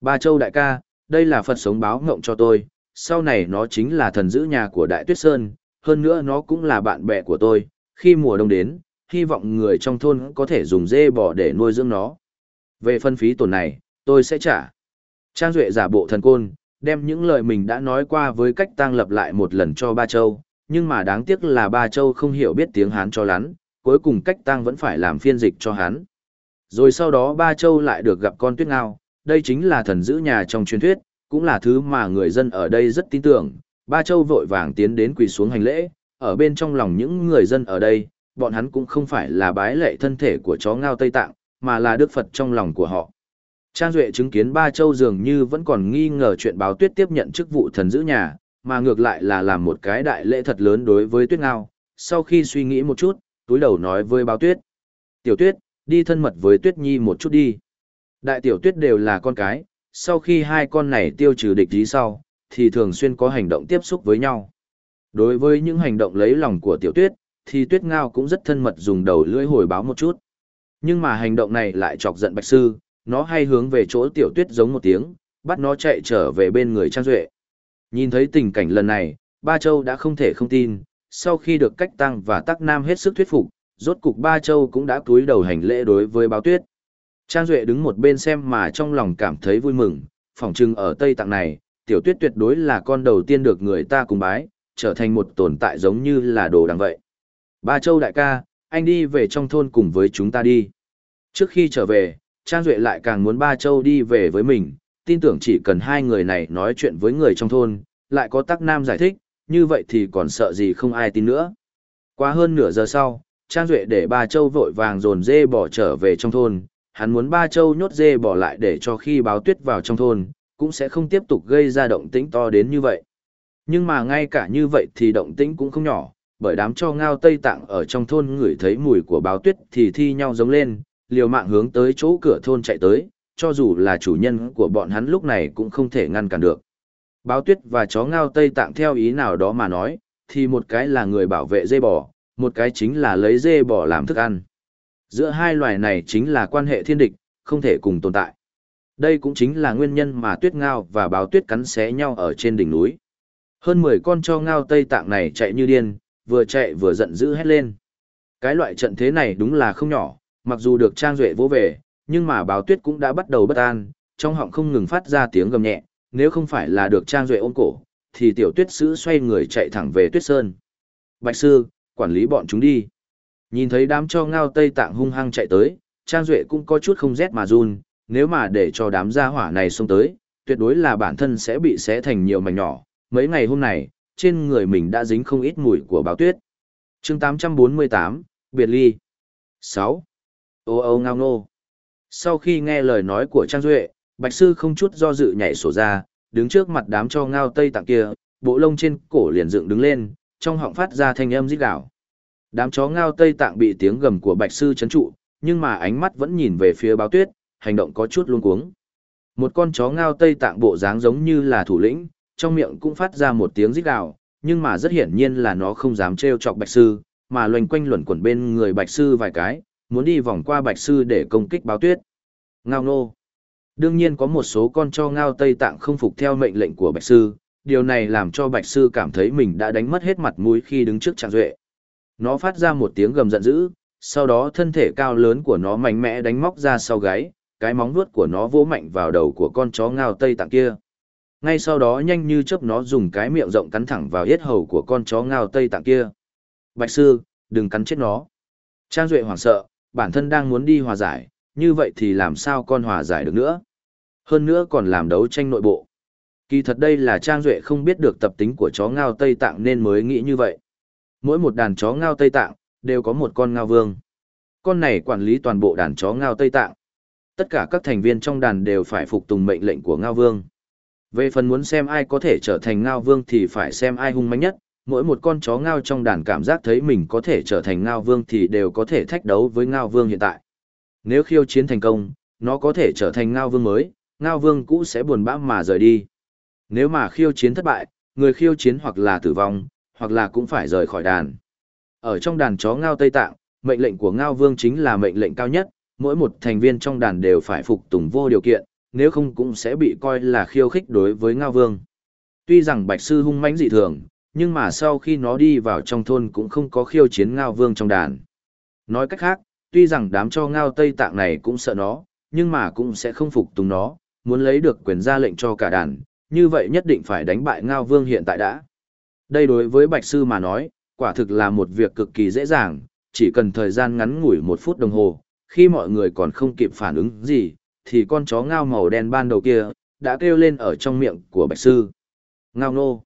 Ba châu đại ca, đây là Phật sống báo ngộng cho tôi, sau này nó chính là thần giữ nhà của Đại Tuyết Sơn, hơn nữa nó cũng là bạn bè của tôi, khi mùa đông đến, hy vọng người trong thôn có thể dùng dê bò để nuôi dưỡng nó. Về phân phí tổn này, tôi sẽ trả. Trang Duệ giả bộ thần côn, đem những lời mình đã nói qua với cách tăng lập lại một lần cho Ba Châu, nhưng mà đáng tiếc là Ba Châu không hiểu biết tiếng Hán cho lắm, cuối cùng cách tăng vẫn phải làm phiên dịch cho hắn. Rồi sau đó ba châu lại được gặp con tuyết ngao, đây chính là thần giữ nhà trong truyền thuyết, cũng là thứ mà người dân ở đây rất tin tưởng. Ba châu vội vàng tiến đến quỳ xuống hành lễ, ở bên trong lòng những người dân ở đây, bọn hắn cũng không phải là bái lệ thân thể của chó ngao Tây Tạng, mà là Đức Phật trong lòng của họ. Trang Duệ chứng kiến ba châu dường như vẫn còn nghi ngờ chuyện báo tuyết tiếp nhận chức vụ thần giữ nhà, mà ngược lại là làm một cái đại lễ thật lớn đối với tuyết ngao. Sau khi suy nghĩ một chút, túi đầu nói với báo tuyết. Tiểu tuyết, đi thân mật với tuyết nhi một chút đi. Đại tiểu tuyết đều là con cái, sau khi hai con này tiêu trừ địch ý sau, thì thường xuyên có hành động tiếp xúc với nhau. Đối với những hành động lấy lòng của tiểu tuyết, thì tuyết ngao cũng rất thân mật dùng đầu lưỡi hồi báo một chút. Nhưng mà hành động này lại chọc giận bạch sư, nó hay hướng về chỗ tiểu tuyết giống một tiếng, bắt nó chạy trở về bên người Trang Duệ. Nhìn thấy tình cảnh lần này, Ba Châu đã không thể không tin, sau khi được cách tăng và tắc nam hết sức thuyết phục, rốt cục Ba Châu cũng đã túi đầu hành lễ đối với báo tuyết. Trang Duệ đứng một bên xem mà trong lòng cảm thấy vui mừng, phỏng chừng ở Tây Tạng này, tiểu tuyết tuyệt đối là con đầu tiên được người ta cùng bái, trở thành một tồn tại giống như là đồ đằng vậy. Ba Châu đại ca, anh đi về trong thôn cùng với chúng ta đi. Trước khi trở về, Trang Duệ lại càng muốn Ba Châu đi về với mình, tin tưởng chỉ cần hai người này nói chuyện với người trong thôn, lại có Tắc Nam giải thích, như vậy thì còn sợ gì không ai tin nữa. Qua hơn nửa giờ sau, Trang Duệ để Ba Châu vội vàng dồn dê bỏ trở về trong thôn, hắn muốn Ba Châu nhốt dê bỏ lại để cho khi báo tuyết vào trong thôn, cũng sẽ không tiếp tục gây ra động tĩnh to đến như vậy. Nhưng mà ngay cả như vậy thì động tĩnh cũng không nhỏ, bởi đám cho ngao Tây Tạng ở trong thôn ngửi thấy mùi của báo tuyết thì thi nhau giống lên, liều mạng hướng tới chỗ cửa thôn chạy tới, cho dù là chủ nhân của bọn hắn lúc này cũng không thể ngăn cản được. Báo tuyết và chó ngao Tây Tạng theo ý nào đó mà nói, thì một cái là người bảo vệ dê bò, một cái chính là lấy dê bò làm thức ăn. Giữa hai loài này chính là quan hệ thiên địch, không thể cùng tồn tại. Đây cũng chính là nguyên nhân mà tuyết ngao và báo tuyết cắn xé nhau ở trên đỉnh núi. Hơn 10 con cho ngao Tây Tạng này chạy như điên, vừa chạy vừa giận dữ hét lên. Cái loại trận thế này đúng là không nhỏ, mặc dù được Trang Duệ vô về, nhưng mà báo tuyết cũng đã bắt đầu bất an, trong họng không ngừng phát ra tiếng gầm nhẹ, nếu không phải là được Trang Duệ ôm cổ, thì tiểu tuyết sứ xoay người chạy thẳng về tuyết sơn. Bạch sư, quản lý bọn chúng đi. Nhìn thấy đám cho ngao Tây Tạng hung hăng chạy tới, Trang Duệ cũng có chút không rét mà run, nếu mà để cho đám gia hỏa này xông tới, tuyệt đối là bản thân sẽ bị xé thành nhiều mảnh nhỏ. Mấy ngày hôm này, trên người mình đã dính không ít mùi của báo tuyết. chương 848, Biệt Ly 6. Ô ô ngao ngô. Sau khi nghe lời nói của Trang Duệ, Bạch Sư không chút do dự nhảy sổ ra, đứng trước mặt đám cho ngao tây tạng kia, bộ lông trên cổ liền dựng đứng lên, trong họng phát ra thanh âm rít gào. Đám chó ngao tây tạng bị tiếng gầm của Bạch Sư chấn trụ, nhưng mà ánh mắt vẫn nhìn về phía báo tuyết, hành động có chút luống cuống. Một con chó ngao tây tạng bộ dáng giống như là thủ lĩnh, trong miệng cũng phát ra một tiếng rít gào, nhưng mà rất hiển nhiên là nó không dám trêu chọc Bạch Sư, mà loanh quanh luẩn quẩn bên người Bạch Sư vài cái, muốn đi vòng qua Bạch Sư để công kích báo tuyết. Ngao nô. Đương nhiên có một số con cho ngao Tây Tạng không phục theo mệnh lệnh của Bạch Sư, điều này làm cho Bạch Sư cảm thấy mình đã đánh mất hết mặt mũi khi đứng trước Trạng Duệ. Nó phát ra một tiếng gầm giận dữ, sau đó thân thể cao lớn của nó mạnh mẽ đánh móc ra sau gáy, cái móng vuốt của nó vỗ mạnh vào đầu của con chó ngao Tây Tạng kia. Ngay sau đó nhanh như chớp nó dùng cái miệng rộng cắn thẳng vào yết hầu của con chó ngao Tây Tạng kia. Bạch sư, đừng cắn chết nó. Trang Duệ hoảng sợ, bản thân đang muốn đi hòa giải, như vậy thì làm sao con hòa giải được nữa. Hơn nữa còn làm đấu tranh nội bộ. Kỳ thật đây là Trang Duệ không biết được tập tính của chó ngao Tây Tạng nên mới nghĩ như vậy. Mỗi một đàn chó ngao Tây Tạng, đều có một con ngao vương. Con này quản lý toàn bộ đàn chó ngao Tây Tạng. Tất cả các thành viên trong đàn đều phải phục tùng mệnh lệnh của ngao vương. Về phần muốn xem ai có thể trở thành ngao vương thì phải xem ai hung mạnh nhất, mỗi một con chó ngao trong đàn cảm giác thấy mình có thể trở thành ngao vương thì đều có thể thách đấu với ngao vương hiện tại. Nếu khiêu chiến thành công, nó có thể trở thành ngao vương mới, ngao vương cũ sẽ buồn bã mà rời đi. Nếu mà khiêu chiến thất bại, người khiêu chiến hoặc là tử vong, hoặc là cũng phải rời khỏi đàn. Ở trong đàn chó ngao Tây Tạng, mệnh lệnh của ngao vương chính là mệnh lệnh cao nhất, mỗi một thành viên trong đàn đều phải phục tùng vô điều kiện, nếu không cũng sẽ bị coi là khiêu khích đối với Ngao Vương. Tuy rằng Bạch Sư hung mãnh dị thường, nhưng mà sau khi nó đi vào trong thôn cũng không có khiêu chiến Ngao Vương trong đàn. Nói cách khác, tuy rằng đám cho Ngao Tây Tạng này cũng sợ nó, nhưng mà cũng sẽ không phục tùng nó, muốn lấy được quyền ra lệnh cho cả đàn, như vậy nhất định phải đánh bại Ngao Vương hiện tại đã. Đây đối với Bạch Sư mà nói, quả thực là một việc cực kỳ dễ dàng, chỉ cần thời gian ngắn ngủi một phút đồng hồ, khi mọi người còn không kịp phản ứng gì, thì con chó ngao màu đen ban đầu kia, đã kêu lên ở trong miệng của Bạch Sư. Ngao nô.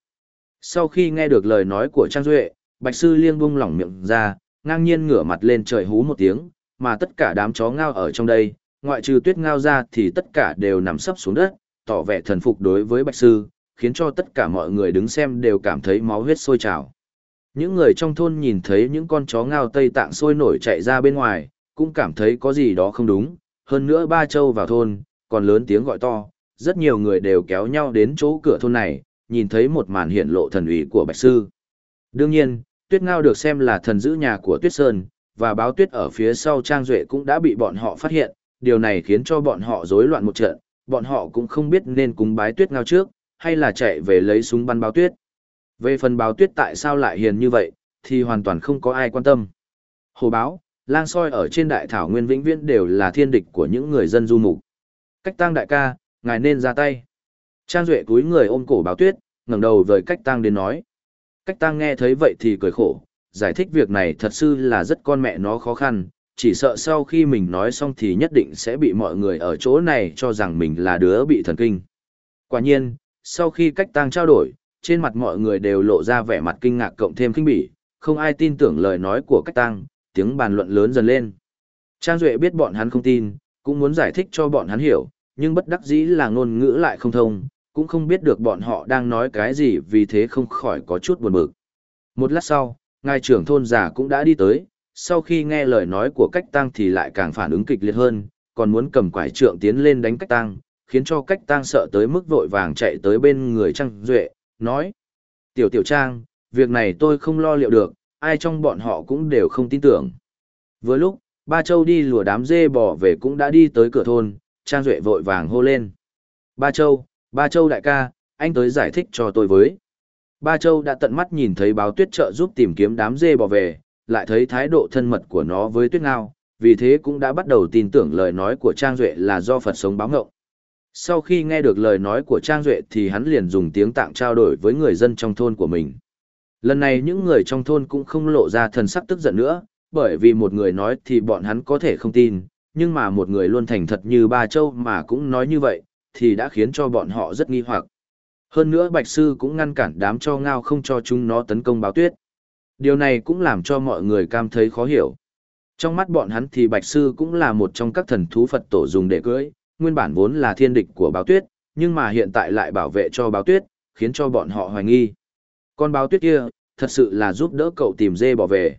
Sau khi nghe được lời nói của Trang Duệ, Bạch Sư liêng bung lỏng miệng ra, ngang nhiên ngửa mặt lên trời hú một tiếng, mà tất cả đám chó ngao ở trong đây, ngoại trừ tuyết ngao ra thì tất cả đều nằm sấp xuống đất, tỏ vẻ thần phục đối với Bạch Sư, khiến cho tất cả mọi người đứng xem đều cảm thấy máu huyết sôi trào. Những người trong thôn nhìn thấy những con chó ngao Tây Tạng sôi nổi chạy ra bên ngoài, cũng cảm thấy có gì đó không đúng, hơn nữa ba châu vào thôn, còn lớn tiếng gọi to, rất nhiều người đều kéo nhau đến chỗ cửa thôn này, nhìn thấy một màn hiện lộ thần ủy của Bạch Sư. Đương nhiên, Tuyết Ngao được xem là thần giữ nhà của Tuyết Sơn, và báo tuyết ở phía sau Trang Duệ cũng đã bị bọn họ phát hiện, điều này khiến cho bọn họ rối loạn một trận, bọn họ cũng không biết nên cúng bái Tuyết Ngao trước, hay là chạy về lấy súng bắn báo tuyết. Về phần báo tuyết tại sao lại hiền như vậy, thì hoàn toàn không có ai quan tâm. Hồ báo, lang soi ở trên đại thảo nguyên vĩnh viễn đều là thiên địch của những người dân du mục. Cách tang đại ca, ngài nên ra tay. Trang Duệ cúi người ôm cổ báo tuyết, ngẩng đầu với cách tang đến nói. Cách tang nghe thấy vậy thì cười khổ, giải thích việc này thật sự là rất con mẹ nó khó khăn, chỉ sợ sau khi mình nói xong thì nhất định sẽ bị mọi người ở chỗ này cho rằng mình là đứa bị thần kinh. Quả nhiên, sau khi cách tang trao đổi, trên mặt mọi người đều lộ ra vẻ mặt kinh ngạc cộng thêm kinh bỉ, không ai tin tưởng lời nói của cách tang, tiếng bàn luận lớn dần lên. Trang Duệ biết bọn hắn không tin, cũng muốn giải thích cho bọn hắn hiểu, nhưng bất đắc dĩ là ngôn ngữ lại không thông, cũng không biết được bọn họ đang nói cái gì vì thế không khỏi có chút buồn bực. Một lát sau, ngài trưởng thôn già cũng đã đi tới, sau khi nghe lời nói của cách tăng thì lại càng phản ứng kịch liệt hơn, còn muốn cầm quải trượng tiến lên đánh cách tăng, khiến cho cách tăng sợ tới mức vội vàng chạy tới bên người Trang Duệ, nói. Tiểu tiểu Trang, việc này tôi không lo liệu được, ai trong bọn họ cũng đều không tin tưởng. Vừa lúc, ba châu đi lùa đám dê bò về cũng đã đi tới cửa thôn, Trang Duệ vội vàng hô lên. Ba châu, ba châu đại ca, anh tới giải thích cho tôi với. Ba châu đã tận mắt nhìn thấy báo tuyết trợ giúp tìm kiếm đám dê bò về, lại thấy thái độ thân mật của nó với tuyết ngao, vì thế cũng đã bắt đầu tin tưởng lời nói của Trang Duệ là do Phật sống báo ngộng. Sau khi nghe được lời nói của Trang Duệ thì hắn liền dùng tiếng tạng trao đổi với người dân trong thôn của mình. Lần này những người trong thôn cũng không lộ ra thần sắc tức giận nữa, bởi vì một người nói thì bọn hắn có thể không tin, nhưng mà một người luôn thành thật như ba châu mà cũng nói như vậy, thì đã khiến cho bọn họ rất nghi hoặc. Hơn nữa Bạch Sư cũng ngăn cản đám cho ngao không cho chúng nó tấn công báo tuyết. Điều này cũng làm cho mọi người cảm thấy khó hiểu. Trong mắt bọn hắn thì Bạch Sư cũng là một trong các thần thú Phật tổ dùng để cưỡi, nguyên bản vốn là thiên địch của báo tuyết, nhưng mà hiện tại lại bảo vệ cho báo tuyết, khiến cho bọn họ hoài nghi. Con báo tuyết kia, thật sự là giúp đỡ cậu tìm dê bỏ về.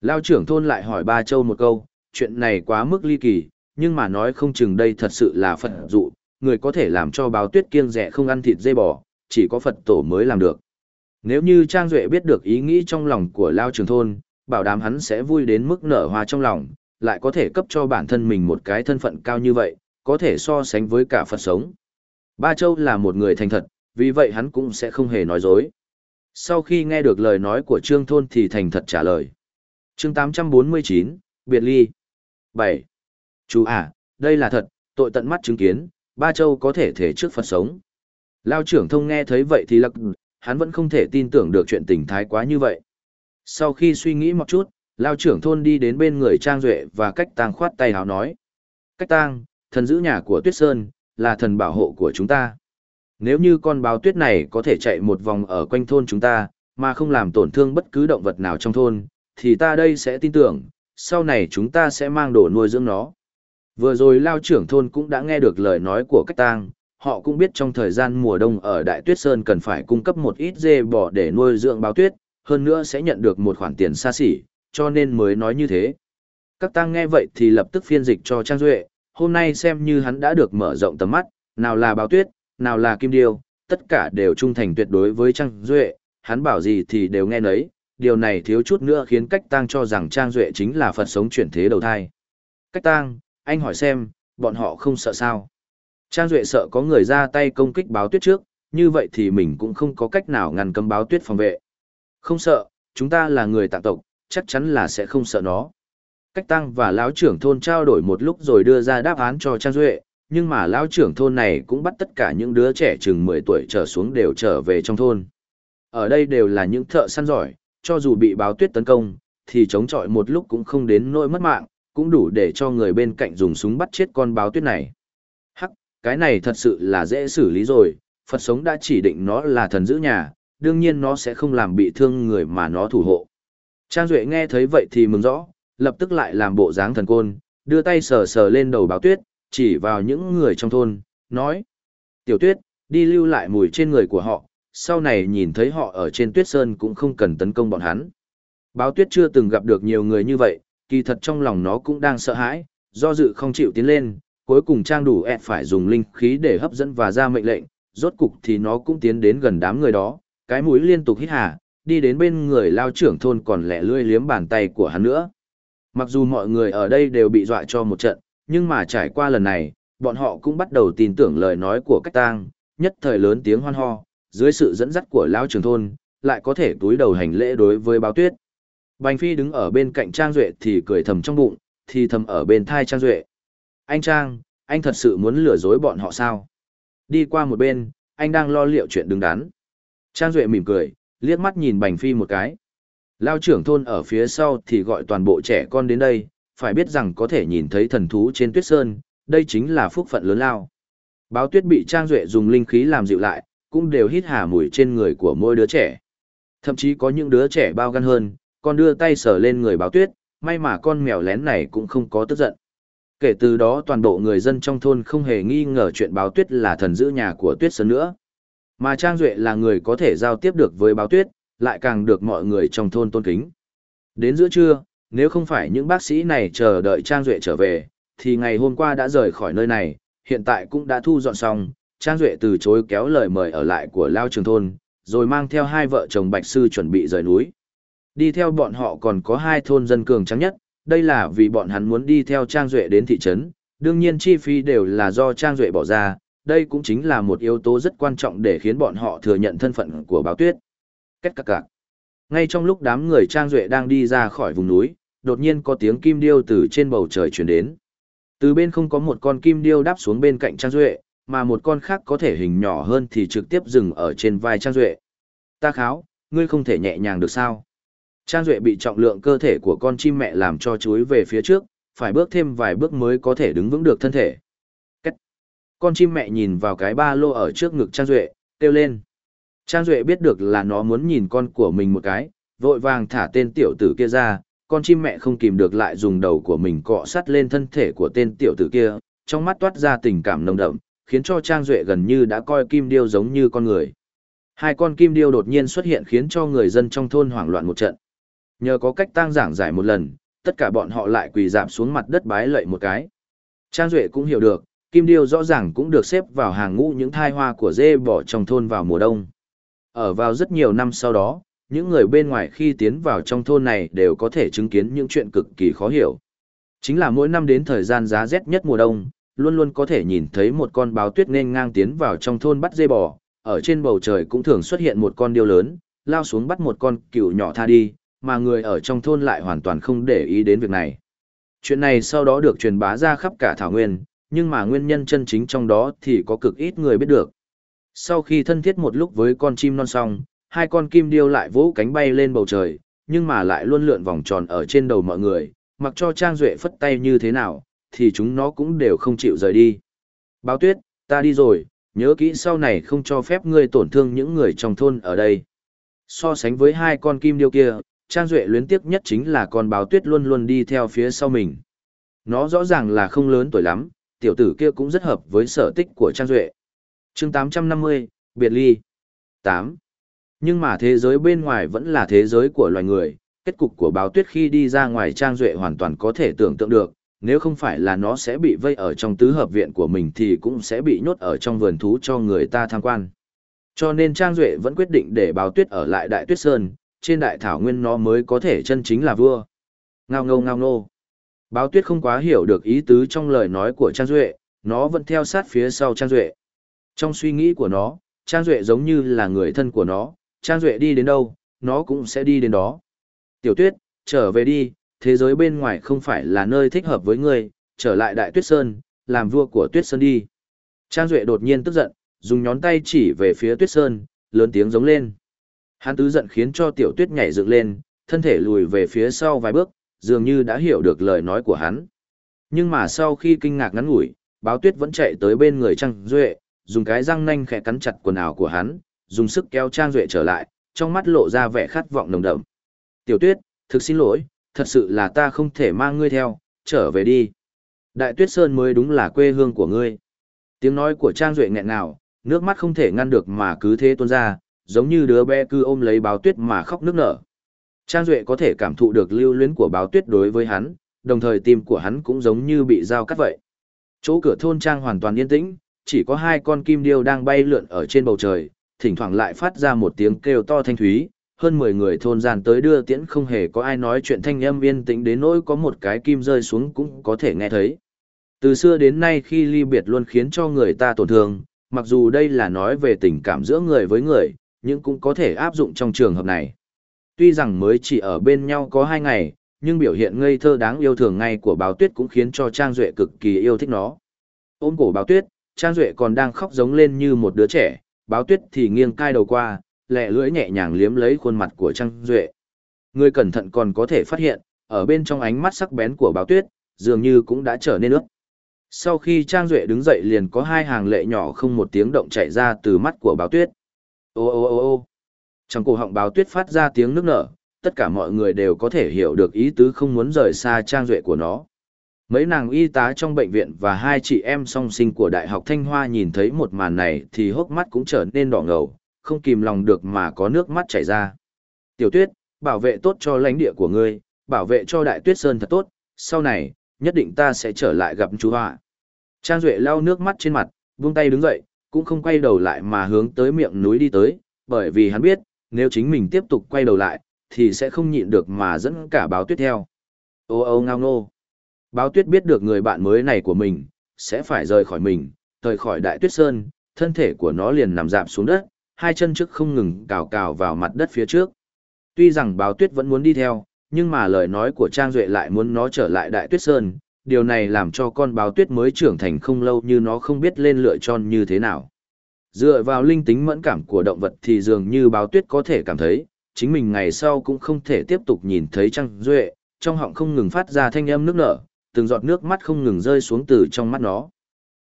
Lao trưởng thôn lại hỏi ba châu một câu, chuyện này quá mức ly kỳ, nhưng mà nói không chừng đây thật sự là Phật dụ, người có thể làm cho báo tuyết kiêng rẻ không ăn thịt dê bò, chỉ có Phật tổ mới làm được. Nếu như Trang Duệ biết được ý nghĩ trong lòng của Lao trưởng thôn, bảo đảm hắn sẽ vui đến mức nở hoa trong lòng, lại có thể cấp cho bản thân mình một cái thân phận cao như vậy, có thể so sánh với cả Phật sống. Ba Châu là một người thành thật, vì vậy hắn cũng sẽ không hề nói dối. Sau khi nghe được lời nói của Trương Thôn thì thành thật trả lời. chương 849, Biệt Ly. 7. Chú à, đây là thật, tội tận mắt chứng kiến, Ba Châu có thể thể trước Phật sống. Lao trưởng thông nghe thấy vậy thì lắc, hắn vẫn không thể tin tưởng được chuyện tình thái quá như vậy. Sau khi suy nghĩ một chút, Lao trưởng thôn đi đến bên người Trang Duệ và cách tang khoát tay hào nói. Cách tang, thần giữ nhà của Tuyết Sơn, là thần bảo hộ của chúng ta. Nếu như con báo tuyết này có thể chạy một vòng ở quanh thôn chúng ta, mà không làm tổn thương bất cứ động vật nào trong thôn, thì ta đây sẽ tin tưởng, sau này chúng ta sẽ mang đồ nuôi dưỡng nó. Vừa rồi lao trưởng thôn cũng đã nghe được lời nói của cách tang, họ cũng biết trong thời gian mùa đông ở Đại Tuyết Sơn cần phải cung cấp một ít dê bò để nuôi dưỡng báo tuyết, hơn nữa sẽ nhận được một khoản tiền xa xỉ, cho nên mới nói như thế. Các tang nghe vậy thì lập tức phiên dịch cho Trang Duệ, hôm nay xem như hắn đã được mở rộng tầm mắt, nào là báo tuyết, nào là kim điêu, tất cả đều trung thành tuyệt đối với Trang Duệ, hắn bảo gì thì đều nghe nấy, điều này thiếu chút nữa khiến cách tang cho rằng Trang Duệ chính là Phật sống chuyển thế đầu thai. Cách tang, anh hỏi xem, bọn họ không sợ sao? Trang Duệ sợ có người ra tay công kích báo tuyết trước, như vậy thì mình cũng không có cách nào ngăn cấm báo tuyết phòng vệ. Không sợ, chúng ta là người tạng tộc, chắc chắn là sẽ không sợ nó. Cách tăng và lão trưởng thôn trao đổi một lúc rồi đưa ra đáp án cho Trang Duệ, nhưng mà lão trưởng thôn này cũng bắt tất cả những đứa trẻ chừng 10 tuổi trở xuống đều trở về trong thôn. Ở đây đều là những thợ săn giỏi, cho dù bị báo tuyết tấn công, thì chống chọi một lúc cũng không đến nỗi mất mạng, cũng đủ để cho người bên cạnh dùng súng bắt chết con báo tuyết này. Cái này thật sự là dễ xử lý rồi, Phật sống đã chỉ định nó là thần giữ nhà, đương nhiên nó sẽ không làm bị thương người mà nó thủ hộ. Trang Duệ nghe thấy vậy thì mừng rõ, lập tức lại làm bộ dáng thần côn, đưa tay sờ sờ lên đầu báo tuyết, chỉ vào những người trong thôn, nói. Tiểu tuyết, đi lưu lại mùi trên người của họ, sau này nhìn thấy họ ở trên tuyết sơn cũng không cần tấn công bọn hắn. Báo tuyết chưa từng gặp được nhiều người như vậy, kỳ thật trong lòng nó cũng đang sợ hãi, do dự không chịu tiến lên, cuối cùng trang đủ ẹt phải dùng linh khí để hấp dẫn và ra mệnh lệnh, rốt cục thì nó cũng tiến đến gần đám người đó, cái mũi liên tục hít hà, đi đến bên người lao trưởng thôn còn lẻ lươi liếm bàn tay của hắn nữa. Mặc dù mọi người ở đây đều bị dọa cho một trận, nhưng mà trải qua lần này, bọn họ cũng bắt đầu tin tưởng lời nói của cách tang, nhất thời lớn tiếng hoan ho, dưới sự dẫn dắt của lao trưởng thôn, lại có thể túi đầu hành lễ đối với báo tuyết. Bành Phi đứng ở bên cạnh Trang Duệ thì cười thầm trong bụng, thì thầm ở bên thai Trang Duệ. Anh Trang, anh thật sự muốn lừa dối bọn họ sao? Đi qua một bên, anh đang lo liệu chuyện đứng đắn. Trang Duệ mỉm cười, liếc mắt nhìn Bành Phi một cái. Lao trưởng thôn ở phía sau thì gọi toàn bộ trẻ con đến đây, phải biết rằng có thể nhìn thấy thần thú trên tuyết sơn, đây chính là phúc phận lớn lao. Báo tuyết bị Trang Duệ dùng linh khí làm dịu lại, cũng đều hít hà mùi trên người của mỗi đứa trẻ. Thậm chí có những đứa trẻ bao gan hơn, còn đưa tay sờ lên người báo tuyết, may mà con mèo lén này cũng không có tức giận. Kể từ đó toàn bộ người dân trong thôn không hề nghi ngờ chuyện báo tuyết là thần giữ nhà của tuyết sơn nữa. Mà Trang Duệ là người có thể giao tiếp được với báo tuyết, lại càng được mọi người trong thôn tôn kính. Đến giữa trưa, nếu không phải những bác sĩ này chờ đợi Trang Duệ trở về, thì ngày hôm qua đã rời khỏi nơi này, hiện tại cũng đã thu dọn xong, Trang Duệ từ chối kéo lời mời ở lại của Lao Trường Thôn, rồi mang theo hai vợ chồng Bạch Sư chuẩn bị rời núi. Đi theo bọn họ còn có hai thôn dân cường trắng nhất, đây là vì bọn hắn muốn đi theo Trang Duệ đến thị trấn, đương nhiên chi phí đều là do Trang Duệ bỏ ra, đây cũng chính là một yếu tố rất quan trọng để khiến bọn họ thừa nhận thân phận của báo tuyết. Kết cạc cạc. Ngay trong lúc đám người Trang Duệ đang đi ra khỏi vùng núi, đột nhiên có tiếng kim điêu từ trên bầu trời chuyển đến. Từ bên không có một con kim điêu đáp xuống bên cạnh Trang Duệ, mà một con khác có thể hình nhỏ hơn thì trực tiếp dừng ở trên vai Trang Duệ. Ta kháo, ngươi không thể nhẹ nhàng được sao? Trang Duệ bị trọng lượng cơ thể của con chim mẹ làm cho chuối về phía trước, phải bước thêm vài bước mới có thể đứng vững được thân thể. Cách. Con chim mẹ nhìn vào cái ba lô ở trước ngực Trang Duệ, kêu lên. Trang Duệ biết được là nó muốn nhìn con của mình một cái, vội vàng thả tên tiểu tử kia ra, con chim mẹ không kìm được lại dùng đầu của mình cọ sát lên thân thể của tên tiểu tử kia, trong mắt toát ra tình cảm nồng đậm, khiến cho Trang Duệ gần như đã coi kim điêu giống như con người. Hai con kim điêu đột nhiên xuất hiện khiến cho người dân trong thôn hoảng loạn một trận. Nhờ có cách tang giảng giải một lần, tất cả bọn họ lại quỳ dạp xuống mặt đất bái lạy một cái. Trang Duệ cũng hiểu được, kim điêu rõ ràng cũng được xếp vào hàng ngũ những thai hoa của dê bỏ trong thôn vào mùa đông. Ở vào rất nhiều năm sau đó, những người bên ngoài khi tiến vào trong thôn này đều có thể chứng kiến những chuyện cực kỳ khó hiểu. Chính là mỗi năm đến thời gian giá rét nhất mùa đông, luôn luôn có thể nhìn thấy một con báo tuyết nên ngang tiến vào trong thôn bắt dê bò, ở trên bầu trời cũng thường xuất hiện một con điêu lớn, lao xuống bắt một con cừu nhỏ tha đi, mà người ở trong thôn lại hoàn toàn không để ý đến việc này. Chuyện này sau đó được truyền bá ra khắp cả Thảo Nguyên, nhưng mà nguyên nhân chân chính trong đó thì có cực ít người biết được. Sau khi thân thiết một lúc với con chim non xong, hai con kim điêu lại vỗ cánh bay lên bầu trời, nhưng mà lại luôn lượn vòng tròn ở trên đầu mọi người, mặc cho Trang Duệ phất tay như thế nào, thì chúng nó cũng đều không chịu rời đi. Báo tuyết, ta đi rồi, nhớ kỹ sau này không cho phép ngươi tổn thương những người trong thôn ở đây. So sánh với hai con kim điêu kia, Trang Duệ luyến tiếc nhất chính là con báo tuyết luôn luôn đi theo phía sau mình. Nó rõ ràng là không lớn tuổi lắm, tiểu tử kia cũng rất hợp với sở tích của Trang Duệ. chương 850, Biệt Ly 8. Nhưng mà thế giới bên ngoài vẫn là thế giới của loài người, kết cục của báo tuyết khi đi ra ngoài Trang Duệ hoàn toàn có thể tưởng tượng được, nếu không phải là nó sẽ bị vây ở trong tứ hợp viện của mình thì cũng sẽ bị nhốt ở trong vườn thú cho người ta tham quan. Cho nên Trang Duệ vẫn quyết định để báo tuyết ở lại Đại Tuyết Sơn, trên đại thảo nguyên nó mới có thể chân chính là vua. Ngao ngâu ngao nô. Báo tuyết không quá hiểu được ý tứ trong lời nói của Trang Duệ, nó vẫn theo sát phía sau Trang Duệ. Trong suy nghĩ của nó, Trang Duệ giống như là người thân của nó, Trang Duệ đi đến đâu, nó cũng sẽ đi đến đó. Tiểu tuyết, trở về đi, thế giới bên ngoài không phải là nơi thích hợp với ngươi, trở lại Đại Tuyết Sơn, làm vua của Tuyết Sơn đi. Trang Duệ đột nhiên tức giận, dùng nhón tay chỉ về phía Tuyết Sơn, lớn tiếng giống lên. Hắn tứ giận khiến cho tiểu tuyết nhảy dựng lên, thân thể lùi về phía sau vài bước, dường như đã hiểu được lời nói của hắn. Nhưng mà sau khi kinh ngạc ngắn ngủi, báo tuyết vẫn chạy tới bên người Trang Duệ, dùng cái răng nanh khẽ cắn chặt quần áo của hắn, dùng sức kéo Trang Duệ trở lại, trong mắt lộ ra vẻ khát vọng nồng đậm. Tiểu tuyết, thực xin lỗi, thật sự là ta không thể mang ngươi theo, trở về đi. Đại tuyết sơn mới đúng là quê hương của ngươi. Tiếng nói của Trang Duệ nghẹn nào, nước mắt không thể ngăn được mà cứ thế tuôn ra, giống như đứa bé cứ ôm lấy báo tuyết mà khóc nức nở. Trang Duệ có thể cảm thụ được lưu luyến của báo tuyết đối với hắn, đồng thời tim của hắn cũng giống như bị dao cắt vậy. Chỗ cửa thôn Trang hoàn toàn yên tĩnh, chỉ có hai con kim điêu đang bay lượn ở trên bầu trời, thỉnh thoảng lại phát ra một tiếng kêu to thanh thúy, hơn 10 người thôn gian tới đưa tiễn không hề có ai nói chuyện thanh âm yên tĩnh đến nỗi có một cái kim rơi xuống cũng có thể nghe thấy. Từ xưa đến nay khi ly biệt luôn khiến cho người ta tổn thương, mặc dù đây là nói về tình cảm giữa người với người, nhưng cũng có thể áp dụng trong trường hợp này. Tuy rằng mới chỉ ở bên nhau có hai ngày, nhưng biểu hiện ngây thơ đáng yêu thường ngay của báo tuyết cũng khiến cho Trang Duệ cực kỳ yêu thích nó. Ôm cổ báo tuyết, Trang Duệ còn đang khóc giống lên như một đứa trẻ, báo tuyết thì nghiêng cai đầu qua, lẹ lưỡi nhẹ nhàng liếm lấy khuôn mặt của Trang Duệ. Người cẩn thận còn có thể phát hiện, ở bên trong ánh mắt sắc bén của báo tuyết, dường như cũng đã trở nên ướt. Sau khi Trang Duệ đứng dậy liền có hai hàng lệ nhỏ không một tiếng động chạy ra từ mắt của báo tuyết. Ô ô ô ô trong cổ họng báo tuyết phát ra tiếng nước nở, tất cả mọi người đều có thể hiểu được ý tứ không muốn rời xa Trang Duệ của nó. Mấy nàng y tá trong bệnh viện và hai chị em song sinh của Đại học Thanh Hoa nhìn thấy một màn này thì hốc mắt cũng trở nên đỏ ngầu, không kìm lòng được mà có nước mắt chảy ra. Tiểu tuyết, bảo vệ tốt cho lãnh địa của ngươi, bảo vệ cho Đại Tuyết Sơn thật tốt, sau này, nhất định ta sẽ trở lại gặp chú họa. Trang Duệ lau nước mắt trên mặt, buông tay đứng dậy, cũng không quay đầu lại mà hướng tới miệng núi đi tới, bởi vì hắn biết, nếu chính mình tiếp tục quay đầu lại, thì sẽ không nhịn được mà dẫn cả báo tuyết theo. Ô ô ngao ngô, Báo tuyết biết được người bạn mới này của mình, sẽ phải rời khỏi mình, rời khỏi đại tuyết sơn, thân thể của nó liền nằm dạp xuống đất, hai chân trước không ngừng cào cào vào mặt đất phía trước. Tuy rằng báo tuyết vẫn muốn đi theo, nhưng mà lời nói của Trang Duệ lại muốn nó trở lại đại tuyết sơn, điều này làm cho con báo tuyết mới trưởng thành không lâu như nó không biết lên lựa chọn như thế nào. Dựa vào linh tính mẫn cảm của động vật thì dường như báo tuyết có thể cảm thấy, chính mình ngày sau cũng không thể tiếp tục nhìn thấy Trang Duệ, trong họng không ngừng phát ra thanh âm nước nở, từng giọt nước mắt không ngừng rơi xuống từ trong mắt nó.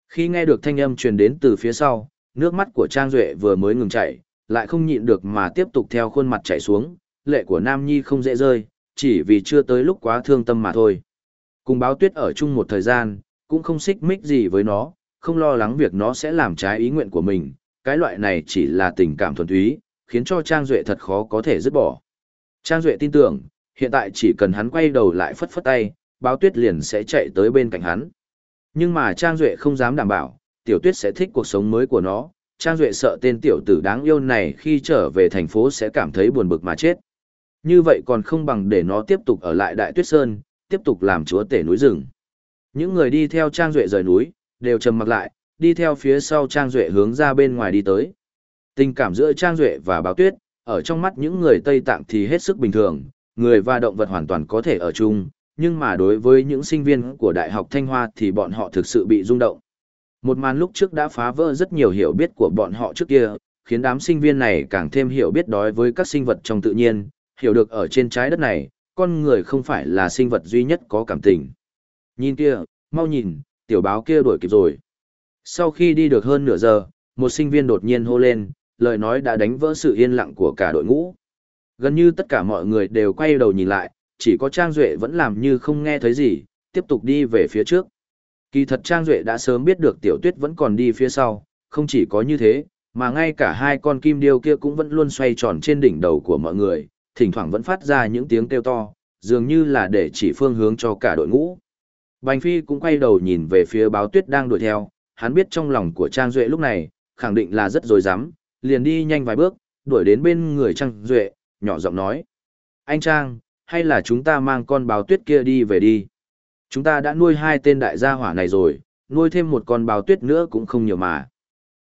Khi nghe được thanh âm truyền đến từ phía sau, nước mắt của Trang Duệ vừa mới ngừng chảy, lại không nhịn được mà tiếp tục theo khuôn mặt chảy xuống, lệ của Nam Nhi không dễ rơi, chỉ vì chưa tới lúc quá thương tâm mà thôi. Cùng báo tuyết ở chung một thời gian, cũng không xích mích gì với nó, không lo lắng việc nó sẽ làm trái ý nguyện của mình, cái loại này chỉ là tình cảm thuần túy, khiến cho Trang Duệ thật khó có thể dứt bỏ. Trang Duệ tin tưởng, hiện tại chỉ cần hắn quay đầu lại phất phất tay, báo tuyết liền sẽ chạy tới bên cạnh hắn. Nhưng mà Trang Duệ không dám đảm bảo, tiểu tuyết sẽ thích cuộc sống mới của nó, Trang Duệ sợ tên tiểu tử đáng yêu này khi trở về thành phố sẽ cảm thấy buồn bực mà chết. Như vậy còn không bằng để nó tiếp tục ở lại Đại Tuyết Sơn, tiếp tục làm chúa tể núi rừng. Những người đi theo Trang Duệ rời núi, đều trầm mặc lại, đi theo phía sau Trang Duệ hướng ra bên ngoài đi tới. Tình cảm giữa Trang Duệ và Báo Tuyết, ở trong mắt những người Tây Tạng thì hết sức bình thường, người và động vật hoàn toàn có thể ở chung, nhưng mà đối với những sinh viên của Đại học Thanh Hoa thì bọn họ thực sự bị rung động. Một màn lúc trước đã phá vỡ rất nhiều hiểu biết của bọn họ trước kia, khiến đám sinh viên này càng thêm hiểu biết đối với các sinh vật trong tự nhiên, hiểu được ở trên trái đất này, con người không phải là sinh vật duy nhất có cảm tình. Nhìn kia, mau nhìn, tiểu báo kia đuổi kịp rồi. Sau khi đi được hơn nửa giờ, một sinh viên đột nhiên hô lên, lời nói đã đánh vỡ sự yên lặng của cả đội ngũ. Gần như tất cả mọi người đều quay đầu nhìn lại, chỉ có Trang Duệ vẫn làm như không nghe thấy gì, tiếp tục đi về phía trước. Kỳ thật Trang Duệ đã sớm biết được tiểu tuyết vẫn còn đi phía sau, không chỉ có như thế, mà ngay cả hai con kim điêu kia cũng vẫn luôn xoay tròn trên đỉnh đầu của mọi người, thỉnh thoảng vẫn phát ra những tiếng kêu to, dường như là để chỉ phương hướng cho cả đội ngũ. Bành Phi cũng quay đầu nhìn về phía báo tuyết đang đuổi theo, hắn biết trong lòng của Trang Duệ lúc này, khẳng định là rất dối rắm liền đi nhanh vài bước, đuổi đến bên người Trang Duệ, nhỏ giọng nói. Anh Trang, hay là chúng ta mang con báo tuyết kia đi về đi? Chúng ta đã nuôi hai tên đại gia hỏa này rồi, nuôi thêm một con báo tuyết nữa cũng không nhiều mà.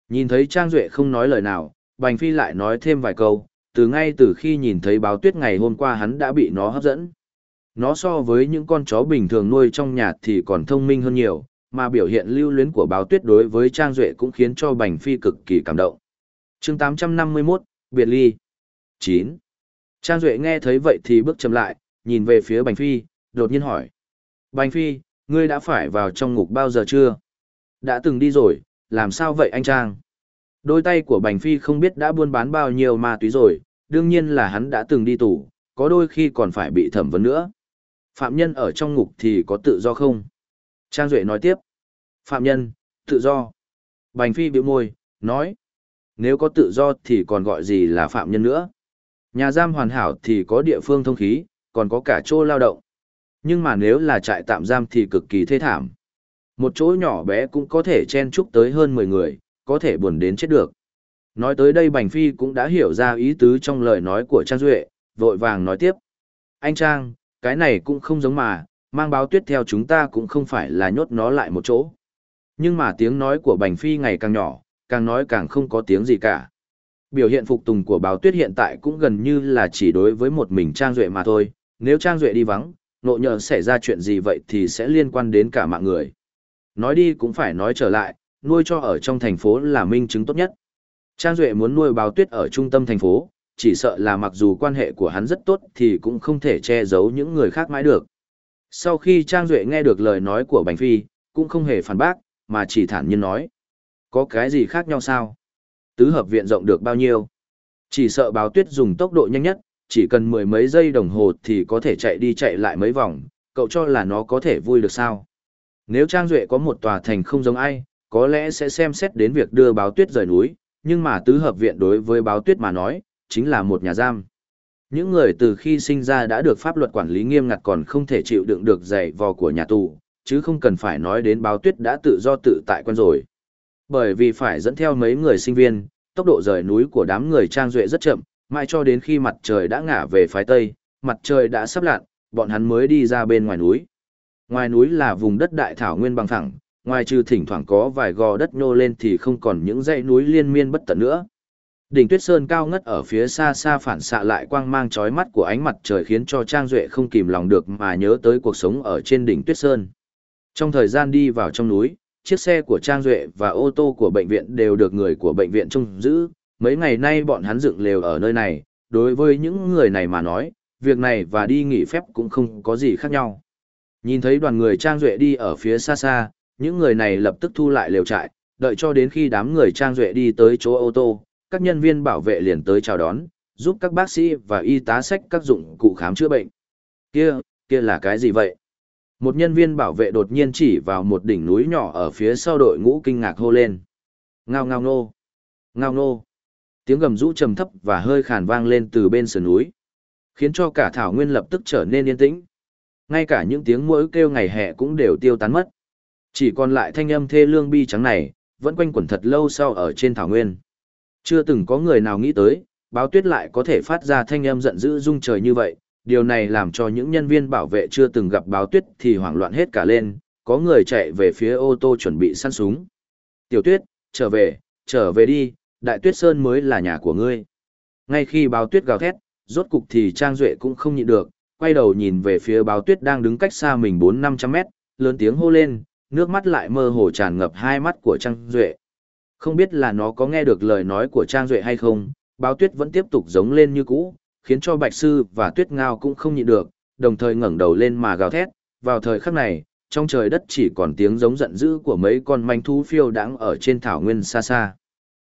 Nhìn thấy Trang Duệ không nói lời nào, Bành Phi lại nói thêm vài câu, từ ngay từ khi nhìn thấy báo tuyết ngày hôm qua hắn đã bị nó hấp dẫn. Nó so với những con chó bình thường nuôi trong nhà thì còn thông minh hơn nhiều, mà biểu hiện lưu luyến của báo tuyết đối với Trang Duệ cũng khiến cho Bành Phi cực kỳ cảm động. chương 851, Biệt Ly 9. Trang Duệ nghe thấy vậy thì bước chậm lại, nhìn về phía Bành Phi, đột nhiên hỏi. Bành Phi, ngươi đã phải vào trong ngục bao giờ chưa? Đã từng đi rồi, làm sao vậy anh Trang? Đôi tay của Bành Phi không biết đã buôn bán bao nhiêu ma túy rồi, đương nhiên là hắn đã từng đi tù, có đôi khi còn phải bị thẩm vấn nữa. Phạm nhân ở trong ngục thì có tự do không? Trang Duệ nói tiếp. Phạm nhân, tự do. Bành Phi biểu môi, nói. Nếu có tự do thì còn gọi gì là phạm nhân nữa? Nhà giam hoàn hảo thì có địa phương thông khí, còn có cả chỗ lao động. Nhưng mà nếu là trại tạm giam thì cực kỳ thê thảm. Một chỗ nhỏ bé cũng có thể chen chúc tới hơn 10 người, có thể buồn đến chết được. Nói tới đây Bành Phi cũng đã hiểu ra ý tứ trong lời nói của Trang Duệ, vội vàng nói tiếp. Anh Trang, cái này cũng không giống mà, mang báo tuyết theo chúng ta cũng không phải là nhốt nó lại một chỗ. Nhưng mà tiếng nói của Bành Phi ngày càng nhỏ, càng nói càng không có tiếng gì cả. Biểu hiện phục tùng của báo tuyết hiện tại cũng gần như là chỉ đối với một mình Trang Duệ mà thôi, nếu Trang Duệ đi vắng, nộ nhờ xảy ra chuyện gì vậy thì sẽ liên quan đến cả mạng người. Nói đi cũng phải nói trở lại, nuôi cho ở trong thành phố là minh chứng tốt nhất. Trang Duệ muốn nuôi báo tuyết ở trung tâm thành phố, chỉ sợ là mặc dù quan hệ của hắn rất tốt thì cũng không thể che giấu những người khác mãi được. Sau khi Trang Duệ nghe được lời nói của Bành Phi, cũng không hề phản bác, mà chỉ thản nhiên nói. Có cái gì khác nhau sao? Tứ hợp viện rộng được bao nhiêu? Chỉ sợ báo tuyết dùng tốc độ nhanh nhất, chỉ cần mười mấy giây đồng hồ thì có thể chạy đi chạy lại mấy vòng, cậu cho là nó có thể vui được sao? Nếu Trang Duệ có một tòa thành không giống ai, có lẽ sẽ xem xét đến việc đưa báo tuyết rời núi, nhưng mà tứ hợp viện đối với báo tuyết mà nói, chính là một nhà giam. Những người từ khi sinh ra đã được pháp luật quản lý nghiêm ngặt còn không thể chịu đựng được dày vò của nhà tù, chứ không cần phải nói đến báo tuyết đã tự do tự tại quen rồi. Bởi vì phải dẫn theo mấy người sinh viên, tốc độ rời núi của đám người trang duệ rất chậm, mãi cho đến khi mặt trời đã ngả về phía tây, mặt trời đã sắp lặn, bọn hắn mới đi ra bên ngoài núi. Ngoài núi là vùng đất đại thảo nguyên bằng phẳng, ngoài trừ thỉnh thoảng có vài gò đất nhô lên thì không còn những dãy núi liên miên bất tận nữa. Đỉnh Tuyết Sơn cao ngất ở phía xa xa phản xạ lại quang mang chói mắt của ánh mặt trời khiến cho Trang Duệ không kìm lòng được mà nhớ tới cuộc sống ở trên đỉnh Tuyết Sơn. Trong thời gian đi vào trong núi, chiếc xe của Trang Duệ và ô tô của bệnh viện đều được người của bệnh viện trông giữ. Mấy ngày nay bọn hắn dựng lều ở nơi này, đối với những người này mà nói, việc này và đi nghỉ phép cũng không có gì khác nhau. Nhìn thấy đoàn người Trang Duệ đi ở phía xa xa, những người này lập tức thu lại lều trại, đợi cho đến khi đám người Trang Duệ đi tới chỗ ô tô, các nhân viên bảo vệ liền tới chào đón, giúp các bác sĩ và y tá sách các dụng cụ khám chữa bệnh. Kia, kia là cái gì vậy? Một nhân viên bảo vệ đột nhiên chỉ vào một đỉnh núi nhỏ ở phía sau đội ngũ kinh ngạc hô lên. Ngao ngao nô. Ngao nô. Tiếng gầm rũ trầm thấp và hơi khàn vang lên từ bên sườn núi, khiến cho cả thảo nguyên lập tức trở nên yên tĩnh. Ngay cả những tiếng mũi kêu ngày hè cũng đều tiêu tán mất. Chỉ còn lại thanh âm thê lương bi trắng này, vẫn quanh quẩn thật lâu sau ở trên thảo nguyên. Chưa từng có người nào nghĩ tới, báo tuyết lại có thể phát ra thanh âm giận dữ rung trời như vậy, điều này làm cho những nhân viên bảo vệ chưa từng gặp báo tuyết thì hoảng loạn hết cả lên, có người chạy về phía ô tô chuẩn bị săn súng. Tiểu tuyết, trở về, trở về đi, đại tuyết sơn mới là nhà của ngươi. Ngay khi báo tuyết gào thét, rốt cục thì Trang Duệ cũng không nhịn được, quay đầu nhìn về phía báo tuyết đang đứng cách xa mình 4-500 mét, lớn tiếng hô lên, nước mắt lại mơ hồ tràn ngập hai mắt của Trang Duệ. Không biết là nó có nghe được lời nói của Trang Duệ hay không, báo tuyết vẫn tiếp tục giống lên như cũ, khiến cho Bạch Sư và Tuyết Ngao cũng không nhịn được, đồng thời ngẩng đầu lên mà gào thét. Vào thời khắc này, trong trời đất chỉ còn tiếng giống giận dữ của mấy con manh thú phiêu đáng ở trên thảo nguyên xa xa.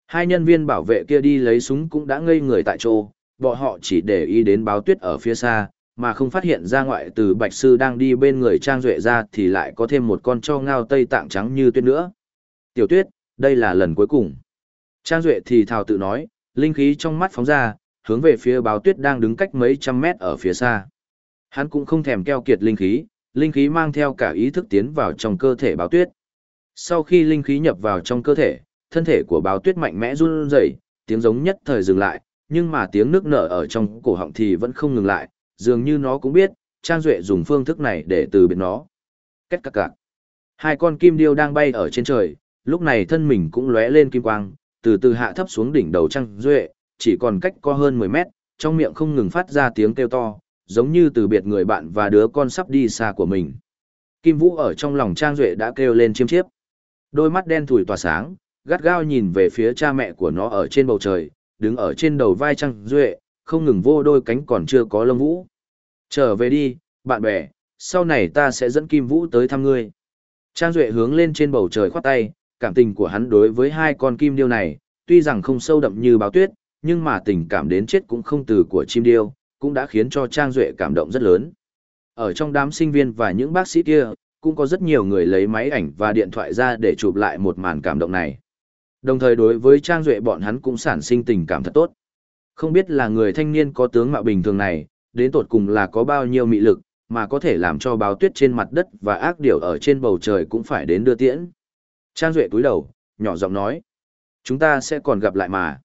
Hai nhân viên bảo vệ kia đi lấy súng cũng đã ngây người tại chỗ, bọn họ chỉ để ý đến báo tuyết ở phía xa, mà không phát hiện ra ngoại từ Bạch Sư đang đi bên người Trang Duệ ra thì lại có thêm một con cho ngao tây tạng trắng như tuyết nữa. Tiểu tuyết, đây là lần cuối cùng. Trang Duệ thì thào tự nói, linh khí trong mắt phóng ra, hướng về phía báo tuyết đang đứng cách mấy trăm mét ở phía xa. Hắn cũng không thèm keo kiệt linh khí, linh khí mang theo cả ý thức tiến vào trong cơ thể báo tuyết. Sau khi linh khí nhập vào trong cơ thể, thân thể của báo tuyết mạnh mẽ run rẩy, tiếng giống nhất thời dừng lại, nhưng mà tiếng nước nở ở trong cổ họng thì vẫn không ngừng lại, dường như nó cũng biết, Trang Duệ dùng phương thức này để từ biệt nó. Kết cạc cạc. Hai con kim điêu đang bay ở trên trời, lúc này thân mình cũng lóe lên kim quang, từ từ hạ thấp xuống đỉnh đầu Trang Duệ, chỉ còn cách co hơn 10 mét, trong miệng không ngừng phát ra tiếng kêu to, giống như từ biệt người bạn và đứa con sắp đi xa của mình. Kim Vũ ở trong lòng Trang Duệ đã kêu lên chiêm chiếp. Đôi mắt đen thủi tỏa sáng, gắt gao nhìn về phía cha mẹ của nó ở trên bầu trời, đứng ở trên đầu vai Trang Duệ, không ngừng vô đôi cánh còn chưa có lông vũ. Trở về đi, bạn bè, sau này ta sẽ dẫn Kim Vũ tới thăm ngươi. Trang Duệ hướng lên trên bầu trời khoát tay, cảm tình của hắn đối với hai con kim điêu này, tuy rằng không sâu đậm như báo tuyết, nhưng mà tình cảm đến chết cũng không từ của chim điêu, cũng đã khiến cho Trang Duệ cảm động rất lớn. Ở trong đám sinh viên và những bác sĩ kia, cũng có rất nhiều người lấy máy ảnh và điện thoại ra để chụp lại một màn cảm động này. Đồng thời đối với Trang Duệ bọn hắn cũng sản sinh tình cảm thật tốt. Không biết là người thanh niên có tướng mạo bình thường này, đến tột cùng là có bao nhiêu mị lực, mà có thể làm cho báo tuyết trên mặt đất và ác điểu ở trên bầu trời cũng phải đến đưa tiễn. Trang Duệ cúi đầu, nhỏ giọng nói. Chúng ta sẽ còn gặp lại mà.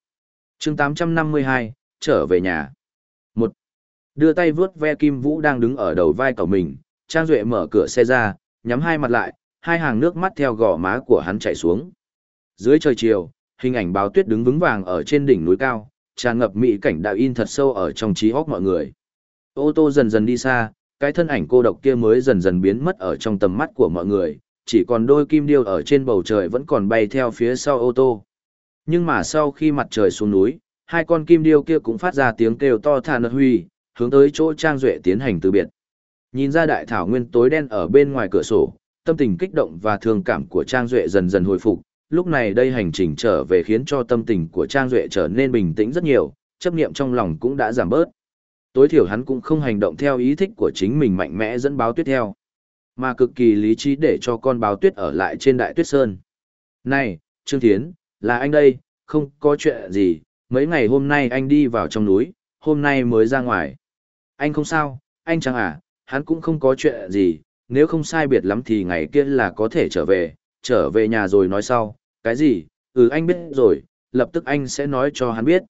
chương 852, trở về nhà. một Đưa tay vướt ve Kim Vũ đang đứng ở đầu vai cậu mình, Trang Duệ mở cửa xe ra, nhắm hai mặt lại, hai hàng nước mắt theo gò má của hắn chảy xuống. Dưới trời chiều, hình ảnh báo tuyết đứng vững vàng ở trên đỉnh núi cao, tràn ngập mỹ cảnh đạo in thật sâu ở trong trí óc mọi người. Ô tô dần dần đi xa, cái thân ảnh cô độc kia mới dần dần biến mất ở trong tầm mắt của mọi người, chỉ còn đôi kim điêu ở trên bầu trời vẫn còn bay theo phía sau ô tô. Nhưng mà sau khi mặt trời xuống núi, hai con kim điêu kia cũng phát ra tiếng kêu to thà huy, hướng tới chỗ Trang Duệ tiến hành từ biệt. Nhìn ra đại thảo nguyên tối đen ở bên ngoài cửa sổ, tâm tình kích động và thương cảm của Trang Duệ dần dần hồi phục, lúc này đây hành trình trở về khiến cho tâm tình của Trang Duệ trở nên bình tĩnh rất nhiều, chấp niệm trong lòng cũng đã giảm bớt. Tối thiểu hắn cũng không hành động theo ý thích của chính mình mạnh mẽ dẫn báo tuyết theo, mà cực kỳ lý trí để cho con báo tuyết ở lại trên đại tuyết sơn. Này, Trương Thiến, là anh đây, không có chuyện gì, mấy ngày hôm nay anh đi vào trong núi, hôm nay mới ra ngoài. Anh không sao, anh chẳng à, hắn cũng không có chuyện gì, nếu không sai biệt lắm thì ngày kia là có thể trở về, trở về nhà rồi nói sau, cái gì, ừ anh biết rồi, lập tức anh sẽ nói cho hắn biết.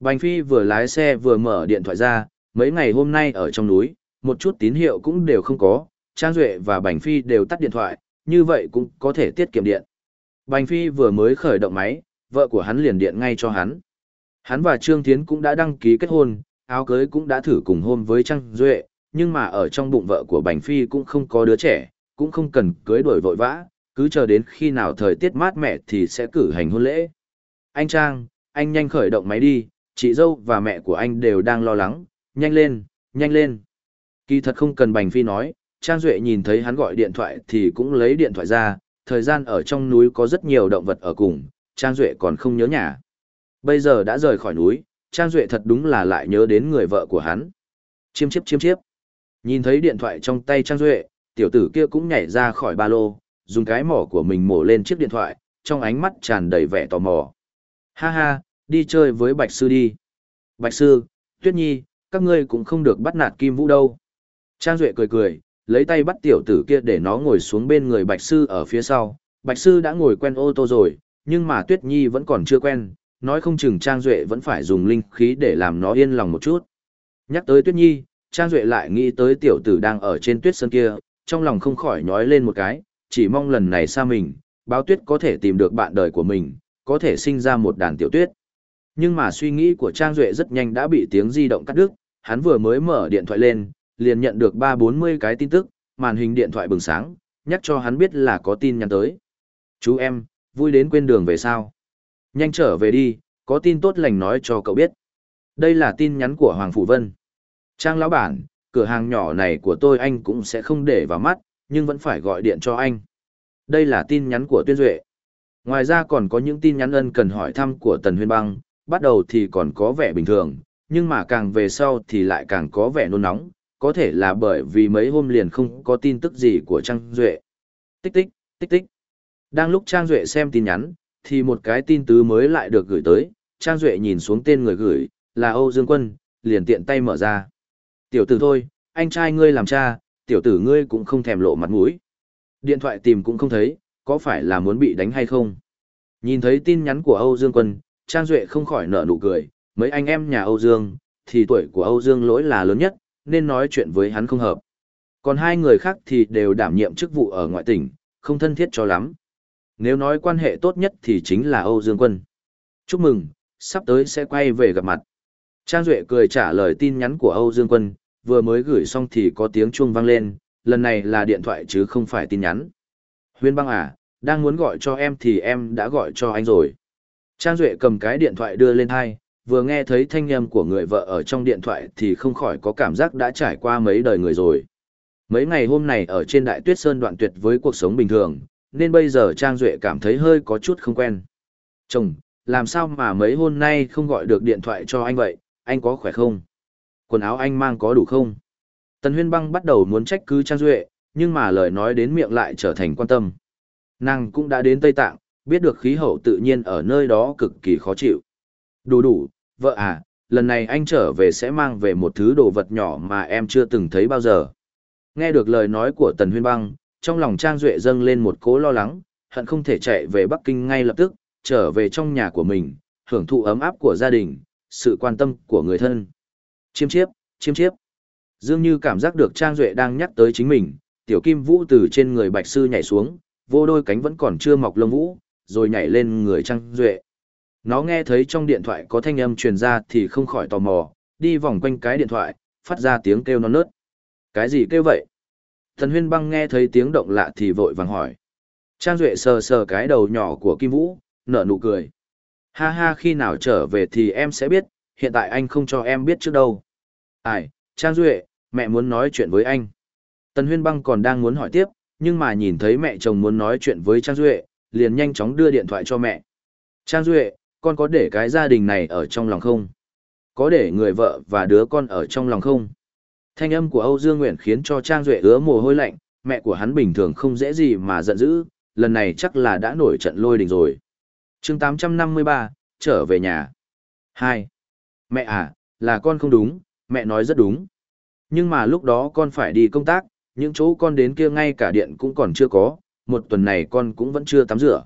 Bành Phi vừa lái xe vừa mở điện thoại ra, mấy ngày hôm nay ở trong núi, một chút tín hiệu cũng đều không có, Trang Duệ và Bành Phi đều tắt điện thoại, như vậy cũng có thể tiết kiệm điện. Bành Phi vừa mới khởi động máy, vợ của hắn liền điện ngay cho hắn. Hắn và Trương Thiến cũng đã đăng ký kết hôn, áo cưới cũng đã thử cùng hôn với Trang Duệ, nhưng mà ở trong bụng vợ của Bành Phi cũng không có đứa trẻ, cũng không cần cưới đổi vội vã, cứ chờ đến khi nào thời tiết mát mẻ thì sẽ cử hành hôn lễ. Anh Trang, anh nhanh khởi động máy đi, chị dâu và mẹ của anh đều đang lo lắng, nhanh lên, nhanh lên. Kỳ thật không cần Bành Phi nói, Trang Duệ nhìn thấy hắn gọi điện thoại thì cũng lấy điện thoại ra, thời gian ở trong núi có rất nhiều động vật ở cùng, Trang Duệ còn không nhớ nhà. Bây giờ đã rời khỏi núi, Trang Duệ thật đúng là lại nhớ đến người vợ của hắn. Chiêm chiếp chiêm chiếp. Nhìn thấy điện thoại trong tay Trang Duệ, tiểu tử kia cũng nhảy ra khỏi ba lô, dùng cái mỏ của mình mổ lên chiếc điện thoại, trong ánh mắt tràn đầy vẻ tò mò. Ha ha, đi chơi với Bạch Sư đi. Bạch Sư, Tuyết Nhi, các ngươi cũng không được bắt nạt Kim Vũ đâu. Trang Duệ cười cười, lấy tay bắt tiểu tử kia để nó ngồi xuống bên người Bạch Sư ở phía sau. Bạch Sư đã ngồi quen ô tô rồi, nhưng mà Tuyết Nhi vẫn còn chưa quen, nói không chừng Trang Duệ vẫn phải dùng linh khí để làm nó yên lòng một chút. Nhắc tới Tuyết Nhi, Trang Duệ lại nghĩ tới tiểu tử đang ở trên tuyết sơn kia, trong lòng không khỏi nhói lên một cái, chỉ mong lần này xa mình, báo tuyết có thể tìm được bạn đời của mình, có thể sinh ra một đàn tiểu tuyết. Nhưng mà suy nghĩ của Trang Duệ rất nhanh đã bị tiếng di động cắt đứt, hắn vừa mới mở điện thoại lên, liền nhận được 3-40 cái tin tức, màn hình điện thoại bừng sáng, nhắc cho hắn biết là có tin nhắn tới. Chú em, vui đến quên đường về sao? Nhanh trở về đi, có tin tốt lành nói cho cậu biết. Đây là tin nhắn của Hoàng Phủ Vân. Trang lão bản, cửa hàng nhỏ này của tôi anh cũng sẽ không để vào mắt, nhưng vẫn phải gọi điện cho anh. Đây là tin nhắn của Tuyên Duệ. Ngoài ra còn có những tin nhắn ân cần hỏi thăm của Tần Huyên Băng, bắt đầu thì còn có vẻ bình thường, nhưng mà càng về sau thì lại càng có vẻ nôn nóng, có thể là bởi vì mấy hôm liền không có tin tức gì của Trang Duệ. Tích tích, tích tích. Đang lúc Trang Duệ xem tin nhắn, thì một cái tin tứ mới lại được gửi tới, Trang Duệ nhìn xuống tên người gửi, là Âu Dương Quân, liền tiện tay mở ra. Tiểu tử thôi, anh trai ngươi làm cha, tiểu tử ngươi cũng không thèm lộ mặt mũi. Điện thoại tìm cũng không thấy, có phải là muốn bị đánh hay không? Nhìn thấy tin nhắn của Âu Dương Quân, Trang Duệ không khỏi nở nụ cười, mấy anh em nhà Âu Dương, thì tuổi của Âu Dương lỗi là lớn nhất, nên nói chuyện với hắn không hợp. Còn hai người khác thì đều đảm nhiệm chức vụ ở ngoại tỉnh, không thân thiết cho lắm. Nếu nói quan hệ tốt nhất thì chính là Âu Dương Quân. Chúc mừng, sắp tới sẽ quay về gặp mặt. Trang Duệ cười trả lời tin nhắn của Âu Dương Quân, vừa mới gửi xong thì có tiếng chuông vang lên, lần này là điện thoại chứ không phải tin nhắn. Huyên băng à, đang muốn gọi cho em thì em đã gọi cho anh rồi. Trang Duệ cầm cái điện thoại đưa lên hai, vừa nghe thấy thanh âm của người vợ ở trong điện thoại thì không khỏi có cảm giác đã trải qua mấy đời người rồi. Mấy ngày hôm này ở trên đại tuyết sơn đoạn tuyệt với cuộc sống bình thường, nên bây giờ Trang Duệ cảm thấy hơi có chút không quen. Chồng, làm sao mà mấy hôm nay không gọi được điện thoại cho anh vậy, anh có khỏe không? Quần áo anh mang có đủ không? Tần Huyên Băng bắt đầu muốn trách cứ Trang Duệ, nhưng mà lời nói đến miệng lại trở thành quan tâm. Nàng cũng đã đến Tây Tạng, biết được khí hậu tự nhiên ở nơi đó cực kỳ khó chịu. Đủ đủ, vợ à, lần này anh trở về sẽ mang về một thứ đồ vật nhỏ mà em chưa từng thấy bao giờ. Nghe được lời nói của Tần Huyên Băng, trong lòng Trang Duệ dâng lên một cố lo lắng, hận không thể chạy về Bắc Kinh ngay lập tức, trở về trong nhà của mình, hưởng thụ ấm áp của gia đình, sự quan tâm của người thân. Chiêm chiếp, chiêm chiếp. Dương Như cảm giác được Trang Duệ đang nhắc tới chính mình, tiểu kim vũ từ trên người bạch sư nhảy xuống, vô đôi cánh vẫn còn chưa mọc lông vũ, rồi nhảy lên người Trang Duệ. Nó nghe thấy trong điện thoại có thanh âm truyền ra thì không khỏi tò mò, đi vòng quanh cái điện thoại, phát ra tiếng kêu non nớt. Cái gì kêu vậy? Thần huyên băng nghe thấy tiếng động lạ thì vội vàng hỏi. Trang Duệ sờ sờ cái đầu nhỏ của Kim Vũ, nở nụ cười. Ha ha khi nào trở về thì em sẽ biết, hiện tại anh không cho em biết trước đâu. Ai, Trang Duệ, mẹ muốn nói chuyện với anh. Tần huyên băng còn đang muốn hỏi tiếp, nhưng mà nhìn thấy mẹ chồng muốn nói chuyện với Trang Duệ, liền nhanh chóng đưa điện thoại cho mẹ. Trang Duệ, con có để cái gia đình này ở trong lòng không? Có để người vợ và đứa con ở trong lòng không? Thanh âm của Âu Dương Nguyện khiến cho Trang Duệ ứa mồ hôi lạnh, mẹ của hắn bình thường không dễ gì mà giận dữ, lần này chắc là đã nổi trận lôi đình rồi. chương 853, trở về nhà. 2. Mẹ à, là con không đúng, mẹ nói rất đúng. Nhưng mà lúc đó con phải đi công tác, những chỗ con đến kia ngay cả điện cũng còn chưa có, một tuần này con cũng vẫn chưa tắm rửa.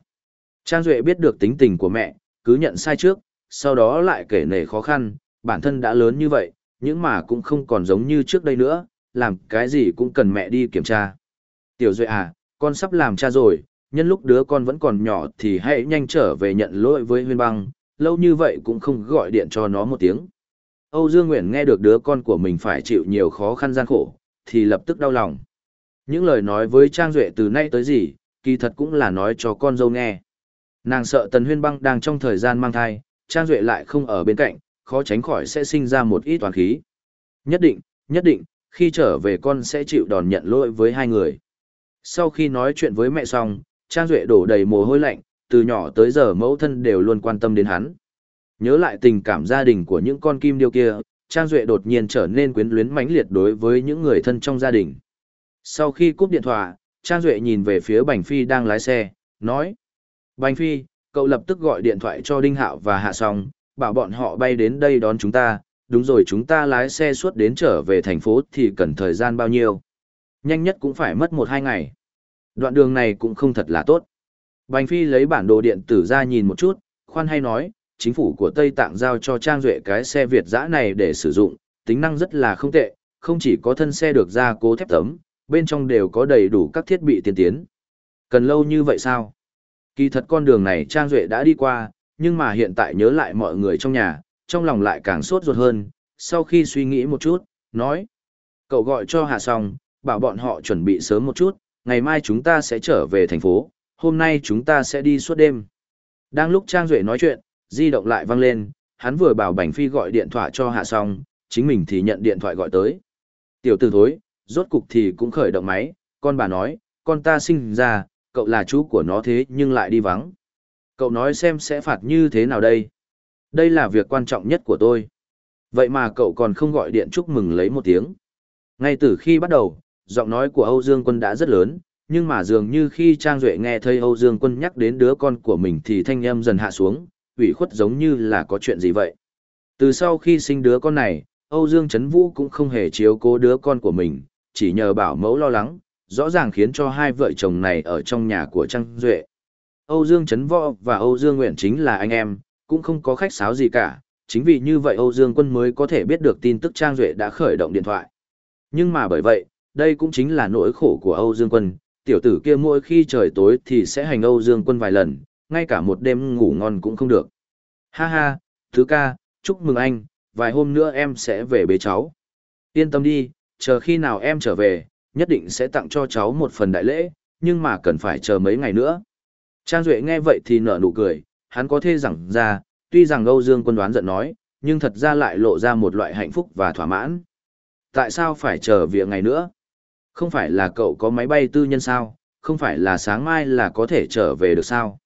Trang Duệ biết được tính tình của mẹ, cứ nhận sai trước, sau đó lại kể nể khó khăn, bản thân đã lớn như vậy, nhưng mà cũng không còn giống như trước đây nữa, làm cái gì cũng cần mẹ đi kiểm tra. Tiểu Duệ à, con sắp làm cha rồi, nhân lúc đứa con vẫn còn nhỏ thì hãy nhanh trở về nhận lỗi với huyên băng, lâu như vậy cũng không gọi điện cho nó một tiếng. Âu Dương Nguyễn nghe được đứa con của mình phải chịu nhiều khó khăn gian khổ, thì lập tức đau lòng. Những lời nói với Trang Duệ từ nay tới gì, kỳ thật cũng là nói cho con dâu nghe. Nàng sợ Tần Huyên Băng đang trong thời gian mang thai, Trang Duệ lại không ở bên cạnh, khó tránh khỏi sẽ sinh ra một ít toàn khí. Nhất định, nhất định, khi trở về con sẽ chịu đòn nhận lỗi với hai người. Sau khi nói chuyện với mẹ xong, Trang Duệ đổ đầy mồ hôi lạnh, từ nhỏ tới giờ mẫu thân đều luôn quan tâm đến hắn. Nhớ lại tình cảm gia đình của những con kim điêu kia, Trang Duệ đột nhiên trở nên quyến luyến mãnh liệt đối với những người thân trong gia đình. Sau khi cúp điện thoại, Trang Duệ nhìn về phía Bành Phi đang lái xe, nói. Bành Phi, cậu lập tức gọi điện thoại cho Đinh Hạo và Hạ Song, bảo bọn họ bay đến đây đón chúng ta, đúng rồi chúng ta lái xe suốt đến trở về thành phố thì cần thời gian bao nhiêu. Nhanh nhất cũng phải mất một hai ngày. Đoạn đường này cũng không thật là tốt. Bành Phi lấy bản đồ điện tử ra nhìn một chút, khoan hay nói, chính phủ của Tây Tạng giao cho Trang Duệ cái xe Việt dã này để sử dụng, tính năng rất là không tệ, không chỉ có thân xe được gia cố thép tấm, bên trong đều có đầy đủ các thiết bị tiên tiến. Cần lâu như vậy sao? Kỳ thật con đường này Trang Duệ đã đi qua, nhưng mà hiện tại nhớ lại mọi người trong nhà, trong lòng lại càng sốt ruột hơn, sau khi suy nghĩ một chút, nói. Cậu gọi cho Hà Song, bảo bọn họ chuẩn bị sớm một chút, ngày mai chúng ta sẽ trở về thành phố, hôm nay chúng ta sẽ đi suốt đêm. Đang lúc Trang Duệ nói chuyện, di động lại vang lên, hắn vừa bảo Bành Phi gọi điện thoại cho Hạ xong, chính mình thì nhận điện thoại gọi tới. Tiểu tử thối, rốt cục thì cũng khởi động máy, con bà nói, con ta sinh ra, cậu là chú của nó thế nhưng lại đi vắng. Cậu nói xem sẽ phạt như thế nào đây? Đây là việc quan trọng nhất của tôi. Vậy mà cậu còn không gọi điện chúc mừng lấy một tiếng. Ngay từ khi bắt đầu, giọng nói của Âu Dương Quân đã rất lớn, nhưng mà dường như khi Trang Duệ nghe thấy Âu Dương Quân nhắc đến đứa con của mình thì thanh âm dần hạ xuống, ủy khuất giống như là có chuyện gì vậy. Từ sau khi sinh đứa con này, Âu Dương Trấn Vũ cũng không hề chiếu cố đứa con của mình, chỉ nhờ bảo mẫu lo lắng, rõ ràng khiến cho hai vợ chồng này ở trong nhà của Trang Duệ. Âu Dương Trấn Võ và Âu Dương Nguyện chính là anh em, cũng không có khách sáo gì cả, chính vì như vậy Âu Dương Quân mới có thể biết được tin tức Trang Duệ đã khởi động điện thoại. Nhưng mà bởi vậy, đây cũng chính là nỗi khổ của Âu Dương Quân, tiểu tử kia mỗi khi trời tối thì sẽ hành Âu Dương Quân vài lần, ngay cả một đêm ngủ ngon cũng không được. Ha ha, thứ ca, chúc mừng anh, vài hôm nữa em sẽ về bế cháu. Yên tâm đi, chờ khi nào em trở về, nhất định sẽ tặng cho cháu một phần đại lễ, nhưng mà cần phải chờ mấy ngày nữa. Trang Duệ nghe vậy thì nở nụ cười, hắn có thể rằng ra, tuy rằng Âu Dương quân đoán giận nói, nhưng thật ra lại lộ ra một loại hạnh phúc và thỏa mãn. Tại sao phải chờ việc ngày nữa? Không phải là cậu có máy bay tư nhân sao, không phải là sáng mai là có thể trở về được sao.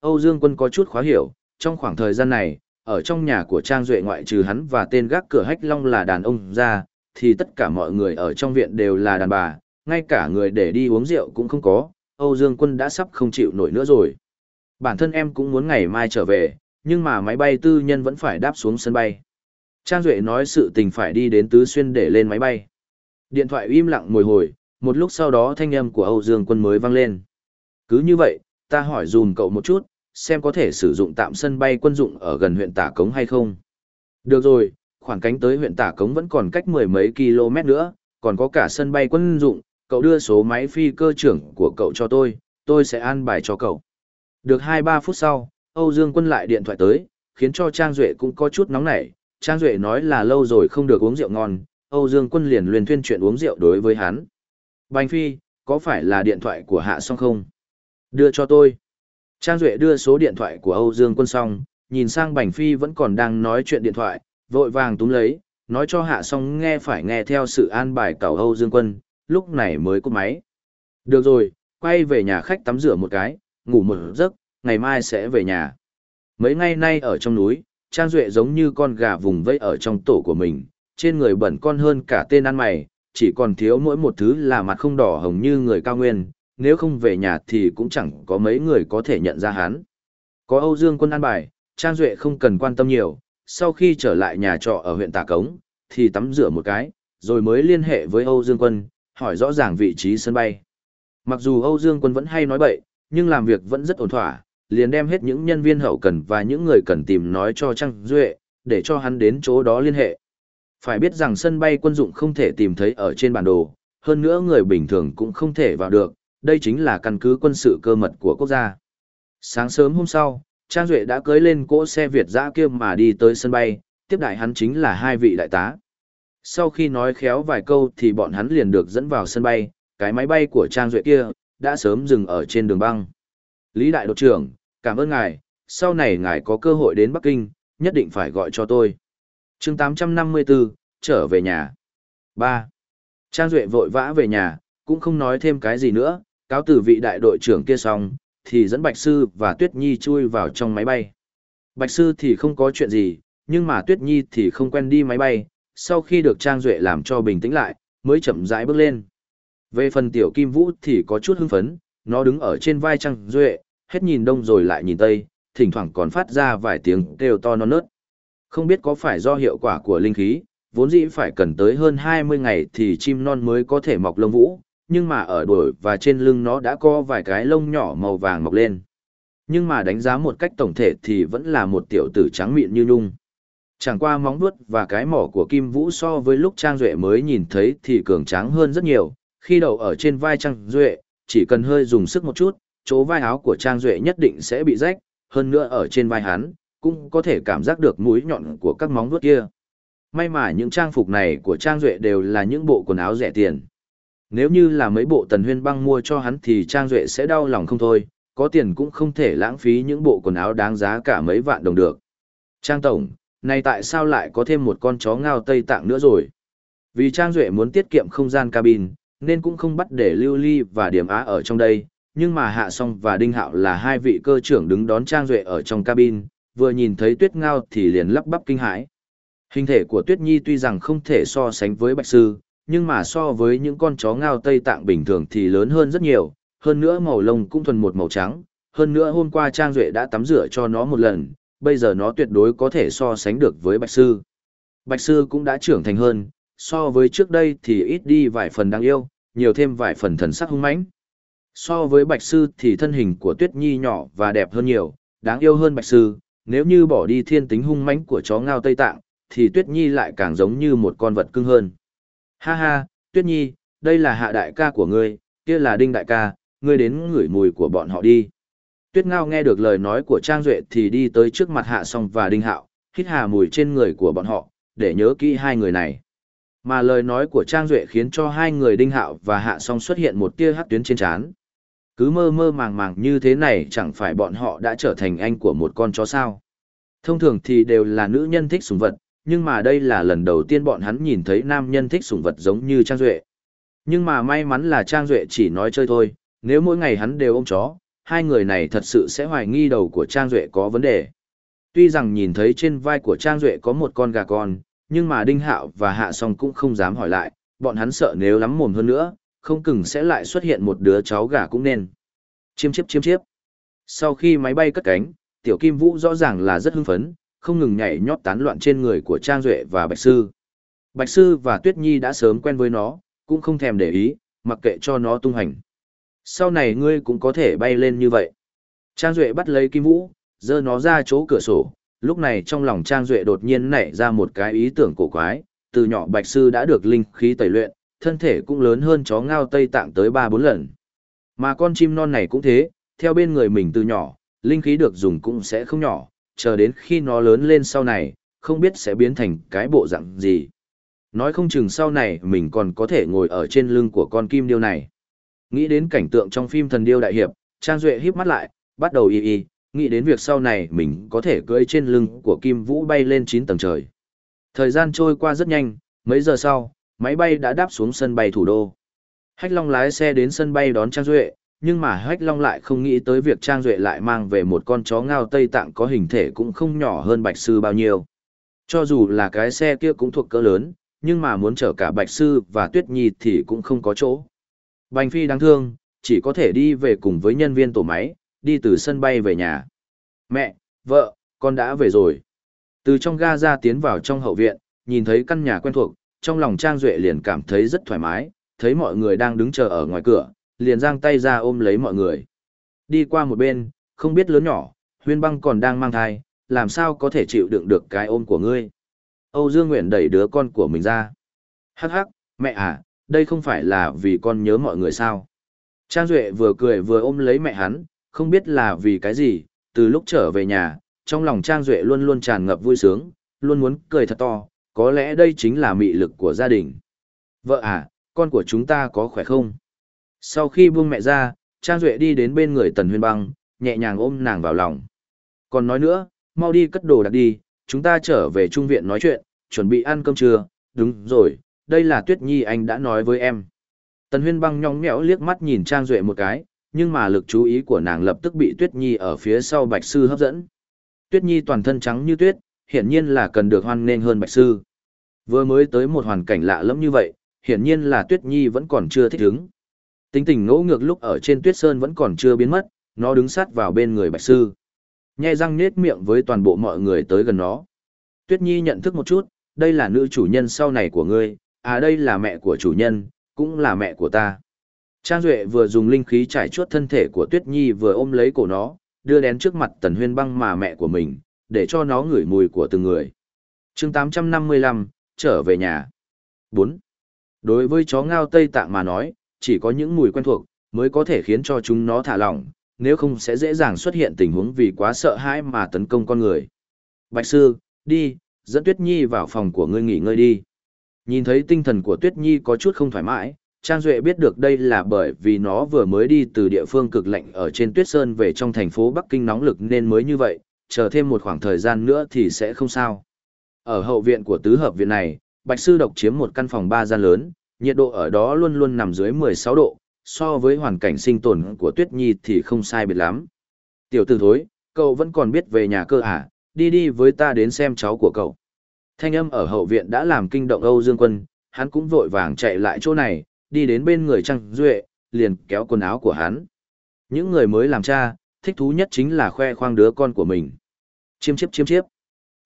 Âu Dương Quân có chút khó hiểu, trong khoảng thời gian này, ở trong nhà của Trang Duệ ngoại trừ hắn và tên gác cửa hách long là đàn ông ra, thì tất cả mọi người ở trong viện đều là đàn bà, ngay cả người để đi uống rượu cũng không có, Âu Dương Quân đã sắp không chịu nổi nữa rồi. Bản thân em cũng muốn ngày mai trở về, nhưng mà máy bay tư nhân vẫn phải đáp xuống sân bay. Trang Duệ nói sự tình phải đi đến Tứ Xuyên để lên máy bay. Điện thoại im lặng ngồi hồi, một lúc sau đó thanh âm của Âu Dương Quân mới vang lên. Cứ như vậy, ta hỏi dùm cậu một chút, xem có thể sử dụng tạm sân bay quân dụng ở gần huyện Tả Cống hay không. Được rồi, khoảng cánh tới huyện Tả Cống vẫn còn cách mười mấy km nữa, còn có cả sân bay quân dụng, cậu đưa số máy phi cơ trưởng của cậu cho tôi, tôi sẽ an bài cho cậu. Được 2-3 phút sau, Âu Dương Quân lại điện thoại tới, khiến cho Trang Duệ cũng có chút nóng nảy. Trang Duệ nói là lâu rồi không được uống rượu ngon, Âu Dương Quân liền luyên thuyên chuyện uống rượu đối với hắn. Bành Phi, có phải là điện thoại của Hạ Song không? Đưa cho tôi. Trang Duệ đưa số điện thoại của Âu Dương Quân xong, nhìn sang Bành Phi vẫn còn đang nói chuyện điện thoại, vội vàng túm lấy, nói cho Hạ Song nghe phải nghe theo sự an bài cầu Âu Dương Quân, lúc này mới cúp máy. Được rồi, quay về nhà khách tắm rửa một cái, ngủ một giấc, ngày mai sẽ về nhà. Mấy ngày nay ở trong núi, Trang Duệ giống như con gà vùng vây ở trong tổ của mình, trên người bẩn con hơn cả tên ăn mày, chỉ còn thiếu mỗi một thứ là mặt không đỏ hồng như người cao nguyên, nếu không về nhà thì cũng chẳng có mấy người có thể nhận ra hắn. Có Âu Dương quân an bài, Trang Duệ không cần quan tâm nhiều, sau khi trở lại nhà trọ ở huyện Tà Cống, thì tắm rửa một cái, rồi mới liên hệ với Âu Dương quân, hỏi rõ ràng vị trí sân bay. Mặc dù Âu Dương quân vẫn hay nói bậy, nhưng làm việc vẫn rất ổn thỏa, liền đem hết những nhân viên hậu cần và những người cần tìm nói cho Trang Duệ, để cho hắn đến chỗ đó liên hệ. Phải biết rằng sân bay quân dụng không thể tìm thấy ở trên bản đồ, hơn nữa người bình thường cũng không thể vào được, đây chính là căn cứ quân sự cơ mật của quốc gia. Sáng sớm hôm sau, Trang Duệ đã cưới lên cỗ xe Việt dã kia mà đi tới sân bay, tiếp đại hắn chính là hai vị đại tá. Sau khi nói khéo vài câu thì bọn hắn liền được dẫn vào sân bay, cái máy bay của Trang Duệ kia, đã sớm dừng ở trên đường băng. Lý Đại Đột trưởng, cảm ơn ngài, sau này ngài có cơ hội đến Bắc Kinh, nhất định phải gọi cho tôi chương 854, trở về nhà. 3. Trang Duệ vội vã về nhà, cũng không nói thêm cái gì nữa, cáo từ vị đại đội trưởng kia xong, thì dẫn Bạch Sư và Tuyết Nhi chui vào trong máy bay. Bạch Sư thì không có chuyện gì, nhưng mà Tuyết Nhi thì không quen đi máy bay, sau khi được Trang Duệ làm cho bình tĩnh lại, mới chậm rãi bước lên. Về phần tiểu Kim Vũ thì có chút hưng phấn, nó đứng ở trên vai Trang Duệ, hết nhìn đông rồi lại nhìn tây, thỉnh thoảng còn phát ra vài tiếng kêu to non nớt. Không biết có phải do hiệu quả của linh khí, vốn dĩ phải cần tới hơn 20 ngày thì chim non mới có thể mọc lông vũ, nhưng mà ở đuổi và trên lưng nó đã có vài cái lông nhỏ màu vàng mọc lên. Nhưng mà đánh giá một cách tổng thể thì vẫn là một tiểu tử trắng mịn như nhung. Chẳng qua móng vuốt và cái mỏ của Kim Vũ so với lúc Trang Duệ mới nhìn thấy thì cường tráng hơn rất nhiều, khi đầu ở trên vai Trang Duệ, chỉ cần hơi dùng sức một chút, chỗ vai áo của Trang Duệ nhất định sẽ bị rách, hơn nữa ở trên vai hắn, cũng có thể cảm giác được mũi nhọn của các móng vuốt kia. May mà những trang phục này của Trang Duệ đều là những bộ quần áo rẻ tiền. Nếu như là mấy bộ tần huyên băng mua cho hắn thì Trang Duệ sẽ đau lòng không thôi, có tiền cũng không thể lãng phí những bộ quần áo đáng giá cả mấy vạn đồng được. Trang Tổng, này tại sao lại có thêm một con chó ngao Tây Tạng nữa rồi? Vì Trang Duệ muốn tiết kiệm không gian cabin, nên cũng không bắt để Lưu Ly và Điểm Á ở trong đây, nhưng mà Hạ Song và Đinh Hạo là hai vị cơ trưởng đứng đón Trang Duệ ở trong cabin, vừa nhìn thấy Tuyết Ngao thì liền lắp bắp kinh hãi. Hình thể của Tuyết Nhi tuy rằng không thể so sánh với Bạch Sư, nhưng mà so với những con chó ngao Tây Tạng bình thường thì lớn hơn rất nhiều, hơn nữa màu lông cũng thuần một màu trắng, hơn nữa hôm qua Trang Duệ đã tắm rửa cho nó một lần, bây giờ nó tuyệt đối có thể so sánh được với Bạch Sư. Bạch Sư cũng đã trưởng thành hơn, so với trước đây thì ít đi vài phần đáng yêu, nhiều thêm vài phần thần sắc hung mãnh. So với Bạch Sư thì thân hình của Tuyết Nhi nhỏ và đẹp hơn nhiều, đáng yêu hơn Bạch Sư, nếu như bỏ đi thiên tính hung mãnh của chó ngao Tây Tạng, thì Tuyết Nhi lại càng giống như một con vật cưng hơn. Ha ha, Tuyết Nhi, đây là hạ đại ca của ngươi, kia là đinh đại ca, ngươi đến ngửi mùi của bọn họ đi. Tuyết Ngao nghe được lời nói của Trang Duệ thì đi tới trước mặt Hạ Song và Đinh Hạo, hít hà mùi trên người của bọn họ, để nhớ kỹ hai người này. Mà lời nói của Trang Duệ khiến cho hai người Đinh Hạo và Hạ Song xuất hiện một tia hắc tuyến trên trán. Cứ mơ mơ màng màng như thế này chẳng phải bọn họ đã trở thành anh của một con chó sao. Thông thường thì đều là nữ nhân thích sủng vật, nhưng mà đây là lần đầu tiên bọn hắn nhìn thấy nam nhân thích sủng vật giống như Trang Duệ. Nhưng mà may mắn là Trang Duệ chỉ nói chơi thôi, nếu mỗi ngày hắn đều ôm chó, hai người này thật sự sẽ hoài nghi đầu của Trang Duệ có vấn đề. Tuy rằng nhìn thấy trên vai của Trang Duệ có một con gà con, nhưng mà Đinh Hạo và Hạ Song cũng không dám hỏi lại, bọn hắn sợ nếu lắm mồm hơn nữa, không cừng sẽ lại xuất hiện một đứa cháu gà cũng nên. Chiêm chiếp chiêm chiếp. Sau khi máy bay cất cánh, Tiểu Kim Vũ rõ ràng là rất hưng phấn, không ngừng nhảy nhót tán loạn trên người của Trang Duệ và Bạch Sư. Bạch Sư và Tuyết Nhi đã sớm quen với nó, cũng không thèm để ý, mặc kệ cho nó tung hành. Sau này ngươi cũng có thể bay lên như vậy. Trang Duệ bắt lấy Kim Vũ, dơ nó ra chỗ cửa sổ, lúc này trong lòng Trang Duệ đột nhiên nảy ra một cái ý tưởng cổ quái, từ nhỏ Bạch Sư đã được linh khí tẩy luyện, thân thể cũng lớn hơn chó ngao Tây Tạng tới 3-4 lần. Mà con chim non này cũng thế, theo bên người mình từ nhỏ, linh khí được dùng cũng sẽ không nhỏ, chờ đến khi nó lớn lên sau này, không biết sẽ biến thành cái bộ dạng gì. Nói không chừng sau này mình còn có thể ngồi ở trên lưng của con kim điêu này. Nghĩ đến cảnh tượng trong phim Thần Điêu Đại Hiệp, Trang Duệ híp mắt lại, bắt đầu y y, nghĩ đến việc sau này mình có thể cưỡi trên lưng của Kim Vũ bay lên 9 tầng trời. Thời gian trôi qua rất nhanh, mấy giờ sau, máy bay đã đáp xuống sân bay thủ đô. Hách Long lái xe đến sân bay đón Trang Duệ, nhưng mà Hách Long lại không nghĩ tới việc Trang Duệ lại mang về một con chó ngao Tây Tạng có hình thể cũng không nhỏ hơn Bạch Sư bao nhiêu. Cho dù là cái xe kia cũng thuộc cỡ lớn, nhưng mà muốn chở cả Bạch Sư và Tuyết Nhi thì cũng không có chỗ. Bành Phi đáng thương, chỉ có thể đi về cùng với nhân viên tổ máy, đi từ sân bay về nhà. Mẹ, vợ, con đã về rồi. Từ trong ga ra tiến vào trong hậu viện, nhìn thấy căn nhà quen thuộc, trong lòng Trang Duệ liền cảm thấy rất thoải mái, thấy mọi người đang đứng chờ ở ngoài cửa, liền giang tay ra ôm lấy mọi người. Đi qua một bên, không biết lớn nhỏ, huyên băng còn đang mang thai, làm sao có thể chịu đựng được cái ôm của ngươi. Âu Dương Nguyện đẩy đứa con của mình ra. Hắc hắc, mẹ à, đây không phải là vì con nhớ mọi người sao. Trang Duệ vừa cười vừa ôm lấy mẹ hắn, không biết là vì cái gì, từ lúc trở về nhà, trong lòng Trang Duệ luôn luôn tràn ngập vui sướng, luôn muốn cười thật to, có lẽ đây chính là mị lực của gia đình. Vợ à, con của chúng ta có khỏe không? Sau khi buông mẹ ra, Trang Duệ đi đến bên người Tần Huyên Băng, nhẹ nhàng ôm nàng vào lòng. Còn nói nữa, mau đi cất đồ đặt đi, chúng ta trở về trung viện nói chuyện, chuẩn bị ăn cơm trưa, đúng rồi, đây là Tuyết Nhi anh đã nói với em. Tần Huyên Băng nhóng nhẽo liếc mắt nhìn Trang Duệ một cái, nhưng mà lực chú ý của nàng lập tức bị Tuyết Nhi ở phía sau Bạch Sư hấp dẫn. Tuyết Nhi toàn thân trắng như tuyết, hiển nhiên là cần được hoan nghênh hơn Bạch Sư. Vừa mới tới một hoàn cảnh lạ lẫm như vậy, hiển nhiên là Tuyết Nhi vẫn còn chưa thích ứng. Tính tình ngỗ ngược lúc ở trên Tuyết Sơn vẫn còn chưa biến mất, nó đứng sát vào bên người Bạch Sư. nhai răng nết miệng với toàn bộ mọi người tới gần nó. Tuyết Nhi nhận thức một chút, đây là nữ chủ nhân sau này của ngươi, à đây là mẹ của chủ nhân, cũng là mẹ của ta. Trang Duệ vừa dùng linh khí trải chuốt thân thể của Tuyết Nhi vừa ôm lấy cổ nó, đưa đến trước mặt Tần Huyên băng mà mẹ của mình, để cho nó ngửi mùi của từng người. chương 855, trở về nhà. 4. Đối với chó ngao Tây Tạng mà nói, chỉ có những mùi quen thuộc, mới có thể khiến cho chúng nó thả lỏng, nếu không sẽ dễ dàng xuất hiện tình huống vì quá sợ hãi mà tấn công con người. Bạch Sư, đi, dẫn Tuyết Nhi vào phòng của ngươi nghỉ ngơi đi. Nhìn thấy tinh thần của Tuyết Nhi có chút không thoải mái, Trang Duệ biết được đây là bởi vì nó vừa mới đi từ địa phương cực lạnh ở trên Tuyết Sơn về trong thành phố Bắc Kinh nóng lực nên mới như vậy, chờ thêm một khoảng thời gian nữa thì sẽ không sao. Ở hậu viện của tứ hợp viện này, Bạch Sư độc chiếm một căn phòng ba gian lớn, nhiệt độ ở đó luôn luôn nằm dưới 16 độ, so với hoàn cảnh sinh tồn của Tuyết Nhi thì không sai biệt lắm. Tiểu tử thối, cậu vẫn còn biết về nhà cơ à, đi đi với ta đến xem cháu của cậu. Thanh âm ở hậu viện đã làm kinh động Âu Dương Quân, hắn cũng vội vàng chạy lại chỗ này, đi đến bên người trăng Duệ, liền kéo quần áo của hắn. Những người mới làm cha, thích thú nhất chính là khoe khoang đứa con của mình. Chiêm chiếp chiêm chiếp.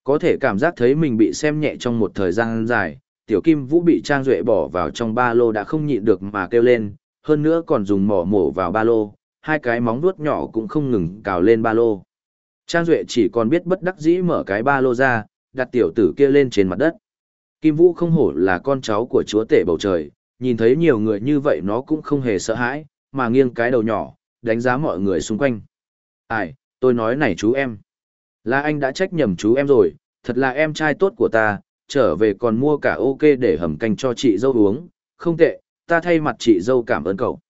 Có thể cảm giác thấy mình bị xem nhẹ trong một thời gian dài, tiểu kim vũ bị Trang Duệ bỏ vào trong ba lô đã không nhịn được mà kêu lên, hơn nữa còn dùng mỏ mổ vào ba lô, hai cái móng vuốt nhỏ cũng không ngừng cào lên ba lô. Trang Duệ chỉ còn biết bất đắc dĩ mở cái ba lô ra, đặt tiểu tử kia lên trên mặt đất. Kim Vũ không hổ là con cháu của chúa tể bầu trời, nhìn thấy nhiều người như vậy nó cũng không hề sợ hãi, mà nghiêng cái đầu nhỏ, đánh giá mọi người xung quanh. Ai, tôi nói này chú em. Là anh đã trách nhầm chú em rồi, thật là em trai tốt của ta, trở về còn mua cả ok để hầm canh cho chị dâu uống, không tệ, ta thay mặt chị dâu cảm ơn cậu.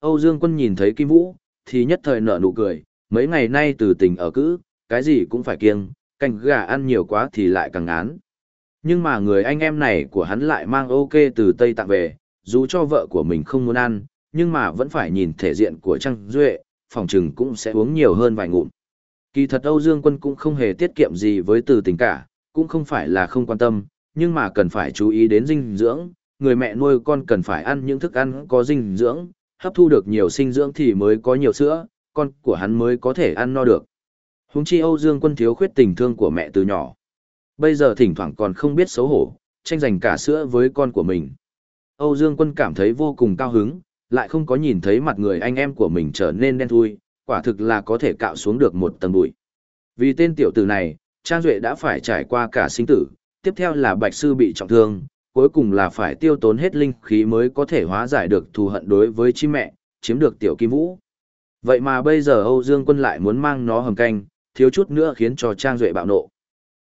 Âu Dương Quân nhìn thấy Kim Vũ, thì nhất thời nở nụ cười, mấy ngày nay từ tình ở cữ, cái gì cũng phải kiêng, canh gà ăn nhiều quá thì lại càng ngán. Nhưng mà người anh em này của hắn lại mang ok từ Tây Tạng về, dù cho vợ của mình không muốn ăn, nhưng mà vẫn phải nhìn thể diện của Trang Duệ, phòng trừng cũng sẽ uống nhiều hơn vài ngụm. Kỳ thật Âu Dương Quân cũng không hề tiết kiệm gì với từ tình cả, cũng không phải là không quan tâm, nhưng mà cần phải chú ý đến dinh dưỡng, người mẹ nuôi con cần phải ăn những thức ăn có dinh dưỡng, hấp thu được nhiều sinh dưỡng thì mới có nhiều sữa, con của hắn mới có thể ăn no được. Húng chi Âu Dương Quân thiếu khuyết tình thương của mẹ từ nhỏ. Bây giờ thỉnh thoảng còn không biết xấu hổ, tranh giành cả sữa với con của mình. Âu Dương Quân cảm thấy vô cùng cao hứng, lại không có nhìn thấy mặt người anh em của mình trở nên đen thui, quả thực là có thể cạo xuống được một tầng bụi. Vì tên tiểu tử này, Trang Duệ đã phải trải qua cả sinh tử, tiếp theo là Bạch Sư bị trọng thương, cuối cùng là phải tiêu tốn hết linh khí mới có thể hóa giải được thù hận đối với chim mẹ, chiếm được tiểu kim vũ. Vậy mà bây giờ Âu Dương Quân lại muốn mang nó hầm canh, thiếu chút nữa khiến cho Trang Duệ bạo nộ.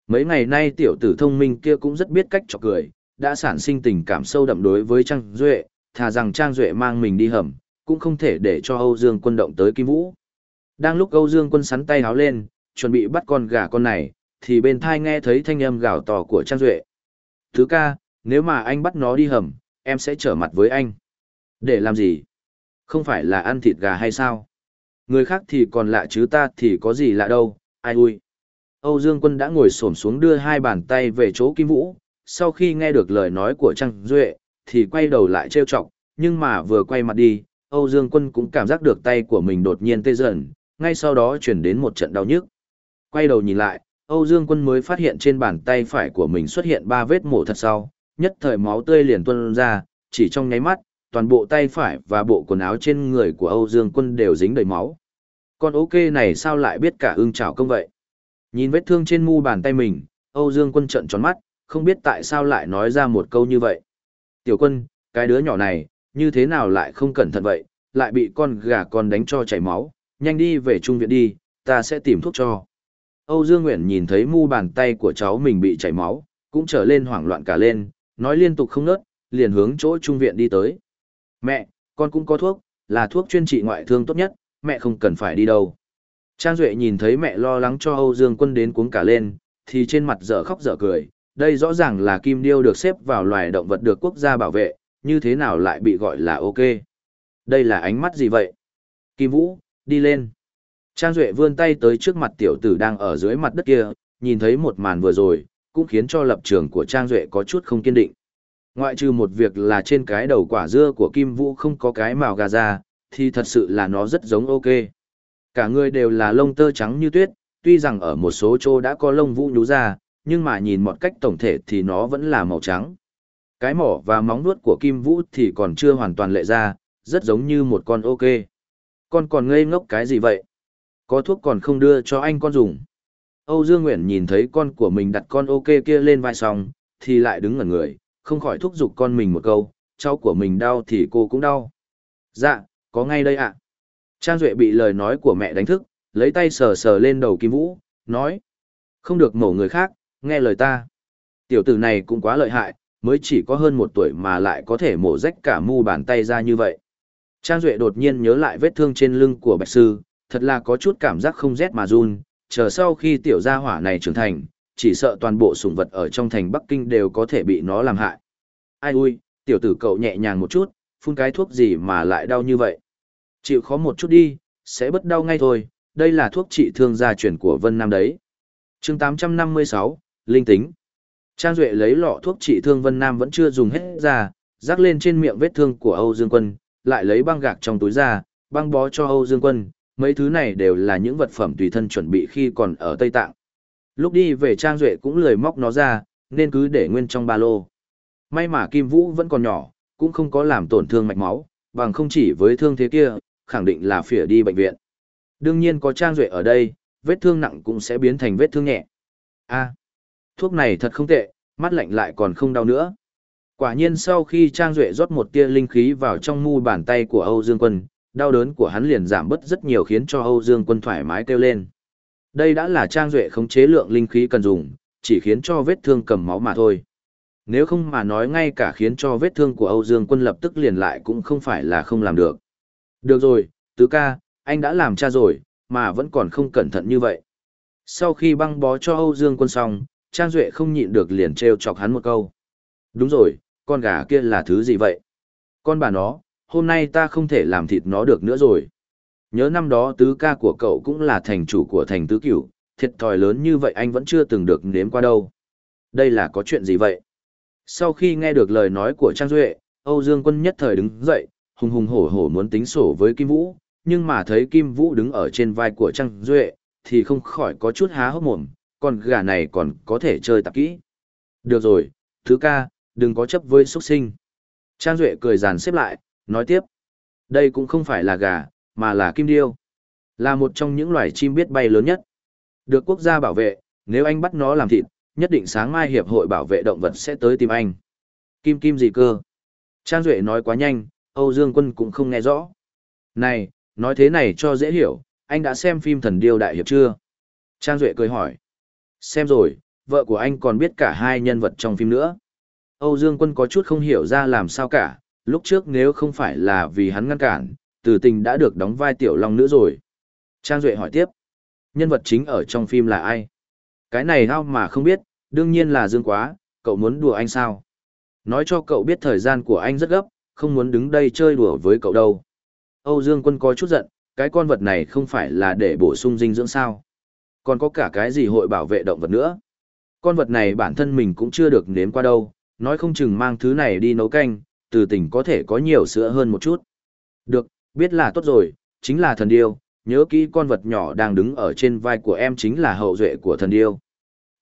Mấy ngày nay tiểu tử thông minh kia cũng rất biết cách chọc cười, đã sản sinh tình cảm sâu đậm đối với Trang Duệ, thà rằng Trang Duệ mang mình đi hầm, cũng không thể để cho Âu Dương Quân động tới Kim Vũ. Đang lúc Âu Dương Quân sắn tay háo lên, chuẩn bị bắt con gà con này, thì bên thai nghe thấy thanh âm gào to của Trang Duệ. Thứ ca, nếu mà anh bắt nó đi hầm, em sẽ trở mặt với anh. Để làm gì? Không phải là ăn thịt gà hay sao? Người khác thì còn lạ chứ ta thì có gì lạ đâu, ai ui. Âu Dương Quân đã ngồi xổm xuống đưa hai bàn tay về chỗ Kim Vũ, sau khi nghe được lời nói của Trang Duệ, thì quay đầu lại trêu chọc, nhưng mà vừa quay mặt đi, Âu Dương Quân cũng cảm giác được tay của mình đột nhiên tê dần, ngay sau đó chuyển đến một trận đau nhức. Quay đầu nhìn lại, Âu Dương Quân mới phát hiện trên bàn tay phải của mình xuất hiện ba vết mổ thật sau, nhất thời máu tươi liền tuôn ra, chỉ trong nháy mắt, toàn bộ tay phải và bộ quần áo trên người của Âu Dương Quân đều dính đầy máu. Con ok này sao lại biết cả ưng chảo công vậy? Nhìn vết thương trên mu bàn tay mình, Âu Dương Quân trợn tròn mắt, không biết tại sao lại nói ra một câu như vậy. Tiểu quân, cái đứa nhỏ này, như thế nào lại không cẩn thận vậy, lại bị con gà con đánh cho chảy máu, nhanh đi về trung viện đi, ta sẽ tìm thuốc cho. Âu Dương Nguyện nhìn thấy mu bàn tay của cháu mình bị chảy máu, cũng trở lên hoảng loạn cả lên, nói liên tục không nớt, liền hướng chỗ trung viện đi tới. Mẹ, con cũng có thuốc, là thuốc chuyên trị ngoại thương tốt nhất, mẹ không cần phải đi đâu. Trang Duệ nhìn thấy mẹ lo lắng cho Âu Dương Quân đến cuống cả lên, thì trên mặt dở khóc dở cười, đây rõ ràng là kim điêu được xếp vào loài động vật được quốc gia bảo vệ, như thế nào lại bị gọi là ok. Đây là ánh mắt gì vậy? Kim Vũ, đi lên. Trang Duệ vươn tay tới trước mặt tiểu tử đang ở dưới mặt đất kia, nhìn thấy một màn vừa rồi, cũng khiến cho lập trường của Trang Duệ có chút không kiên định. Ngoại trừ một việc là trên cái đầu quả dưa của Kim Vũ không có cái màu gà ra, thì thật sự là nó rất giống ok. Cả người đều là lông tơ trắng như tuyết, tuy rằng ở một số chỗ đã có lông vũ nhú ra, nhưng mà nhìn một cách tổng thể thì nó vẫn là màu trắng. Cái mỏ và móng vuốt của Kim Vũ thì còn chưa hoàn toàn lệ ra, rất giống như một con ok. Con còn ngây ngốc cái gì vậy? Có thuốc còn không đưa cho anh con dùng. Âu Dương Nguyễn nhìn thấy con của mình đặt con ok kia lên vai xong, thì lại đứng ngẩn người, không khỏi thúc giục con mình một câu, cháu của mình đau thì cô cũng đau. Dạ, có ngay đây ạ. Trang Duệ bị lời nói của mẹ đánh thức, lấy tay sờ sờ lên đầu Kim Vũ, nói. Không được mổ người khác, nghe lời ta. Tiểu tử này cũng quá lợi hại, mới chỉ có hơn một tuổi mà lại có thể mổ rách cả mu bàn tay ra như vậy. Trang Duệ đột nhiên nhớ lại vết thương trên lưng của Bạch Sư, thật là có chút cảm giác không rét mà run, chờ sau khi tiểu gia hỏa này trưởng thành, chỉ sợ toàn bộ sủng vật ở trong thành Bắc Kinh đều có thể bị nó làm hại. Ai ui, tiểu tử cậu nhẹ nhàng một chút, phun cái thuốc gì mà lại đau như vậy. Chịu khó một chút đi, sẽ bất đau ngay thôi, đây là thuốc trị thương gia truyền của Vân Nam đấy. chương 856, Linh tính. Trang Duệ lấy lọ thuốc trị thương Vân Nam vẫn chưa dùng hết ra, rắc lên trên miệng vết thương của Âu Dương Quân, lại lấy băng gạc trong túi ra, băng bó cho Âu Dương Quân, mấy thứ này đều là những vật phẩm tùy thân chuẩn bị khi còn ở Tây Tạng. Lúc đi về Trang Duệ cũng lười móc nó ra, nên cứ để nguyên trong ba lô. May mà Kim Vũ vẫn còn nhỏ, cũng không có làm tổn thương mạch máu, bằng không chỉ với thương thế kia, khẳng định là phỉa đi bệnh viện. Đương nhiên có Trang Duệ ở đây, vết thương nặng cũng sẽ biến thành vết thương nhẹ. a thuốc này thật không tệ, mắt lạnh lại còn không đau nữa. Quả nhiên sau khi Trang Duệ rót một tia linh khí vào trong mu bàn tay của Âu Dương Quân, đau đớn của hắn liền giảm bớt rất nhiều khiến cho Âu Dương Quân thoải mái kêu lên. Đây đã là Trang Duệ khống chế lượng linh khí cần dùng, chỉ khiến cho vết thương cầm máu mà thôi. Nếu không mà nói ngay cả khiến cho vết thương của Âu Dương Quân lập tức liền lại cũng không phải là không làm được. Được rồi, tứ ca, anh đã làm cha rồi, mà vẫn còn không cẩn thận như vậy. Sau khi băng bó cho Âu Dương Quân xong, Trang Duệ không nhịn được liền trêu chọc hắn một câu. Đúng rồi, con gà kia là thứ gì vậy? Con bà nó, hôm nay ta không thể làm thịt nó được nữa rồi. Nhớ năm đó tứ ca của cậu cũng là thành chủ của thành tứ cửu, thiệt thòi lớn như vậy anh vẫn chưa từng được nếm qua đâu. Đây là có chuyện gì vậy? Sau khi nghe được lời nói của Trang Duệ, Âu Dương Quân nhất thời đứng dậy, hùng hùng hổ hổ muốn tính sổ với Kim Vũ, nhưng mà thấy Kim Vũ đứng ở trên vai của Trang Duệ, thì không khỏi có chút há hốc mồm, con gà này còn có thể chơi tạp kỹ. Được rồi, thứ ca, đừng có chấp với xuất sinh. Trang Duệ cười giàn xếp lại, nói tiếp. Đây cũng không phải là gà, mà là kim điêu. Là một trong những loài chim biết bay lớn nhất. Được quốc gia bảo vệ, nếu anh bắt nó làm thịt, nhất định sáng mai Hiệp hội bảo vệ động vật sẽ tới tìm anh. Kim kim gì cơ? Trang Duệ nói quá nhanh, Âu Dương Quân cũng không nghe rõ. Này, nói thế này cho dễ hiểu, anh đã xem phim Thần Điêu Đại Hiệp chưa? Trang Duệ cười hỏi. Xem rồi, vợ của anh còn biết cả hai nhân vật trong phim nữa. Âu Dương Quân có chút không hiểu ra làm sao cả, lúc trước nếu không phải là vì hắn ngăn cản, từ tình đã được đóng vai tiểu long nữ rồi. Trang Duệ hỏi tiếp, nhân vật chính ở trong phim là ai? Cái này sao mà không biết, đương nhiên là Dương Quá, cậu muốn đùa anh sao? Nói cho cậu biết thời gian của anh rất gấp, không muốn đứng đây chơi đùa với cậu đâu. Âu Dương Quân có chút giận, cái con vật này không phải là để bổ sung dinh dưỡng sao? Còn có cả cái gì hội bảo vệ động vật nữa? Con vật này bản thân mình cũng chưa được nếm qua đâu, nói không chừng mang thứ này đi nấu canh, từ tỉnh có thể có nhiều sữa hơn một chút. Được, biết là tốt rồi, chính là thần điêu, nhớ kỹ con vật nhỏ đang đứng ở trên vai của em chính là hậu duệ của thần điêu.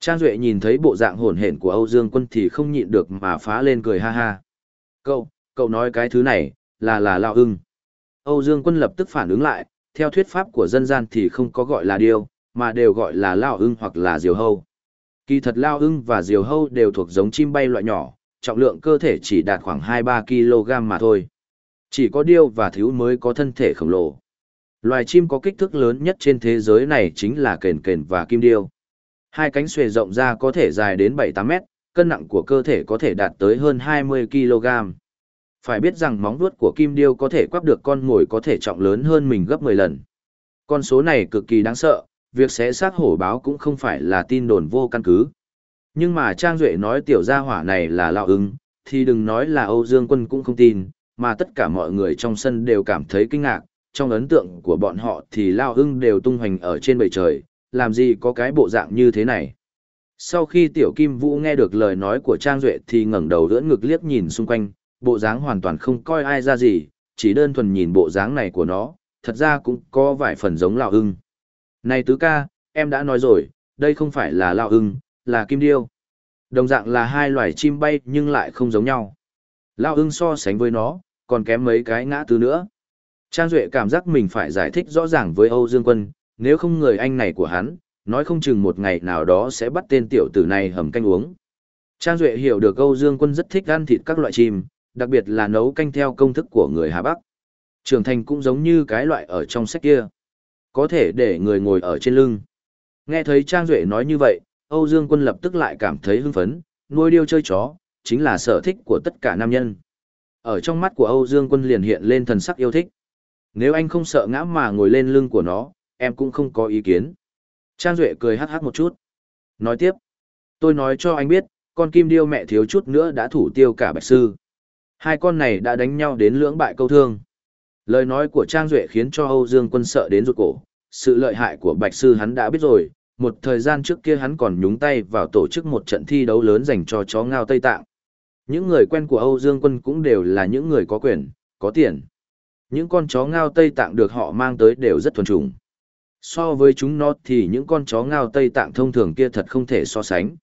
Trang Duệ nhìn thấy bộ dạng hồn hển của Âu Dương Quân thì không nhịn được mà phá lên cười ha ha. Cậu, cậu nói cái thứ này, là là lao ưng. Âu Dương Quân lập tức phản ứng lại, theo thuyết pháp của dân gian thì không có gọi là điêu, mà đều gọi là lao ưng hoặc là diều hâu. Kỳ thật lao ưng và diều hâu đều thuộc giống chim bay loại nhỏ, trọng lượng cơ thể chỉ đạt khoảng 2-3 kg mà thôi. Chỉ có điêu và thiếu mới có thân thể khổng lồ. Loài chim có kích thước lớn nhất trên thế giới này chính là kền kền và kim điêu. Hai cánh xuề rộng ra có thể dài đến 7-8 mét, cân nặng của cơ thể có thể đạt tới hơn 20 kg. Phải biết rằng móng vuốt của kim điêu có thể quắp được con ngồi có thể trọng lớn hơn mình gấp 10 lần. Con số này cực kỳ đáng sợ, việc xé xác hổ báo cũng không phải là tin đồn vô căn cứ. Nhưng mà Trang Duệ nói tiểu gia hỏa này là lão ứng, thì đừng nói là Âu Dương Quân cũng không tin, mà tất cả mọi người trong sân đều cảm thấy kinh ngạc, trong ấn tượng của bọn họ thì Lão ưng đều tung hoành ở trên bầy trời, làm gì có cái bộ dạng như thế này. Sau khi tiểu kim vũ nghe được lời nói của Trang Duệ thì ngẩng đầu đỡ ngực liếc nhìn xung quanh, bộ dáng hoàn toàn không coi ai ra gì, chỉ đơn thuần nhìn bộ dáng này của nó, thật ra cũng có vài phần giống lão ưng. Này tứ ca, em đã nói rồi, đây không phải là lão ưng, là kim điêu. Đồng dạng là hai loài chim bay nhưng lại không giống nhau. Lão ưng so sánh với nó, còn kém mấy cái ngã tứ nữa. Trang Duệ cảm giác mình phải giải thích rõ ràng với Âu Dương Quân, nếu không người anh này của hắn, nói không chừng một ngày nào đó sẽ bắt tên tiểu tử này hầm canh uống. Trang Duệ hiểu được Âu Dương Quân rất thích ăn thịt các loại chim, đặc biệt là nấu canh theo công thức của người Hà Bắc. Trưởng thành cũng giống như cái loại ở trong sách kia. Có thể để người ngồi ở trên lưng. Nghe thấy Trang Duệ nói như vậy, Âu Dương Quân lập tức lại cảm thấy hưng phấn, nuôi điêu chơi chó, chính là sở thích của tất cả nam nhân. Ở trong mắt của Âu Dương Quân liền hiện lên thần sắc yêu thích. Nếu anh không sợ ngã mà ngồi lên lưng của nó, em cũng không có ý kiến. Trang Duệ cười hát hát một chút. Nói tiếp. Tôi nói cho anh biết, con kim điêu mẹ thiếu chút nữa đã thủ tiêu cả bạch sư. Hai con này đã đánh nhau đến lưỡng bại câu thương. Lời nói của Trang Duệ khiến cho Âu Dương Quân sợ đến rụt cổ. Sự lợi hại của bạch sư hắn đã biết rồi, một thời gian trước kia hắn còn nhúng tay vào tổ chức một trận thi đấu lớn dành cho chó ngao Tây Tạng. Những người quen của Âu Dương Quân cũng đều là những người có quyền, có tiền. Những con chó ngao Tây Tạng được họ mang tới đều rất thuần trùng. So với chúng nó thì những con chó ngao Tây Tạng thông thường kia thật không thể so sánh.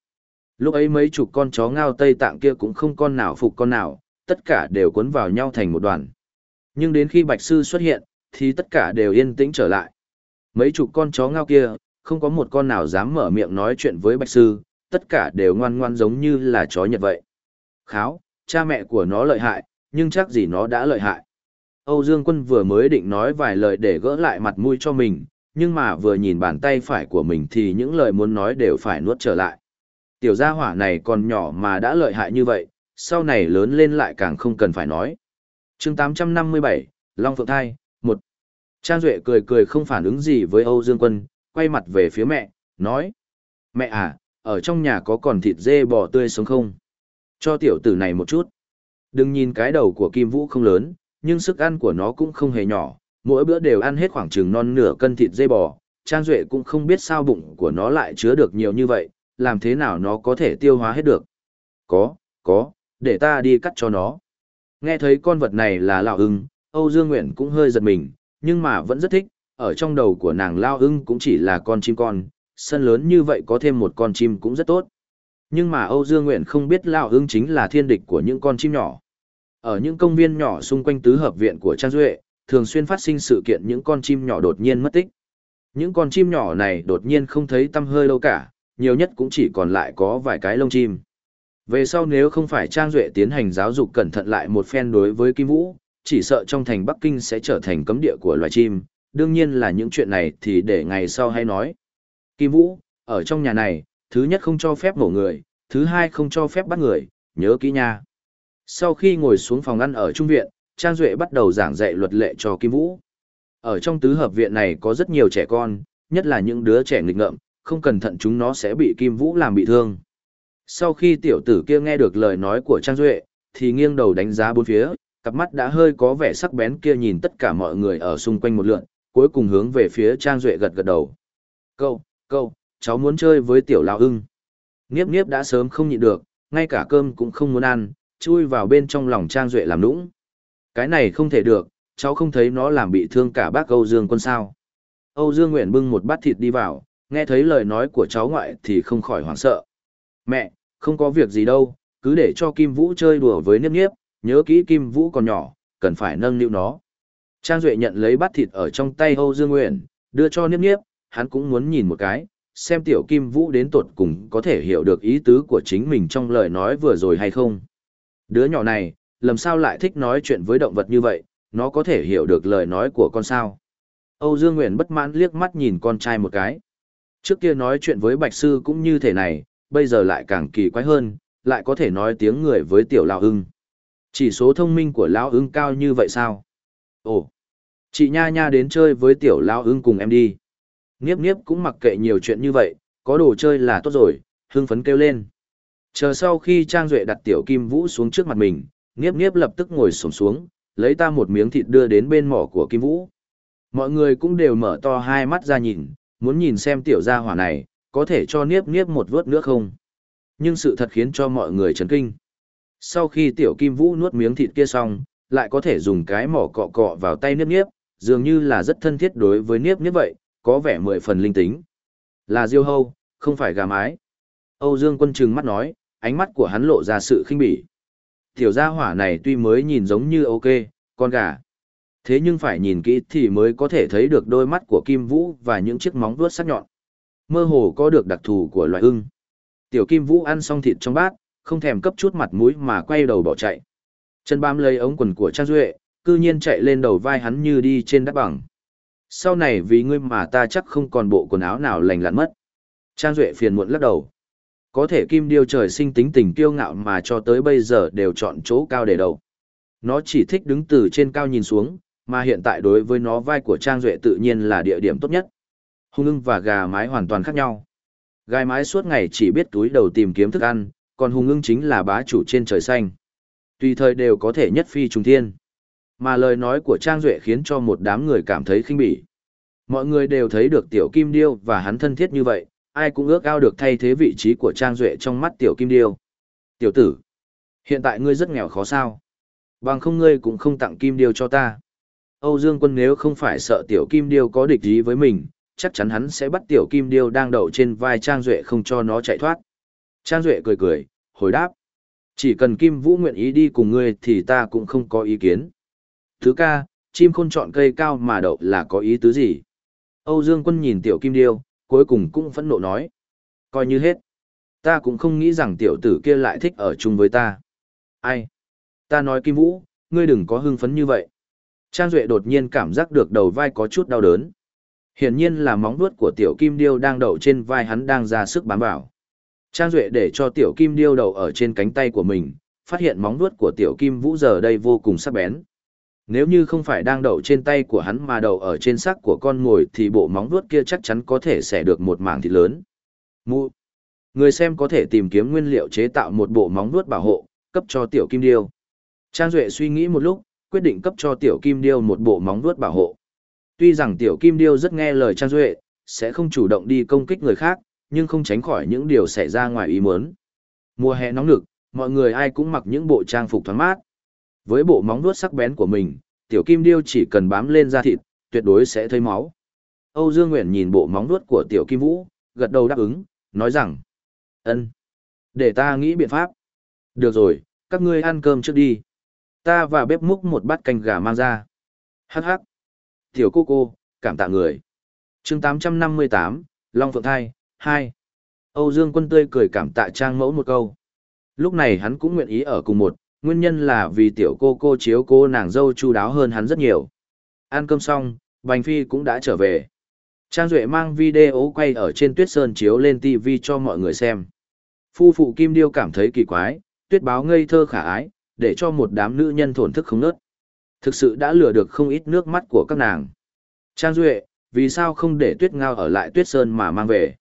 Lúc ấy mấy chục con chó ngao Tây Tạng kia cũng không con nào phục con nào, tất cả đều cuốn vào nhau thành một đoàn. Nhưng đến khi Bạch Sư xuất hiện, thì tất cả đều yên tĩnh trở lại. Mấy chục con chó ngao kia, không có một con nào dám mở miệng nói chuyện với Bạch Sư, tất cả đều ngoan ngoan giống như là chó nhật vậy. Kháo, cha mẹ của nó lợi hại, nhưng chắc gì nó đã lợi hại. Âu Dương Quân vừa mới định nói vài lời để gỡ lại mặt mũi cho mình, nhưng mà vừa nhìn bàn tay phải của mình thì những lời muốn nói đều phải nuốt trở lại. Tiểu gia hỏa này còn nhỏ mà đã lợi hại như vậy, sau này lớn lên lại càng không cần phải nói. chương 857, Long Phượng Thai, 1. Trang Duệ cười cười không phản ứng gì với Âu Dương Quân, quay mặt về phía mẹ, nói. Mẹ à, ở trong nhà có còn thịt dê bò tươi sống không? Cho tiểu tử này một chút. Đừng nhìn cái đầu của Kim Vũ không lớn, nhưng sức ăn của nó cũng không hề nhỏ, mỗi bữa đều ăn hết khoảng chừng non nửa cân thịt dê bò. Trang Duệ cũng không biết sao bụng của nó lại chứa được nhiều như vậy, làm thế nào nó có thể tiêu hóa hết được. Có, có, để ta đi cắt cho nó. Nghe thấy con vật này là lão ưng, Âu Dương Nguyện cũng hơi giật mình, nhưng mà vẫn rất thích, ở trong đầu của nàng lao ưng cũng chỉ là con chim con, sân lớn như vậy có thêm một con chim cũng rất tốt. Nhưng mà Âu Dương Nguyện không biết lao ưng chính là thiên địch của những con chim nhỏ. Ở những công viên nhỏ xung quanh tứ hợp viện của Trang Duệ, thường xuyên phát sinh sự kiện những con chim nhỏ đột nhiên mất tích. Những con chim nhỏ này đột nhiên không thấy tâm hơi đâu cả, nhiều nhất cũng chỉ còn lại có vài cái lông chim. Về sau nếu không phải Trang Duệ tiến hành giáo dục cẩn thận lại một phen đối với Kim Vũ, chỉ sợ trong thành Bắc Kinh sẽ trở thành cấm địa của loài chim, đương nhiên là những chuyện này thì để ngày sau hay nói. Kim Vũ, ở trong nhà này, thứ nhất không cho phép mổ người, thứ hai không cho phép bắt người, nhớ kỹ nha. Sau khi ngồi xuống phòng ăn ở trung viện, Trang Duệ bắt đầu giảng dạy luật lệ cho Kim Vũ. Ở trong tứ hợp viện này có rất nhiều trẻ con, nhất là những đứa trẻ nghịch ngợm, không cẩn thận chúng nó sẽ bị Kim Vũ làm bị thương. Sau khi tiểu tử kia nghe được lời nói của Trang Duệ, thì nghiêng đầu đánh giá bốn phía, cặp mắt đã hơi có vẻ sắc bén kia nhìn tất cả mọi người ở xung quanh một lượn, cuối cùng hướng về phía Trang Duệ gật gật đầu. Câu, câu, cháu muốn chơi với tiểu lão ưng. Niếp niếp đã sớm không nhịn được, ngay cả cơm cũng không muốn ăn, chui vào bên trong lòng Trang Duệ làm nũng. Cái này không thể được, cháu không thấy nó làm bị thương cả bác Âu Dương quân sao. Âu Dương Nguyện bưng một bát thịt đi vào, nghe thấy lời nói của cháu ngoại thì không khỏi hoảng sợ. Mẹ, không có việc gì đâu, cứ để cho Kim Vũ chơi đùa với Niếp Niếp, nhớ kỹ Kim Vũ còn nhỏ, cần phải nâng niu nó. Trang Duệ nhận lấy bát thịt ở trong tay Âu Dương Nguyện, đưa cho Niếp Niếp, hắn cũng muốn nhìn một cái, xem tiểu Kim Vũ đến tột cùng có thể hiểu được ý tứ của chính mình trong lời nói vừa rồi hay không. Đứa nhỏ này, làm sao lại thích nói chuyện với động vật như vậy, nó có thể hiểu được lời nói của con sao. Âu Dương Nguyện bất mãn liếc mắt nhìn con trai một cái. Trước kia nói chuyện với Bạch Sư cũng như thế này, bây giờ lại càng kỳ quái hơn, lại có thể nói tiếng người với tiểu lão Hưng chỉ số thông minh của lão ưng cao như vậy sao? Ồ, chị Nha Nha đến chơi với tiểu lão ưng cùng em đi. Niếp Niếp cũng mặc kệ nhiều chuyện như vậy, có đồ chơi là tốt rồi, hưng phấn kêu lên. Chờ sau khi Trang Duệ đặt tiểu kim vũ xuống trước mặt mình, Niếp Niếp lập tức ngồi xuống xuống, lấy ta một miếng thịt đưa đến bên mỏ của kim vũ. Mọi người cũng đều mở to hai mắt ra nhìn, muốn nhìn xem tiểu gia hỏa này, có thể cho Niếp Niếp một vớt nữa không. Nhưng sự thật khiến cho mọi người chấn kinh. Sau khi tiểu kim vũ nuốt miếng thịt kia xong, lại có thể dùng cái mỏ cọ cọ vào tay Niếp Niếp, dường như là rất thân thiết đối với Niếp Niếp vậy, có vẻ mười phần linh tính. Là diêu hâu, không phải gà mái. Âu Dương quân trừng mắt nói, ánh mắt của hắn lộ ra sự khinh bỉ. Tiểu gia hỏa này tuy mới nhìn giống như ok, con gà. Thế nhưng phải nhìn kỹ thì mới có thể thấy được đôi mắt của Kim Vũ và những chiếc móng vuốt sắc nhọn. Mơ hồ có được đặc thù của loài ưng. Tiểu Kim Vũ ăn xong thịt trong bát, không thèm cấp chút mặt mũi mà quay đầu bỏ chạy. Chân bám lấy ống quần của Trang Duệ, cư nhiên chạy lên đầu vai hắn như đi trên đất bằng. Sau này vì ngươi mà ta chắc không còn bộ quần áo nào lành lặn mất. Trang Duệ phiền muộn lắc đầu. Có thể kim điêu trời sinh tính tình kiêu ngạo mà cho tới bây giờ đều chọn chỗ cao để đầu. Nó chỉ thích đứng từ trên cao nhìn xuống, mà hiện tại đối với nó vai của Trang Duệ tự nhiên là địa điểm tốt nhất. Hung ưng và gà mái hoàn toàn khác nhau. Gà mái suốt ngày chỉ biết túi đầu tìm kiếm thức ăn, còn hung ưng chính là bá chủ trên trời xanh. Tùy thời đều có thể nhất phi trùng thiên. Mà lời nói của Trang Duệ khiến cho một đám người cảm thấy khinh bỉ. Mọi người đều thấy được tiểu kim điêu và hắn thân thiết như vậy, ai cũng ước ao được thay thế vị trí của Trang Duệ trong mắt tiểu kim điêu. Tiểu tử, hiện tại ngươi rất nghèo khó sao. Bằng không ngươi cũng không tặng kim điêu cho ta. Âu Dương quân nếu không phải sợ tiểu kim điêu có địch ý với mình, chắc chắn hắn sẽ bắt tiểu kim điêu đang đậu trên vai Trang Duệ không cho nó chạy thoát. Trang Duệ cười cười, hồi đáp. Chỉ cần Kim Vũ nguyện ý đi cùng ngươi thì ta cũng không có ý kiến. Thứ ca, chim khôn chọn cây cao mà đậu là có ý tứ gì? Âu Dương quân nhìn tiểu kim điêu, cuối cùng cũng phẫn nộ nói. Coi như hết. Ta cũng không nghĩ rằng tiểu tử kia lại thích ở chung với ta. Ai? Ta nói Kim Vũ, ngươi đừng có hưng phấn như vậy. Trang Duệ đột nhiên cảm giác được đầu vai có chút đau đớn. Hiển nhiên là móng vuốt của tiểu kim điêu đang đậu trên vai hắn đang ra sức bám vào. Trang Duệ để cho tiểu kim điêu đậu ở trên cánh tay của mình, phát hiện móng vuốt của tiểu kim vũ giờ đây vô cùng sắc bén. Nếu như không phải đang đậu trên tay của hắn mà đậu ở trên xác của con ngồi thì bộ móng vuốt kia chắc chắn có thể xẻ được một mảng thịt lớn. Mụ. Người xem có thể tìm kiếm nguyên liệu chế tạo một bộ móng vuốt bảo hộ, cấp cho tiểu kim điêu. Trang Duệ suy nghĩ một lúc, quyết định cấp cho tiểu kim điêu một bộ móng vuốt bảo hộ. Tuy rằng tiểu kim điêu rất nghe lời Trang Duệ, sẽ không chủ động đi công kích người khác, nhưng không tránh khỏi những điều xảy ra ngoài ý muốn. Mùa hè nóng nực, mọi người ai cũng mặc những bộ trang phục thoáng mát. Với bộ móng vuốt sắc bén của mình, tiểu kim điêu chỉ cần bám lên da thịt, tuyệt đối sẽ thấy máu. Âu Dương Nguyện nhìn bộ móng vuốt của tiểu kim vũ, gật đầu đáp ứng, nói rằng, ân, để ta nghĩ biện pháp. Được rồi, các ngươi ăn cơm trước đi. Ta và bếp múc một bát canh gà mang ra. Hắc hắc. Tiểu cô cô, cảm tạ người. chương 858, Long Phượng Thai, hai, Âu Dương quân tươi cười cảm tạ trang mẫu một câu. Lúc này hắn cũng nguyện ý ở cùng một, nguyên nhân là vì tiểu cô cô chiếu cô nàng dâu chu đáo hơn hắn rất nhiều. Ăn cơm xong, Bành Phi cũng đã trở về. Trang Duệ mang video quay ở trên tuyết sơn chiếu lên TV cho mọi người xem. Phu phụ Kim Điêu cảm thấy kỳ quái, tuyết báo ngây thơ khả ái, để cho một đám nữ nhân thổn thức không nớt. Thực sự đã lừa được không ít nước mắt của các nàng. Trang Duệ, vì sao không để tuyết ngao ở lại tuyết sơn mà mang về?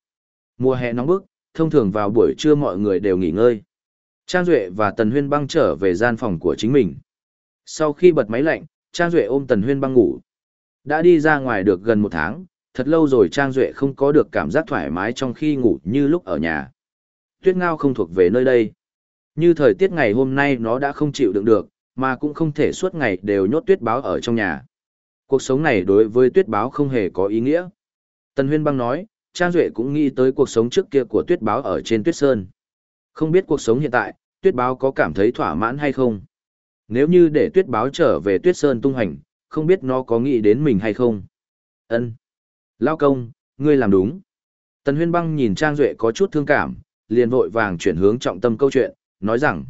Mùa hè nóng bức, thông thường vào buổi trưa mọi người đều nghỉ ngơi. Trang Duệ và Tần Huyên băng trở về gian phòng của chính mình. Sau khi bật máy lạnh, Trang Duệ ôm Tần Huyên băng ngủ. Đã đi ra ngoài được gần một tháng, thật lâu rồi Trang Duệ không có được cảm giác thoải mái trong khi ngủ như lúc ở nhà. Tuyết ngao không thuộc về nơi đây. Như thời tiết ngày hôm nay nó đã không chịu đựng được, mà cũng không thể suốt ngày đều nhốt tuyết báo ở trong nhà. Cuộc sống này đối với tuyết báo không hề có ý nghĩa. Tần Huyên băng nói, Trang Duệ cũng nghĩ tới cuộc sống trước kia của tuyết báo ở trên tuyết sơn. Không biết cuộc sống hiện tại, tuyết báo có cảm thấy thỏa mãn hay không? Nếu như để tuyết báo trở về tuyết sơn tung hành, không biết nó có nghĩ đến mình hay không? ân Lao công, ngươi làm đúng. Tần Huyên băng nhìn Trang Duệ có chút thương cảm, liền vội vàng chuyển hướng trọng tâm câu chuyện, nói rằng,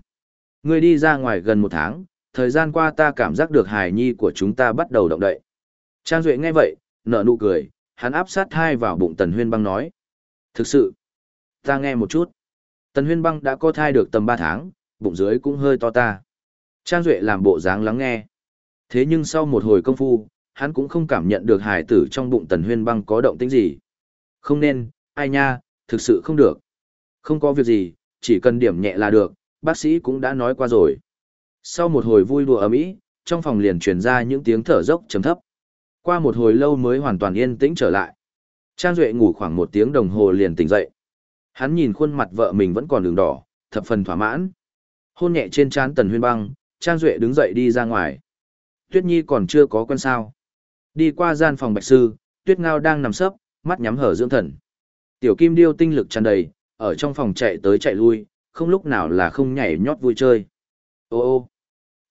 ngươi đi ra ngoài gần một tháng, thời gian qua ta cảm giác được hài nhi của chúng ta bắt đầu động đậy. Trang Duệ nghe vậy, nở nụ cười, hắn áp sát thai vào bụng Tần Huyên băng nói. Thực sự, ta nghe một chút. Tần Huyên băng đã có thai được tầm ba tháng, bụng dưới cũng hơi to ta. Trang Duệ làm bộ dáng lắng nghe. Thế nhưng sau một hồi công phu, hắn cũng không cảm nhận được hài tử trong bụng Tần Huyên băng có động tĩnh gì. Không nên, ai nha, thực sự không được. Không có việc gì, chỉ cần điểm nhẹ là được, bác sĩ cũng đã nói qua rồi. Sau một hồi vui đùa ấm ý, trong phòng liền truyền ra những tiếng thở dốc chấm thấp. Qua một hồi lâu mới hoàn toàn yên tĩnh trở lại. Trang Duệ ngủ khoảng một tiếng đồng hồ liền tỉnh dậy. Hắn nhìn khuôn mặt vợ mình vẫn còn đường đỏ, thập phần thỏa mãn. Hôn nhẹ trên trán Tần Huyên Băng, Trang Duệ đứng dậy đi ra ngoài. Tuyết Nhi còn chưa có quen sao. Đi qua gian phòng bạch sư, Tuyết Ngao đang nằm sấp, mắt nhắm hở dưỡng thần. Tiểu Kim Điêu tinh lực tràn đầy, ở trong phòng chạy tới chạy lui, không lúc nào là không nhảy nhót vui chơi. Ô ô.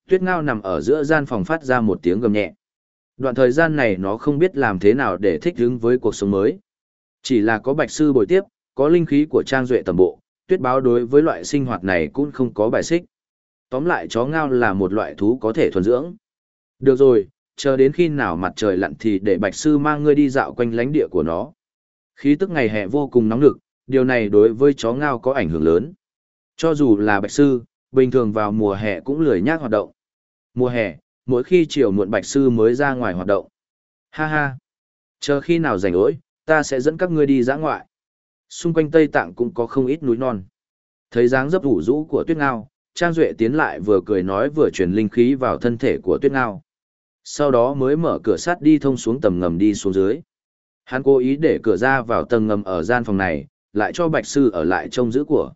Tuyết Ngao nằm ở giữa gian phòng phát ra một tiếng gầm nhẹ. Đoạn thời gian này nó không biết làm thế nào để thích ứng với cuộc sống mới. Chỉ là có bạch sư bồi tiếp, có linh khí của trang duệ tầm bộ, tuyết báo đối với loại sinh hoạt này cũng không có bài xích. Tóm lại chó ngao là một loại thú có thể thuần dưỡng. Được rồi, chờ đến khi nào mặt trời lặn thì để bạch sư mang ngươi đi dạo quanh lánh địa của nó. Khí tức ngày hè vô cùng nóng lực, điều này đối với chó ngao có ảnh hưởng lớn. Cho dù là bạch sư, bình thường vào mùa hè cũng lười nhác hoạt động. Mùa hè, mỗi khi chiều muộn bạch sư mới ra ngoài hoạt động. Ha ha! Chờ khi nào rảnh rỗi, ta sẽ dẫn các ngươi đi dã ngoại. Xung quanh Tây Tạng cũng có không ít núi non. Thấy dáng dấp ủ rũ của tuyết ngao, Trang Duệ tiến lại vừa cười nói vừa truyền linh khí vào thân thể của tuyết ngao. Sau đó mới mở cửa sắt đi thông xuống tầm ngầm đi xuống dưới. Hắn cố ý để cửa ra vào tầng ngầm ở gian phòng này, lại cho bạch sư ở lại trông giữ của.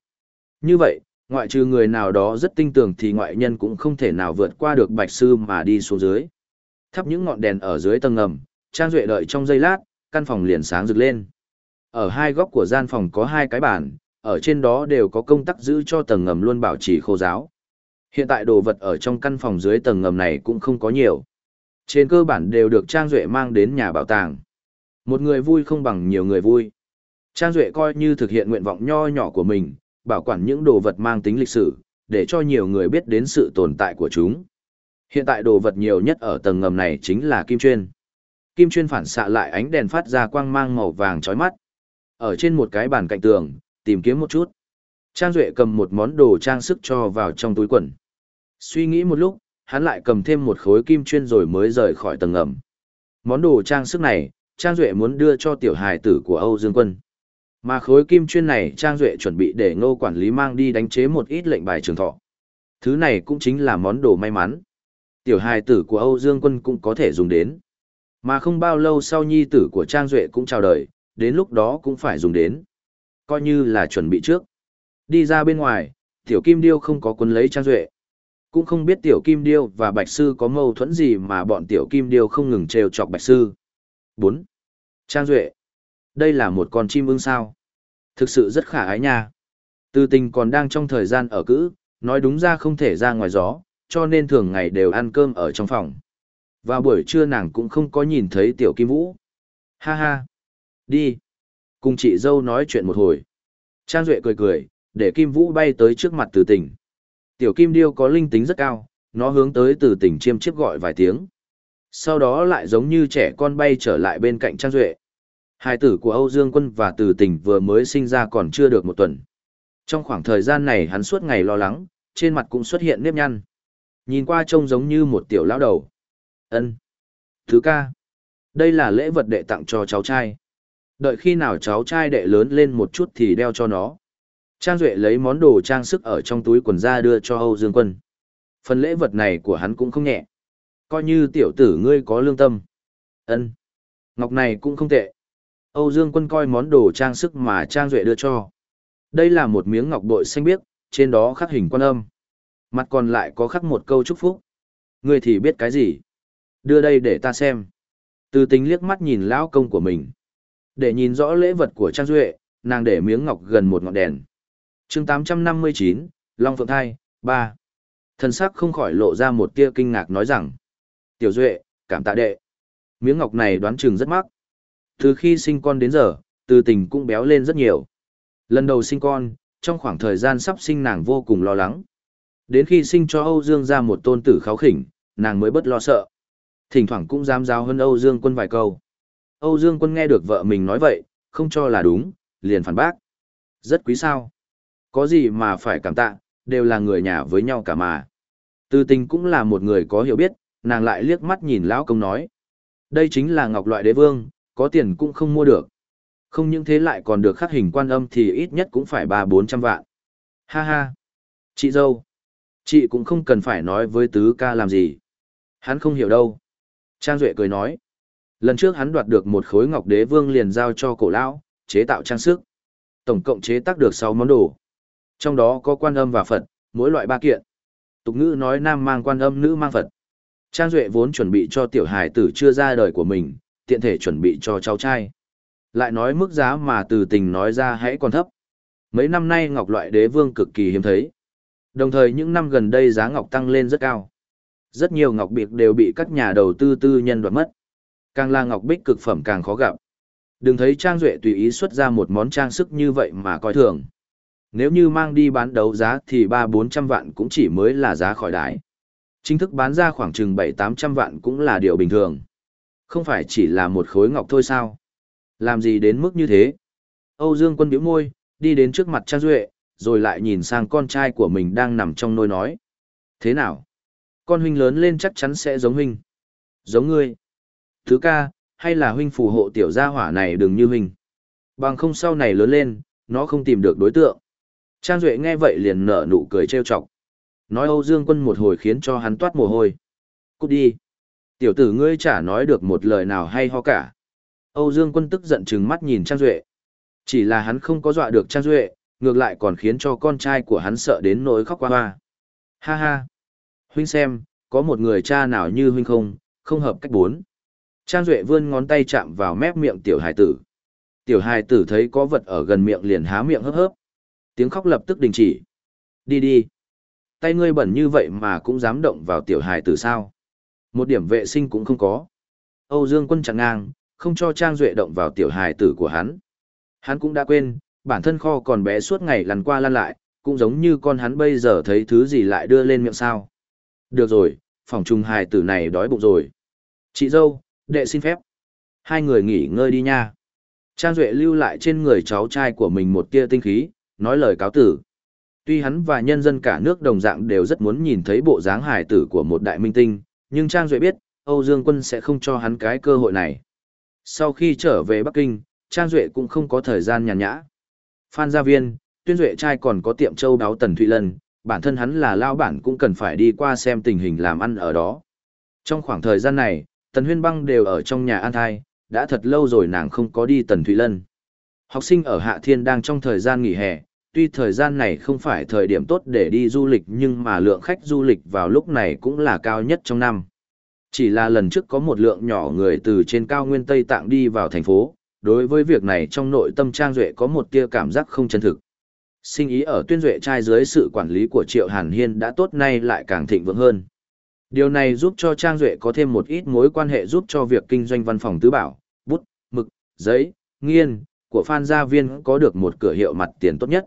Như vậy, ngoại trừ người nào đó rất tinh tường thì ngoại nhân cũng không thể nào vượt qua được bạch sư mà đi xuống dưới. Thắp những ngọn đèn ở dưới tầng ngầm, Trang Duệ đợi trong giây lát, căn phòng liền sáng rực lên. Ở hai góc của gian phòng có hai cái bàn, ở trên đó đều có công tắc giữ cho tầng ngầm luôn bảo trì khô giáo. Hiện tại đồ vật ở trong căn phòng dưới tầng ngầm này cũng không có nhiều. Trên cơ bản đều được Trang Duệ mang đến nhà bảo tàng. Một người vui không bằng nhiều người vui. Trang Duệ coi như thực hiện nguyện vọng nho nhỏ của mình, bảo quản những đồ vật mang tính lịch sử, để cho nhiều người biết đến sự tồn tại của chúng. Hiện tại đồ vật nhiều nhất ở tầng ngầm này chính là kim chuyên. Kim chuyên phản xạ lại ánh đèn phát ra quang mang màu vàng chói mắt. Ở trên một cái bàn cạnh tường, tìm kiếm một chút. Trang Duệ cầm một món đồ trang sức cho vào trong túi quần. Suy nghĩ một lúc, hắn lại cầm thêm một khối kim chuyên rồi mới rời khỏi tầng ngầm. Món đồ trang sức này, Trang Duệ muốn đưa cho tiểu hài tử của Âu Dương Quân. Mà khối kim chuyên này Trang Duệ chuẩn bị để ngô quản lý mang đi đánh chế một ít lệnh bài trường thọ. Thứ này cũng chính là món đồ may mắn. Tiểu hài tử của Âu Dương Quân cũng có thể dùng đến. Mà không bao lâu sau nhi tử của Trang Duệ cũng chào đời, đến lúc đó cũng phải dùng đến. Coi như là chuẩn bị trước. Đi ra bên ngoài, Tiểu Kim Điêu không có quân lấy Trang Duệ. Cũng không biết Tiểu Kim Điêu và Bạch Sư có mâu thuẫn gì mà bọn Tiểu Kim Điêu không ngừng trêu chọc Bạch Sư. 4. Trang Duệ. Đây là một con chim ưng sao. Thực sự rất khả ái nha. Từ tình còn đang trong thời gian ở cữ, nói đúng ra không thể ra ngoài gió, cho nên thường ngày đều ăn cơm ở trong phòng. Vào buổi trưa nàng cũng không có nhìn thấy Tiểu Kim Vũ. Ha ha. Đi. Cùng chị dâu nói chuyện một hồi. Trang Duệ cười cười, để Kim Vũ bay tới trước mặt từ tỉnh. Tiểu Kim Điêu có linh tính rất cao, nó hướng tới từ tỉnh chiêm chiếp gọi vài tiếng. Sau đó lại giống như trẻ con bay trở lại bên cạnh Trang Duệ. Hai tử của Âu Dương Quân và từ tỉnh vừa mới sinh ra còn chưa được một tuần. Trong khoảng thời gian này hắn suốt ngày lo lắng, trên mặt cũng xuất hiện nếp nhăn. Nhìn qua trông giống như một tiểu lão đầu. ân Thứ ca. Đây là lễ vật đệ tặng cho cháu trai. Đợi khi nào cháu trai đệ lớn lên một chút thì đeo cho nó. Trang Duệ lấy món đồ trang sức ở trong túi quần ra đưa cho Âu Dương Quân. Phần lễ vật này của hắn cũng không nhẹ. Coi như tiểu tử ngươi có lương tâm. ân Ngọc này cũng không tệ. Âu Dương Quân coi món đồ trang sức mà Trang Duệ đưa cho. Đây là một miếng ngọc bội xanh biếc, trên đó khắc hình quan âm. Mặt còn lại có khắc một câu chúc phúc. Ngươi thì biết cái gì? Đưa đây để ta xem. Từ tính liếc mắt nhìn lão công của mình. Để nhìn rõ lễ vật của Trang Duệ, nàng để miếng ngọc gần một ngọn đèn. chương 859, Long Phượng Thai, 3. Thần sắc không khỏi lộ ra một tia kinh ngạc nói rằng. Tiểu Duệ, cảm tạ đệ. Miếng ngọc này đoán chừng rất mắc. Từ khi sinh con đến giờ, từ tình cũng béo lên rất nhiều. Lần đầu sinh con, trong khoảng thời gian sắp sinh nàng vô cùng lo lắng. Đến khi sinh cho Âu Dương ra một tôn tử kháo khỉnh, nàng mới bất lo sợ. Thỉnh thoảng cũng dám giáo hơn Âu Dương quân vài câu. Âu Dương quân nghe được vợ mình nói vậy, không cho là đúng, liền phản bác. Rất quý sao. Có gì mà phải cảm tạ, đều là người nhà với nhau cả mà. Từ tình cũng là một người có hiểu biết, nàng lại liếc mắt nhìn lão công nói. Đây chính là ngọc loại đế vương, có tiền cũng không mua được. Không những thế lại còn được khắc hình quan âm thì ít nhất cũng phải ba bốn trăm vạn. Ha ha. Chị dâu. Chị cũng không cần phải nói với tứ ca làm gì. Hắn không hiểu đâu. Trang Duệ cười nói. Lần trước hắn đoạt được một khối ngọc đế vương liền giao cho cổ lão, chế tạo trang sức. Tổng cộng chế tác được 6 món đồ. Trong đó có quan âm và Phật, mỗi loại ba kiện. Tục ngữ nói nam mang quan âm, nữ mang Phật. Trang Duệ vốn chuẩn bị cho tiểu hải tử chưa ra đời của mình, tiện thể chuẩn bị cho cháu trai. Lại nói mức giá mà từ tình nói ra hãy còn thấp. Mấy năm nay ngọc loại đế vương cực kỳ hiếm thấy. Đồng thời những năm gần đây giá ngọc tăng lên rất cao. Rất nhiều ngọc biệt đều bị các nhà đầu tư tư nhân đoạt mất. Càng là ngọc bích cực phẩm càng khó gặp. Đừng thấy Trang Duệ tùy ý xuất ra một món trang sức như vậy mà coi thường. Nếu như mang đi bán đấu giá thì ba bốn trăm vạn cũng chỉ mới là giá khỏi đái. Chính thức bán ra khoảng chừng bảy tám trăm vạn cũng là điều bình thường. Không phải chỉ là một khối ngọc thôi sao? Làm gì đến mức như thế? Âu Dương quân biểu môi, đi đến trước mặt Trang Duệ, rồi lại nhìn sang con trai của mình đang nằm trong nôi nói. Thế nào? Con huynh lớn lên chắc chắn sẽ giống huynh. Giống ngươi. Thứ ca, hay là huynh phù hộ tiểu gia hỏa này đừng như huynh. Bằng không sau này lớn lên, nó không tìm được đối tượng. Trang Duệ nghe vậy liền nở nụ cười trêu chọc. Nói Âu Dương quân một hồi khiến cho hắn toát mồ hôi. Cút đi. Tiểu tử ngươi chả nói được một lời nào hay ho cả. Âu Dương quân tức giận trừng mắt nhìn Trang Duệ. Chỉ là hắn không có dọa được Trang Duệ, ngược lại còn khiến cho con trai của hắn sợ đến nỗi khóc qua hoa. Ha ha! Huynh xem, có một người cha nào như huynh không, không hợp cách bốn. Trang Duệ vươn ngón tay chạm vào mép miệng tiểu hài tử. Tiểu hài tử thấy có vật ở gần miệng liền há miệng hớp hớp. Tiếng khóc lập tức đình chỉ. Đi đi! Tay ngươi bẩn như vậy mà cũng dám động vào tiểu hài tử sao? Một điểm vệ sinh cũng không có. Âu Dương quân chặn ngang, không cho Trang Duệ động vào tiểu hài tử của hắn. Hắn cũng đã quên, bản thân kho còn bé suốt ngày lăn qua lăn lại, cũng giống như con hắn bây giờ thấy thứ gì lại đưa lên miệng sao. Được rồi, phòng trùng hài tử này đói bụng rồi. Chị dâu, đệ xin phép. Hai người nghỉ ngơi đi nha. Trang Duệ lưu lại trên người cháu trai của mình một tia tinh khí, nói lời cáo tử. Tuy hắn và nhân dân cả nước đồng dạng đều rất muốn nhìn thấy bộ dáng hài tử của một đại minh tinh, nhưng Trang Duệ biết, Âu Dương Quân sẽ không cho hắn cái cơ hội này. Sau khi trở về Bắc Kinh, Trang Duệ cũng không có thời gian nhàn nhã. Phan Gia Viên, Tuyên Duệ trai còn có tiệm châu đáo Tần Thụy Lân, bản thân hắn là lao bản cũng cần phải đi qua xem tình hình làm ăn ở đó. Trong khoảng thời gian này, Tần Huyên Băng đều ở trong nhà an thai, đã thật lâu rồi nàng không có đi Tần Thụy Lân. Học sinh ở Hạ Thiên đang trong thời gian nghỉ hè, tuy thời gian này không phải thời điểm tốt để đi du lịch nhưng mà lượng khách du lịch vào lúc này cũng là cao nhất trong năm. Chỉ là lần trước có một lượng nhỏ người từ trên cao nguyên Tây Tạng đi vào thành phố, đối với việc này trong nội tâm Trang Duệ có một tia cảm giác không chân thực. Sinh ý ở tuyên duệ trai dưới sự quản lý của Triệu Hàn Hiên đã tốt nay lại càng thịnh vượng hơn. Điều này giúp cho Trang Duệ có thêm một ít mối quan hệ giúp cho việc kinh doanh văn phòng tứ bảo, bút, mực, giấy, nghiên, của Phan Gia Viên có được một cửa hiệu mặt tiền tốt nhất.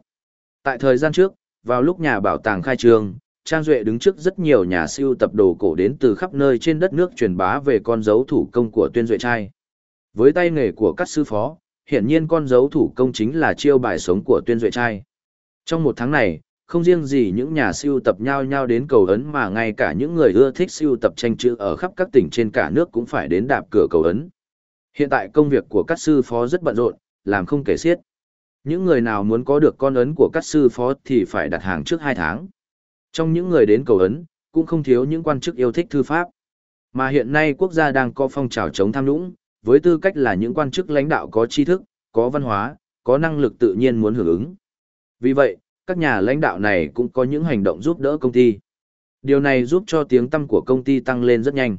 Tại thời gian trước, vào lúc nhà bảo tàng khai trương, Trang Duệ đứng trước rất nhiều nhà siêu tập đồ cổ đến từ khắp nơi trên đất nước truyền bá về con dấu thủ công của tuyên duệ trai. Với tay nghề của các sư phó, hiển nhiên con dấu thủ công chính là chiêu bài sống của tuyên duệ trai. Trong một tháng này, không riêng gì những nhà siêu tập nhau nhau đến cầu ấn mà ngay cả những người ưa thích siêu tập tranh chữ ở khắp các tỉnh trên cả nước cũng phải đến đạp cửa cầu ấn. Hiện tại công việc của các sư phó rất bận rộn, làm không kể xiết. Những người nào muốn có được con ấn của các sư phó thì phải đặt hàng trước 2 tháng. Trong những người đến cầu ấn, cũng không thiếu những quan chức yêu thích thư pháp. Mà hiện nay quốc gia đang có phong trào chống tham nhũng, với tư cách là những quan chức lãnh đạo có tri thức, có văn hóa, có năng lực tự nhiên muốn hưởng ứng. Vì vậy, các nhà lãnh đạo này cũng có những hành động giúp đỡ công ty. Điều này giúp cho tiếng tăm của công ty tăng lên rất nhanh.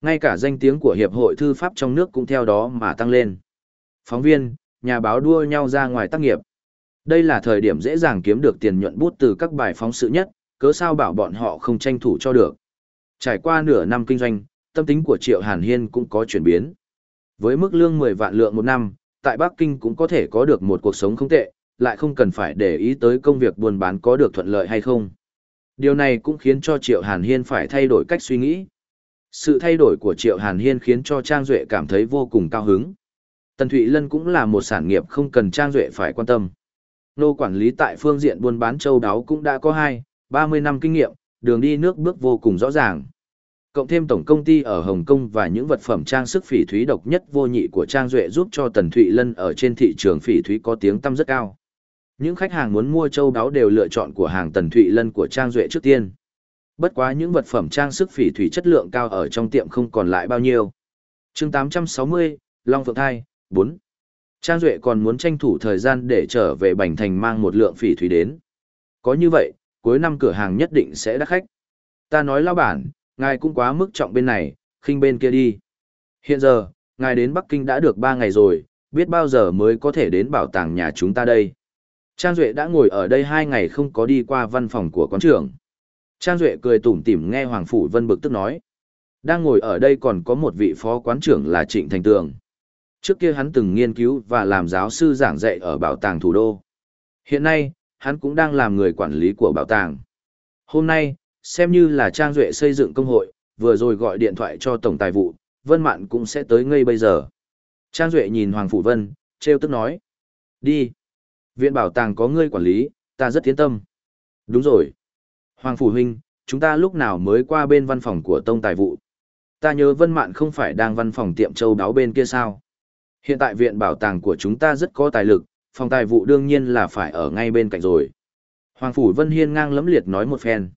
Ngay cả danh tiếng của Hiệp hội Thư pháp trong nước cũng theo đó mà tăng lên. Phóng viên, nhà báo đua nhau ra ngoài tác nghiệp. Đây là thời điểm dễ dàng kiếm được tiền nhuận bút từ các bài phóng sự nhất, cớ sao bảo bọn họ không tranh thủ cho được. Trải qua nửa năm kinh doanh, tâm tính của Triệu Hàn Hiên cũng có chuyển biến. Với mức lương 10 vạn lượng một năm, tại Bắc Kinh cũng có thể có được một cuộc sống không tệ, lại không cần phải để ý tới công việc buôn bán có được thuận lợi hay không. Điều này cũng khiến cho Triệu Hàn Hiên phải thay đổi cách suy nghĩ. Sự thay đổi của Triệu Hàn Hiên khiến cho Trang Duệ cảm thấy vô cùng cao hứng. Tần Thụy Lân cũng là một sản nghiệp không cần Trang Duệ phải quan tâm. Nô quản lý tại phương diện buôn bán châu đáo cũng đã có 2, 30 năm kinh nghiệm, đường đi nước bước vô cùng rõ ràng. Cộng thêm tổng công ty ở Hồng Kông và những vật phẩm trang sức phỉ thúy độc nhất vô nhị của Trang Duệ giúp cho Tần Thụy Lân ở trên thị trường phỉ thúy có tiếng tăm rất cao. Những khách hàng muốn mua châu đáo đều lựa chọn của hàng Tần Thụy Lân của Trang Duệ trước tiên. Bất quá những vật phẩm trang sức phỉ thúy chất lượng cao ở trong tiệm không còn lại bao nhiêu. chương 860, Long Phượng Thai, 4. Trang Duệ còn muốn tranh thủ thời gian để trở về Bành Thành mang một lượng phỉ thúy đến. Có như vậy, cuối năm cửa hàng nhất định sẽ đắt khách. Ta nói lao bản, ngài cũng quá mức trọng bên này, khinh bên kia đi. Hiện giờ, ngài đến Bắc Kinh đã được 3 ngày rồi, biết bao giờ mới có thể đến bảo tàng nhà chúng ta đây. Trang Duệ đã ngồi ở đây 2 ngày không có đi qua văn phòng của quán trưởng. Trang Duệ cười tủm tỉm nghe Hoàng Phủ Vân bực tức nói. Đang ngồi ở đây còn có một vị phó quán trưởng là Trịnh Thành Tường. Trước kia hắn từng nghiên cứu và làm giáo sư giảng dạy ở bảo tàng thủ đô. Hiện nay, hắn cũng đang làm người quản lý của bảo tàng. Hôm nay, xem như là Trang Duệ xây dựng công hội, vừa rồi gọi điện thoại cho Tổng Tài vụ, Vân Mạn cũng sẽ tới ngay bây giờ. Trang Duệ nhìn Hoàng Phủ Vân, treo tức nói. Đi. Viện bảo tàng có ngươi quản lý, ta rất tiến tâm. Đúng rồi. Hoàng Phủ Huynh, chúng ta lúc nào mới qua bên văn phòng của Tông Tài vụ. Ta nhớ Vân Mạn không phải đang văn phòng tiệm châu đáo bên kia sao. Hiện tại viện bảo tàng của chúng ta rất có tài lực, phòng tài vụ đương nhiên là phải ở ngay bên cạnh rồi. Hoàng Phủ Vân Hiên ngang lấm liệt nói một phen.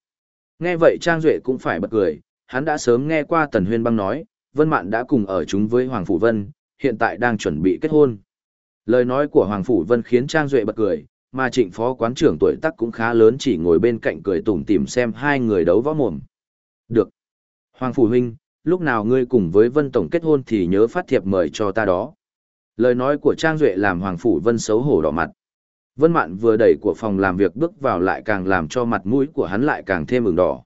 Nghe vậy Trang Duệ cũng phải bật cười, hắn đã sớm nghe qua Tần Huyên băng nói, Vân Mạn đã cùng ở chúng với Hoàng Phủ Vân, hiện tại đang chuẩn bị kết hôn. Lời nói của Hoàng Phủ Vân khiến Trang Duệ bật cười, mà trịnh phó quán trưởng tuổi tác cũng khá lớn chỉ ngồi bên cạnh cười tủm tỉm xem hai người đấu võ mồm. Được. Hoàng Phủ Huynh, lúc nào ngươi cùng với Vân Tổng kết hôn thì nhớ phát thiệp mời cho ta đó. Lời nói của Trang Duệ làm Hoàng Phủ Vân xấu hổ đỏ mặt. Vân Mạn vừa đẩy của phòng làm việc bước vào lại càng làm cho mặt mũi của hắn lại càng thêm ửng đỏ.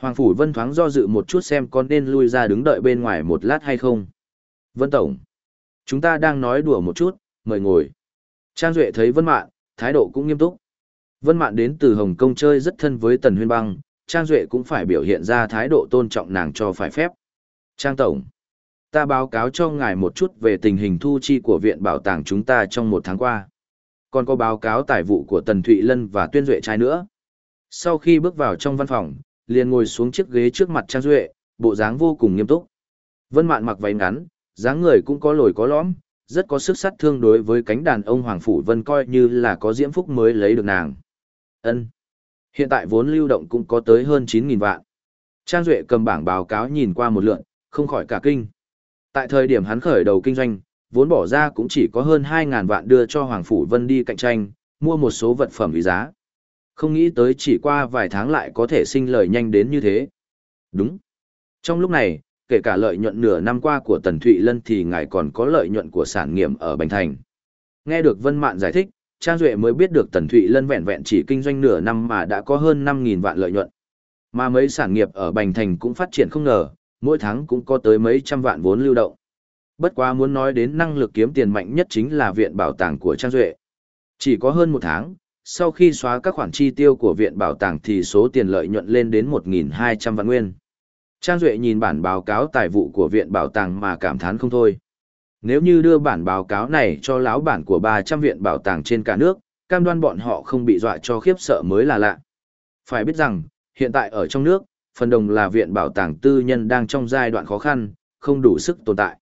Hoàng Phủ Vân thoáng do dự một chút xem con nên lui ra đứng đợi bên ngoài một lát hay không. Vân Tổng, chúng ta đang nói đùa một chút, mời ngồi. Trang Duệ thấy Vân Mạn, thái độ cũng nghiêm túc. Vân Mạn đến từ Hồng Kông chơi rất thân với Tần Huyên Băng, Trang Duệ cũng phải biểu hiện ra thái độ tôn trọng nàng cho phải phép. Trang Tổng, ta báo cáo cho ngài một chút về tình hình thu chi của viện bảo tàng chúng ta trong một tháng qua. Còn có báo cáo tài vụ của Tần Thụy Lân và Tuyên Duệ trai nữa. Sau khi bước vào trong văn phòng, liền ngồi xuống chiếc ghế trước mặt Trang Duệ, bộ dáng vô cùng nghiêm túc. Vân Mạn mặc váy ngắn, dáng người cũng có lồi có lõm, rất có sức sát thương đối với cánh đàn ông Hoàng Phủ Vân coi như là có diễm phúc mới lấy được nàng. ân Hiện tại vốn lưu động cũng có tới hơn 9.000 vạn. Trang Duệ cầm bảng báo cáo nhìn qua một lượn, không khỏi cả kinh. Tại thời điểm hắn khởi đầu kinh doanh, vốn bỏ ra cũng chỉ có hơn 2.000 vạn đưa cho Hoàng Phủ Vân đi cạnh tranh, mua một số vật phẩm vì giá. Không nghĩ tới chỉ qua vài tháng lại có thể sinh lời nhanh đến như thế. Đúng. Trong lúc này, kể cả lợi nhuận nửa năm qua của Tần Thụy Lân thì ngài còn có lợi nhuận của sản nghiệm ở Bành Thành. Nghe được Vân Mạn giải thích, Trang Duệ mới biết được Tần Thụy Lân vẹn vẹn chỉ kinh doanh nửa năm mà đã có hơn 5.000 vạn lợi nhuận. Mà mấy sản nghiệp ở Bành Thành cũng phát triển không ngờ, mỗi tháng cũng có tới mấy trăm vạn vốn lưu động. Bất quá muốn nói đến năng lực kiếm tiền mạnh nhất chính là viện bảo tàng của Trang Duệ. Chỉ có hơn một tháng, sau khi xóa các khoản chi tiêu của viện bảo tàng thì số tiền lợi nhuận lên đến 1.200 vạn nguyên. Trang Duệ nhìn bản báo cáo tài vụ của viện bảo tàng mà cảm thán không thôi. Nếu như đưa bản báo cáo này cho lão bản của 300 viện bảo tàng trên cả nước, cam đoan bọn họ không bị dọa cho khiếp sợ mới là lạ. Phải biết rằng, hiện tại ở trong nước, phần đồng là viện bảo tàng tư nhân đang trong giai đoạn khó khăn, không đủ sức tồn tại.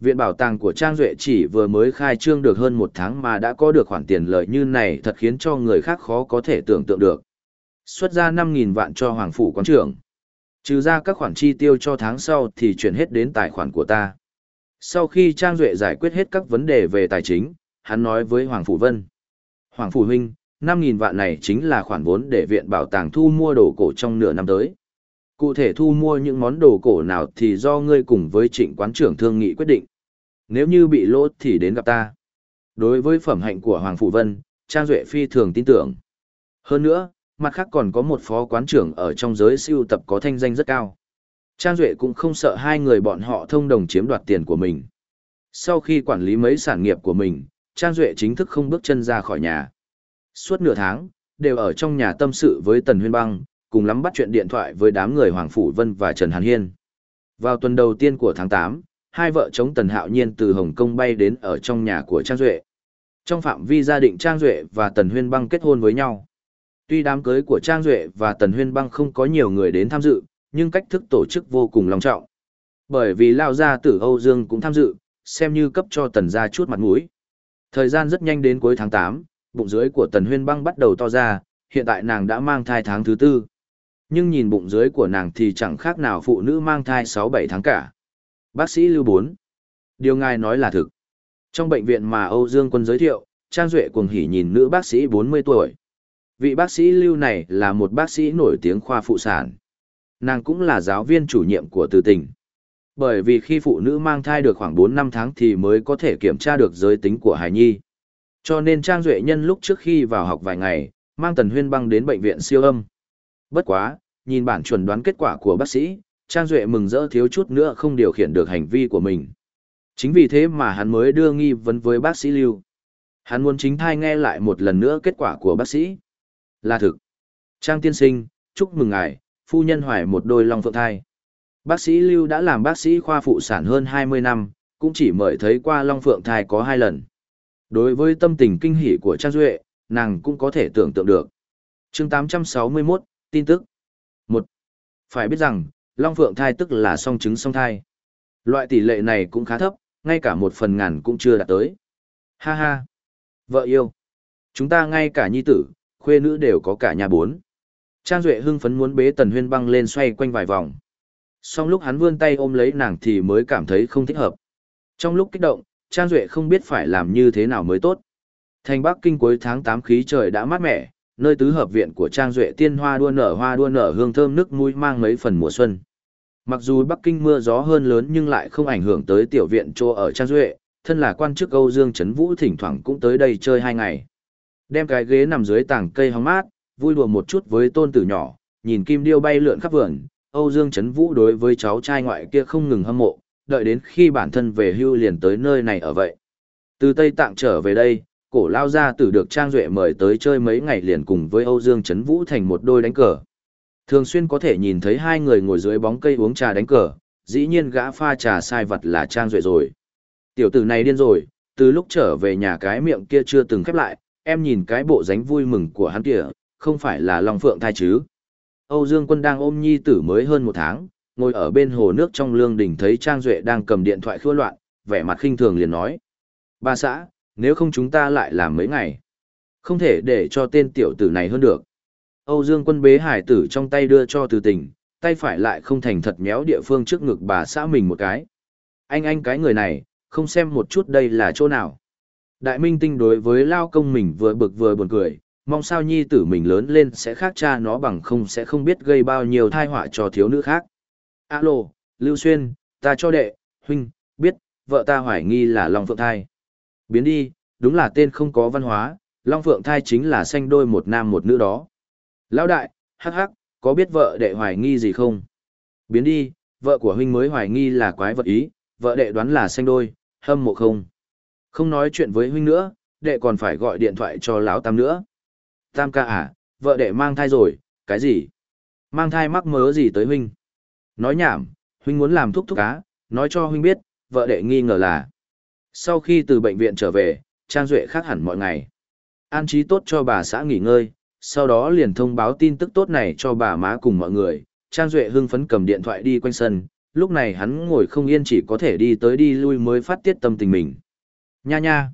Viện bảo tàng của Trang Duệ chỉ vừa mới khai trương được hơn một tháng mà đã có được khoản tiền lợi như này thật khiến cho người khác khó có thể tưởng tượng được. Xuất ra 5.000 vạn cho Hoàng Phủ quán trưởng. Trừ ra các khoản chi tiêu cho tháng sau thì chuyển hết đến tài khoản của ta. Sau khi Trang Duệ giải quyết hết các vấn đề về tài chính, hắn nói với Hoàng Phủ Vân. Hoàng Phủ Huynh, 5.000 vạn này chính là khoản vốn để viện bảo tàng thu mua đồ cổ trong nửa năm tới. Cụ thể thu mua những món đồ cổ nào thì do ngươi cùng với trịnh quán trưởng thương nghị quyết định. Nếu như bị lỗ thì đến gặp ta. Đối với phẩm hạnh của Hoàng Phủ Vân, Trang Duệ phi thường tin tưởng. Hơn nữa, mặt khác còn có một phó quán trưởng ở trong giới siêu tập có thanh danh rất cao. Trang Duệ cũng không sợ hai người bọn họ thông đồng chiếm đoạt tiền của mình. Sau khi quản lý mấy sản nghiệp của mình, Trang Duệ chính thức không bước chân ra khỏi nhà. Suốt nửa tháng, đều ở trong nhà tâm sự với Tần Huyên Băng, cùng lắm bắt chuyện điện thoại với đám người Hoàng Phủ Vân và Trần Hàn Hiên. Vào tuần đầu tiên của tháng 8, hai vợ chồng Tần Hạo Nhiên từ Hồng Kông bay đến ở trong nhà của Trang Duệ. Trong phạm vi gia định Trang Duệ và Tần Huyên Băng kết hôn với nhau. Tuy đám cưới của Trang Duệ và Tần Huyên Băng không có nhiều người đến tham dự, nhưng cách thức tổ chức vô cùng long trọng. Bởi vì Lao Gia tử Âu Dương cũng tham dự, xem như cấp cho Tần gia chút mặt mũi. Thời gian rất nhanh đến cuối tháng 8, bụng dưới của Tần Huyên Băng bắt đầu to ra, hiện tại nàng đã mang thai tháng thứ tư. Nhưng nhìn bụng dưới của nàng thì chẳng khác nào phụ nữ mang thai 6-7 tháng cả. Bác sĩ Lưu Bốn. Điều ngài nói là thực. Trong bệnh viện mà Âu Dương Quân giới thiệu, Trang Duệ cuồng hỉ nhìn nữ bác sĩ 40 tuổi. Vị bác sĩ Lưu này là một bác sĩ nổi tiếng khoa phụ sản. Nàng cũng là giáo viên chủ nhiệm của từ tỉnh. Bởi vì khi phụ nữ mang thai được khoảng 4 năm tháng thì mới có thể kiểm tra được giới tính của hài nhi. Cho nên Trang Duệ Nhân lúc trước khi vào học vài ngày, mang Tần Huyên băng đến bệnh viện siêu âm. Bất quá, nhìn bản chuẩn đoán kết quả của bác sĩ, Trang Duệ mừng rỡ thiếu chút nữa không điều khiển được hành vi của mình. Chính vì thế mà hắn mới đưa nghi vấn với bác sĩ Lưu. Hắn muốn chính thai nghe lại một lần nữa kết quả của bác sĩ. Là thực. Trang tiên sinh, chúc mừng ngài, phu nhân hoài một đôi long phượng thai. Bác sĩ Lưu đã làm bác sĩ khoa phụ sản hơn 20 năm, cũng chỉ mời thấy qua long phượng thai có hai lần. Đối với tâm tình kinh hỉ của Trang Duệ, nàng cũng có thể tưởng tượng được. chương 861, tin tức. 1. Phải biết rằng, long phượng thai tức là song trứng song thai. Loại tỷ lệ này cũng khá thấp, ngay cả một phần ngàn cũng chưa đạt tới. Ha ha. Vợ yêu. Chúng ta ngay cả nhi tử, khuê nữ đều có cả nhà bốn. Trang Duệ hưng phấn muốn bế Tần Huyên băng lên xoay quanh vài vòng. Song lúc hắn vươn tay ôm lấy nàng thì mới cảm thấy không thích hợp. Trong lúc kích động, Trang Duệ không biết phải làm như thế nào mới tốt. Thành Bắc Kinh cuối tháng 8 khí trời đã mát mẻ, nơi tứ hợp viện của Trang Duệ tiên hoa đua nở hoa đua nở hương thơm nước mũi mang mấy phần mùa xuân. Mặc dù Bắc Kinh mưa gió hơn lớn nhưng lại không ảnh hưởng tới tiểu viện chỗ ở Trang Duệ, thân là quan chức Âu Dương Trấn Vũ thỉnh thoảng cũng tới đây chơi hai ngày. Đem cái ghế nằm dưới tảng cây hóng mát, vui đùa một chút với tôn tử nhỏ, nhìn kim điêu bay lượn khắp vườn, Âu Dương Trấn Vũ đối với cháu trai ngoại kia không ngừng hâm mộ, đợi đến khi bản thân về hưu liền tới nơi này ở vậy. Từ Tây Tạng trở về đây, cổ lao gia tử được Trang Duệ mời tới chơi mấy ngày liền cùng với Âu Dương Trấn Vũ thành một đôi đánh cờ. Thường xuyên có thể nhìn thấy hai người ngồi dưới bóng cây uống trà đánh cờ, dĩ nhiên gã pha trà sai vật là Trang Duệ rồi. Tiểu tử này điên rồi, từ lúc trở về nhà cái miệng kia chưa từng khép lại, em nhìn cái bộ dáng vui mừng của hắn kìa, không phải là Long Phượng thai chứ. Âu Dương Quân đang ôm nhi tử mới hơn một tháng, ngồi ở bên hồ nước trong lương đỉnh thấy Trang Duệ đang cầm điện thoại khua loạn, vẻ mặt khinh thường liền nói. Ba xã, nếu không chúng ta lại làm mấy ngày. Không thể để cho tên tiểu tử này hơn được. Âu Dương quân bế hải tử trong tay đưa cho từ tình, tay phải lại không thành thật méo địa phương trước ngực bà xã mình một cái. Anh anh cái người này, không xem một chút đây là chỗ nào. Đại minh tinh đối với lao công mình vừa bực vừa buồn cười, mong sao nhi tử mình lớn lên sẽ khác cha nó bằng không sẽ không biết gây bao nhiêu thai họa cho thiếu nữ khác. Alo, Lưu Xuyên, ta cho đệ, huynh, biết, vợ ta hoài nghi là Long Phượng Thai. Biến đi, đúng là tên không có văn hóa, Long Phượng Thai chính là sanh đôi một nam một nữ đó. Lão đại, hắc hắc, có biết vợ đệ hoài nghi gì không? Biến đi, vợ của huynh mới hoài nghi là quái vật ý, vợ đệ đoán là sanh đôi, hâm mộ không? Không nói chuyện với huynh nữa, đệ còn phải gọi điện thoại cho lão tam nữa. Tam ca à, vợ đệ mang thai rồi, cái gì? Mang thai mắc mớ gì tới huynh? Nói nhảm, huynh muốn làm thúc thúc cá, nói cho huynh biết, vợ đệ nghi ngờ là. Sau khi từ bệnh viện trở về, Trang Duệ khác hẳn mọi ngày. An trí tốt cho bà xã nghỉ ngơi, sau đó liền thông báo tin tức tốt này cho bà má cùng mọi người. Trang Duệ hưng phấn cầm điện thoại đi quanh sân, lúc này hắn ngồi không yên chỉ có thể đi tới đi lui mới phát tiết tâm tình mình. Nha nha!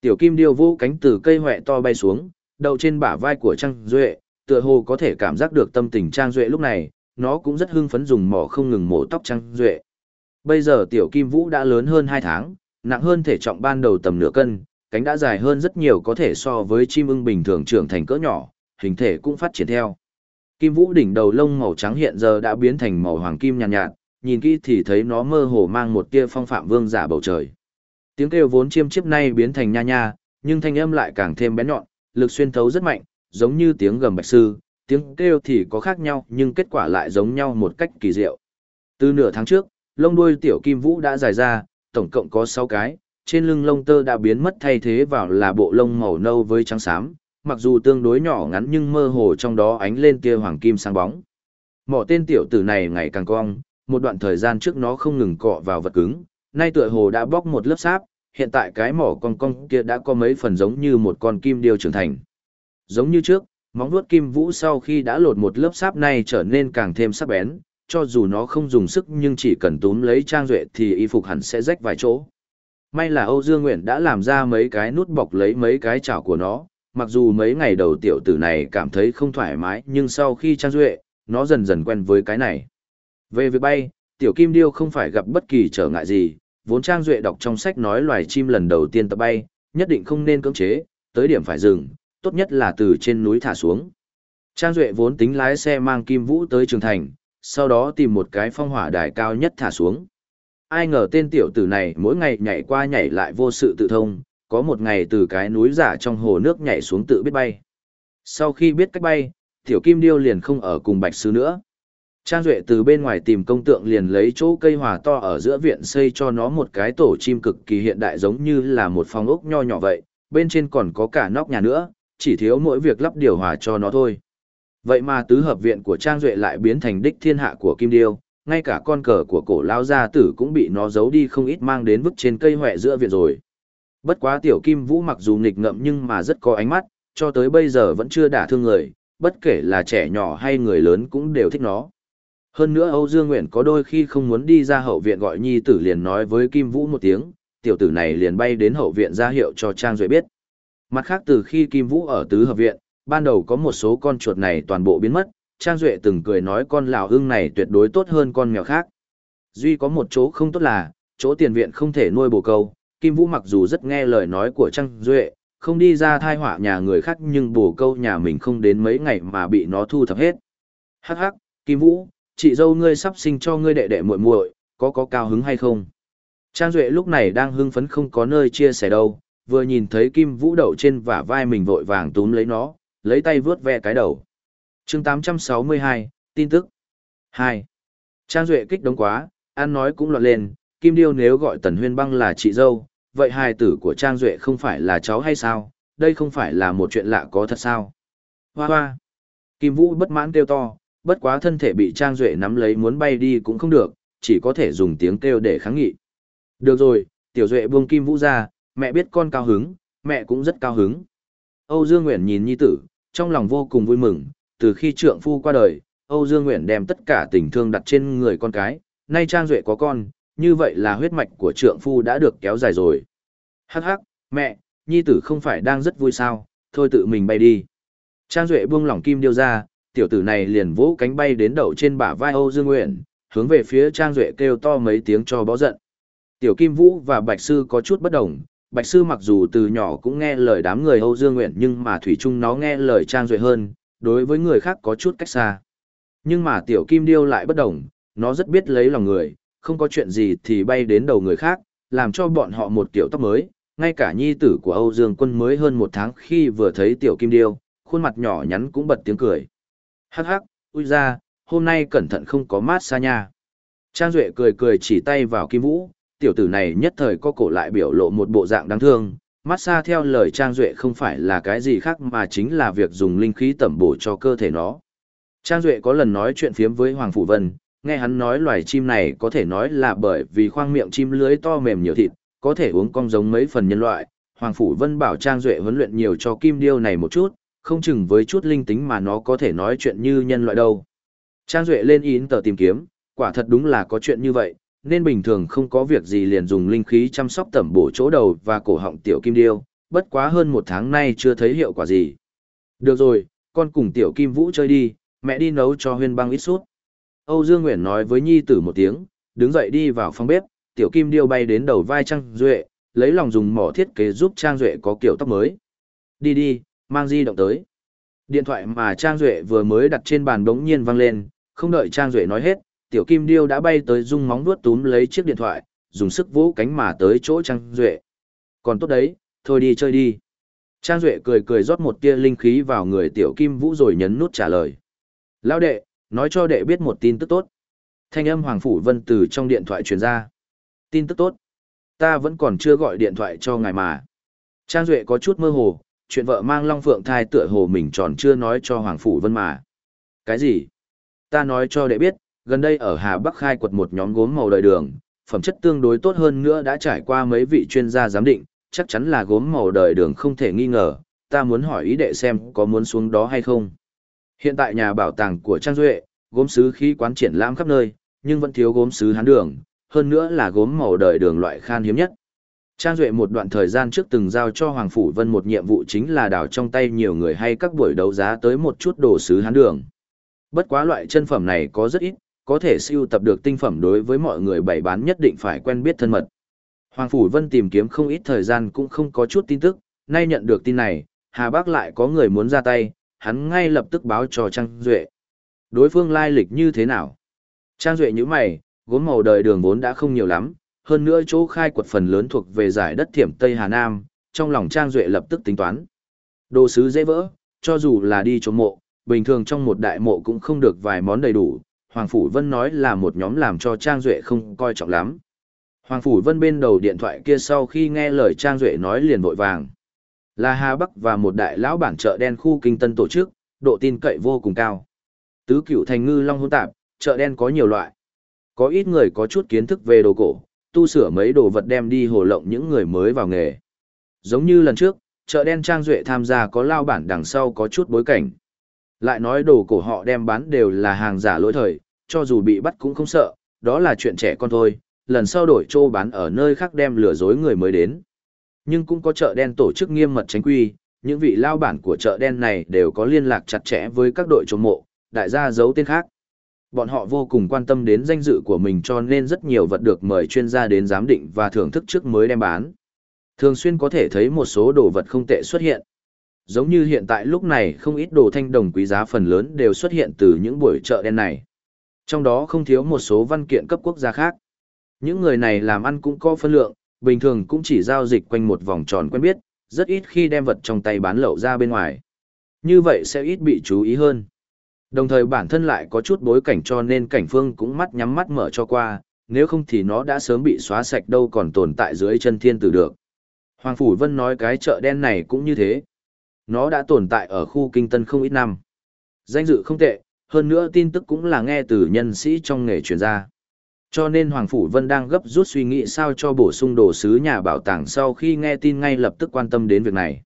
Tiểu kim điêu vô cánh từ cây hỏe to bay xuống, đậu trên bả vai của Trang Duệ, tựa hồ có thể cảm giác được tâm tình Trang Duệ lúc này, nó cũng rất hưng phấn dùng mỏ không ngừng mổ tóc Trang Duệ. Bây giờ tiểu kim vũ đã lớn hơn 2 tháng, nặng hơn thể trọng ban đầu tầm nửa cân, cánh đã dài hơn rất nhiều có thể so với chim ưng bình thường trưởng thành cỡ nhỏ, hình thể cũng phát triển theo. Kim vũ đỉnh đầu lông màu trắng hiện giờ đã biến thành màu hoàng kim nhàn nhạt, nhạt, nhìn kỹ thì thấy nó mơ hồ mang một tia phong phạm vương giả bầu trời. Tiếng kêu vốn chiêm chiếp nay biến thành nha nha, nhưng thanh âm lại càng thêm bén nhọn, lực xuyên thấu rất mạnh, giống như tiếng gầm bạch sư, tiếng kêu thì có khác nhau nhưng kết quả lại giống nhau một cách kỳ diệu. Từ nửa tháng trước, lông đuôi tiểu kim vũ đã dài ra, tổng cộng có 6 cái, trên lưng lông tơ đã biến mất thay thế vào là bộ lông màu nâu với trắng xám, mặc dù tương đối nhỏ ngắn nhưng mơ hồ trong đó ánh lên tia hoàng kim sáng bóng. Mỏ tên tiểu tử này ngày càng cong, một đoạn thời gian trước nó không ngừng cọ vào vật cứng, nay tựa hồ đã bóc một lớp sáp, hiện tại cái mỏ cong cong kia đã có mấy phần giống như một con kim điêu trưởng thành. Giống như trước, móng vuốt kim vũ sau khi đã lột một lớp sáp này trở nên càng thêm sắc bén, cho dù nó không dùng sức nhưng chỉ cần túm lấy trang duệ thì y phục hẳn sẽ rách vài chỗ. May là Âu Dương Nguyện đã làm ra mấy cái nút bọc lấy mấy cái chảo của nó, mặc dù mấy ngày đầu tiểu tử này cảm thấy không thoải mái nhưng sau khi trang duệ, nó dần dần quen với cái này. Về việc bay, tiểu kim điêu không phải gặp bất kỳ trở ngại gì, vốn trang duệ đọc trong sách nói loài chim lần đầu tiên tập bay, nhất định không nên cưỡng chế, tới điểm phải dừng, tốt nhất là từ trên núi thả xuống. Trang duệ vốn tính lái xe mang kim vũ tới trường thành, sau đó tìm một cái phong hỏa đài cao nhất thả xuống. Ai ngờ tên tiểu tử này mỗi ngày nhảy qua nhảy lại vô sự tự thông, có một ngày từ cái núi giả trong hồ nước nhảy xuống tự biết bay. Sau khi biết cách bay, tiểu kim điêu liền không ở cùng bạch sư nữa. Trang Duệ từ bên ngoài tìm công tượng liền lấy chỗ cây hòa to ở giữa viện xây cho nó một cái tổ chim cực kỳ hiện đại giống như là một phòng ốc nho nhỏ vậy, bên trên còn có cả nóc nhà nữa, chỉ thiếu mỗi việc lắp điều hòa cho nó thôi. Vậy mà tứ hợp viện của Trang Duệ lại biến thành đích thiên hạ của Kim Điêu, ngay cả con cờ của cổ lao gia tử cũng bị nó giấu đi không ít mang đến vứt trên cây hòe giữa viện rồi. Bất quá tiểu Kim Vũ mặc dù nghịch ngợm nhưng mà rất có ánh mắt, cho tới bây giờ vẫn chưa đả thương người, bất kể là trẻ nhỏ hay người lớn cũng đều thích nó. Hơn nữa Âu Dương Nguyện có đôi khi không muốn đi ra hậu viện gọi nhi tử liền nói với Kim Vũ một tiếng, tiểu tử này liền bay đến hậu viện ra hiệu cho Trang Duệ biết. Mặt khác từ khi Kim Vũ ở tứ hợp viện, ban đầu có một số con chuột này toàn bộ biến mất, Trang Duệ từng cười nói con lão hưng này tuyệt đối tốt hơn con mèo khác. Duy có một chỗ không tốt là, chỗ tiền viện không thể nuôi bồ câu, Kim Vũ mặc dù rất nghe lời nói của Trang Duệ, không đi ra thai họa nhà người khác nhưng bồ câu nhà mình không đến mấy ngày mà bị nó thu thập hết. Hắc hắc, Kim Vũ, chị dâu ngươi sắp sinh cho ngươi đệ đệ muội muội, có có cao hứng hay không? Trang Duệ lúc này đang hưng phấn không có nơi chia sẻ đâu, vừa nhìn thấy Kim Vũ đậu trên và vai mình vội vàng túm lấy nó, lấy tay vướt ve cái đầu. chương 862, tin tức. 2. Trang Duệ kích động quá, ăn nói cũng loạn lên, Kim Điêu nếu gọi Tần Huyên Băng là chị dâu, vậy hài tử của Trang Duệ không phải là cháu hay sao, đây không phải là một chuyện lạ có thật sao. Hoa hoa. Kim Vũ bất mãn kêu to, bất quá thân thể bị Trang Duệ nắm lấy muốn bay đi cũng không được, chỉ có thể dùng tiếng kêu để kháng nghị. Được rồi, Tiểu Duệ buông Kim Vũ ra, mẹ biết con cao hứng, mẹ cũng rất cao hứng. Âu Dương Nguyễn nhìn nhi tử, trong lòng vô cùng vui mừng, từ khi trượng phu qua đời, Âu Dương Nguyễn đem tất cả tình thương đặt trên người con cái, nay Trang Duệ có con, như vậy là huyết mạch của trượng phu đã được kéo dài rồi. Hắc hắc, mẹ, nhi tử không phải đang rất vui sao, thôi tự mình bay đi. Trang Duệ buông lỏng kim điêu ra, tiểu tử này liền vỗ cánh bay đến đậu trên bả vai Âu Dương Nguyện, hướng về phía Trang Duệ kêu to mấy tiếng cho bó giận. Tiểu Kim Vũ và Bạch Sư có chút bất đồng, Bạch Sư mặc dù từ nhỏ cũng nghe lời đám người Âu Dương Nguyện nhưng mà Thủy Trung nó nghe lời Trang Duệ hơn, đối với người khác có chút cách xa. Nhưng mà Tiểu Kim Điêu lại bất đồng, nó rất biết lấy lòng người, không có chuyện gì thì bay đến đầu người khác, làm cho bọn họ một kiểu tóc mới, ngay cả nhi tử của Âu Dương Quân mới hơn một tháng khi vừa thấy Tiểu Kim Điêu, khuôn mặt nhỏ nhắn cũng bật tiếng cười. Hắc hắc, ui ra, hôm nay cẩn thận không có mát xa nha. Trang Duệ cười cười chỉ tay vào Kim Vũ, tiểu tử này nhất thời có cổ lại biểu lộ một bộ dạng đáng thương. Mát xa theo lời Trang Duệ không phải là cái gì khác mà chính là việc dùng linh khí tẩm bổ cho cơ thể nó. Trang Duệ có lần nói chuyện phiếm với Hoàng Phủ Vân, nghe hắn nói loài chim này có thể nói là bởi vì khoang miệng chim lưới to mềm nhiều thịt, có thể uống cong giống mấy phần nhân loại. Hoàng Phủ Vân bảo Trang Duệ huấn luyện nhiều cho kim điêu này một chút, không chừng với chút linh tính mà nó có thể nói chuyện như nhân loại đâu. Trang Duệ lên in tờ tìm kiếm, quả thật đúng là có chuyện như vậy, nên bình thường không có việc gì liền dùng linh khí chăm sóc tẩm bổ chỗ đầu và cổ họng tiểu kim điêu, bất quá hơn một tháng nay chưa thấy hiệu quả gì. Được rồi, con cùng tiểu kim vũ chơi đi, mẹ đi nấu cho huyên băng ít suốt. Âu Dương Nguyễn nói với nhi tử một tiếng, đứng dậy đi vào phòng bếp, tiểu kim điêu bay đến đầu vai Trang Duệ, lấy lòng dùng mỏ thiết kế giúp Trang Duệ có kiểu tóc mới. Đi đi, mang di động tới. Điện thoại mà Trang Duệ vừa mới đặt trên bàn đống nhiên văng lên, không đợi Trang Duệ nói hết, tiểu kim điêu đã bay tới dung móng vuốt túm lấy chiếc điện thoại, dùng sức vỗ cánh mà tới chỗ Trang Duệ. Còn tốt đấy, thôi đi chơi đi. Trang Duệ cười cười rót một tia linh khí vào người tiểu kim vũ rồi nhấn nút trả lời. Lão đệ, nói cho đệ biết một tin tức tốt. Thanh âm Hoàng Phủ Vân từ trong điện thoại truyền ra. Tin tức tốt. Ta vẫn còn chưa gọi điện thoại cho ngài mà. Trang Duệ có chút mơ hồ, chuyện vợ mang Long Phượng thai tựa hồ mình tròn chưa nói cho Hoàng Phủ Vân mà. Cái gì? Ta nói cho đệ biết, gần đây ở Hà Bắc khai quật một nhóm gốm màu đời đường, phẩm chất tương đối tốt hơn nữa đã trải qua mấy vị chuyên gia giám định, chắc chắn là gốm màu đời đường không thể nghi ngờ, ta muốn hỏi ý đệ xem có muốn xuống đó hay không. Hiện tại nhà bảo tàng của Trang Duệ, gốm sứ khí quán triển lãm khắp nơi, nhưng vẫn thiếu gốm sứ hán đường, hơn nữa là gốm màu đời đường loại khan hiếm nhất. Trang Duệ một đoạn thời gian trước từng giao cho Hoàng Phủ Vân một nhiệm vụ chính là đào trong tay nhiều người hay các buổi đấu giá tới một chút đồ sứ hán đường. Bất quá loại chân phẩm này có rất ít, có thể siêu tập được tinh phẩm đối với mọi người bày bán nhất định phải quen biết thân mật. Hoàng Phủ Vân tìm kiếm không ít thời gian cũng không có chút tin tức, nay nhận được tin này, Hà Bắc lại có người muốn ra tay, hắn ngay lập tức báo cho Trang Duệ. Đối phương lai lịch như thế nào? Trang Duệ như mày, gốm màu đời đường vốn đã không nhiều lắm, hơn nữa chỗ khai quật phần lớn thuộc về giải đất thiểm Tây Hà Nam, trong lòng Trang Duệ lập tức tính toán. Đồ sứ dễ vỡ, cho dù là đi chỗ mộ, bình thường trong một đại mộ cũng không được vài món đầy đủ, Hoàng Phủ Vân nói là một nhóm làm cho Trang Duệ không coi trọng lắm. Hoàng Phủ Vân bên đầu điện thoại kia sau khi nghe lời Trang Duệ nói liền vội vàng. Là Hà Bắc và một đại lão bản chợ đen khu kinh tân tổ chức, độ tin cậy vô cùng cao. Tứ cửu thành ngư long hôn tạp, chợ đen có nhiều loại. Có ít người có chút kiến thức về đồ cổ, tu sửa mấy đồ vật đem đi hồ lộng những người mới vào nghề. Giống như lần trước, chợ đen Trang Duệ tham gia có lao bản đằng sau có chút bối cảnh. Lại nói đồ cổ họ đem bán đều là hàng giả lỗi thời, cho dù bị bắt cũng không sợ, đó là chuyện trẻ con thôi, lần sau đổi trô bán ở nơi khác đem lừa dối người mới đến. Nhưng cũng có chợ đen tổ chức nghiêm mật tránh quy, những vị lao bản của chợ đen này đều có liên lạc chặt chẽ với các đội chống mộ, đại gia giấu tên khác. Bọn họ vô cùng quan tâm đến danh dự của mình cho nên rất nhiều vật được mời chuyên gia đến giám định và thưởng thức trước mới đem bán. Thường xuyên có thể thấy một số đồ vật không tệ xuất hiện. Giống như hiện tại lúc này không ít đồ thanh đồng quý giá phần lớn đều xuất hiện từ những buổi chợ đen này. Trong đó không thiếu một số văn kiện cấp quốc gia khác. Những người này làm ăn cũng có phân lượng, bình thường cũng chỉ giao dịch quanh một vòng tròn quen biết, rất ít khi đem vật trong tay bán lậu ra bên ngoài. Như vậy sẽ ít bị chú ý hơn. Đồng thời bản thân lại có chút bối cảnh cho nên cảnh phương cũng mắt nhắm mắt mở cho qua, nếu không thì nó đã sớm bị xóa sạch đâu còn tồn tại dưới chân thiên tử được. Hoàng Phủ Vân nói cái chợ đen này cũng như thế. Nó đã tồn tại ở khu kinh tân không ít năm. Danh dự không tệ, hơn nữa tin tức cũng là nghe từ nhân sĩ trong nghề truyền ra. Cho nên Hoàng Phủ Vân đang gấp rút suy nghĩ sao cho bổ sung đồ sứ nhà bảo tàng sau khi nghe tin ngay lập tức quan tâm đến việc này.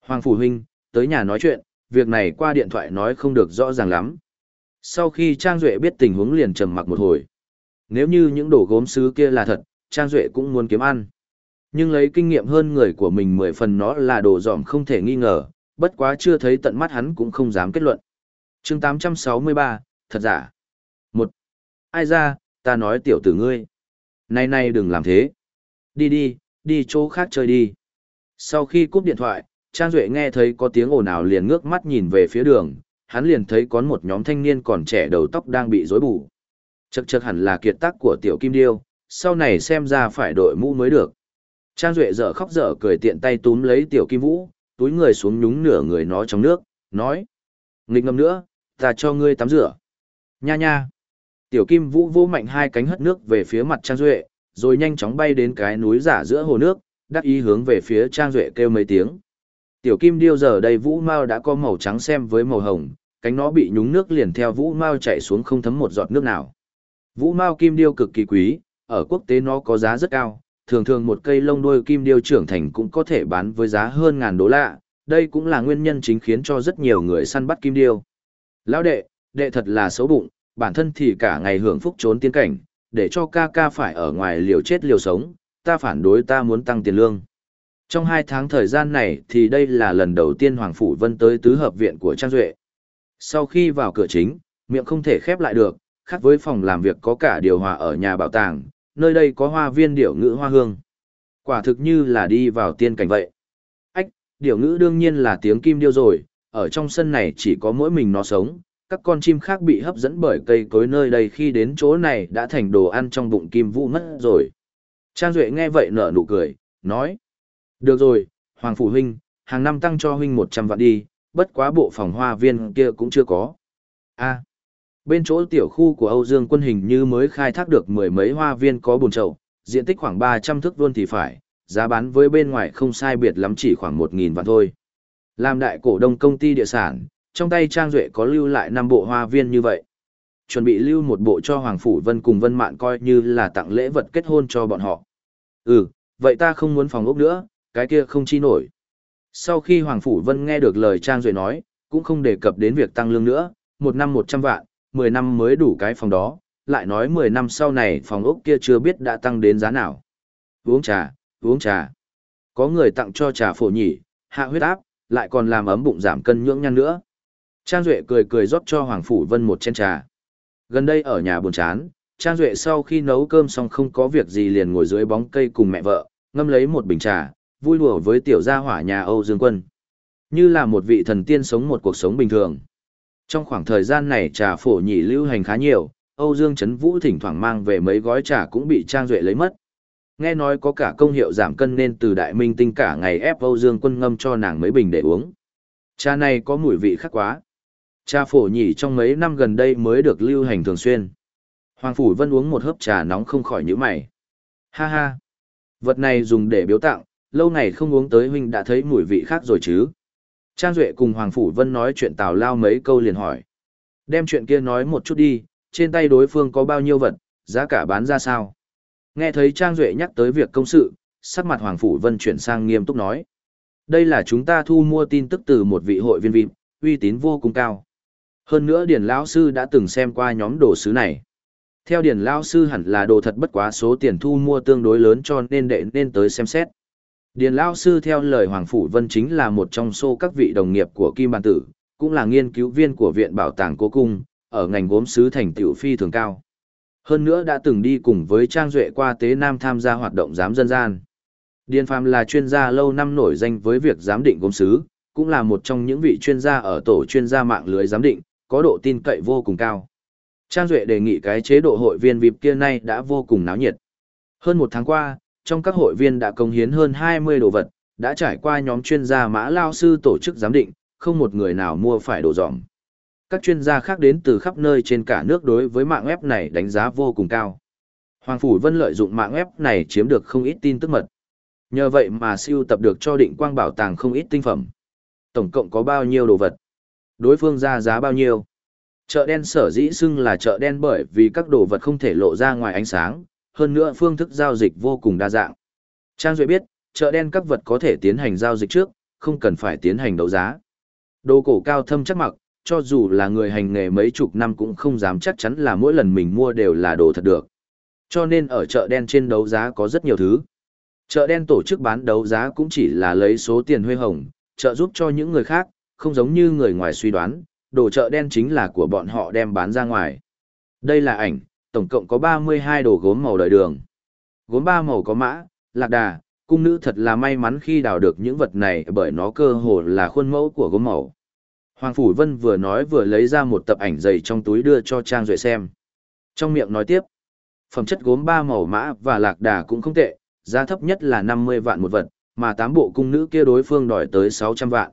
Hoàng Phủ Huynh, tới nhà nói chuyện, việc này qua điện thoại nói không được rõ ràng lắm. Sau khi Trang Duệ biết tình huống liền trầm mặc một hồi. Nếu như những đồ gốm sứ kia là thật, Trang Duệ cũng muốn kiếm ăn. Nhưng lấy kinh nghiệm hơn người của mình mười phần nó là đồ dòm không thể nghi ngờ, bất quá chưa thấy tận mắt hắn cũng không dám kết luận. chương 863, thật giả. một Ai ra, ta nói tiểu tử ngươi. nay nay đừng làm thế. Đi đi, đi chỗ khác chơi đi. Sau khi cúp điện thoại, Trang Duệ nghe thấy có tiếng ồn ào liền ngước mắt nhìn về phía đường, hắn liền thấy có một nhóm thanh niên còn trẻ đầu tóc đang bị rối bù. chật chật hẳn là kiệt tác của tiểu kim điêu, sau này xem ra phải đội mũ mới được. Trang Duệ dở khóc dở cười tiện tay túm lấy tiểu kim vũ, túi người xuống nhúng nửa người nó trong nước, nói. Nghịch ngầm nữa, ta cho ngươi tắm rửa. Nha nha. Tiểu kim vũ vô mạnh hai cánh hất nước về phía mặt Trang Duệ, rồi nhanh chóng bay đến cái núi giả giữa hồ nước, đắc ý hướng về phía Trang Duệ kêu mấy tiếng. Tiểu kim điêu giờ đây vũ mao đã có màu trắng xem với màu hồng, cánh nó bị nhúng nước liền theo vũ mao chạy xuống không thấm một giọt nước nào. Vũ mao kim điêu cực kỳ quý, ở quốc tế nó có giá rất cao, thường thường một cây lông đuôi kim điêu trưởng thành cũng có thể bán với giá hơn ngàn đô la, đây cũng là nguyên nhân chính khiến cho rất nhiều người săn bắt kim điêu. Lão đệ, đệ thật là xấu bụng, bản thân thì cả ngày hưởng phúc trốn tiên cảnh, để cho ca ca phải ở ngoài liều chết liều sống, ta phản đối ta muốn tăng tiền lương. Trong hai tháng thời gian này thì đây là lần đầu tiên Hoàng Phủ Vân tới tứ hợp viện của Trang Duệ. Sau khi vào cửa chính, miệng không thể khép lại được, khác với phòng làm việc có cả điều hòa ở nhà bảo tàng, nơi đây có hoa viên điểu ngữ hoa hương. Quả thực như là đi vào tiên cảnh vậy. Ách, điểu ngữ đương nhiên là tiếng kim điêu rồi, ở trong sân này chỉ có mỗi mình nó sống, các con chim khác bị hấp dẫn bởi cây cối nơi đây khi đến chỗ này đã thành đồ ăn trong bụng kim vũ mất rồi. Trang Duệ nghe vậy nở nụ cười, nói. Được rồi, Hoàng Phủ Huynh, hàng năm tăng cho Huynh 100 vạn đi, bất quá bộ phòng hoa viên kia cũng chưa có. a bên chỗ tiểu khu của Âu Dương quân hình như mới khai thác được mười mấy hoa viên có bồn trậu, diện tích khoảng 300 thước vuông thì phải, giá bán với bên ngoài không sai biệt lắm chỉ khoảng 1.000 vạn thôi. Làm đại cổ đông công ty địa sản, trong tay Trang Duệ có lưu lại năm bộ hoa viên như vậy. Chuẩn bị lưu một bộ cho Hoàng Phủ Vân cùng Vân Mạn coi như là tặng lễ vật kết hôn cho bọn họ. Ừ, vậy ta không muốn phòng ốc nữa, cái kia không chi nổi. Sau khi Hoàng Phủ Vân nghe được lời Trang Duệ nói, cũng không đề cập đến việc tăng lương nữa, một năm một trăm vạn, mười năm mới đủ cái phòng đó, lại nói mười năm sau này phòng ốc kia chưa biết đã tăng đến giá nào. Uống trà, uống trà. Có người tặng cho trà phổ nhỉ, hạ huyết áp, lại còn làm ấm bụng giảm cân nhưỡng nhăn nữa. Trang Duệ cười cười rót cho Hoàng Phủ Vân một chén trà. Gần đây ở nhà buồn chán, Trang Duệ sau khi nấu cơm xong không có việc gì liền ngồi dưới bóng cây cùng mẹ vợ, ngâm lấy một bình trà, vui đùa với tiểu gia hỏa nhà Âu Dương Quân. Như là một vị thần tiên sống một cuộc sống bình thường. Trong khoảng thời gian này trà phổ nhị lưu hành khá nhiều, Âu Dương Trấn Vũ thỉnh thoảng mang về mấy gói trà cũng bị Trang Duệ lấy mất. Nghe nói có cả công hiệu giảm cân nên từ đại minh tinh cả ngày ép Âu Dương Quân ngâm cho nàng mấy bình để uống. Trà này có mùi vị khác quá. Trà phổ nhỉ trong mấy năm gần đây mới được lưu hành thường xuyên. Hoàng Phủ Vân uống một hớp trà nóng không khỏi nhíu mày. Ha ha! Vật này dùng để biếu tặng, lâu ngày không uống tới huynh đã thấy mùi vị khác rồi chứ. Trang Duệ cùng Hoàng Phủ Vân nói chuyện tào lao mấy câu liền hỏi. Đem chuyện kia nói một chút đi, trên tay đối phương có bao nhiêu vật, giá cả bán ra sao. Nghe thấy Trang Duệ nhắc tới việc công sự, sắc mặt Hoàng Phủ Vân chuyển sang nghiêm túc nói. Đây là chúng ta thu mua tin tức từ một vị hội viên vịp, uy tín vô cùng cao. Hơn nữa Điền Lão Sư đã từng xem qua nhóm đồ sứ này. Theo Điền Lão Sư hẳn là đồ thật bất quá số tiền thu mua tương đối lớn cho nên đệ nên tới xem xét. Điền Lão Sư theo lời Hoàng Phủ Vân chính là một trong số các vị đồng nghiệp của Kim Bản Tử, cũng là nghiên cứu viên của Viện Bảo tàng Cố Cung, ở ngành gốm sứ thành tiểu phi thường cao. Hơn nữa đã từng đi cùng với Trang Duệ qua Tế Nam tham gia hoạt động giám dân gian. Điền Phàm là chuyên gia lâu năm nổi danh với việc giám định gốm sứ, cũng là một trong những vị chuyên gia ở tổ chuyên gia mạng lưới giám định, có độ tin cậy vô cùng cao. Trang Duệ đề nghị cái chế độ hội viên VIP kia nay đã vô cùng náo nhiệt. Hơn một tháng qua, trong các hội viên đã công hiến hơn 20 đồ vật, đã trải qua nhóm chuyên gia mã lao sư tổ chức giám định, không một người nào mua phải đồ dòm. Các chuyên gia khác đến từ khắp nơi trên cả nước đối với mạng web này đánh giá vô cùng cao. Hoàng Phủ Vân lợi dụng mạng web này chiếm được không ít tin tức mật. Nhờ vậy mà siêu tập được cho định quang bảo tàng không ít tinh phẩm. Tổng cộng có bao nhiêu đồ vật? Đối phương ra giá bao nhiêu? Chợ đen sở dĩ xưng là chợ đen bởi vì các đồ vật không thể lộ ra ngoài ánh sáng, hơn nữa phương thức giao dịch vô cùng đa dạng. Trang Duệ biết, chợ đen các vật có thể tiến hành giao dịch trước, không cần phải tiến hành đấu giá. Đồ cổ cao thâm chắc mặc, cho dù là người hành nghề mấy chục năm cũng không dám chắc chắn là mỗi lần mình mua đều là đồ thật được. Cho nên ở chợ đen trên đấu giá có rất nhiều thứ. Chợ đen tổ chức bán đấu giá cũng chỉ là lấy số tiền huê hồng, trợ giúp cho những người khác, không giống như người ngoài suy đoán, đồ chợ đen chính là của bọn họ đem bán ra ngoài. Đây là ảnh, tổng cộng có 32 đồ gốm màu đời đường. Gốm ba màu có mã, lạc đà, cung nữ thật là may mắn khi đào được những vật này bởi nó cơ hồ là khuôn mẫu của gốm màu. Hoàng Phủ Vân vừa nói vừa lấy ra một tập ảnh dày trong túi đưa cho Trang Duệ xem. Trong miệng nói tiếp, phẩm chất gốm ba màu mã và lạc đà cũng không tệ, giá thấp nhất là 50 vạn một vật, mà tám bộ cung nữ kia đối phương đòi tới 600 vạn.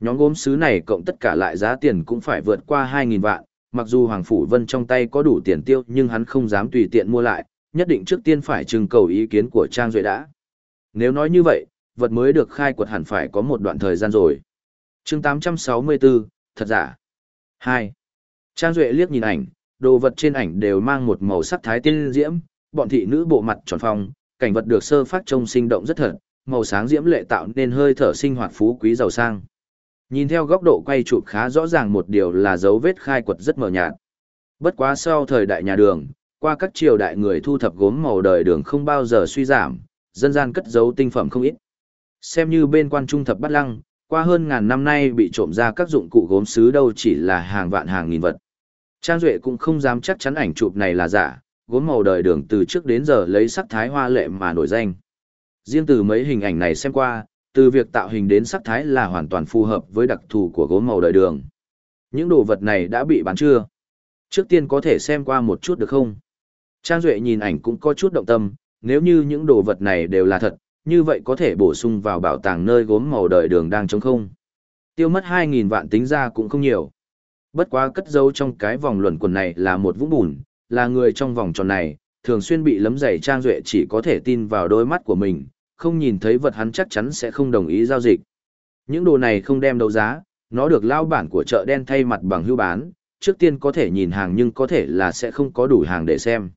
Nhóm gốm sứ này cộng tất cả lại giá tiền cũng phải vượt qua 2.000 vạn, mặc dù Hoàng Phủ Vân trong tay có đủ tiền tiêu nhưng hắn không dám tùy tiện mua lại, nhất định trước tiên phải trưng cầu ý kiến của Trang Duệ đã. Nếu nói như vậy, vật mới được khai quật hẳn phải có một đoạn thời gian rồi. chương 864, thật giả. 2. Trang Duệ liếc nhìn ảnh, đồ vật trên ảnh đều mang một màu sắc thái tiên diễm, bọn thị nữ bộ mặt tròn phong, cảnh vật được sơ phát trông sinh động rất thật, màu sáng diễm lệ tạo nên hơi thở sinh hoạt phú quý giàu sang. Nhìn theo góc độ quay chụp khá rõ ràng một điều là dấu vết khai quật rất mờ nhạt. Bất quá sau thời đại nhà đường, qua các triều đại người thu thập gốm màu đời đường không bao giờ suy giảm, dân gian cất giấu tinh phẩm không ít. Xem như bên quan trung thập bắt lăng, qua hơn ngàn năm nay bị trộm ra các dụng cụ gốm sứ đâu chỉ là hàng vạn hàng nghìn vật. Trang Duệ cũng không dám chắc chắn ảnh chụp này là giả, gốm màu đời đường từ trước đến giờ lấy sắc thái hoa lệ mà nổi danh. Riêng từ mấy hình ảnh này xem qua, từ việc tạo hình đến sắc thái là hoàn toàn phù hợp với đặc thù của gốm màu đời đường. Những đồ vật này đã bị bán chưa? Trước tiên có thể xem qua một chút được không? Trang Duệ nhìn ảnh cũng có chút động tâm, nếu như những đồ vật này đều là thật, như vậy có thể bổ sung vào bảo tàng nơi gốm màu đời đường đang trống không. Tiêu mất 2.000 vạn tính ra cũng không nhiều. Bất quá cất dấu trong cái vòng luẩn quần này là một vũng bùn, là người trong vòng tròn này, thường xuyên bị lấm dày Trang Duệ chỉ có thể tin vào đôi mắt của mình, không nhìn thấy vật hắn chắc chắn sẽ không đồng ý giao dịch. Những đồ này không đem đấu giá, nó được lao bản của chợ đen thay mặt bằng hưu bán, trước tiên có thể nhìn hàng nhưng có thể là sẽ không có đủ hàng để xem.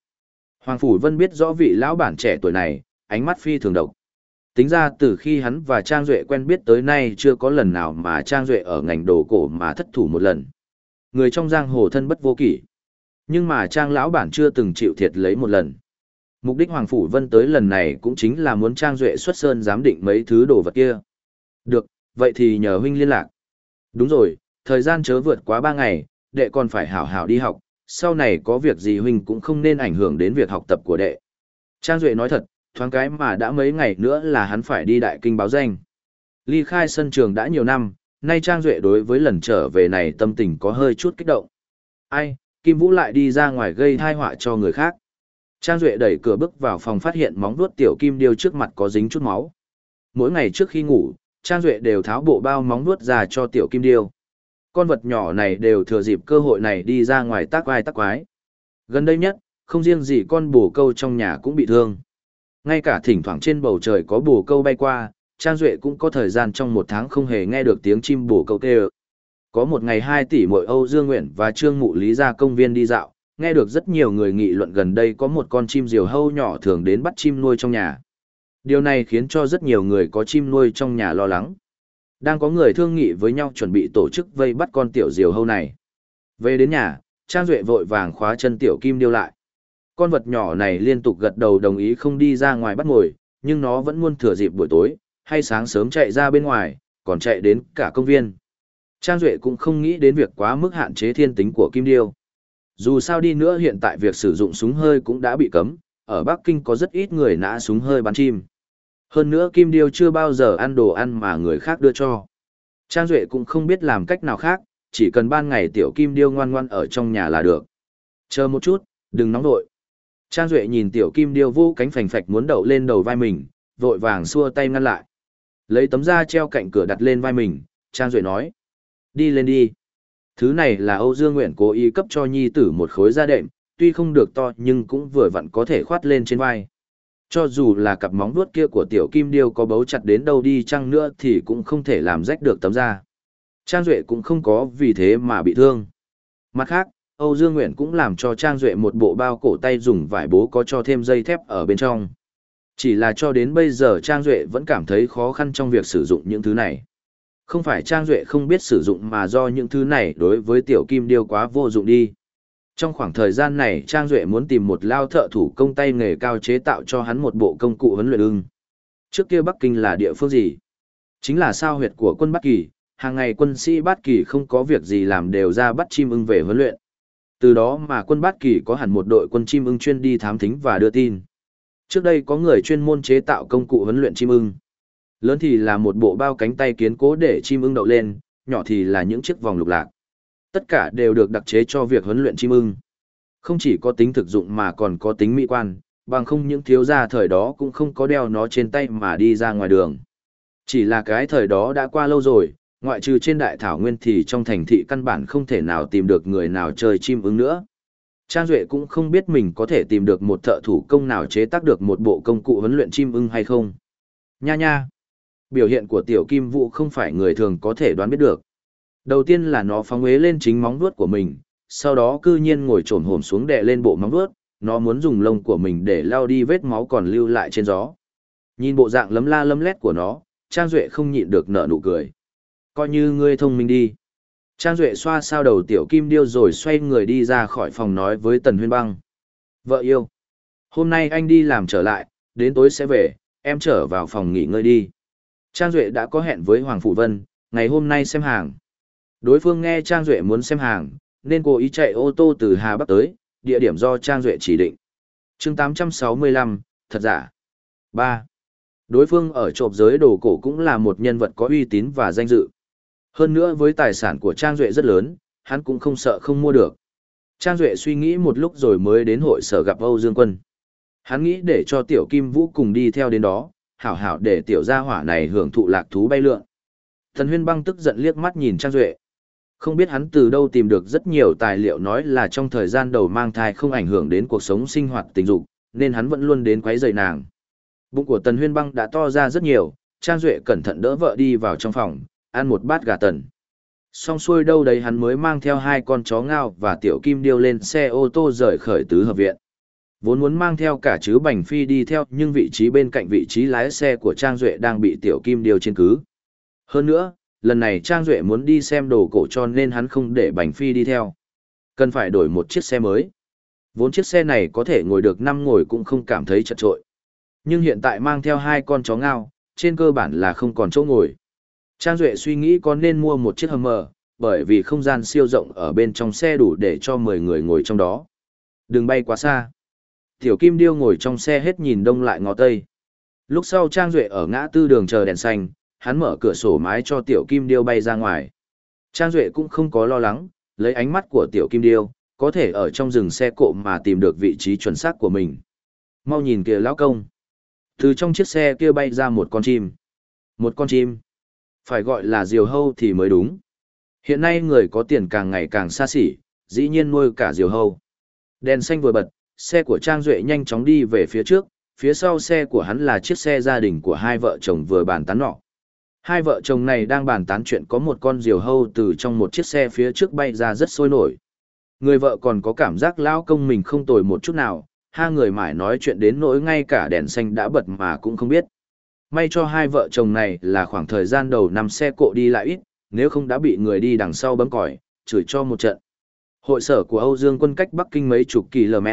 Hoàng Phủ Vân biết rõ vị lão bản trẻ tuổi này, ánh mắt phi thường độc. Tính ra từ khi hắn và Trang Duệ quen biết tới nay chưa có lần nào mà Trang Duệ ở ngành đồ cổ mà thất thủ một lần. Người trong giang hồ thân bất vô kỷ. Nhưng mà Trang lão bản chưa từng chịu thiệt lấy một lần. Mục đích Hoàng Phủ Vân tới lần này cũng chính là muốn Trang Duệ xuất sơn giám định mấy thứ đồ vật kia. Được, vậy thì nhờ huynh liên lạc. Đúng rồi, thời gian chớ vượt quá 3 ngày, đệ còn phải hảo hảo đi học, sau này có việc gì huynh cũng không nên ảnh hưởng đến việc học tập của đệ. Trang Duệ nói thật, thoáng cái mà đã mấy ngày nữa là hắn phải đi đại kinh báo danh. Ly khai sân trường đã nhiều năm, nay Trang Duệ đối với lần trở về này tâm tình có hơi chút kích động. Ai, Kim Vũ lại đi ra ngoài gây thai họa cho người khác. Trang Duệ đẩy cửa bước vào phòng phát hiện móng vuốt tiểu kim điêu trước mặt có dính chút máu. Mỗi ngày trước khi ngủ, Trang Duệ đều tháo bộ bao móng vuốt ra cho tiểu kim điêu. Con vật nhỏ này đều thừa dịp cơ hội này đi ra ngoài tác vai tác quái. Gần đây nhất, không riêng gì con bồ câu trong nhà cũng bị thương. Ngay cả thỉnh thoảng trên bầu trời có bồ câu bay qua, Trang Duệ cũng có thời gian trong một tháng không hề nghe được tiếng chim bồ câu kêu. Có một ngày hai tỷ mỗi Âu Dương Nguyện và Trương Mụ Lý ra công viên đi dạo, nghe được rất nhiều người nghị luận gần đây có một con chim diều hâu nhỏ thường đến bắt chim nuôi trong nhà. Điều này khiến cho rất nhiều người có chim nuôi trong nhà lo lắng. Đang có người thương nghị với nhau chuẩn bị tổ chức vây bắt con tiểu diều hâu này. Về đến nhà, Trang Duệ vội vàng khóa chân tiểu kim điêu lại. Con vật nhỏ này liên tục gật đầu đồng ý không đi ra ngoài bắt ngồi, nhưng nó vẫn luôn thừa dịp buổi tối, hay sáng sớm chạy ra bên ngoài, còn chạy đến cả công viên. Trang Duệ cũng không nghĩ đến việc quá mức hạn chế thiên tính của kim điêu. Dù sao đi nữa hiện tại việc sử dụng súng hơi cũng đã bị cấm, ở Bắc Kinh có rất ít người nã súng hơi bắn chim. Hơn nữa Kim Điêu chưa bao giờ ăn đồ ăn mà người khác đưa cho. Trang Duệ cũng không biết làm cách nào khác, chỉ cần ban ngày tiểu Kim Điêu ngoan ngoan ở trong nhà là được. Chờ một chút, đừng nóng vội. Trang Duệ nhìn tiểu Kim Điêu vô cánh phành phạch muốn đậu lên đầu vai mình, vội vàng xua tay ngăn lại. Lấy tấm da treo cạnh cửa đặt lên vai mình, Trang Duệ nói. Đi lên đi. Thứ này là Âu Dương Nguyện cố ý cấp cho nhi tử một khối da đệm, tuy không được to nhưng cũng vừa vặn có thể khoát lên trên vai. Cho dù là cặp móng vuốt kia của tiểu kim điêu có bấu chặt đến đâu đi chăng nữa thì cũng không thể làm rách được tấm da. Trang Duệ cũng không có vì thế mà bị thương. Mặt khác, Âu Dương Nguyện cũng làm cho Trang Duệ một bộ bao cổ tay dùng vải bố có cho thêm dây thép ở bên trong. Chỉ là cho đến bây giờ Trang Duệ vẫn cảm thấy khó khăn trong việc sử dụng những thứ này. Không phải Trang Duệ không biết sử dụng mà do những thứ này đối với tiểu kim điêu quá vô dụng đi. Trong khoảng thời gian này Trang Duệ muốn tìm một lao thợ thủ công tay nghề cao chế tạo cho hắn một bộ công cụ huấn luyện ưng. Trước kia Bắc Kinh là địa phương gì? Chính là sao huyệt của quân Bắc Kỳ, hàng ngày quân sĩ Bát Kỳ không có việc gì làm đều ra bắt chim ưng về huấn luyện. Từ đó mà quân Bát Kỳ có hẳn một đội quân chim ưng chuyên đi thám thính và đưa tin. Trước đây có người chuyên môn chế tạo công cụ huấn luyện chim ưng. Lớn thì là một bộ bao cánh tay kiến cố để chim ưng đậu lên, nhỏ thì là những chiếc vòng lục lạc. Tất cả đều được đặc chế cho việc huấn luyện chim ưng. Không chỉ có tính thực dụng mà còn có tính mỹ quan, bằng không những thiếu gia thời đó cũng không có đeo nó trên tay mà đi ra ngoài đường. Chỉ là cái thời đó đã qua lâu rồi, ngoại trừ trên đại thảo nguyên thì trong thành thị căn bản không thể nào tìm được người nào chơi chim ưng nữa. Trang Duệ cũng không biết mình có thể tìm được một thợ thủ công nào chế tác được một bộ công cụ huấn luyện chim ưng hay không. Nha nha! Biểu hiện của tiểu kim vũ không phải người thường có thể đoán biết được. Đầu tiên là nó phóng ế lên chính móng vuốt của mình, sau đó cư nhiên ngồi trồn hổm xuống đè lên bộ móng vuốt, nó muốn dùng lông của mình để lao đi vết máu còn lưu lại trên gió. Nhìn bộ dạng lấm la lấm lét của nó, Trang Duệ không nhịn được nở nụ cười. Coi như ngươi thông minh đi. Trang Duệ xoa sao đầu tiểu kim điêu rồi xoay người đi ra khỏi phòng nói với Tần Huyên Băng. Vợ yêu. Hôm nay anh đi làm trở lại, đến tối sẽ về, em trở vào phòng nghỉ ngơi đi. Trang Duệ đã có hẹn với Hoàng Phủ Vân, ngày hôm nay xem hàng. Đối phương nghe Trang Duệ muốn xem hàng, nên cố ý chạy ô tô từ Hà Bắc tới, địa điểm do Trang Duệ chỉ định. chương 865, thật giả. 3. Đối phương ở trộm giới đồ cổ cũng là một nhân vật có uy tín và danh dự. Hơn nữa với tài sản của Trang Duệ rất lớn, hắn cũng không sợ không mua được. Trang Duệ suy nghĩ một lúc rồi mới đến hội sở gặp Âu Dương Quân. Hắn nghĩ để cho Tiểu Kim Vũ cùng đi theo đến đó, hảo hảo để Tiểu gia hỏa này hưởng thụ lạc thú bay lượn. Thần huyên băng tức giận liếc mắt nhìn Trang Duệ. Không biết hắn từ đâu tìm được rất nhiều tài liệu nói là trong thời gian đầu mang thai không ảnh hưởng đến cuộc sống sinh hoạt tình dục, nên hắn vẫn luôn đến quấy rầy nàng. Bụng của Tần Huyên Băng đã to ra rất nhiều, Trang Duệ cẩn thận đỡ vợ đi vào trong phòng, ăn một bát gà tần. Xong xuôi đâu đấy hắn mới mang theo hai con chó ngao và tiểu kim điêu lên xe ô tô rời khởi tứ hợp viện. Vốn muốn mang theo cả chứ bành phi đi theo nhưng vị trí bên cạnh vị trí lái xe của Trang Duệ đang bị tiểu kim điều trên cứ. Hơn nữa, lần này Trang Duệ muốn đi xem đồ cổ cho nên hắn không để bành phi đi theo. Cần phải đổi một chiếc xe mới. Vốn chiếc xe này có thể ngồi được năm ngồi cũng không cảm thấy chật trội. Nhưng hiện tại mang theo hai con chó ngao, trên cơ bản là không còn chỗ ngồi. Trang Duệ suy nghĩ có nên mua một chiếc Hummer, bởi vì không gian siêu rộng ở bên trong xe đủ để cho 10 người ngồi trong đó. Đừng bay quá xa. Tiểu Kim Điêu ngồi trong xe hết nhìn đông lại ngó tây. Lúc sau Trang Duệ ở ngã tư đường chờ đèn xanh, hắn mở cửa sổ mái cho Tiểu Kim Điêu bay ra ngoài. Trang Duệ cũng không có lo lắng, lấy ánh mắt của Tiểu Kim Điêu, có thể ở trong rừng xe cộ mà tìm được vị trí chuẩn xác của mình. Mau nhìn kìa lão công. Từ trong chiếc xe kia bay ra một con chim. Một con chim. Phải gọi là diều hâu thì mới đúng. Hiện nay người có tiền càng ngày càng xa xỉ, dĩ nhiên nuôi cả diều hâu. Đèn xanh vừa bật, xe của Trang Duệ nhanh chóng đi về phía trước, phía sau xe của hắn là chiếc xe gia đình của hai vợ chồng vừa bàn tán nọ. Hai vợ chồng này đang bàn tán chuyện có một con diều hâu từ trong một chiếc xe phía trước bay ra rất sôi nổi. Người vợ còn có cảm giác lão công mình không tồi một chút nào, hai người mãi nói chuyện đến nỗi ngay cả đèn xanh đã bật mà cũng không biết. May cho hai vợ chồng này là khoảng thời gian đầu năm xe cộ đi lại ít, nếu không đã bị người đi đằng sau bấm còi, chửi cho một trận. Hội sở của Âu Dương quân cách Bắc Kinh mấy chục km.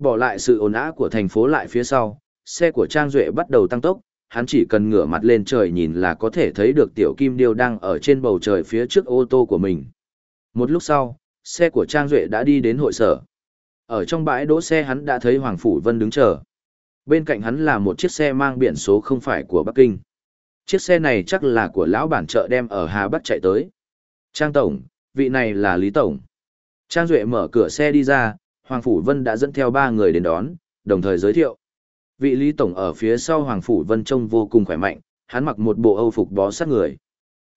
Bỏ lại sự ồn ào của thành phố lại phía sau, xe của Trang Duệ bắt đầu tăng tốc, hắn chỉ cần ngửa mặt lên trời nhìn là có thể thấy được tiểu kim điêu đang ở trên bầu trời phía trước ô tô của mình. Một lúc sau, xe của Trang Duệ đã đi đến hội sở. Ở trong bãi đỗ xe hắn đã thấy Hoàng Phủ Vân đứng chờ. Bên cạnh hắn là một chiếc xe mang biển số không phải của Bắc Kinh. Chiếc xe này chắc là của lão bản chợ đem ở Hà Bắc chạy tới. Trang Tổng, vị này là Lý Tổng. Trang Duệ mở cửa xe đi ra, Hoàng Phủ Vân đã dẫn theo ba người đến đón, đồng thời giới thiệu. Vị Lý Tổng ở phía sau Hoàng Phủ Vân trông vô cùng khỏe mạnh, hắn mặc một bộ âu phục bó sát người.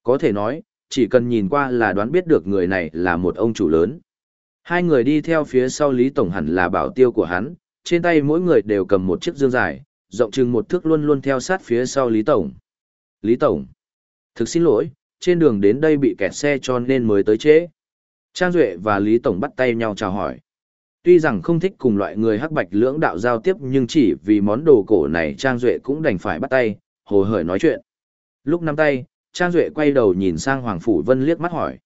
Có thể nói, chỉ cần nhìn qua là đoán biết được người này là một ông chủ lớn. Hai người đi theo phía sau Lý Tổng hẳn là bảo tiêu của hắn, trên tay mỗi người đều cầm một chiếc dương dài, rộng chừng một thước luôn luôn theo sát phía sau Lý Tổng. Lý Tổng, thực xin lỗi, trên đường đến đây bị kẹt xe cho nên mới tới trễ. Trang Duệ và Lý Tổng bắt tay nhau chào hỏi. Tuy rằng không thích cùng loại người hắc bạch lưỡng đạo giao tiếp nhưng chỉ vì món đồ cổ này Trang Duệ cũng đành phải bắt tay, hồ hởi nói chuyện. Lúc nắm tay, Trang Duệ quay đầu nhìn sang Hoàng Phủ Vân liếc mắt hỏi.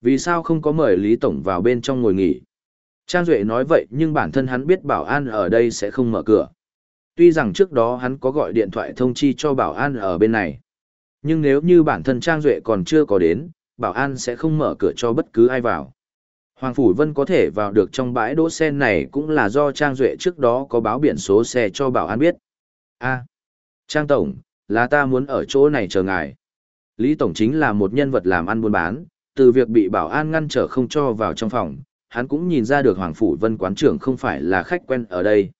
Vì sao không có mời Lý Tổng vào bên trong ngồi nghỉ? Trang Duệ nói vậy nhưng bản thân hắn biết bảo an ở đây sẽ không mở cửa. Tuy rằng trước đó hắn có gọi điện thoại thông chi cho bảo an ở bên này. Nhưng nếu như bản thân Trang Duệ còn chưa có đến, bảo an sẽ không mở cửa cho bất cứ ai vào. Hoàng Phủ Vân có thể vào được trong bãi đỗ xe này cũng là do Trang Duệ trước đó có báo biển số xe cho bảo an biết. a Trang Tổng, là ta muốn ở chỗ này chờ ngài. Lý Tổng chính là một nhân vật làm ăn buôn bán, từ việc bị bảo an ngăn trở không cho vào trong phòng, hắn cũng nhìn ra được Hoàng Phủ Vân quán trưởng không phải là khách quen ở đây.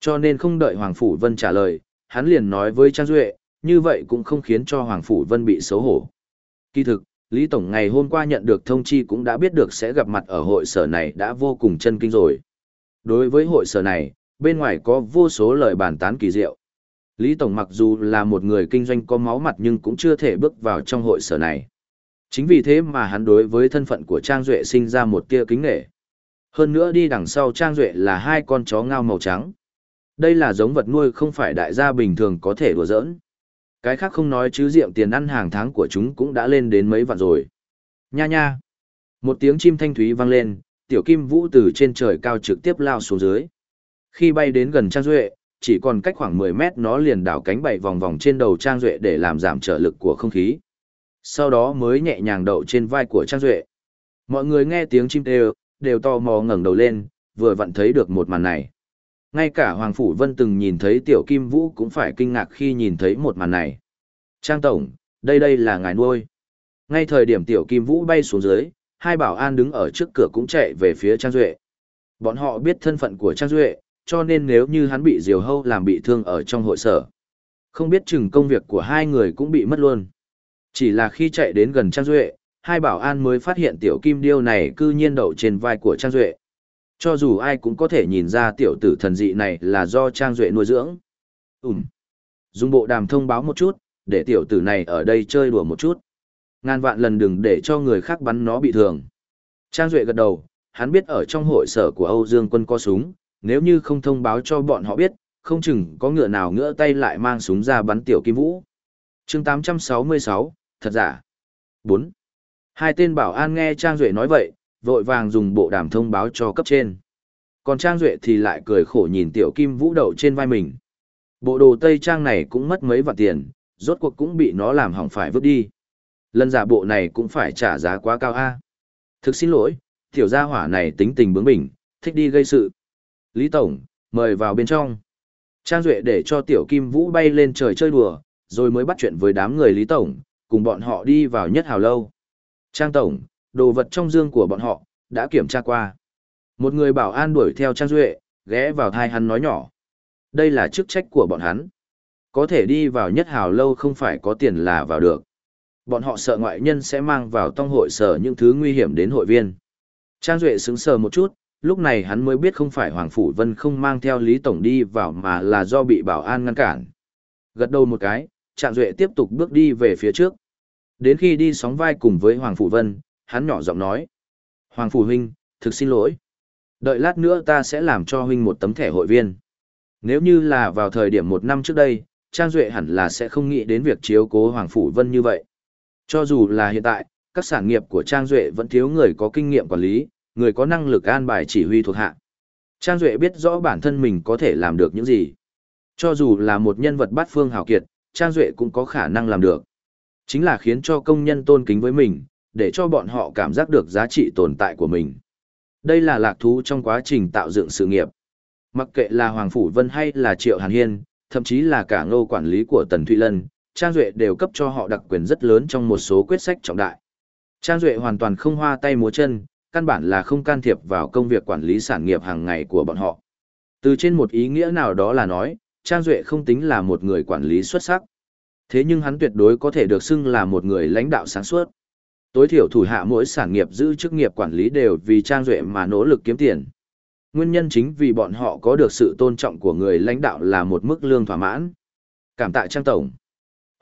Cho nên không đợi Hoàng Phủ Vân trả lời, hắn liền nói với Trang Duệ, như vậy cũng không khiến cho Hoàng Phủ Vân bị xấu hổ. Kỳ thực, Lý Tổng ngày hôm qua nhận được thông chi cũng đã biết được sẽ gặp mặt ở hội sở này đã vô cùng chân kinh rồi. Đối với hội sở này, bên ngoài có vô số lời bàn tán kỳ diệu. Lý Tổng mặc dù là một người kinh doanh có máu mặt nhưng cũng chưa thể bước vào trong hội sở này. Chính vì thế mà hắn đối với thân phận của Trang Duệ sinh ra một tia kính nghệ. Hơn nữa đi đằng sau Trang Duệ là hai con chó ngao màu trắng. Đây là giống vật nuôi không phải đại gia bình thường có thể đùa giỡn. Cái khác không nói chứ diệm tiền ăn hàng tháng của chúng cũng đã lên đến mấy vạn rồi. Nha nha. Một tiếng chim thanh thúy vang lên, tiểu kim vũ từ trên trời cao trực tiếp lao xuống dưới. Khi bay đến gần Trang Duệ, chỉ còn cách khoảng 10 mét nó liền đảo cánh bảy vòng vòng trên đầu Trang Duệ để làm giảm trở lực của không khí. Sau đó mới nhẹ nhàng đậu trên vai của Trang Duệ. Mọi người nghe tiếng chim kêu, đều tò mò ngẩng đầu lên, vừa vặn thấy được một màn này. Ngay cả Hoàng Phủ Vân từng nhìn thấy Tiểu Kim Vũ cũng phải kinh ngạc khi nhìn thấy một màn này. Trang Tổng, đây đây là ngài nuôi. Ngay thời điểm Tiểu Kim Vũ bay xuống dưới, hai bảo an đứng ở trước cửa cũng chạy về phía Trang Duệ. Bọn họ biết thân phận của Trang Duệ, cho nên nếu như hắn bị diều hâu làm bị thương ở trong hội sở. Không biết chừng công việc của hai người cũng bị mất luôn. Chỉ là khi chạy đến gần Trang Duệ, hai bảo an mới phát hiện tiểu kim điêu này cư nhiên đậu trên vai của Trang Duệ. Cho dù ai cũng có thể nhìn ra tiểu tử thần dị này là do Trang Duệ nuôi dưỡng. Ừm. Dùng bộ đàm thông báo một chút, để tiểu tử này ở đây chơi đùa một chút. Ngàn vạn lần đừng để cho người khác bắn nó bị thương. Trang Duệ gật đầu, hắn biết ở trong hội sở của Âu Dương quân có súng, nếu như không thông báo cho bọn họ biết, không chừng có ngựa nào ngựa tay lại mang súng ra bắn tiểu kim vũ. chương 866, thật giả. 4. Hai tên bảo an nghe Trang Duệ nói vậy, vội vàng dùng bộ đàm thông báo cho cấp trên. Còn Trang Duệ thì lại cười khổ nhìn tiểu kim vũ đậu trên vai mình. Bộ đồ Tây Trang này cũng mất mấy vạn tiền, rốt cuộc cũng bị nó làm hỏng phải vứt đi. Lần giả bộ này cũng phải trả giá quá cao a Thực xin lỗi, tiểu gia hỏa này tính tình bướng bỉnh, thích đi gây sự. Lý Tổng, mời vào bên trong. Trang Duệ để cho tiểu kim vũ bay lên trời chơi đùa, rồi mới bắt chuyện với đám người Lý Tổng, cùng bọn họ đi vào nhất hào lâu. Trang Tổng, đồ vật trong dương của bọn họ, đã kiểm tra qua. Một người bảo an đuổi theo Trang Duệ, ghé vào thai hắn nói nhỏ. Đây là chức trách của bọn hắn. Có thể đi vào nhất hào lâu không phải có tiền là vào được. Bọn họ sợ ngoại nhân sẽ mang vào tông hội sở những thứ nguy hiểm đến hội viên. Trang Duệ sững sờ một chút, lúc này hắn mới biết không phải Hoàng Phủ Vân không mang theo Lý Tổng đi vào mà là do bị bảo an ngăn cản. Gật đầu một cái, Trang Duệ tiếp tục bước đi về phía trước. Đến khi đi sóng vai cùng với Hoàng Phủ Vân, hắn nhỏ giọng nói. Hoàng Phủ Huynh, thực xin lỗi. Đợi lát nữa ta sẽ làm cho Huynh một tấm thẻ hội viên. Nếu như là vào thời điểm một năm trước đây, Trang Duệ hẳn là sẽ không nghĩ đến việc chiếu cố Hoàng Phủ Vân như vậy. Cho dù là hiện tại, các sản nghiệp của Trang Duệ vẫn thiếu người có kinh nghiệm quản lý, người có năng lực an bài chỉ huy thuộc hạ. Trang Duệ biết rõ bản thân mình có thể làm được những gì. Cho dù là một nhân vật bát phương hào kiệt, Trang Duệ cũng có khả năng làm được. Chính là khiến cho công nhân tôn kính với mình, để cho bọn họ cảm giác được giá trị tồn tại của mình. Đây là lạc thú trong quá trình tạo dựng sự nghiệp. Mặc kệ là Hoàng Phủ Vân hay là Triệu Hàn Hiên, thậm chí là cả ngô quản lý của Tần Thụy Lân, Trang Duệ đều cấp cho họ đặc quyền rất lớn trong một số quyết sách trọng đại. Trang Duệ hoàn toàn không hoa tay múa chân, căn bản là không can thiệp vào công việc quản lý sản nghiệp hàng ngày của bọn họ. Từ trên một ý nghĩa nào đó là nói, Trang Duệ không tính là một người quản lý xuất sắc. Thế nhưng hắn tuyệt đối có thể được xưng là một người lãnh đạo sáng suốt. Tối thiểu thủ hạ mỗi sản nghiệp giữ chức nghiệp quản lý đều vì Trang Duệ mà nỗ lực kiếm tiền. Nguyên nhân chính vì bọn họ có được sự tôn trọng của người lãnh đạo là một mức lương thỏa mãn. Cảm tạ Trang Tổng.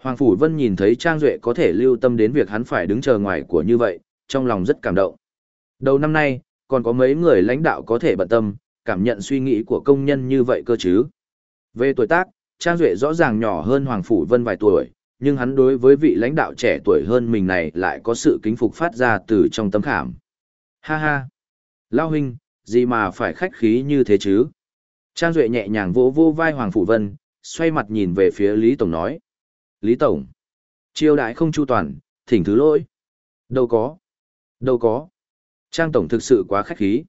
Hoàng Phủ Vân nhìn thấy Trang Duệ có thể lưu tâm đến việc hắn phải đứng chờ ngoài của như vậy, trong lòng rất cảm động. Đầu năm nay, còn có mấy người lãnh đạo có thể bận tâm, cảm nhận suy nghĩ của công nhân như vậy cơ chứ. Về tuổi tác, Trang Duệ rõ ràng nhỏ hơn Hoàng Phủ Vân vài tuổi, nhưng hắn đối với vị lãnh đạo trẻ tuổi hơn mình này lại có sự kính phục phát ra từ trong tấm khảm. Ha ha! Lao huynh, gì mà phải khách khí như thế chứ? Trang Duệ nhẹ nhàng vỗ vô vai Hoàng Phủ Vân, xoay mặt nhìn về phía Lý Tổng nói. Lý Tổng! Chiêu đại không chu toàn, thỉnh thứ lỗi. Đâu có. Đâu có. Trang Tổng thực sự quá khách khí.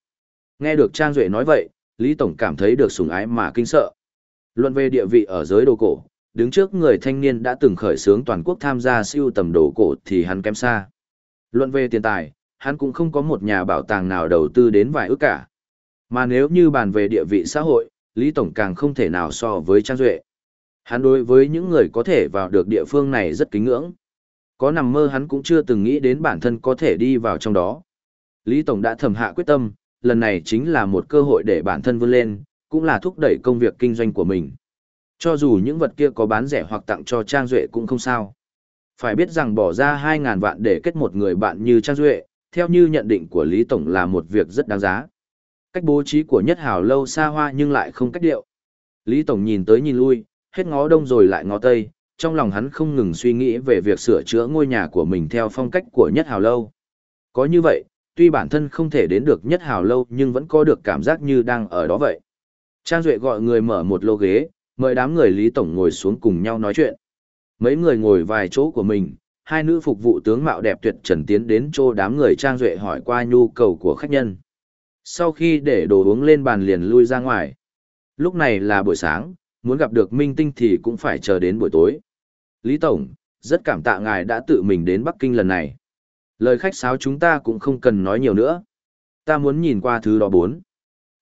Nghe được Trang Duệ nói vậy, Lý Tổng cảm thấy được sủng ái mà kinh sợ. Luận về địa vị ở giới đồ cổ, đứng trước người thanh niên đã từng khởi xướng toàn quốc tham gia siêu tầm đồ cổ thì hắn kém xa. Luận về tiền tài, hắn cũng không có một nhà bảo tàng nào đầu tư đến vài ước cả. Mà nếu như bàn về địa vị xã hội, Lý Tổng càng không thể nào so với Trang Duệ. Hắn đối với những người có thể vào được địa phương này rất kính ngưỡng. Có nằm mơ hắn cũng chưa từng nghĩ đến bản thân có thể đi vào trong đó. Lý Tổng đã thầm hạ quyết tâm, lần này chính là một cơ hội để bản thân vươn lên, cũng là thúc đẩy công việc kinh doanh của mình. Cho dù những vật kia có bán rẻ hoặc tặng cho Trang Duệ cũng không sao. Phải biết rằng bỏ ra 2.000 vạn để kết một người bạn như Trang Duệ, theo như nhận định của Lý Tổng là một việc rất đáng giá. Cách bố trí của nhất hào lâu xa hoa nhưng lại không cách điệu. Lý Tổng nhìn tới nhìn lui, hết ngó đông rồi lại ngó tây, trong lòng hắn không ngừng suy nghĩ về việc sửa chữa ngôi nhà của mình theo phong cách của nhất hào lâu. Có như vậy, tuy bản thân không thể đến được nhất hào lâu nhưng vẫn có được cảm giác như đang ở đó vậy. Trang Duệ gọi người mở một lô ghế, mời đám người Lý Tổng ngồi xuống cùng nhau nói chuyện. Mấy người ngồi vài chỗ của mình, hai nữ phục vụ tướng mạo đẹp tuyệt trần tiến đến chỗ đám người Trang Duệ hỏi qua nhu cầu của khách nhân. Sau khi để đồ uống lên bàn liền lui ra ngoài. Lúc này là buổi sáng, muốn gặp được Minh Tinh thì cũng phải chờ đến buổi tối. Lý Tổng, rất cảm tạ ngài đã tự mình đến Bắc Kinh lần này. Lời khách sáo chúng ta cũng không cần nói nhiều nữa. Ta muốn nhìn qua thứ đó bốn.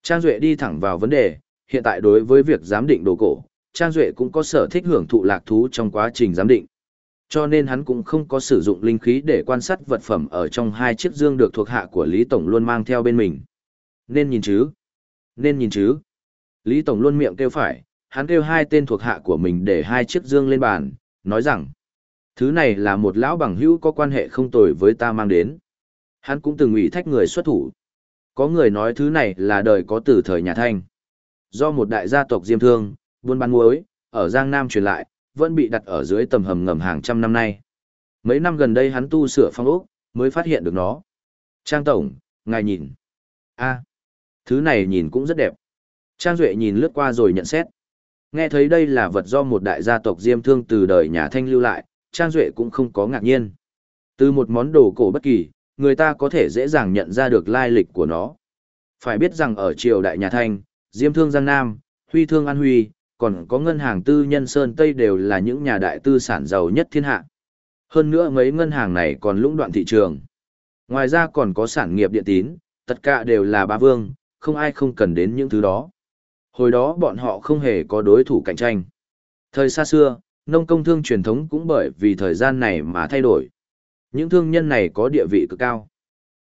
Trang Duệ đi thẳng vào vấn đề, hiện tại đối với việc giám định đồ cổ, Trang Duệ cũng có sở thích hưởng thụ lạc thú trong quá trình giám định. Cho nên hắn cũng không có sử dụng linh khí để quan sát vật phẩm ở trong hai chiếc dương được thuộc hạ của Lý Tổng luôn mang theo bên mình. Nên nhìn chứ? Nên nhìn chứ? Lý Tổng luôn miệng kêu phải, hắn kêu hai tên thuộc hạ của mình để hai chiếc dương lên bàn, nói rằng, thứ này là một lão bằng hữu có quan hệ không tồi với ta mang đến. Hắn cũng từng ủy thách người xuất thủ. Có người nói thứ này là đời có từ thời nhà Thanh. Do một đại gia tộc diêm thương, buôn bán muối, ở Giang Nam truyền lại, vẫn bị đặt ở dưới tầm hầm ngầm hàng trăm năm nay. Mấy năm gần đây hắn tu sửa phong ốc, mới phát hiện được nó. Trang Tổng, ngài nhìn. a thứ này nhìn cũng rất đẹp. Trang Duệ nhìn lướt qua rồi nhận xét. Nghe thấy đây là vật do một đại gia tộc diêm thương từ đời nhà Thanh lưu lại, Trang Duệ cũng không có ngạc nhiên. Từ một món đồ cổ bất kỳ, người ta có thể dễ dàng nhận ra được lai lịch của nó. Phải biết rằng ở triều đại nhà Thanh, Diêm Thương Giang Nam, Huy Thương An Huy, còn có ngân hàng tư nhân Sơn Tây đều là những nhà đại tư sản giàu nhất thiên hạ. Hơn nữa mấy ngân hàng này còn lũng đoạn thị trường. Ngoài ra còn có sản nghiệp điện tín, tất cả đều là ba vương, không ai không cần đến những thứ đó. Hồi đó bọn họ không hề có đối thủ cạnh tranh. Thời xa xưa, nông công thương truyền thống cũng bởi vì thời gian này mà thay đổi. Những thương nhân này có địa vị cực cao.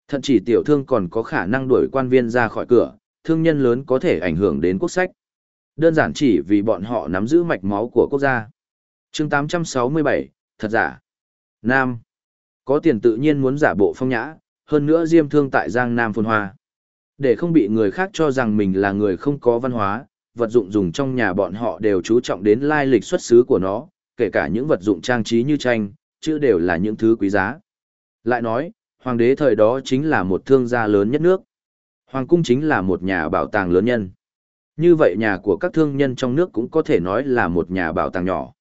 Thậm chí tiểu thương còn có khả năng đuổi quan viên ra khỏi cửa, thương nhân lớn có thể ảnh hưởng đến quốc sách. Đơn giản chỉ vì bọn họ nắm giữ mạch máu của quốc gia. chương 867, thật giả. Nam. Có tiền tự nhiên muốn giả bộ phong nhã, hơn nữa diêm thương tại Giang Nam phồn hoa. Để không bị người khác cho rằng mình là người không có văn hóa, vật dụng dùng trong nhà bọn họ đều chú trọng đến lai lịch xuất xứ của nó, kể cả những vật dụng trang trí như tranh, chứ đều là những thứ quý giá. Lại nói, hoàng đế thời đó chính là một thương gia lớn nhất nước. Hoàng cung chính là một nhà bảo tàng lớn nhân. Như vậy nhà của các thương nhân trong nước cũng có thể nói là một nhà bảo tàng nhỏ.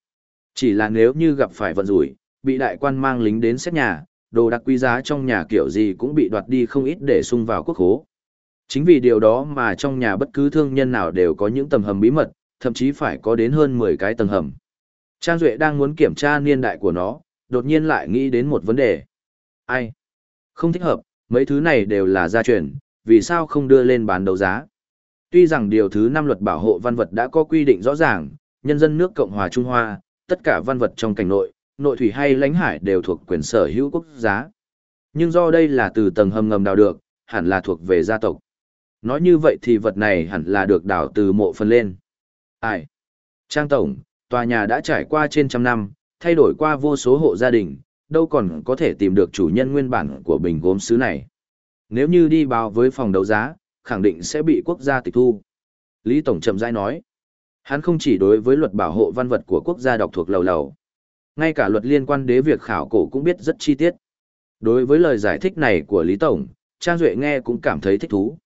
Chỉ là nếu như gặp phải vận rủi, bị đại quan mang lính đến xét nhà, đồ đặc quý giá trong nhà kiểu gì cũng bị đoạt đi không ít để sung vào quốc hố. Chính vì điều đó mà trong nhà bất cứ thương nhân nào đều có những tầng hầm bí mật, thậm chí phải có đến hơn 10 cái tầng hầm. Trang Duệ đang muốn kiểm tra niên đại của nó, đột nhiên lại nghĩ đến một vấn đề. Ai? Không thích hợp, mấy thứ này đều là gia truyền, vì sao không đưa lên bán đấu giá? Tuy rằng điều thứ 5 luật bảo hộ văn vật đã có quy định rõ ràng, nhân dân nước Cộng hòa Trung Hoa, tất cả văn vật trong cảnh nội, nội thủy hay lãnh hải đều thuộc quyền sở hữu quốc gia. Nhưng do đây là từ tầng hầm ngầm đào được, hẳn là thuộc về gia tộc. Nói như vậy thì vật này hẳn là được đào từ mộ phần lên. Ai? Trang Tổng, tòa nhà đã trải qua trên trăm năm, thay đổi qua vô số hộ gia đình, đâu còn có thể tìm được chủ nhân nguyên bản của bình gốm sứ này. Nếu như đi báo với phòng đấu giá, khẳng định sẽ bị quốc gia tịch thu. Lý Tổng chậm rãi nói, hắn không chỉ đối với luật bảo hộ văn vật của quốc gia đọc thuộc lầu lầu, ngay cả luật liên quan đến việc khảo cổ cũng biết rất chi tiết. Đối với lời giải thích này của Lý Tổng, Trang Duệ nghe cũng cảm thấy thích thú.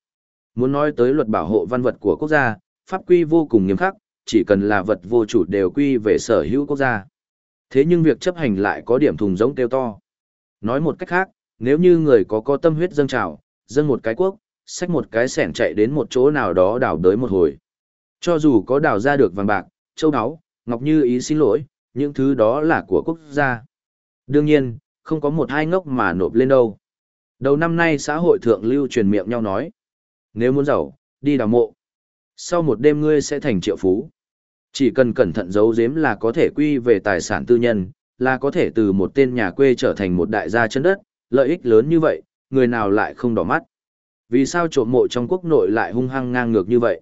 Muốn nói tới luật bảo hộ văn vật của quốc gia, pháp quy vô cùng nghiêm khắc, chỉ cần là vật vô chủ đều quy về sở hữu quốc gia. Thế nhưng việc chấp hành lại có điểm thùng giống kêu to. Nói một cách khác, nếu như người có có tâm huyết dâng trào, dâng một cái quốc, xách một cái sẻn chạy đến một chỗ nào đó đào đới một hồi. Cho dù có đào ra được vàng bạc, châu áo, ngọc như ý xin lỗi, những thứ đó là của quốc gia. Đương nhiên, không có một hai ngốc mà nộp lên đâu. Đầu năm nay xã hội thượng lưu truyền miệng nhau nói. Nếu muốn giàu, đi đào mộ. Sau một đêm ngươi sẽ thành triệu phú. Chỉ cần cẩn thận giấu giếm là có thể quy về tài sản tư nhân, là có thể từ một tên nhà quê trở thành một đại gia chân đất, lợi ích lớn như vậy, người nào lại không đỏ mắt. Vì sao trộm mộ trong quốc nội lại hung hăng ngang ngược như vậy?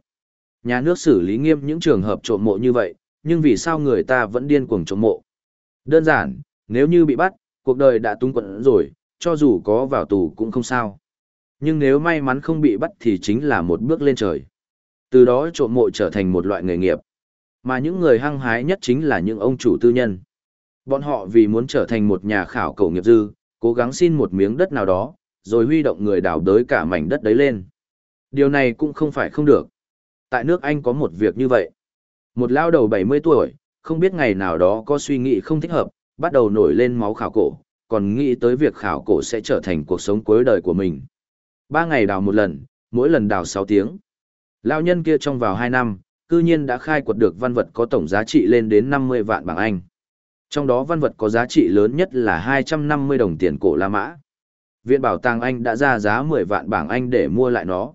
Nhà nước xử lý nghiêm những trường hợp trộm mộ như vậy, nhưng vì sao người ta vẫn điên cuồng trộm mộ? Đơn giản, nếu như bị bắt, cuộc đời đã tung quẫn rồi, cho dù có vào tù cũng không sao. Nhưng nếu may mắn không bị bắt thì chính là một bước lên trời. Từ đó trộm mộ trở thành một loại nghề nghiệp. Mà những người hăng hái nhất chính là những ông chủ tư nhân. Bọn họ vì muốn trở thành một nhà khảo cổ nghiệp dư, cố gắng xin một miếng đất nào đó, rồi huy động người đào đới cả mảnh đất đấy lên. Điều này cũng không phải không được. Tại nước Anh có một việc như vậy. Một lao đầu 70 tuổi, không biết ngày nào đó có suy nghĩ không thích hợp, bắt đầu nổi lên máu khảo cổ, còn nghĩ tới việc khảo cổ sẽ trở thành cuộc sống cuối đời của mình. Ba ngày đào một lần, mỗi lần đào 6 tiếng. Lao nhân kia trong vào 2 năm, cư nhiên đã khai quật được văn vật có tổng giá trị lên đến 50 vạn bảng Anh. Trong đó văn vật có giá trị lớn nhất là 250 đồng tiền cổ La Mã. Viện Bảo tàng Anh đã ra giá 10 vạn bảng Anh để mua lại nó.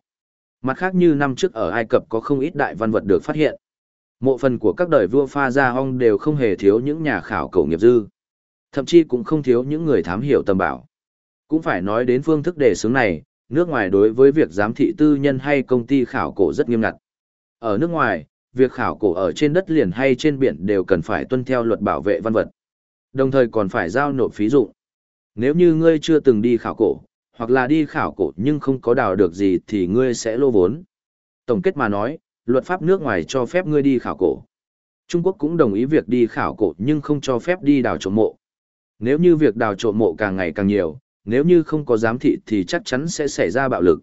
Mặt khác như năm trước ở Ai Cập có không ít đại văn vật được phát hiện. Mộ phần của các đời vua pha gia hong đều không hề thiếu những nhà khảo cổ nghiệp dư. Thậm chí cũng không thiếu những người thám hiểu tầm bảo. Cũng phải nói đến phương thức đề xướng này, nước ngoài đối với việc giám thị tư nhân hay công ty khảo cổ rất nghiêm ngặt. Ở nước ngoài, việc khảo cổ ở trên đất liền hay trên biển đều cần phải tuân theo luật bảo vệ văn vật. Đồng thời còn phải giao nộp phí dụng. Nếu như ngươi chưa từng đi khảo cổ, hoặc là đi khảo cổ nhưng không có đào được gì thì ngươi sẽ lô vốn. Tổng kết mà nói, luật pháp nước ngoài cho phép ngươi đi khảo cổ. Trung Quốc cũng đồng ý việc đi khảo cổ nhưng không cho phép đi đào trộm mộ. Nếu như việc đào trộm mộ càng ngày càng nhiều, nếu như không có giám thị thì chắc chắn sẽ xảy ra bạo lực.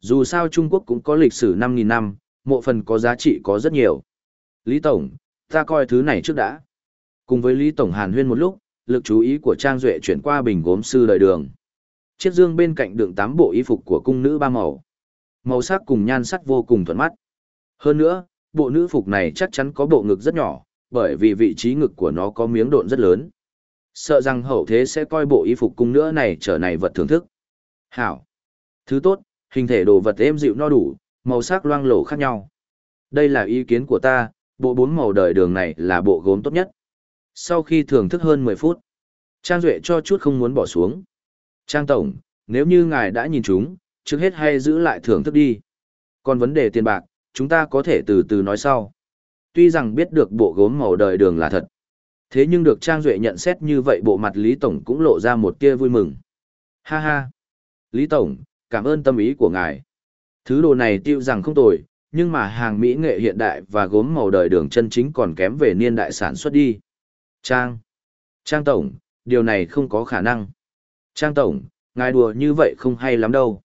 Dù sao Trung Quốc cũng có lịch sử 5.000 năm, mộ phần có giá trị có rất nhiều. Lý Tổng, ta coi thứ này trước đã. Cùng với Lý Tổng hàn huyên một lúc, lực chú ý của Trang Duệ chuyển qua bình gốm sư đời đường. Chiếc dương bên cạnh đựng tám bộ y phục của cung nữ ba màu. Màu sắc cùng nhan sắc vô cùng thuận mắt. Hơn nữa, bộ nữ phục này chắc chắn có bộ ngực rất nhỏ, bởi vì vị trí ngực của nó có miếng độn rất lớn. Sợ rằng hậu thế sẽ coi bộ y phục cung nữ này trở này vật thưởng thức. Hảo. Thứ tốt, hình thể đồ vật êm dịu no đủ, màu sắc loang lổ khác nhau. Đây là ý kiến của ta, bộ bốn màu đời đường này là bộ gốm tốt nhất. Sau khi thưởng thức hơn 10 phút, Trang Duệ cho chút không muốn bỏ xuống. Trang Tổng, nếu như ngài đã nhìn chúng, trước hết hay giữ lại thưởng thức đi. Còn vấn đề tiền bạc, chúng ta có thể từ từ nói sau. Tuy rằng biết được bộ gốm màu đời đường là thật. Thế nhưng được Trang Duệ nhận xét như vậy bộ mặt Lý Tổng cũng lộ ra một tia vui mừng. Ha ha! Lý Tổng, cảm ơn tâm ý của ngài. Thứ đồ này tiêu rằng không tồi, nhưng mà hàng Mỹ nghệ hiện đại và gốm màu đời đường chân chính còn kém về niên đại sản xuất đi. Trang! Trang Tổng, điều này không có khả năng. Trang Tổng, ngài đùa như vậy không hay lắm đâu.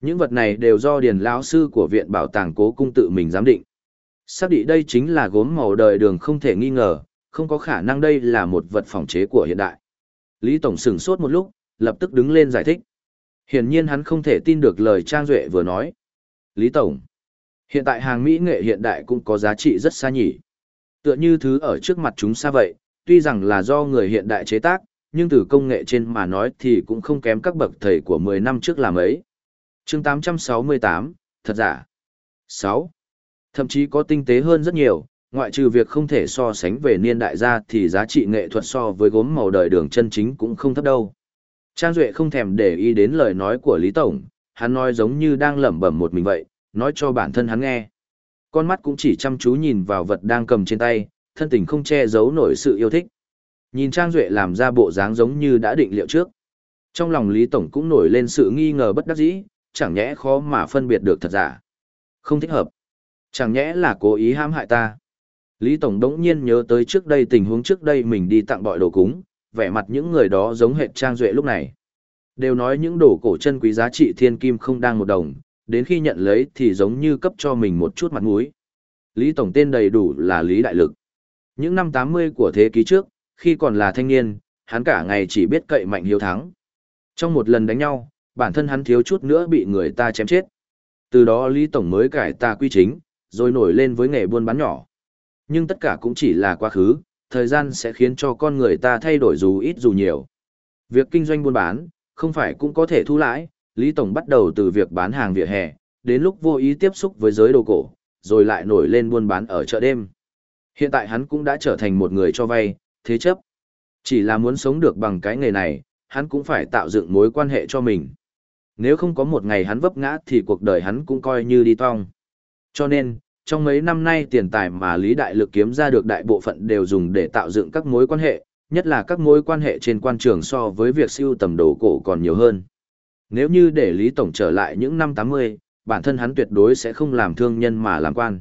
Những vật này đều do điền lão sư của viện bảo tàng cố cung tự mình giám định. Xác định đây chính là gốm màu đời đường không thể nghi ngờ, không có khả năng đây là một vật phòng chế của hiện đại. Lý Tổng sửng sốt một lúc, lập tức đứng lên giải thích. Hiển nhiên hắn không thể tin được lời Trang Duệ vừa nói. Lý Tổng, hiện tại hàng Mỹ nghệ hiện đại cũng có giá trị rất xa nhỉ. Tựa như thứ ở trước mặt chúng xa vậy, tuy rằng là do người hiện đại chế tác, nhưng từ công nghệ trên mà nói thì cũng không kém các bậc thầy của 10 năm trước làm ấy. chương 868, thật giả. 6. Thậm chí có tinh tế hơn rất nhiều, ngoại trừ việc không thể so sánh về niên đại ra thì giá trị nghệ thuật so với gốm màu đời đường chân chính cũng không thấp đâu. Trang Duệ không thèm để ý đến lời nói của Lý Tổng, hắn nói giống như đang lẩm bẩm một mình vậy, nói cho bản thân hắn nghe. Con mắt cũng chỉ chăm chú nhìn vào vật đang cầm trên tay, thân tình không che giấu nổi sự yêu thích. Nhìn Trang Duệ làm ra bộ dáng giống như đã định liệu trước. Trong lòng Lý Tổng cũng nổi lên sự nghi ngờ bất đắc dĩ, chẳng nhẽ khó mà phân biệt được thật giả. Không thích hợp. Chẳng nhẽ là cố ý hãm hại ta. Lý Tổng đống nhiên nhớ tới trước đây tình huống trước đây mình đi tặng bọi đồ cúng, vẻ mặt những người đó giống hệt Trang Duệ lúc này. Đều nói những đồ cổ chân quý giá trị thiên kim không đang một đồng, đến khi nhận lấy thì giống như cấp cho mình một chút mặt mũi. Lý Tổng tên đầy đủ là Lý Đại Lực. Những năm 80 của thế kỷ trước, Khi còn là thanh niên, hắn cả ngày chỉ biết cậy mạnh hiếu thắng. Trong một lần đánh nhau, bản thân hắn thiếu chút nữa bị người ta chém chết. Từ đó Lý Tổng mới cải tà quy chính, rồi nổi lên với nghề buôn bán nhỏ. Nhưng tất cả cũng chỉ là quá khứ, thời gian sẽ khiến cho con người ta thay đổi dù ít dù nhiều. Việc kinh doanh buôn bán, không phải cũng có thể thu lãi, Lý Tổng bắt đầu từ việc bán hàng vỉa hè, đến lúc vô ý tiếp xúc với giới đồ cổ, rồi lại nổi lên buôn bán ở chợ đêm. Hiện tại hắn cũng đã trở thành một người cho vay, thế chấp. Chỉ là muốn sống được bằng cái nghề này, hắn cũng phải tạo dựng mối quan hệ cho mình. Nếu không có một ngày hắn vấp ngã thì cuộc đời hắn cũng coi như đi tong. Cho nên, trong mấy năm nay tiền tài mà Lý Đại Lực kiếm ra được đại bộ phận đều dùng để tạo dựng các mối quan hệ, nhất là các mối quan hệ trên quan trường so với việc siêu tầm đồ cổ còn nhiều hơn. Nếu như để Lý Tổng trở lại những năm 80, bản thân hắn tuyệt đối sẽ không làm thương nhân mà làm quan.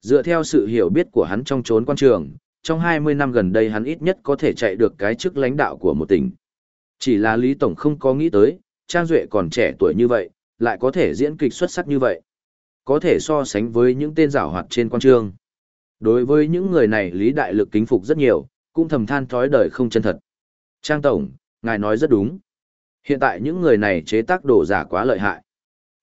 Dựa theo sự hiểu biết của hắn trong chốn quan trường, trong 20 năm gần đây hắn ít nhất có thể chạy được cái chức lãnh đạo của một tỉnh. Chỉ là Lý Tổng không có nghĩ tới, Trang Duệ còn trẻ tuổi như vậy, lại có thể diễn kịch xuất sắc như vậy. Có thể so sánh với những tên giảo hoạt trên quan trường. Đối với những người này Lý Đại Lực kính phục rất nhiều, cũng thầm than thói đời không chân thật. Trang Tổng, ngài nói rất đúng. Hiện tại những người này chế tác đồ giả quá lợi hại.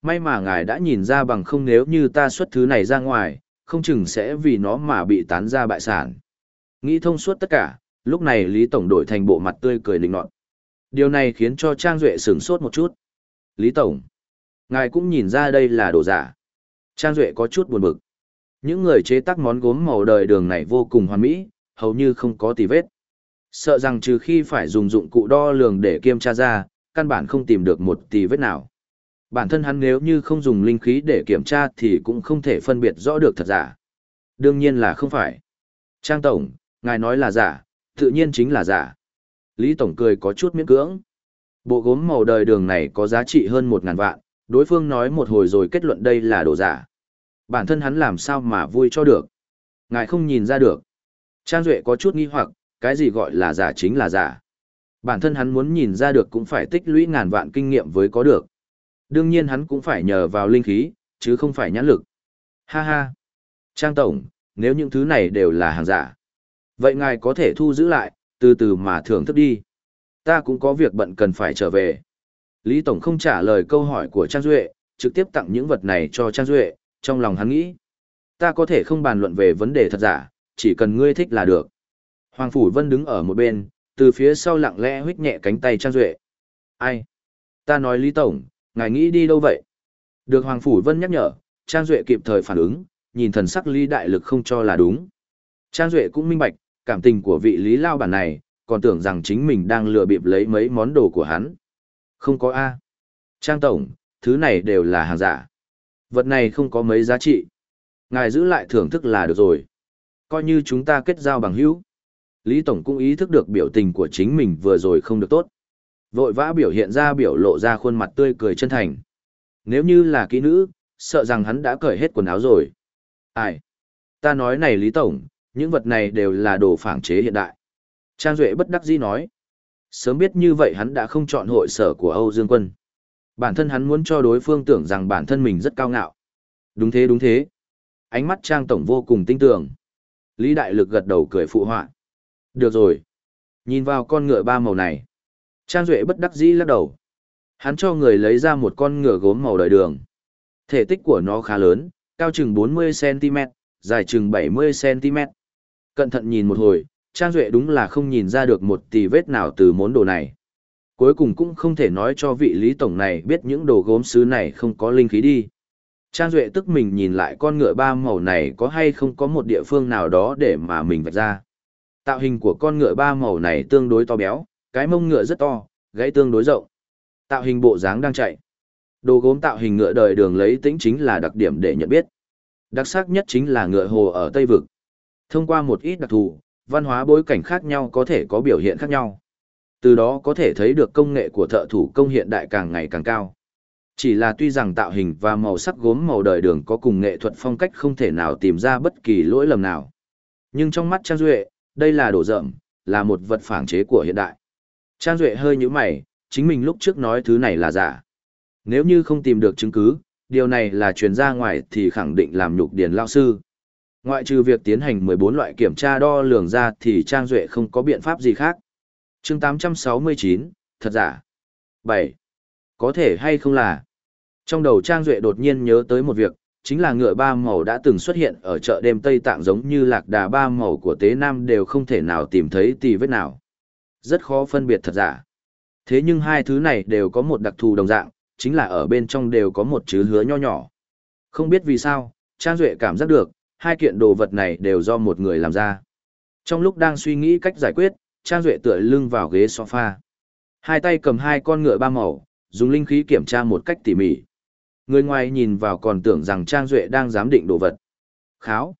May mà ngài đã nhìn ra bằng không nếu như ta xuất thứ này ra ngoài, không chừng sẽ vì nó mà bị tán ra bại sản. Nghĩ thông suốt tất cả, lúc này Lý Tổng đổi thành bộ mặt tươi cười lĩnh nọt. Điều này khiến cho Trang Duệ sửng sốt một chút. Lý Tổng, ngài cũng nhìn ra đây là đồ giả. Trang Duệ có chút buồn bực. Những người chế tác món gốm màu đời đường này vô cùng hoàn mỹ, hầu như không có tì vết. Sợ rằng trừ khi phải dùng dụng cụ đo lường để kiểm tra ra, căn bản không tìm được một tì vết nào. Bản thân hắn nếu như không dùng linh khí để kiểm tra thì cũng không thể phân biệt rõ được thật giả. Đương nhiên là không phải. Trang Tổng, ngài nói là giả, tự nhiên chính là giả. Lý Tổng cười có chút miễn cưỡng. Bộ gốm màu đời đường này có giá trị hơn một ngàn vạn, đối phương nói một hồi rồi kết luận đây là đồ giả. Bản thân hắn làm sao mà vui cho được. Ngài không nhìn ra được. Trang Duệ có chút nghi hoặc, cái gì gọi là giả chính là giả. Bản thân hắn muốn nhìn ra được cũng phải tích lũy ngàn vạn kinh nghiệm với có được. Đương nhiên hắn cũng phải nhờ vào linh khí, chứ không phải nhãn lực. Ha ha. Trang Tổng, nếu những thứ này đều là hàng giả. Vậy ngài có thể thu giữ lại, từ từ mà thưởng thức đi. Ta cũng có việc bận cần phải trở về. Lý Tổng không trả lời câu hỏi của Trang Duệ, trực tiếp tặng những vật này cho Trang Duệ, trong lòng hắn nghĩ. Ta có thể không bàn luận về vấn đề thật giả, chỉ cần ngươi thích là được. Hoàng Phủ Vân đứng ở một bên, từ phía sau lặng lẽ huyết nhẹ cánh tay Trang Duệ. Ai? Ta nói Lý Tổng, ngài nghĩ đi đâu vậy? Được Hoàng Phủ Vân nhắc nhở, Trang Duệ kịp thời phản ứng, nhìn thần sắc Lý Đại Lực không cho là đúng. Trang Duệ cũng minh bạch, cảm tình của vị Lý Lao bản này, còn tưởng rằng chính mình đang lừa bịp lấy mấy món đồ của hắn. Không có A. Trang Tổng, thứ này đều là hàng giả. Vật này không có mấy giá trị. Ngài giữ lại thưởng thức là được rồi. Coi như chúng ta kết giao bằng hữu. Lý Tổng cũng ý thức được biểu tình của chính mình vừa rồi không được tốt. Vội vã biểu hiện ra biểu lộ ra khuôn mặt tươi cười chân thành. Nếu như là kỹ nữ, sợ rằng hắn đã cởi hết quần áo rồi. Ai? Ta nói này Lý Tổng, những vật này đều là đồ phản chế hiện đại. Trang Duệ bất đắc dĩ nói. Sớm biết như vậy hắn đã không chọn hội sở của Âu Dương Quân. Bản thân hắn muốn cho đối phương tưởng rằng bản thân mình rất cao ngạo. Đúng thế đúng thế. Ánh mắt Trang Tổng vô cùng tinh tường. Lý Đại Lực gật đầu cười phụ họa. Được rồi. Nhìn vào con ngựa ba màu này. Trang Duệ bất đắc dĩ lắc đầu. Hắn cho người lấy ra một con ngựa gốm màu đời đường. Thể tích của nó khá lớn, cao chừng 40cm, dài chừng 70cm. Cẩn thận nhìn một hồi, Trang Duệ đúng là không nhìn ra được một tì vết nào từ món đồ này. Cuối cùng cũng không thể nói cho vị Lý Tổng này biết những đồ gốm sứ này không có linh khí đi. Trang Duệ tức mình nhìn lại con ngựa ba màu này có hay không có một địa phương nào đó để mà mình vạch ra. Tạo hình của con ngựa ba màu này tương đối to béo, cái mông ngựa rất to, gãy tương đối rộng. Tạo hình bộ dáng đang chạy. Đồ gốm tạo hình ngựa đời đường lấy tính chính là đặc điểm để nhận biết. Đặc sắc nhất chính là ngựa hồ ở Tây Vực. Thông qua một ít đặc thù, văn hóa bối cảnh khác nhau có thể có biểu hiện khác nhau. Từ đó có thể thấy được công nghệ của thợ thủ công hiện đại càng ngày càng cao. Chỉ là tuy rằng tạo hình và màu sắc gốm màu đời đường có cùng nghệ thuật phong cách không thể nào tìm ra bất kỳ lỗi lầm nào. Nhưng trong mắt Trang Duệ, đây là đồ rợm, là một vật phản chế của hiện đại. Trang Duệ hơi như mày, chính mình lúc trước nói thứ này là giả. Nếu như không tìm được chứng cứ, điều này là truyền ra ngoài thì khẳng định làm nhục điền lao sư. Ngoại trừ việc tiến hành 14 loại kiểm tra đo lường ra thì Trang Duệ không có biện pháp gì khác. chương 869, thật giả. 7. Có thể hay không là. Trong đầu Trang Duệ đột nhiên nhớ tới một việc, chính là ngựa ba màu đã từng xuất hiện ở chợ đêm Tây Tạng giống như lạc đà ba màu của Tế Nam đều không thể nào tìm thấy tì vết nào. Rất khó phân biệt thật giả. Thế nhưng hai thứ này đều có một đặc thù đồng dạng, chính là ở bên trong đều có một chữ hứa nho nhỏ. Không biết vì sao, Trang Duệ cảm giác được, hai kiện đồ vật này đều do một người làm ra. Trong lúc đang suy nghĩ cách giải quyết, Trang Duệ tựa lưng vào ghế sofa. Hai tay cầm hai con ngựa ba màu, dùng linh khí kiểm tra một cách tỉ mỉ. Người ngoài nhìn vào còn tưởng rằng Trang Duệ đang giám định đồ vật. Kháo.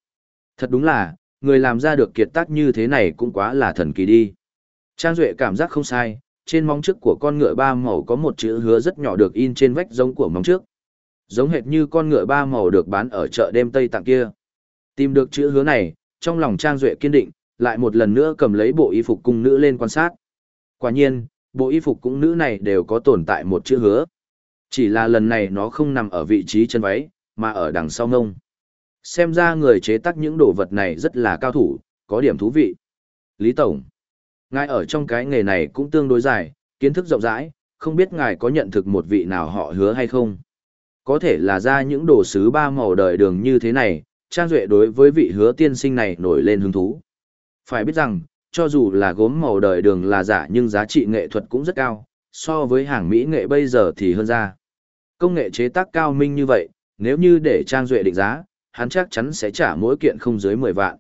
Thật đúng là, người làm ra được kiệt tác như thế này cũng quá là thần kỳ đi. Trang Duệ cảm giác không sai, trên móng trước của con ngựa ba màu có một chữ hứa rất nhỏ được in trên vách giống của móng trước. Giống hệt như con ngựa ba màu được bán ở chợ đêm Tây Tạng kia. Tìm được chữ hứa này, trong lòng Trang Duệ kiên định, lại một lần nữa cầm lấy bộ y phục cung nữ lên quan sát. Quả nhiên, bộ y phục cũng nữ này đều có tồn tại một chữ hứa. Chỉ là lần này nó không nằm ở vị trí chân váy, mà ở đằng sau ngông. Xem ra người chế tác những đồ vật này rất là cao thủ, có điểm thú vị. Lý Tổng, ngài ở trong cái nghề này cũng tương đối dài, kiến thức rộng rãi, không biết ngài có nhận thực một vị nào họ hứa hay không. Có thể là ra những đồ sứ ba màu đời đường như thế này, Trang Duệ đối với vị hứa tiên sinh này nổi lên hứng thú. Phải biết rằng, cho dù là gốm màu đời đường là giả nhưng giá trị nghệ thuật cũng rất cao, so với hàng Mỹ nghệ bây giờ thì hơn ra. Công nghệ chế tác cao minh như vậy, nếu như để Trang Duệ định giá, hắn chắc chắn sẽ trả mỗi kiện không dưới 10 vạn.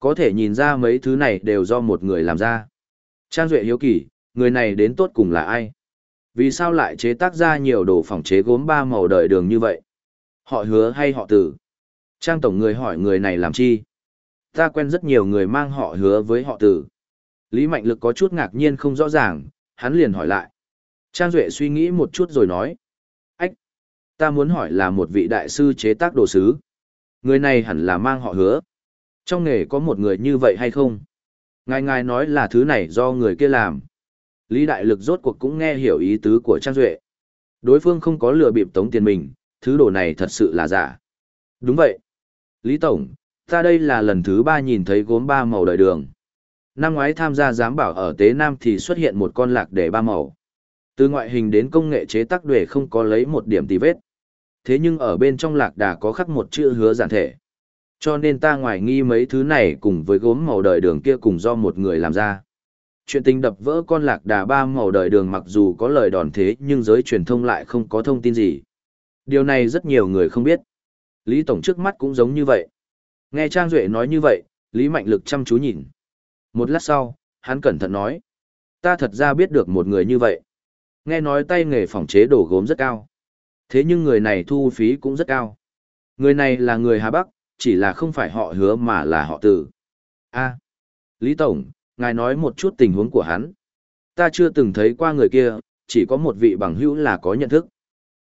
Có thể nhìn ra mấy thứ này đều do một người làm ra. Trang Duệ hiếu kỳ, người này đến tốt cùng là ai? Vì sao lại chế tác ra nhiều đồ phòng chế gốm ba màu đời đường như vậy? Họ hứa hay họ tử? Trang tổng người hỏi người này làm chi? Ta quen rất nhiều người mang họ hứa với họ tử. Lý Mạnh Lực có chút ngạc nhiên không rõ ràng, hắn liền hỏi lại. Trang Duệ suy nghĩ một chút rồi nói. Ách! Ta muốn hỏi là một vị đại sư chế tác đồ sứ. Người này hẳn là mang họ hứa. Trong nghề có một người như vậy hay không? Ngài ngài nói là thứ này do người kia làm. Lý Đại Lực rốt cuộc cũng nghe hiểu ý tứ của Trang Duệ. Đối phương không có lừa bịp tống tiền mình, thứ đồ này thật sự là giả. Đúng vậy. Lý Tổng, ta đây là lần thứ ba nhìn thấy gốm ba màu đời đường. Năm ngoái tham gia giám bảo ở Tế Nam thì xuất hiện một con lạc để ba màu. Từ ngoại hình đến công nghệ chế tác đuề không có lấy một điểm tì vết. Thế nhưng ở bên trong lạc đà có khắc một chữ hứa giản thể. Cho nên ta ngoài nghi mấy thứ này cùng với gốm màu đời đường kia cùng do một người làm ra. Chuyện tình đập vỡ con lạc đà ba màu đời đường mặc dù có lời đòn thế nhưng giới truyền thông lại không có thông tin gì. Điều này rất nhiều người không biết. Lý Tổng trước mắt cũng giống như vậy. Nghe Trang Duệ nói như vậy, Lý Mạnh Lực chăm chú nhìn. Một lát sau, hắn cẩn thận nói. Ta thật ra biết được một người như vậy. Nghe nói tay nghề phòng chế đồ gốm rất cao. Thế nhưng người này thu phí cũng rất cao. Người này là người Hà Bắc, chỉ là không phải họ hứa mà là họ tử. a Lý Tổng, ngài nói một chút tình huống của hắn. Ta chưa từng thấy qua người kia, chỉ có một vị bằng hữu là có nhận thức.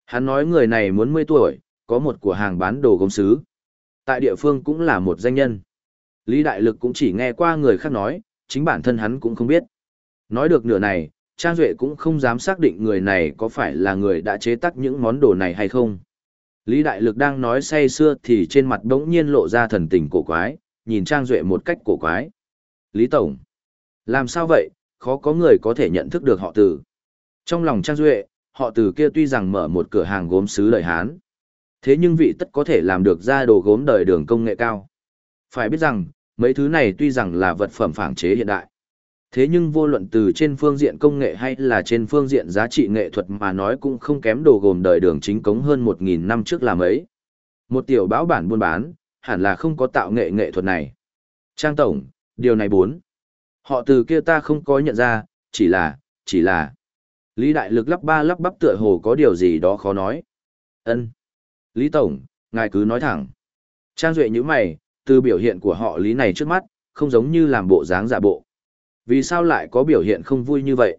Hắn nói người này muốn 10 tuổi, có một cửa hàng bán đồ gốm sứ. Tại địa phương cũng là một danh nhân. Lý Đại Lực cũng chỉ nghe qua người khác nói, chính bản thân hắn cũng không biết. Nói được nửa này, Trang Duệ cũng không dám xác định người này có phải là người đã chế tác những món đồ này hay không. Lý Đại Lực đang nói say xưa thì trên mặt bỗng nhiên lộ ra thần tình cổ quái, nhìn Trang Duệ một cách cổ quái. Lý Tổng, làm sao vậy, khó có người có thể nhận thức được họ từ. Trong lòng Trang Duệ, họ từ kia tuy rằng mở một cửa hàng gốm sứ lợi Hán. Thế nhưng vị tất có thể làm được ra đồ gốm đời đường công nghệ cao. Phải biết rằng, mấy thứ này tuy rằng là vật phẩm phản chế hiện đại. Thế nhưng vô luận từ trên phương diện công nghệ hay là trên phương diện giá trị nghệ thuật mà nói cũng không kém đồ gồm đời đường chính cống hơn 1.000 năm trước làm ấy. Một tiểu báo bản buôn bán, hẳn là không có tạo nghệ nghệ thuật này. Trang Tổng, điều này bốn. Họ từ kia ta không có nhận ra, chỉ là, chỉ là. Lý Đại Lực lắp ba lắp bắp tựa hồ có điều gì đó khó nói. ân Lý Tổng, ngài cứ nói thẳng. Trang Duệ như mày, từ biểu hiện của họ Lý này trước mắt, không giống như làm bộ dáng giả bộ. Vì sao lại có biểu hiện không vui như vậy?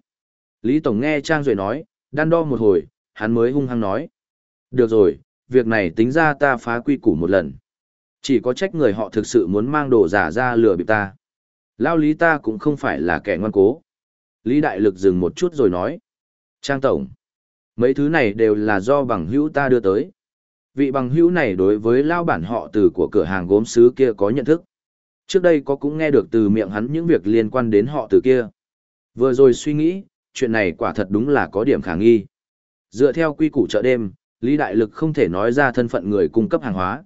Lý Tổng nghe Trang Duệ nói, đan đo một hồi, hắn mới hung hăng nói. Được rồi, việc này tính ra ta phá quy củ một lần. Chỉ có trách người họ thực sự muốn mang đồ giả ra lừa bịp ta. Lao lý ta cũng không phải là kẻ ngoan cố. Lý Đại Lực dừng một chút rồi nói. Trang Tổng, mấy thứ này đều là do bằng hữu ta đưa tới. Vị bằng hữu này đối với lao bản họ từ của cửa hàng gốm sứ kia có nhận thức. Trước đây có cũng nghe được từ miệng hắn những việc liên quan đến họ từ kia. Vừa rồi suy nghĩ, chuyện này quả thật đúng là có điểm khả nghi. Dựa theo quy củ chợ đêm, Lý Đại Lực không thể nói ra thân phận người cung cấp hàng hóa.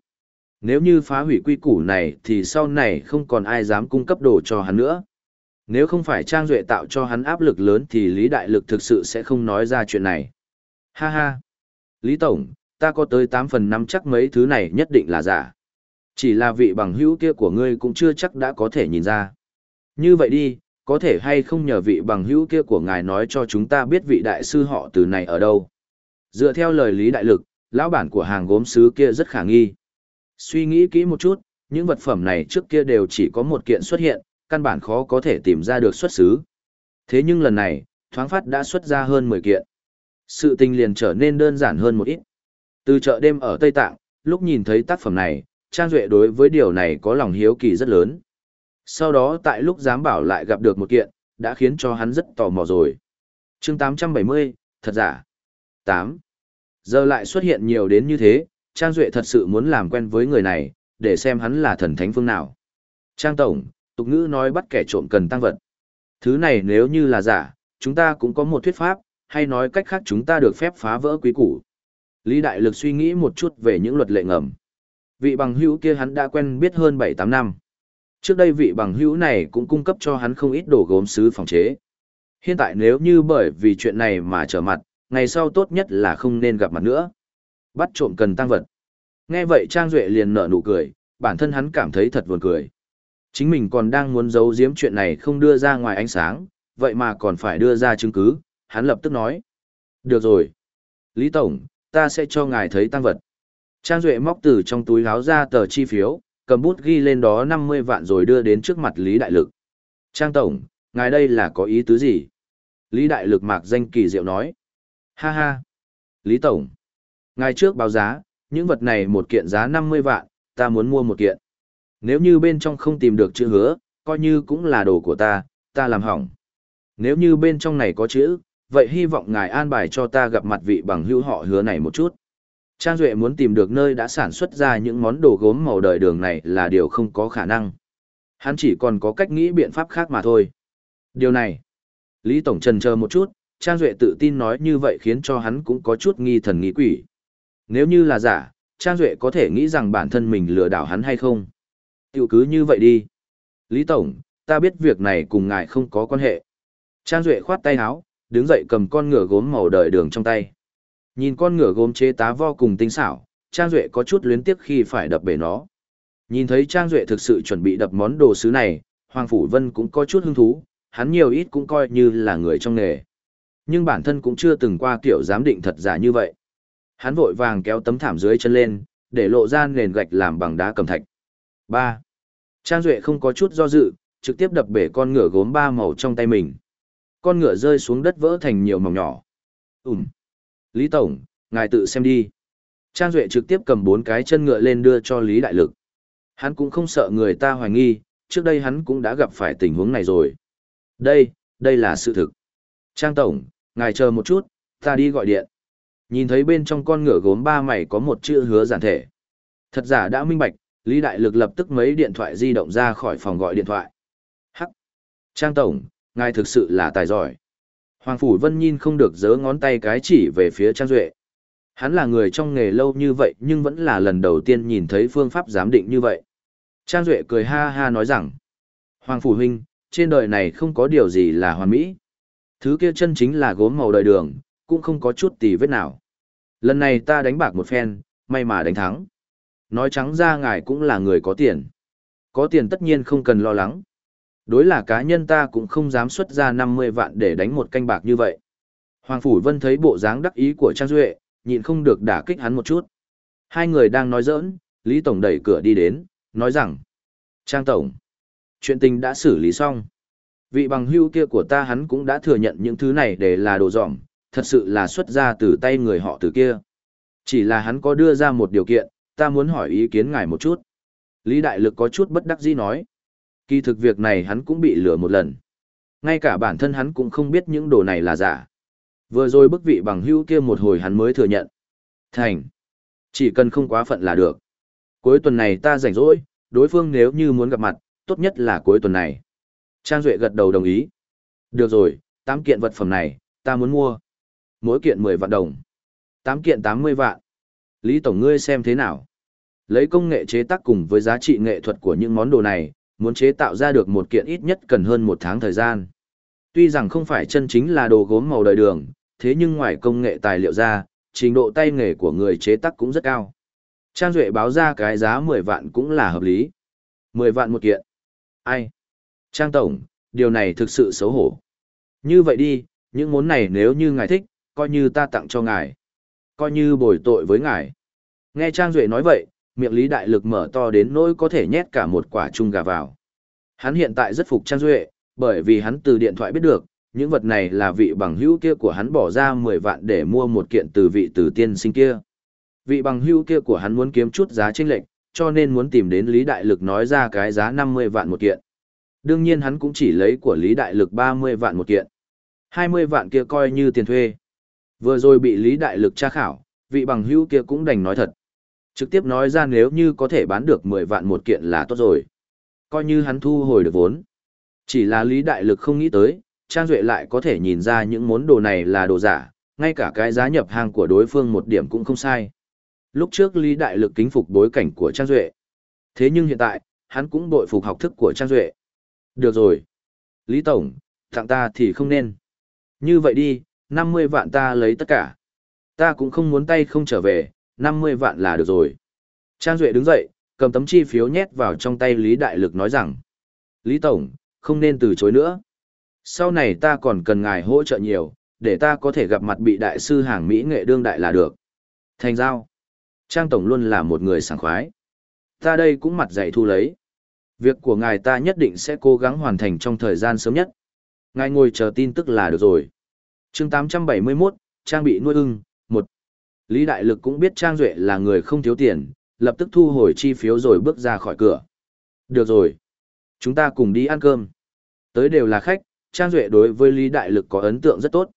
Nếu như phá hủy quy củ này thì sau này không còn ai dám cung cấp đồ cho hắn nữa. Nếu không phải Trang Duệ tạo cho hắn áp lực lớn thì Lý Đại Lực thực sự sẽ không nói ra chuyện này. Ha ha! Lý Tổng, ta có tới 8 phần 5 chắc mấy thứ này nhất định là giả. Chỉ là vị bằng hữu kia của ngươi cũng chưa chắc đã có thể nhìn ra. Như vậy đi, có thể hay không nhờ vị bằng hữu kia của ngài nói cho chúng ta biết vị đại sư họ từ này ở đâu. Dựa theo lời Lý Đại Lực, lão bản của hàng gốm sứ kia rất khả nghi. Suy nghĩ kỹ một chút, những vật phẩm này trước kia đều chỉ có một kiện xuất hiện, căn bản khó có thể tìm ra được xuất xứ. Thế nhưng lần này, thoáng phát đã xuất ra hơn 10 kiện. Sự tình liền trở nên đơn giản hơn một ít. Từ chợ đêm ở Tây Tạng, lúc nhìn thấy tác phẩm này, Trang Duệ đối với điều này có lòng hiếu kỳ rất lớn. Sau đó tại lúc giám bảo lại gặp được một kiện, đã khiến cho hắn rất tò mò rồi. chương 870, thật giả. 8. Giờ lại xuất hiện nhiều đến như thế, Trang Duệ thật sự muốn làm quen với người này, để xem hắn là thần thánh phương nào. Trang Tổng, tục ngữ nói bắt kẻ trộm cần tăng vật. Thứ này nếu như là giả, chúng ta cũng có một thuyết pháp, hay nói cách khác chúng ta được phép phá vỡ quý củ. Lý Đại Lực suy nghĩ một chút về những luật lệ ngầm. Vị bằng hữu kia hắn đã quen biết hơn 7-8 năm. Trước đây vị bằng hữu này cũng cung cấp cho hắn không ít đồ gốm sứ phòng chế. Hiện tại nếu như bởi vì chuyện này mà trở mặt, ngày sau tốt nhất là không nên gặp mặt nữa. Bắt trộm cần tăng vật. Nghe vậy Trang Duệ liền nở nụ cười, bản thân hắn cảm thấy thật buồn cười. Chính mình còn đang muốn giấu giếm chuyện này không đưa ra ngoài ánh sáng, vậy mà còn phải đưa ra chứng cứ, hắn lập tức nói. Được rồi. Lý Tổng, ta sẽ cho ngài thấy tăng vật. Trang Duệ móc từ trong túi áo ra tờ chi phiếu, cầm bút ghi lên đó 50 vạn rồi đưa đến trước mặt Lý Đại Lực. Trang Tổng, ngài đây là có ý tứ gì? Lý Đại Lực mạc danh kỳ diệu nói. Ha ha. Lý Tổng. Ngài trước báo giá, những vật này một kiện giá 50 vạn, ta muốn mua một kiện. Nếu như bên trong không tìm được chữ hứa, coi như cũng là đồ của ta, ta làm hỏng. Nếu như bên trong này có chữ, vậy hy vọng ngài an bài cho ta gặp mặt vị bằng hữu họ hứa này một chút. Trang Duệ muốn tìm được nơi đã sản xuất ra những món đồ gốm màu đời đường này là điều không có khả năng. Hắn chỉ còn có cách nghĩ biện pháp khác mà thôi. Điều này, Lý Tổng trần chờ một chút, Trang Duệ tự tin nói như vậy khiến cho hắn cũng có chút nghi thần nghi quỷ. Nếu như là giả, Trang Duệ có thể nghĩ rằng bản thân mình lừa đảo hắn hay không? Tiểu cứ như vậy đi. Lý Tổng, ta biết việc này cùng ngài không có quan hệ. Trang Duệ khoát tay áo, đứng dậy cầm con ngựa gốm màu đời đường trong tay. Nhìn con ngựa gốm chế tá vô cùng tinh xảo, Trang Duệ có chút luyến tiếc khi phải đập bể nó. Nhìn thấy Trang Duệ thực sự chuẩn bị đập món đồ sứ này, Hoàng Phủ Vân cũng có chút hứng thú, hắn nhiều ít cũng coi như là người trong nghề. Nhưng bản thân cũng chưa từng qua kiểu giám định thật giả như vậy. Hắn vội vàng kéo tấm thảm dưới chân lên, để lộ ra nền gạch làm bằng đá cầm thạch. 3. Trang Duệ không có chút do dự, trực tiếp đập bể con ngựa gốm ba màu trong tay mình. Con ngựa rơi xuống đất vỡ thành nhiều mỏng nhỏ. Ừm. Lý Tổng, ngài tự xem đi. Trang Duệ trực tiếp cầm bốn cái chân ngựa lên đưa cho Lý Đại Lực. Hắn cũng không sợ người ta hoài nghi, trước đây hắn cũng đã gặp phải tình huống này rồi. Đây, đây là sự thực. Trang Tổng, ngài chờ một chút, ta đi gọi điện. Nhìn thấy bên trong con ngựa gốm ba mày có một chữ hứa giản thể. Thật giả đã minh bạch, Lý Đại Lực lập tức mấy điện thoại di động ra khỏi phòng gọi điện thoại. Hắc! Trang Tổng, ngài thực sự là tài giỏi. Hoàng Phủ Vân nhìn không được giỡn ngón tay cái chỉ về phía Trang Duệ. Hắn là người trong nghề lâu như vậy nhưng vẫn là lần đầu tiên nhìn thấy phương pháp giám định như vậy. Trang Duệ cười ha ha nói rằng, Hoàng Phủ Huynh, trên đời này không có điều gì là hoàn mỹ. Thứ kia chân chính là gốm màu đời đường, cũng không có chút tì vết nào. Lần này ta đánh bạc một phen, may mà đánh thắng. Nói trắng ra ngài cũng là người có tiền. Có tiền tất nhiên không cần lo lắng. Đối là cá nhân ta cũng không dám xuất ra 50 vạn để đánh một canh bạc như vậy. Hoàng Phủ Vân thấy bộ dáng đắc ý của Trang Duệ, nhịn không được đả kích hắn một chút. Hai người đang nói giỡn, Lý Tổng đẩy cửa đi đến, nói rằng Trang Tổng, chuyện tình đã xử lý xong. Vị bằng hưu kia của ta hắn cũng đã thừa nhận những thứ này để là đồ dỏng, thật sự là xuất ra từ tay người họ từ kia. Chỉ là hắn có đưa ra một điều kiện, ta muốn hỏi ý kiến ngài một chút. Lý Đại Lực có chút bất đắc dĩ nói. Kỳ thực việc này hắn cũng bị lừa một lần. Ngay cả bản thân hắn cũng không biết những đồ này là giả. Vừa rồi bức vị bằng hữu kia một hồi hắn mới thừa nhận. Thành. Chỉ cần không quá phận là được. Cuối tuần này ta rảnh rỗi, đối phương nếu như muốn gặp mặt, tốt nhất là cuối tuần này. Trang Duệ gật đầu đồng ý. Được rồi, 8 kiện vật phẩm này, ta muốn mua. Mỗi kiện 10 vạn đồng. 8 kiện 80 vạn. Lý Tổng ngươi xem thế nào? Lấy công nghệ chế tác cùng với giá trị nghệ thuật của những món đồ này, muốn chế tạo ra được một kiện ít nhất cần hơn một tháng thời gian. Tuy rằng không phải chân chính là đồ gốm màu đời đường, thế nhưng ngoài công nghệ tài liệu ra, trình độ tay nghề của người chế tác cũng rất cao. Trang Duệ báo ra cái giá 10 vạn cũng là hợp lý. 10 vạn một kiện. Ai? Trang Tổng, điều này thực sự xấu hổ. Như vậy đi, những món này nếu như ngài thích, coi như ta tặng cho ngài. Coi như bồi tội với ngài. Nghe Trang Duệ nói vậy, miệng Lý Đại Lực mở to đến nỗi có thể nhét cả một quả chung gà vào. Hắn hiện tại rất phục Trang Duệ, bởi vì hắn từ điện thoại biết được, những vật này là vị bằng hữu kia của hắn bỏ ra 10 vạn để mua một kiện từ vị từ tiên sinh kia. Vị bằng hữu kia của hắn muốn kiếm chút giá chênh lệch, cho nên muốn tìm đến Lý Đại Lực nói ra cái giá 50 vạn một kiện. Đương nhiên hắn cũng chỉ lấy của Lý Đại Lực 30 vạn một kiện. 20 vạn kia coi như tiền thuê. Vừa rồi bị Lý Đại Lực tra khảo, vị bằng hữu kia cũng đành nói thật. Trực tiếp nói ra nếu như có thể bán được 10 vạn một kiện là tốt rồi. Coi như hắn thu hồi được vốn. Chỉ là Lý Đại Lực không nghĩ tới, Trang Duệ lại có thể nhìn ra những món đồ này là đồ giả, ngay cả cái giá nhập hàng của đối phương một điểm cũng không sai. Lúc trước Lý Đại Lực kính phục bối cảnh của Trang Duệ. Thế nhưng hiện tại, hắn cũng bội phục học thức của Trang Duệ. Được rồi. Lý Tổng, tặng ta thì không nên. Như vậy đi, 50 vạn ta lấy tất cả. Ta cũng không muốn tay không trở về, 50 vạn là được rồi. Trang Duệ đứng dậy, cầm tấm chi phiếu nhét vào trong tay Lý Đại Lực nói rằng. Lý Tổng, không nên từ chối nữa. Sau này ta còn cần ngài hỗ trợ nhiều, để ta có thể gặp mặt bị đại sư hàng Mỹ nghệ đương đại là được. Thành giao. Trang Tổng luôn là một người sảng khoái. Ta đây cũng mặt dạy thu lấy. Việc của ngài ta nhất định sẽ cố gắng hoàn thành trong thời gian sớm nhất. Ngài ngồi chờ tin tức là được rồi. chương 871, trang bị nuôi ưng. Lý Đại Lực cũng biết Trang Duệ là người không thiếu tiền, lập tức thu hồi chi phiếu rồi bước ra khỏi cửa. Được rồi. Chúng ta cùng đi ăn cơm. Tới đều là khách, Trang Duệ đối với Lý Đại Lực có ấn tượng rất tốt.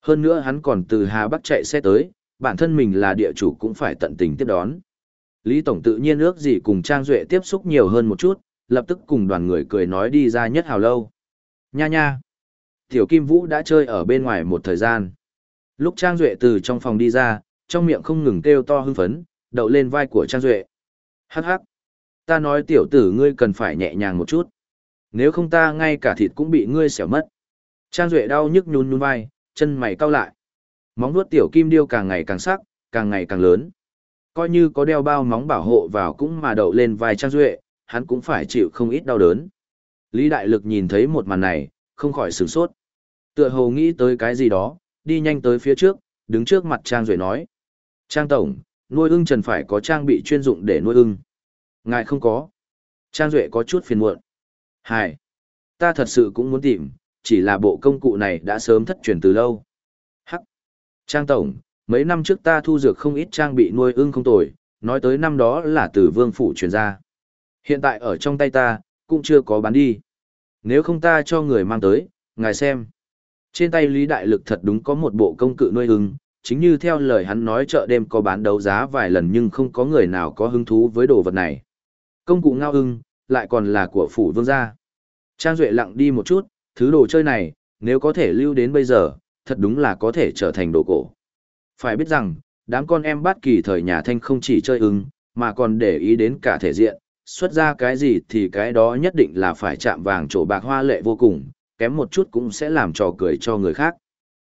Hơn nữa hắn còn từ Hà Bắc chạy xe tới, bản thân mình là địa chủ cũng phải tận tình tiếp đón. Lý Tổng tự nhiên ước gì cùng Trang Duệ tiếp xúc nhiều hơn một chút, lập tức cùng đoàn người cười nói đi ra nhất hào lâu. Nha nha! Tiểu Kim Vũ đã chơi ở bên ngoài một thời gian. Lúc Trang Duệ từ trong phòng đi ra, trong miệng không ngừng kêu to hưng phấn, đậu lên vai của Trang Duệ. Hắc hắc! Ta nói tiểu tử ngươi cần phải nhẹ nhàng một chút. Nếu không ta ngay cả thịt cũng bị ngươi xẻo mất. Trang Duệ đau nhức nhún nhún vai, chân mày cau lại. Móng vuốt tiểu kim điêu càng ngày càng sắc, càng ngày càng lớn. Coi như có đeo bao móng bảo hộ vào cũng mà đậu lên vai Trang Duệ, hắn cũng phải chịu không ít đau đớn. Lý Đại Lực nhìn thấy một màn này, không khỏi sửng sốt. Tựa hồ nghĩ tới cái gì đó, đi nhanh tới phía trước, đứng trước mặt Trang Duệ nói. Trang Tổng, nuôi ưng trần phải có trang bị chuyên dụng để nuôi ưng. Ngài không có. Trang Duệ có chút phiền muộn. Hài. ta thật sự cũng muốn tìm, chỉ là bộ công cụ này đã sớm thất truyền từ lâu. Hắc. Trang Tổng, mấy năm trước ta thu dược không ít trang bị nuôi ưng không tồi, nói tới năm đó là từ vương phủ truyền ra. Hiện tại ở trong tay ta, cũng chưa có bán đi. Nếu không ta cho người mang tới, ngài xem. Trên tay Lý Đại Lực thật đúng có một bộ công cụ nuôi ưng, chính như theo lời hắn nói chợ đêm có bán đấu giá vài lần nhưng không có người nào có hứng thú với đồ vật này. Công cụ ngao ưng, lại còn là của phủ vương gia. Trang Duệ lặng đi một chút, thứ đồ chơi này, nếu có thể lưu đến bây giờ, thật đúng là có thể trở thành đồ cổ. Phải biết rằng, đám con em bát kỳ thời nhà thanh không chỉ chơi ưng, mà còn để ý đến cả thể diện, xuất ra cái gì thì cái đó nhất định là phải chạm vàng chỗ bạc hoa lệ vô cùng, kém một chút cũng sẽ làm trò cười cho người khác.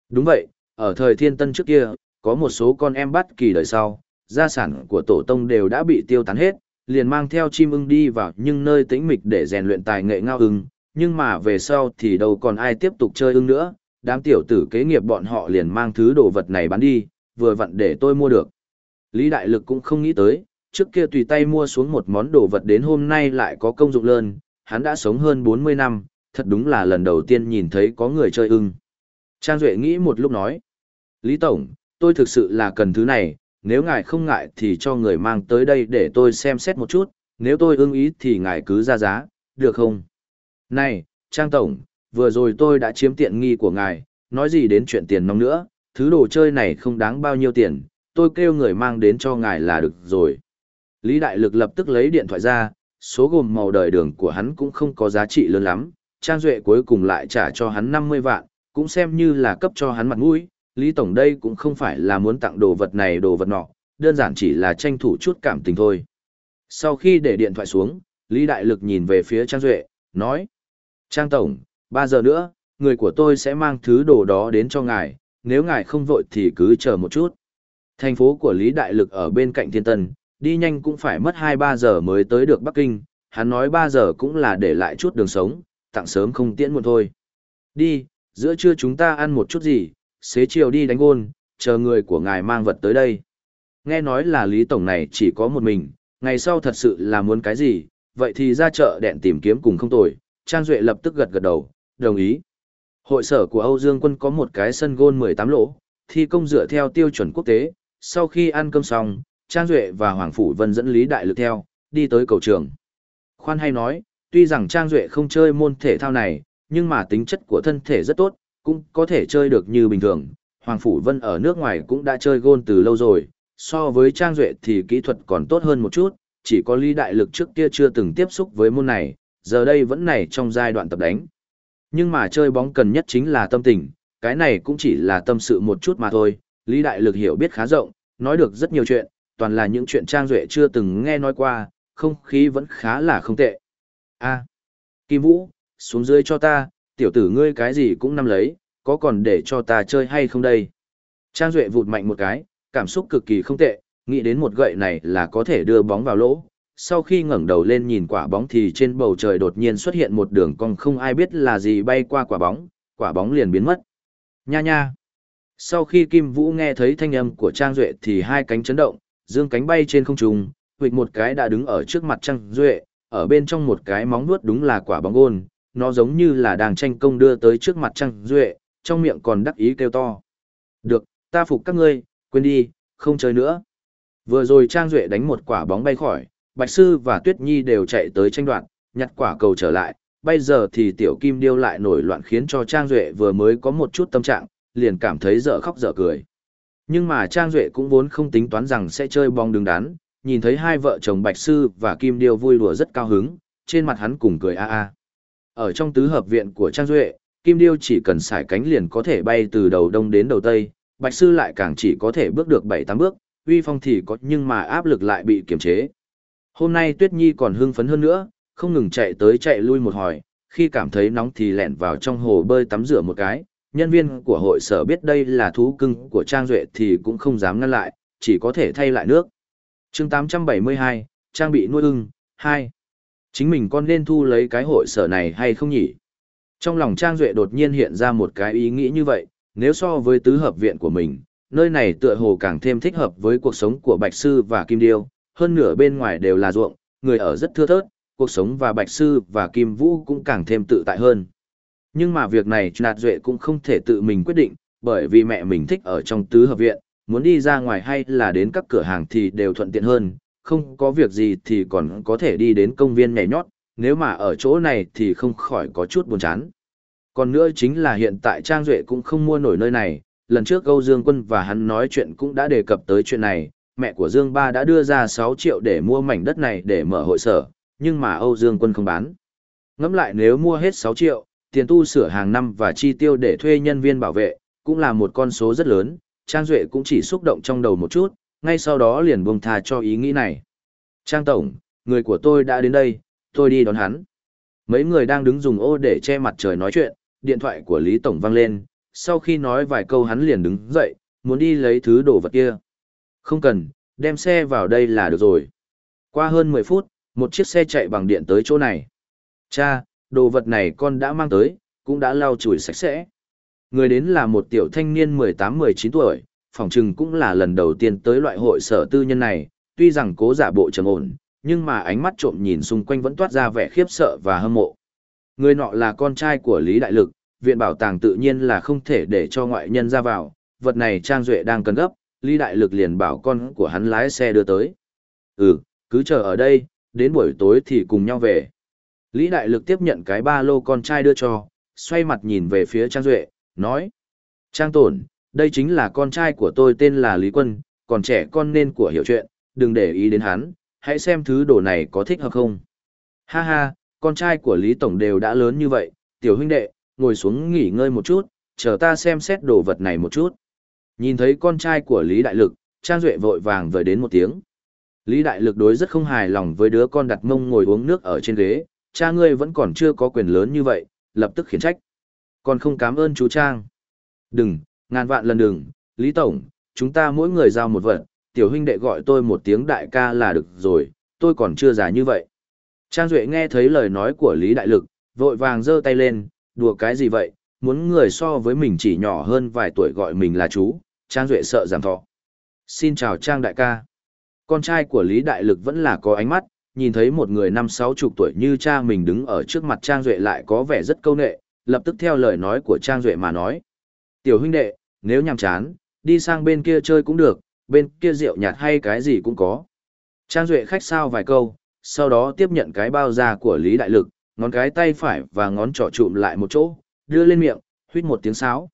Đúng vậy, ở thời thiên tân trước kia, có một số con em bắt kỳ đời sau, gia sản của tổ tông đều đã bị tiêu tán hết, liền mang theo chim ưng đi vào nhưng nơi tĩnh mịch để rèn luyện tài nghệ ngao ưng, nhưng mà về sau thì đâu còn ai tiếp tục chơi ưng nữa, đám tiểu tử kế nghiệp bọn họ liền mang thứ đồ vật này bán đi, vừa vặn để tôi mua được. Lý Đại Lực cũng không nghĩ tới, trước kia tùy tay mua xuống một món đồ vật đến hôm nay lại có công dụng lớn, hắn đã sống hơn 40 năm, thật đúng là lần đầu tiên nhìn thấy có người chơi ưng. Trang Duệ nghĩ một lúc nói, Lý Tổng, tôi thực sự là cần thứ này, nếu ngài không ngại thì cho người mang tới đây để tôi xem xét một chút, nếu tôi ưng ý thì ngài cứ ra giá, được không? Này, Trang Tổng, vừa rồi tôi đã chiếm tiện nghi của ngài, nói gì đến chuyện tiền nóng nữa, thứ đồ chơi này không đáng bao nhiêu tiền, tôi kêu người mang đến cho ngài là được rồi. Lý Đại Lực lập tức lấy điện thoại ra, số gồm màu đời đường của hắn cũng không có giá trị lớn lắm, Trang Duệ cuối cùng lại trả cho hắn 50 vạn, cũng xem như là cấp cho hắn mặt mũi. Lý Tổng đây cũng không phải là muốn tặng đồ vật này đồ vật nọ, đơn giản chỉ là tranh thủ chút cảm tình thôi. Sau khi để điện thoại xuống, Lý Đại Lực nhìn về phía Trang Duệ, nói. Trang Tổng, 3 giờ nữa, người của tôi sẽ mang thứ đồ đó đến cho ngài, nếu ngài không vội thì cứ chờ một chút. Thành phố của Lý Đại Lực ở bên cạnh Thiên Tân, đi nhanh cũng phải mất 2-3 giờ mới tới được Bắc Kinh, hắn nói 3 giờ cũng là để lại chút đường sống, tặng sớm không tiễn muộn thôi. Đi, giữa trưa chúng ta ăn một chút gì, xế chiều đi đánh gôn, chờ người của ngài mang vật tới đây. Nghe nói là Lý Tổng này chỉ có một mình, ngày sau thật sự là muốn cái gì, vậy thì ra chợ đèn tìm kiếm cùng không tồi. Trang Duệ lập tức gật gật đầu, đồng ý. Hội sở của Âu Dương Quân có một cái sân gôn 18 lỗ, thi công dựa theo tiêu chuẩn quốc tế. Sau khi ăn cơm xong, Trang Duệ và Hoàng Phủ Vân dẫn Lý Đại Lực theo, đi tới cầu trường. Khoan hay nói, tuy rằng Trang Duệ không chơi môn thể thao này, nhưng mà tính chất của thân thể rất tốt, cũng có thể chơi được như bình thường. Hoàng Phủ Vân ở nước ngoài cũng đã chơi gôn từ lâu rồi, so với Trang Duệ thì kỹ thuật còn tốt hơn một chút, chỉ có Lý Đại Lực trước kia chưa từng tiếp xúc với môn này, giờ đây vẫn này trong giai đoạn tập đánh. Nhưng mà chơi bóng cần nhất chính là tâm tình, cái này cũng chỉ là tâm sự một chút mà thôi, Lý Đại Lực hiểu biết khá rộng, nói được rất nhiều chuyện, toàn là những chuyện Trang Duệ chưa từng nghe nói qua, không khí vẫn khá là không tệ. a Kim Vũ, xuống dưới cho ta, tiểu tử ngươi cái gì cũng nắm lấy, có còn để cho ta chơi hay không đây? Trang Duệ vụt mạnh một cái, cảm xúc cực kỳ không tệ, nghĩ đến một gậy này là có thể đưa bóng vào lỗ. Sau khi ngẩng đầu lên nhìn quả bóng thì trên bầu trời đột nhiên xuất hiện một đường cong không ai biết là gì bay qua quả bóng, quả bóng liền biến mất. Nha nha! Sau khi Kim Vũ nghe thấy thanh âm của Trang Duệ thì hai cánh chấn động, dương cánh bay trên không trung, huyệt một cái đã đứng ở trước mặt Trang Duệ, ở bên trong một cái móng vuốt đúng là quả bóng gôn, nó giống như là đang tranh công đưa tới trước mặt Trang Duệ, trong miệng còn đắc ý kêu to. Được, ta phục các ngươi, quên đi, không chơi nữa. Vừa rồi Trang Duệ đánh một quả bóng bay khỏi, Bạch Sư và Tuyết Nhi đều chạy tới tranh đoạn, nhặt quả cầu trở lại, bây giờ thì Tiểu Kim Điêu lại nổi loạn khiến cho Trang Duệ vừa mới có một chút tâm trạng, liền cảm thấy dở khóc dở cười. Nhưng mà Trang Duệ cũng vốn không tính toán rằng sẽ chơi bóng đứng đắn, nhìn thấy hai vợ chồng Bạch Sư và Kim Điêu vui đùa rất cao hứng, trên mặt hắn cùng cười a a. Ở trong tứ hợp viện của Trang Duệ, Kim Điêu chỉ cần xải cánh liền có thể bay từ đầu đông đến đầu tây, Bạch Sư lại càng chỉ có thể bước được 7-8 bước, uy phong thì có nhưng mà áp lực lại bị kiềm chế. Hôm nay Tuyết Nhi còn hưng phấn hơn nữa, không ngừng chạy tới chạy lui một hồi, khi cảm thấy nóng thì lẹn vào trong hồ bơi tắm rửa một cái. Nhân viên của hội sở biết đây là thú cưng của Trang Duệ thì cũng không dám ngăn lại, chỉ có thể thay lại nước. chương 872, Trang bị nuôi ưng, 2. Chính mình con nên thu lấy cái hội sở này hay không nhỉ? Trong lòng Trang Duệ đột nhiên hiện ra một cái ý nghĩ như vậy, nếu so với tứ hợp viện của mình, nơi này tựa hồ càng thêm thích hợp với cuộc sống của Bạch Sư và Kim Điêu, hơn nửa bên ngoài đều là ruộng, người ở rất thưa thớt, cuộc sống và Bạch Sư và Kim Vũ cũng càng thêm tự tại hơn. Nhưng mà việc này Nạt Duệ cũng không thể tự mình quyết định, bởi vì mẹ mình thích ở trong tứ hợp viện, muốn đi ra ngoài hay là đến các cửa hàng thì đều thuận tiện hơn, không có việc gì thì còn có thể đi đến công viên nhảy nhót, nếu mà ở chỗ này thì không khỏi có chút buồn chán. Còn nữa chính là hiện tại Trang Duệ cũng không mua nổi nơi này, lần trước Âu Dương Quân và hắn nói chuyện cũng đã đề cập tới chuyện này, mẹ của Dương Ba đã đưa ra 6 triệu để mua mảnh đất này để mở hội sở, nhưng mà Âu Dương Quân không bán. Ngẫm lại nếu mua hết 6 triệu, tiền tu sửa hàng năm và chi tiêu để thuê nhân viên bảo vệ, cũng là một con số rất lớn, Trang Duệ cũng chỉ xúc động trong đầu một chút, ngay sau đó liền buông thà cho ý nghĩ này. Trang Tổng, người của tôi đã đến đây, tôi đi đón hắn. Mấy người đang đứng dùng ô để che mặt trời nói chuyện, điện thoại của Lý Tổng vang lên, sau khi nói vài câu hắn liền đứng dậy, muốn đi lấy thứ đồ vật kia. Không cần, đem xe vào đây là được rồi. Qua hơn 10 phút, một chiếc xe chạy bằng điện tới chỗ này. Cha, đồ vật này con đã mang tới, cũng đã lau chùi sạch sẽ. Người đến là một tiểu thanh niên 18-19 tuổi, phỏng chừng cũng là lần đầu tiên tới loại hội sở tư nhân này, tuy rằng cố giả bộ trầm ổn, nhưng mà ánh mắt trộm nhìn xung quanh vẫn toát ra vẻ khiếp sợ và hâm mộ. Người nọ là con trai của Lý Đại Lực, viện bảo tàng tự nhiên là không thể để cho ngoại nhân ra vào, vật này Trang Duệ đang cần gấp, Lý Đại Lực liền bảo con của hắn lái xe đưa tới. Ừ, cứ chờ ở đây, đến buổi tối thì cùng nhau về. Lý Đại Lực tiếp nhận cái ba lô con trai đưa cho, xoay mặt nhìn về phía Trang Duệ, nói. Trang Tổn, đây chính là con trai của tôi tên là Lý Quân, còn trẻ con nên của hiểu chuyện, đừng để ý đến hắn, hãy xem thứ đồ này có thích hợp không. Ha ha, con trai của Lý Tổng đều đã lớn như vậy, tiểu huynh đệ, ngồi xuống nghỉ ngơi một chút, chờ ta xem xét đồ vật này một chút. Nhìn thấy con trai của Lý Đại Lực, Trang Duệ vội vàng vời đến một tiếng. Lý Đại Lực đối rất không hài lòng với đứa con đặt mông ngồi uống nước ở trên ghế, cha ngươi vẫn còn chưa có quyền lớn như vậy, lập tức khiển trách. Còn không cảm ơn chú Trang. Đừng, ngàn vạn lần đừng, Lý Tổng, chúng ta mỗi người giao một vật, tiểu huynh đệ gọi tôi một tiếng đại ca là được rồi, tôi còn chưa già như vậy. Trang Duệ nghe thấy lời nói của Lý Đại Lực, vội vàng giơ tay lên, đùa cái gì vậy, muốn người so với mình chỉ nhỏ hơn vài tuổi gọi mình là chú, Trang Duệ sợ giảm thọ. Xin chào Trang Đại ca. Con trai của Lý Đại Lực vẫn là có ánh mắt, nhìn thấy một người năm sáu chục tuổi như cha mình đứng ở trước mặt Trang Duệ lại có vẻ rất câu nệ, lập tức theo lời nói của Trang Duệ mà nói. Tiểu huynh đệ, nếu nhàm chán, đi sang bên kia chơi cũng được, bên kia rượu nhạt hay cái gì cũng có. Trang Duệ khách sao vài câu, sau đó tiếp nhận cái bao da của Lý Đại Lực, ngón cái tay phải và ngón trỏ trụm lại một chỗ, đưa lên miệng, huyết một tiếng sáo.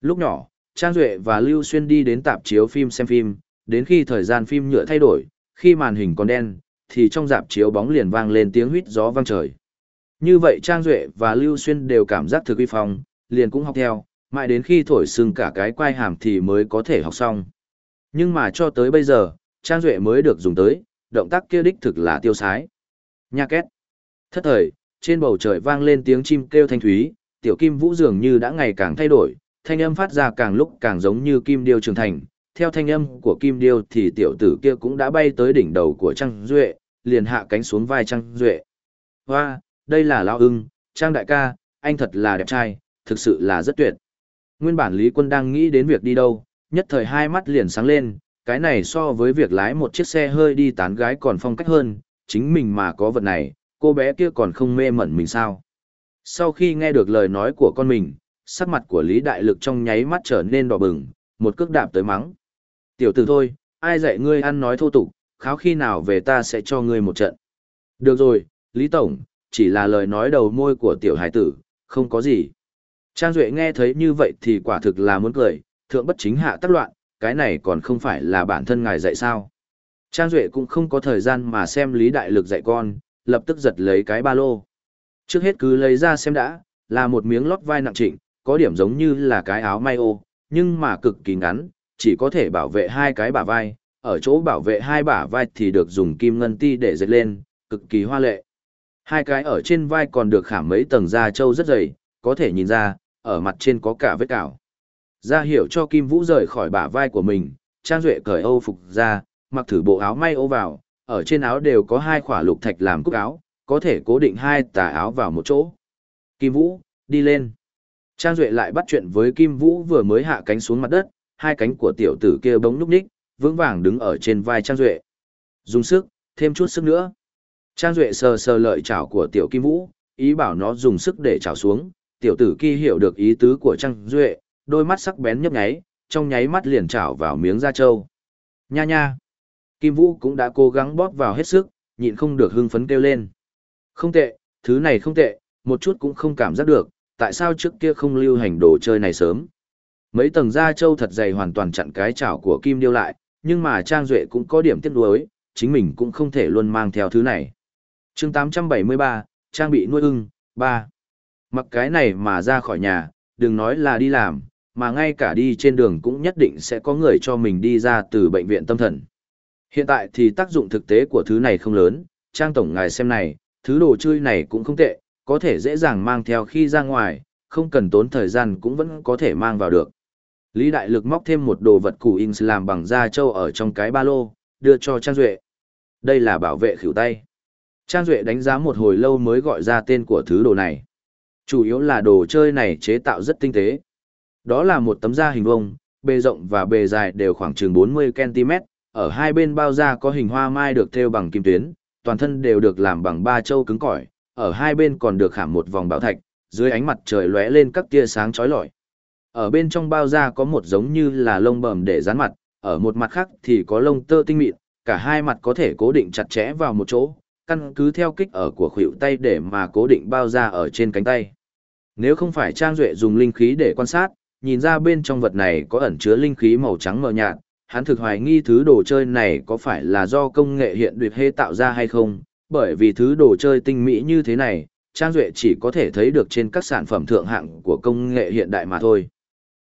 Lúc nhỏ, Trang Duệ và Lưu Xuyên đi đến tạp chiếu phim xem phim, đến khi thời gian phim nhựa thay đổi, khi màn hình còn đen, thì trong dạp chiếu bóng liền vang lên tiếng huyết gió vang trời. Như vậy Trang Duệ và Lưu Xuyên đều cảm giác thực uy phong, liền cũng học theo, mãi đến khi thổi sưng cả cái quai hàm thì mới có thể học xong. Nhưng mà cho tới bây giờ, Trang Duệ mới được dùng tới, động tác kia đích thực là tiêu sái. Nha két. Thất thời, trên bầu trời vang lên tiếng chim kêu thanh thúy, tiểu kim vũ dường như đã ngày càng thay đổi, thanh âm phát ra càng lúc càng giống như kim điêu trưởng thành. Theo thanh âm của kim điêu thì tiểu tử kia cũng đã bay tới đỉnh đầu của Trang Duệ, liền hạ cánh xuống vai Trang Duệ. Hoa, đây là Lão ưng, Trang đại ca, anh thật là đẹp trai, thực sự là rất tuyệt. Nguyên bản Lý Quân đang nghĩ đến việc đi đâu, nhất thời hai mắt liền sáng lên, cái này so với việc lái một chiếc xe hơi đi tán gái còn phong cách hơn, chính mình mà có vật này, cô bé kia còn không mê mẩn mình sao. Sau khi nghe được lời nói của con mình, sắc mặt của Lý Đại Lực trong nháy mắt trở nên đỏ bừng, một cước đạp tới mắng. Tiểu tử thôi, ai dạy ngươi ăn nói thô tục, kháo khi nào về ta sẽ cho ngươi một trận. Được rồi, Lý Tổng, chỉ là lời nói đầu môi của tiểu hải tử, không có gì. Trang Duệ nghe thấy như vậy thì quả thực là muốn cười, thượng bất chính hạ tắc loạn, cái này còn không phải là bản thân ngài dạy sao. Trang Duệ cũng không có thời gian mà xem Lý Đại Lực dạy con, lập tức giật lấy cái ba lô. Trước hết cứ lấy ra xem đã, là một miếng lót vai nặng trịnh, có điểm giống như là cái áo may ô, nhưng mà cực kỳ ngắn, chỉ có thể bảo vệ hai cái bả vai, ở chỗ bảo vệ hai bả vai thì được dùng kim ngân ti để dệt lên, cực kỳ hoa lệ. Hai cái ở trên vai còn được khảm mấy tầng da trâu rất dày, có thể nhìn ra, ở mặt trên có cả vết cào. Ra hiểu cho Kim Vũ rời khỏi bả vai của mình, Trang Duệ cởi âu phục ra, mặc thử bộ áo may ô vào, ở trên áo đều có hai khỏa lục thạch làm cúc áo, có thể cố định hai tà áo vào một chỗ. Kim Vũ, đi lên. Trang Duệ lại bắt chuyện với Kim Vũ vừa mới hạ cánh xuống mặt đất, hai cánh của tiểu tử kia bóng núp ních, vững vàng đứng ở trên vai Trang Duệ. Dùng sức, thêm chút sức nữa. Trang Duệ sờ sờ lợi chảo của tiểu Kim Vũ, ý bảo nó dùng sức để chảo xuống, tiểu tử kia hiểu được ý tứ của Trang Duệ, đôi mắt sắc bén nhấp nháy, trong nháy mắt liền chảo vào miếng da trâu. Nha nha! Kim Vũ cũng đã cố gắng bóp vào hết sức, nhịn không được hưng phấn kêu lên. Không tệ, thứ này không tệ, một chút cũng không cảm giác được, tại sao trước kia không lưu hành đồ chơi này sớm. Mấy tầng da trâu thật dày hoàn toàn chặn cái chảo của Kim Điêu lại, nhưng mà Trang Duệ cũng có điểm tiếc nuối, chính mình cũng không thể luôn mang theo thứ này. chương 873, Trang bị nuôi ưng, 3. Mặc cái này mà ra khỏi nhà, đừng nói là đi làm, mà ngay cả đi trên đường cũng nhất định sẽ có người cho mình đi ra từ bệnh viện tâm thần. Hiện tại thì tác dụng thực tế của thứ này không lớn, Trang Tổng ngài xem này, thứ đồ chơi này cũng không tệ, có thể dễ dàng mang theo khi ra ngoài, không cần tốn thời gian cũng vẫn có thể mang vào được. Lý Đại Lực móc thêm một đồ vật củ in làm bằng da trâu ở trong cái ba lô, đưa cho Trang Duệ. Đây là bảo vệ khỉu tay. Trang Duệ đánh giá một hồi lâu mới gọi ra tên của thứ đồ này. Chủ yếu là đồ chơi này chế tạo rất tinh tế. Đó là một tấm da hình vuông, bề rộng và bề dài đều khoảng chừng 40cm, ở hai bên bao da có hình hoa mai được thêu bằng kim tuyến, toàn thân đều được làm bằng ba châu cứng cỏi, ở hai bên còn được khảm một vòng bảo thạch, dưới ánh mặt trời lóe lên các tia sáng chói lọi. Ở bên trong bao da có một giống như là lông bờm để dán mặt, ở một mặt khác thì có lông tơ tinh mịn, cả hai mặt có thể cố định chặt chẽ vào một chỗ, căn cứ theo kích ở của khuỷu tay để mà cố định bao da ở trên cánh tay. Nếu không phải Trang Duệ dùng linh khí để quan sát, nhìn ra bên trong vật này có ẩn chứa linh khí màu trắng mờ nhạt, hắn thực hoài nghi thứ đồ chơi này có phải là do công nghệ hiện đuyệt hê tạo ra hay không, bởi vì thứ đồ chơi tinh mỹ như thế này, Trang Duệ chỉ có thể thấy được trên các sản phẩm thượng hạng của công nghệ hiện đại mà thôi.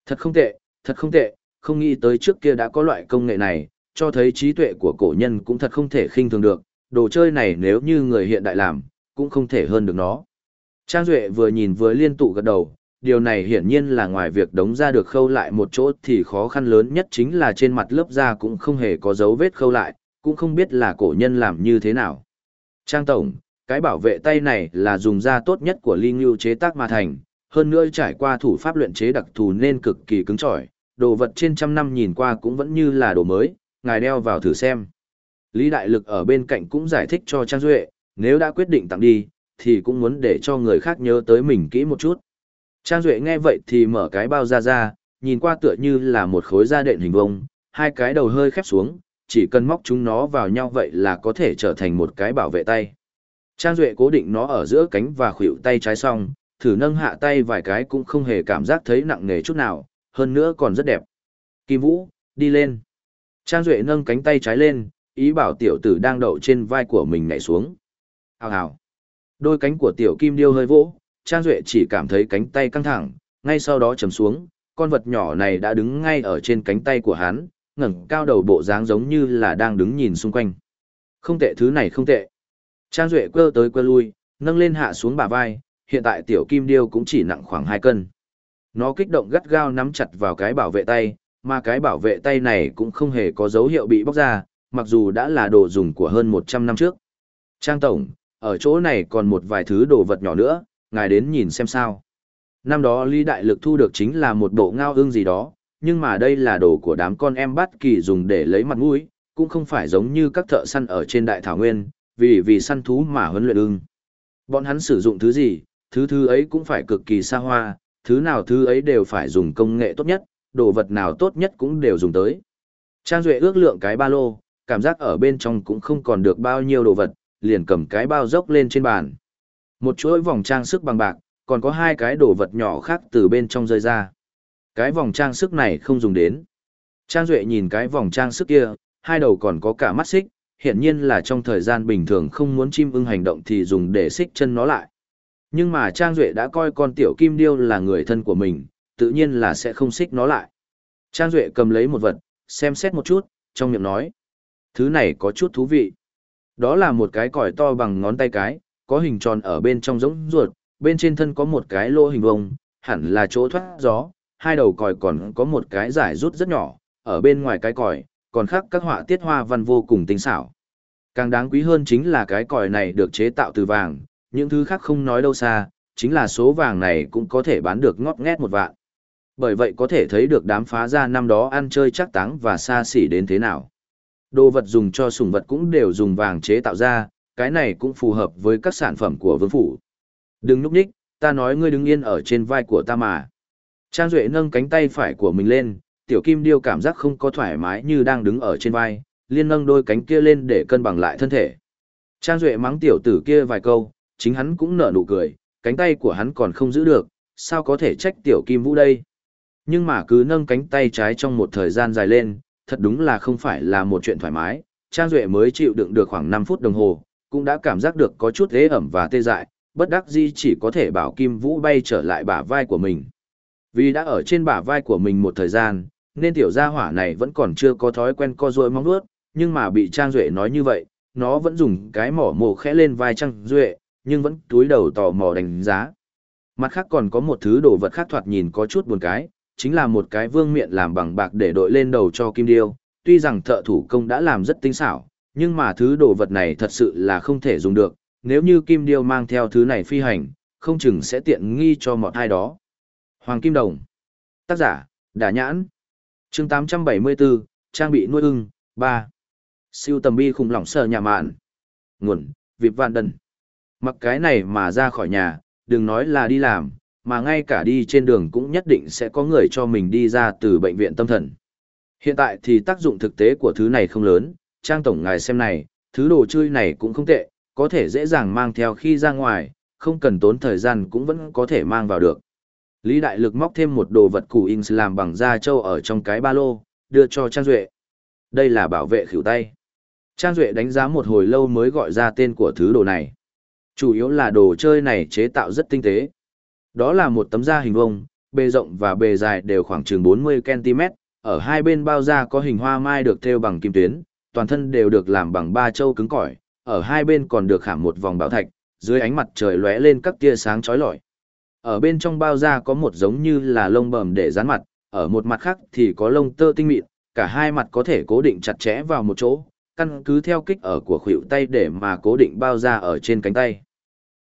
Thật không tệ, thật không tệ, không nghĩ tới trước kia đã có loại công nghệ này, cho thấy trí tuệ của cổ nhân cũng thật không thể khinh thường được, đồ chơi này nếu như người hiện đại làm, cũng không thể hơn được nó. Trang Duệ vừa nhìn vừa liên tụ gật đầu, điều này hiển nhiên là ngoài việc đống ra được khâu lại một chỗ thì khó khăn lớn nhất chính là trên mặt lớp da cũng không hề có dấu vết khâu lại, cũng không biết là cổ nhân làm như thế nào. Trang Tổng, cái bảo vệ tay này là dùng da tốt nhất của Linh Lưu chế tác mà thành, hơn nữa trải qua thủ pháp luyện chế đặc thù nên cực kỳ cứng trỏi, đồ vật trên trăm năm nhìn qua cũng vẫn như là đồ mới, ngài đeo vào thử xem. Lý Đại Lực ở bên cạnh cũng giải thích cho Trang Duệ, nếu đã quyết định tặng đi, thì cũng muốn để cho người khác nhớ tới mình kỹ một chút. Trang Duệ nghe vậy thì mở cái bao ra ra, nhìn qua tựa như là một khối da đệm hình vông, hai cái đầu hơi khép xuống, chỉ cần móc chúng nó vào nhau vậy là có thể trở thành một cái bảo vệ tay. Trang Duệ cố định nó ở giữa cánh và khuỷu tay trái xong, thử nâng hạ tay vài cái cũng không hề cảm giác thấy nặng nề chút nào, hơn nữa còn rất đẹp. Kim Vũ, đi lên. Trang Duệ nâng cánh tay trái lên, ý bảo tiểu tử đang đậu trên vai của mình nhảy xuống. Hào hào. Đôi cánh của tiểu kim điêu hơi vỗ, Trang Duệ chỉ cảm thấy cánh tay căng thẳng, ngay sau đó chầm xuống, con vật nhỏ này đã đứng ngay ở trên cánh tay của hắn, ngẩng cao đầu bộ dáng giống như là đang đứng nhìn xung quanh. Không tệ thứ này không tệ. Trang Duệ quơ tới quơ lui, nâng lên hạ xuống bả vai, hiện tại tiểu kim điêu cũng chỉ nặng khoảng 2 cân. Nó kích động gắt gao nắm chặt vào cái bảo vệ tay, mà cái bảo vệ tay này cũng không hề có dấu hiệu bị bóc ra, mặc dù đã là đồ dùng của hơn 100 năm trước. Trang Tổng, ở chỗ này còn một vài thứ đồ vật nhỏ nữa, ngài đến nhìn xem sao. Năm đó Lý Đại Lực thu được chính là một bộ ngao ương gì đó, nhưng mà đây là đồ của đám con em bắt kỳ dùng để lấy mặt mũi, cũng không phải giống như các thợ săn ở trên đại thảo nguyên, vì vì săn thú mà huấn luyện ưng. Bọn hắn sử dụng thứ gì, thứ thứ ấy cũng phải cực kỳ xa hoa, thứ nào thứ ấy đều phải dùng công nghệ tốt nhất, đồ vật nào tốt nhất cũng đều dùng tới. Trang Duệ ước lượng cái ba lô, cảm giác ở bên trong cũng không còn được bao nhiêu đồ vật, liền cầm cái bao dốc lên trên bàn. Một chuỗi vòng trang sức bằng bạc, còn có hai cái đồ vật nhỏ khác từ bên trong rơi ra. Cái vòng trang sức này không dùng đến. Trang Duệ nhìn cái vòng trang sức kia, hai đầu còn có cả mắt xích, hiển nhiên là trong thời gian bình thường không muốn chim ưng hành động thì dùng để xích chân nó lại. Nhưng mà Trang Duệ đã coi con tiểu kim điêu là người thân của mình, tự nhiên là sẽ không xích nó lại. Trang Duệ cầm lấy một vật, xem xét một chút, trong miệng nói. Thứ này có chút thú vị. Đó là một cái còi to bằng ngón tay cái, có hình tròn ở bên trong giống ruột, bên trên thân có một cái lỗ hình vông, hẳn là chỗ thoát gió, hai đầu còi còn có một cái giải rút rất nhỏ, ở bên ngoài cái còi, còn khác các họa tiết hoa văn vô cùng tinh xảo. Càng đáng quý hơn chính là cái còi này được chế tạo từ vàng, những thứ khác không nói đâu xa, chính là số vàng này cũng có thể bán được ngót nghét một vạn. Bởi vậy có thể thấy được đám phá gia năm đó ăn chơi chắc táng và xa xỉ đến thế nào. Đồ vật dùng cho sùng vật cũng đều dùng vàng chế tạo ra, cái này cũng phù hợp với các sản phẩm của vương phủ. Đừng núp nhích, ta nói ngươi đứng yên ở trên vai của ta mà. Trang Duệ nâng cánh tay phải của mình lên, tiểu kim điêu cảm giác không có thoải mái như đang đứng ở trên vai, liên nâng đôi cánh kia lên để cân bằng lại thân thể. Trang Duệ mắng tiểu tử kia vài câu, chính hắn cũng nở nụ cười, cánh tay của hắn còn không giữ được, sao có thể trách tiểu kim vũ đây. Nhưng mà cứ nâng cánh tay trái trong một thời gian dài lên, thật đúng là không phải là một chuyện thoải mái, Trang Duệ mới chịu đựng được khoảng 5 phút đồng hồ, cũng đã cảm giác được có chút ế ẩm và tê dại, bất đắc di chỉ có thể bảo Kim Vũ bay trở lại bả vai của mình. Vì đã ở trên bả vai của mình một thời gian, nên tiểu gia hỏa này vẫn còn chưa có thói quen co duỗi mong đuốt, nhưng mà bị Trang Duệ nói như vậy, nó vẫn dùng cái mỏ mồ khẽ lên vai Trang Duệ, nhưng vẫn túi đầu tò mò đánh giá. Mặt khác còn có một thứ đồ vật khác thoạt nhìn có chút buồn cái, chính là một cái vương miện làm bằng bạc để đội lên đầu cho Kim Điêu, tuy rằng thợ thủ công đã làm rất tinh xảo, nhưng mà thứ đồ vật này thật sự là không thể dùng được, nếu như Kim Điêu mang theo thứ này phi hành, không chừng sẽ tiện nghi cho mọi ai đó. Hoàng Kim Đồng Tác giả, Đà Nhãn chương 874, Trang bị nuôi ưng, 3. Siêu tầm bi khủng lỏng sờ nhà mạn. Nguồn, Vịp Vạn Đần. Mặc cái này mà ra khỏi nhà, đừng nói là đi làm, mà ngay cả đi trên đường cũng nhất định sẽ có người cho mình đi ra từ bệnh viện tâm thần. Hiện tại thì tác dụng thực tế của thứ này không lớn, Trang Tổng ngài xem này, thứ đồ chơi này cũng không tệ, có thể dễ dàng mang theo khi ra ngoài, không cần tốn thời gian cũng vẫn có thể mang vào được. Lý Đại Lực móc thêm một đồ vật củ in làm bằng da trâu ở trong cái ba lô, đưa cho Trang Duệ. Đây là bảo vệ khỉu tay. Trang Duệ đánh giá một hồi lâu mới gọi ra tên của thứ đồ này. Chủ yếu là đồ chơi này chế tạo rất tinh tế. Đó là một tấm da hình vuông, bề rộng và bề dài đều khoảng chừng 40cm, ở hai bên bao da có hình hoa mai được thêu bằng kim tuyến, toàn thân đều được làm bằng ba châu cứng cỏi, ở hai bên còn được khảm một vòng bảo thạch, dưới ánh mặt trời lóe lên các tia sáng chói lọi. Ở bên trong bao da có một giống như là lông bờm để dán mặt, ở một mặt khác thì có lông tơ tinh mịn, cả hai mặt có thể cố định chặt chẽ vào một chỗ, căn cứ theo kích ở của khuỷu tay để mà cố định bao da ở trên cánh tay.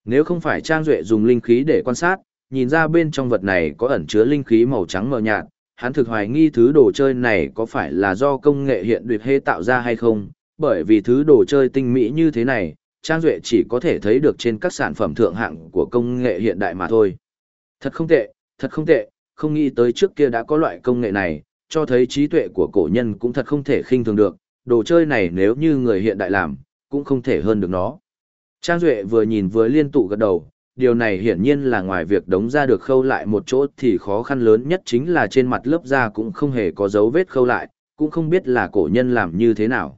Nếu không phải Trang Duệ dùng linh khí để quan sát, nhìn ra bên trong vật này có ẩn chứa linh khí màu trắng mờ nhạt, hắn thực hoài nghi thứ đồ chơi này có phải là do công nghệ hiện đuyệt hê tạo ra hay không, bởi vì thứ đồ chơi tinh mỹ như thế này, Trang Duệ chỉ có thể thấy được trên các sản phẩm thượng hạng của công nghệ hiện đại mà thôi. Thật không tệ, thật không tệ, không nghĩ tới trước kia đã có loại công nghệ này, cho thấy trí tuệ của cổ nhân cũng thật không thể khinh thường được, đồ chơi này nếu như người hiện đại làm, cũng không thể hơn được nó. Trang Duệ vừa nhìn vừa liên tụ gật đầu, điều này hiển nhiên là ngoài việc đống ra được khâu lại một chỗ thì khó khăn lớn nhất chính là trên mặt lớp da cũng không hề có dấu vết khâu lại, cũng không biết là cổ nhân làm như thế nào.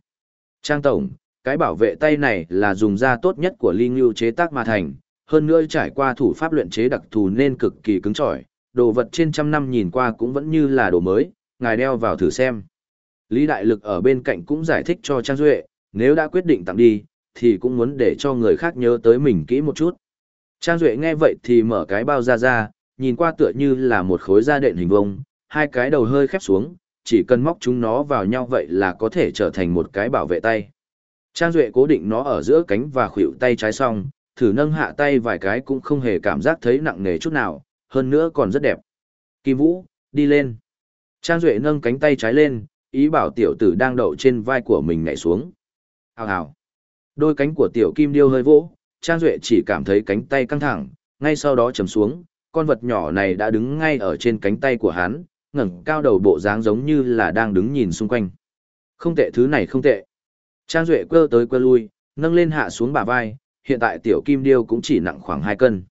Trang Tổng, cái bảo vệ tay này là dùng da tốt nhất của Ly Ngưu chế tác mà thành, hơn nữa trải qua thủ pháp luyện chế đặc thù nên cực kỳ cứng trỏi, đồ vật trên trăm năm nhìn qua cũng vẫn như là đồ mới, ngài đeo vào thử xem. Lý Đại Lực ở bên cạnh cũng giải thích cho Trang Duệ, nếu đã quyết định tặng đi, thì cũng muốn để cho người khác nhớ tới mình kỹ một chút. Trang Duệ nghe vậy thì mở cái bao ra ra, nhìn qua tựa như là một khối da đệm hình vông, hai cái đầu hơi khép xuống, chỉ cần móc chúng nó vào nhau vậy là có thể trở thành một cái bảo vệ tay. Trang Duệ cố định nó ở giữa cánh và khuỷu tay trái xong, thử nâng hạ tay vài cái cũng không hề cảm giác thấy nặng nề chút nào, hơn nữa còn rất đẹp. Kim Vũ, đi lên. Trang Duệ nâng cánh tay trái lên, ý bảo tiểu tử đang đậu trên vai của mình nhảy xuống. Hào hào. Đôi cánh của tiểu kim điêu hơi vỗ, Trang Duệ chỉ cảm thấy cánh tay căng thẳng, ngay sau đó chầm xuống, con vật nhỏ này đã đứng ngay ở trên cánh tay của hắn, ngẩng cao đầu bộ dáng giống như là đang đứng nhìn xung quanh. Không tệ thứ này không tệ. Trang Duệ quơ tới quơ lui, nâng lên hạ xuống bả vai, hiện tại tiểu kim điêu cũng chỉ nặng khoảng 2 cân.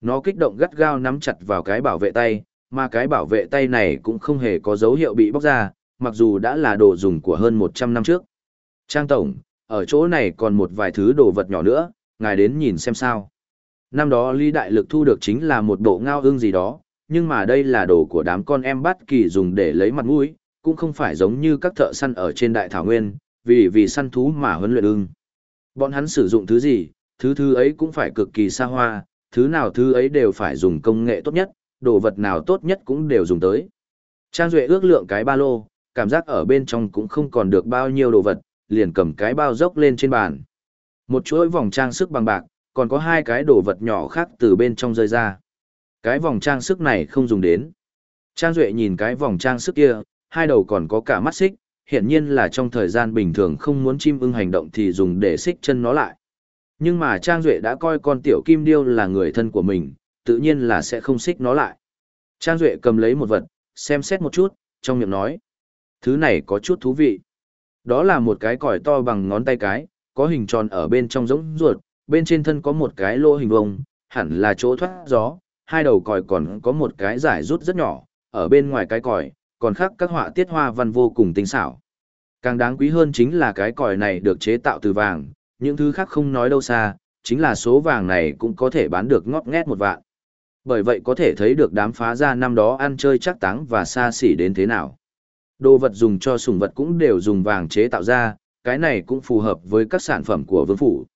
Nó kích động gắt gao nắm chặt vào cái bảo vệ tay, mà cái bảo vệ tay này cũng không hề có dấu hiệu bị bóc ra, mặc dù đã là đồ dùng của hơn 100 năm trước. Trang Tổng, ở chỗ này còn một vài thứ đồ vật nhỏ nữa, ngài đến nhìn xem sao. Năm đó Lý Đại Lực thu được chính là một bộ ngao ương gì đó, nhưng mà đây là đồ của đám con em bắt kỳ dùng để lấy mặt mũi, cũng không phải giống như các thợ săn ở trên đại thảo nguyên, vì vì săn thú mà huấn luyện ưng. Bọn hắn sử dụng thứ gì, thứ thứ ấy cũng phải cực kỳ xa hoa, thứ nào thứ ấy đều phải dùng công nghệ tốt nhất, đồ vật nào tốt nhất cũng đều dùng tới. Trang Duệ ước lượng cái ba lô, cảm giác ở bên trong cũng không còn được bao nhiêu đồ vật, liền cầm cái bao dốc lên trên bàn. Một chuỗi vòng trang sức bằng bạc, còn có hai cái đồ vật nhỏ khác từ bên trong rơi ra. Cái vòng trang sức này không dùng đến. Trang Duệ nhìn cái vòng trang sức kia, hai đầu còn có cả mắt xích, hiện nhiên là trong thời gian bình thường không muốn chim ưng hành động thì dùng để xích chân nó lại. Nhưng mà Trang Duệ đã coi con tiểu kim điêu là người thân của mình, tự nhiên là sẽ không xích nó lại. Trang Duệ cầm lấy một vật, xem xét một chút, trong miệng nói. Thứ này có chút thú vị. Đó là một cái còi to bằng ngón tay cái, có hình tròn ở bên trong giống ruột, bên trên thân có một cái lỗ hình vông, hẳn là chỗ thoát gió, hai đầu còi còn có một cái giải rút rất nhỏ, ở bên ngoài cái còi, còn khác các họa tiết hoa văn vô cùng tinh xảo. Càng đáng quý hơn chính là cái còi này được chế tạo từ vàng, những thứ khác không nói đâu xa, chính là số vàng này cũng có thể bán được ngót nghét một vạn. Bởi vậy có thể thấy được đám phá ra năm đó ăn chơi chắc táng và xa xỉ đến thế nào. Đồ vật dùng cho sùng vật cũng đều dùng vàng chế tạo ra, cái này cũng phù hợp với các sản phẩm của vương phủ.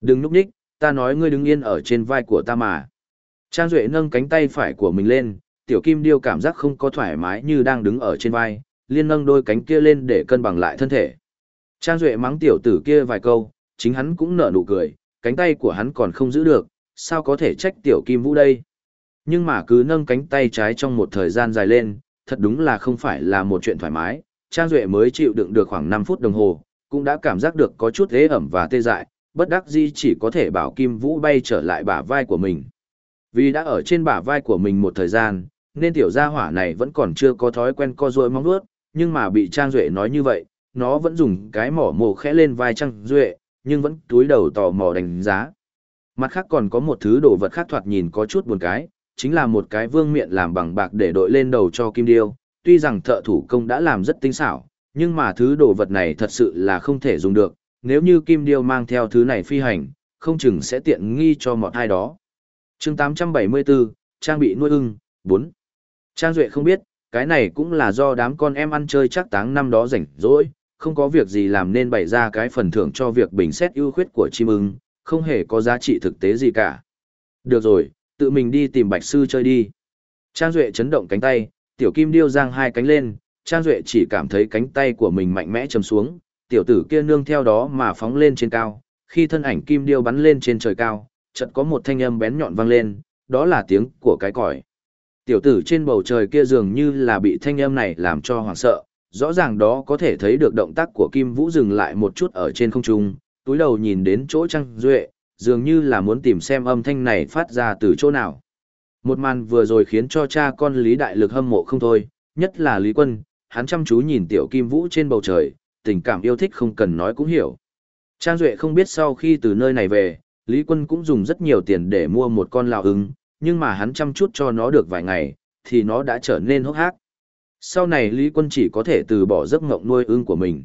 Đừng núp ních, ta nói ngươi đứng yên ở trên vai của ta mà. Trang Duệ nâng cánh tay phải của mình lên, tiểu kim điêu cảm giác không có thoải mái như đang đứng ở trên vai, liên nâng đôi cánh kia lên để cân bằng lại thân thể. Trang Duệ mắng tiểu tử kia vài câu, chính hắn cũng nở nụ cười, cánh tay của hắn còn không giữ được, sao có thể trách tiểu kim vũ đây. Nhưng mà cứ nâng cánh tay trái trong một thời gian dài lên, thật đúng là không phải là một chuyện thoải mái, Trang Duệ mới chịu đựng được khoảng 5 phút đồng hồ, cũng đã cảm giác được có chút ế ẩm và tê dại, bất đắc dĩ chỉ có thể bảo Kim Vũ bay trở lại bả vai của mình. Vì đã ở trên bả vai của mình một thời gian, nên tiểu gia hỏa này vẫn còn chưa có thói quen co duỗi móng vuốt, nhưng mà bị Trang Duệ nói như vậy, nó vẫn dùng cái mỏ mồ khẽ lên vai Trang Duệ, nhưng vẫn túi đầu tò mò đánh giá. Mặt khác còn có một thứ đồ vật khác thoạt nhìn có chút buồn cái, chính là một cái vương miện làm bằng bạc để đội lên đầu cho kim điêu, tuy rằng thợ thủ công đã làm rất tinh xảo, nhưng mà thứ đồ vật này thật sự là không thể dùng được, nếu như Kim Điêu mang theo thứ này phi hành, không chừng sẽ tiện nghi cho một ai đó. chương 874, trang bị nuôi ưng, 4. Trang Duệ không biết, cái này cũng là do đám con em ăn chơi chắc táng năm đó rảnh rỗi, không có việc gì làm nên bày ra cái phần thưởng cho việc bình xét ưu khuyết của chim ưng, không hề có giá trị thực tế gì cả. Được rồi, tự mình đi tìm bạch sư chơi đi. Trang Duệ chấn động cánh tay, tiểu kim điêu giang hai cánh lên, Trang Duệ chỉ cảm thấy cánh tay của mình mạnh mẽ chầm xuống, tiểu tử kia nương theo đó mà phóng lên trên cao, khi thân ảnh kim điêu bắn lên trên trời cao, chợt có một thanh âm bén nhọn vang lên, đó là tiếng của cái còi. Tiểu tử trên bầu trời kia dường như là bị thanh âm này làm cho hoảng sợ, rõ ràng đó có thể thấy được động tác của Kim Vũ dừng lại một chút ở trên không trung, túi đầu nhìn đến chỗ Trang Duệ, dường như là muốn tìm xem âm thanh này phát ra từ chỗ nào. Một màn vừa rồi khiến cho cha con Lý Đại Lực hâm mộ không thôi, nhất là Lý Quân, hắn chăm chú nhìn tiểu Kim Vũ trên bầu trời, tình cảm yêu thích không cần nói cũng hiểu. Trang Duệ không biết sau khi từ nơi này về, Lý Quân cũng dùng rất nhiều tiền để mua một con lào ưng, nhưng mà hắn chăm chút cho nó được vài ngày, thì nó đã trở nên hốc hác. Sau này Lý Quân chỉ có thể từ bỏ giấc mộng nuôi ưng của mình.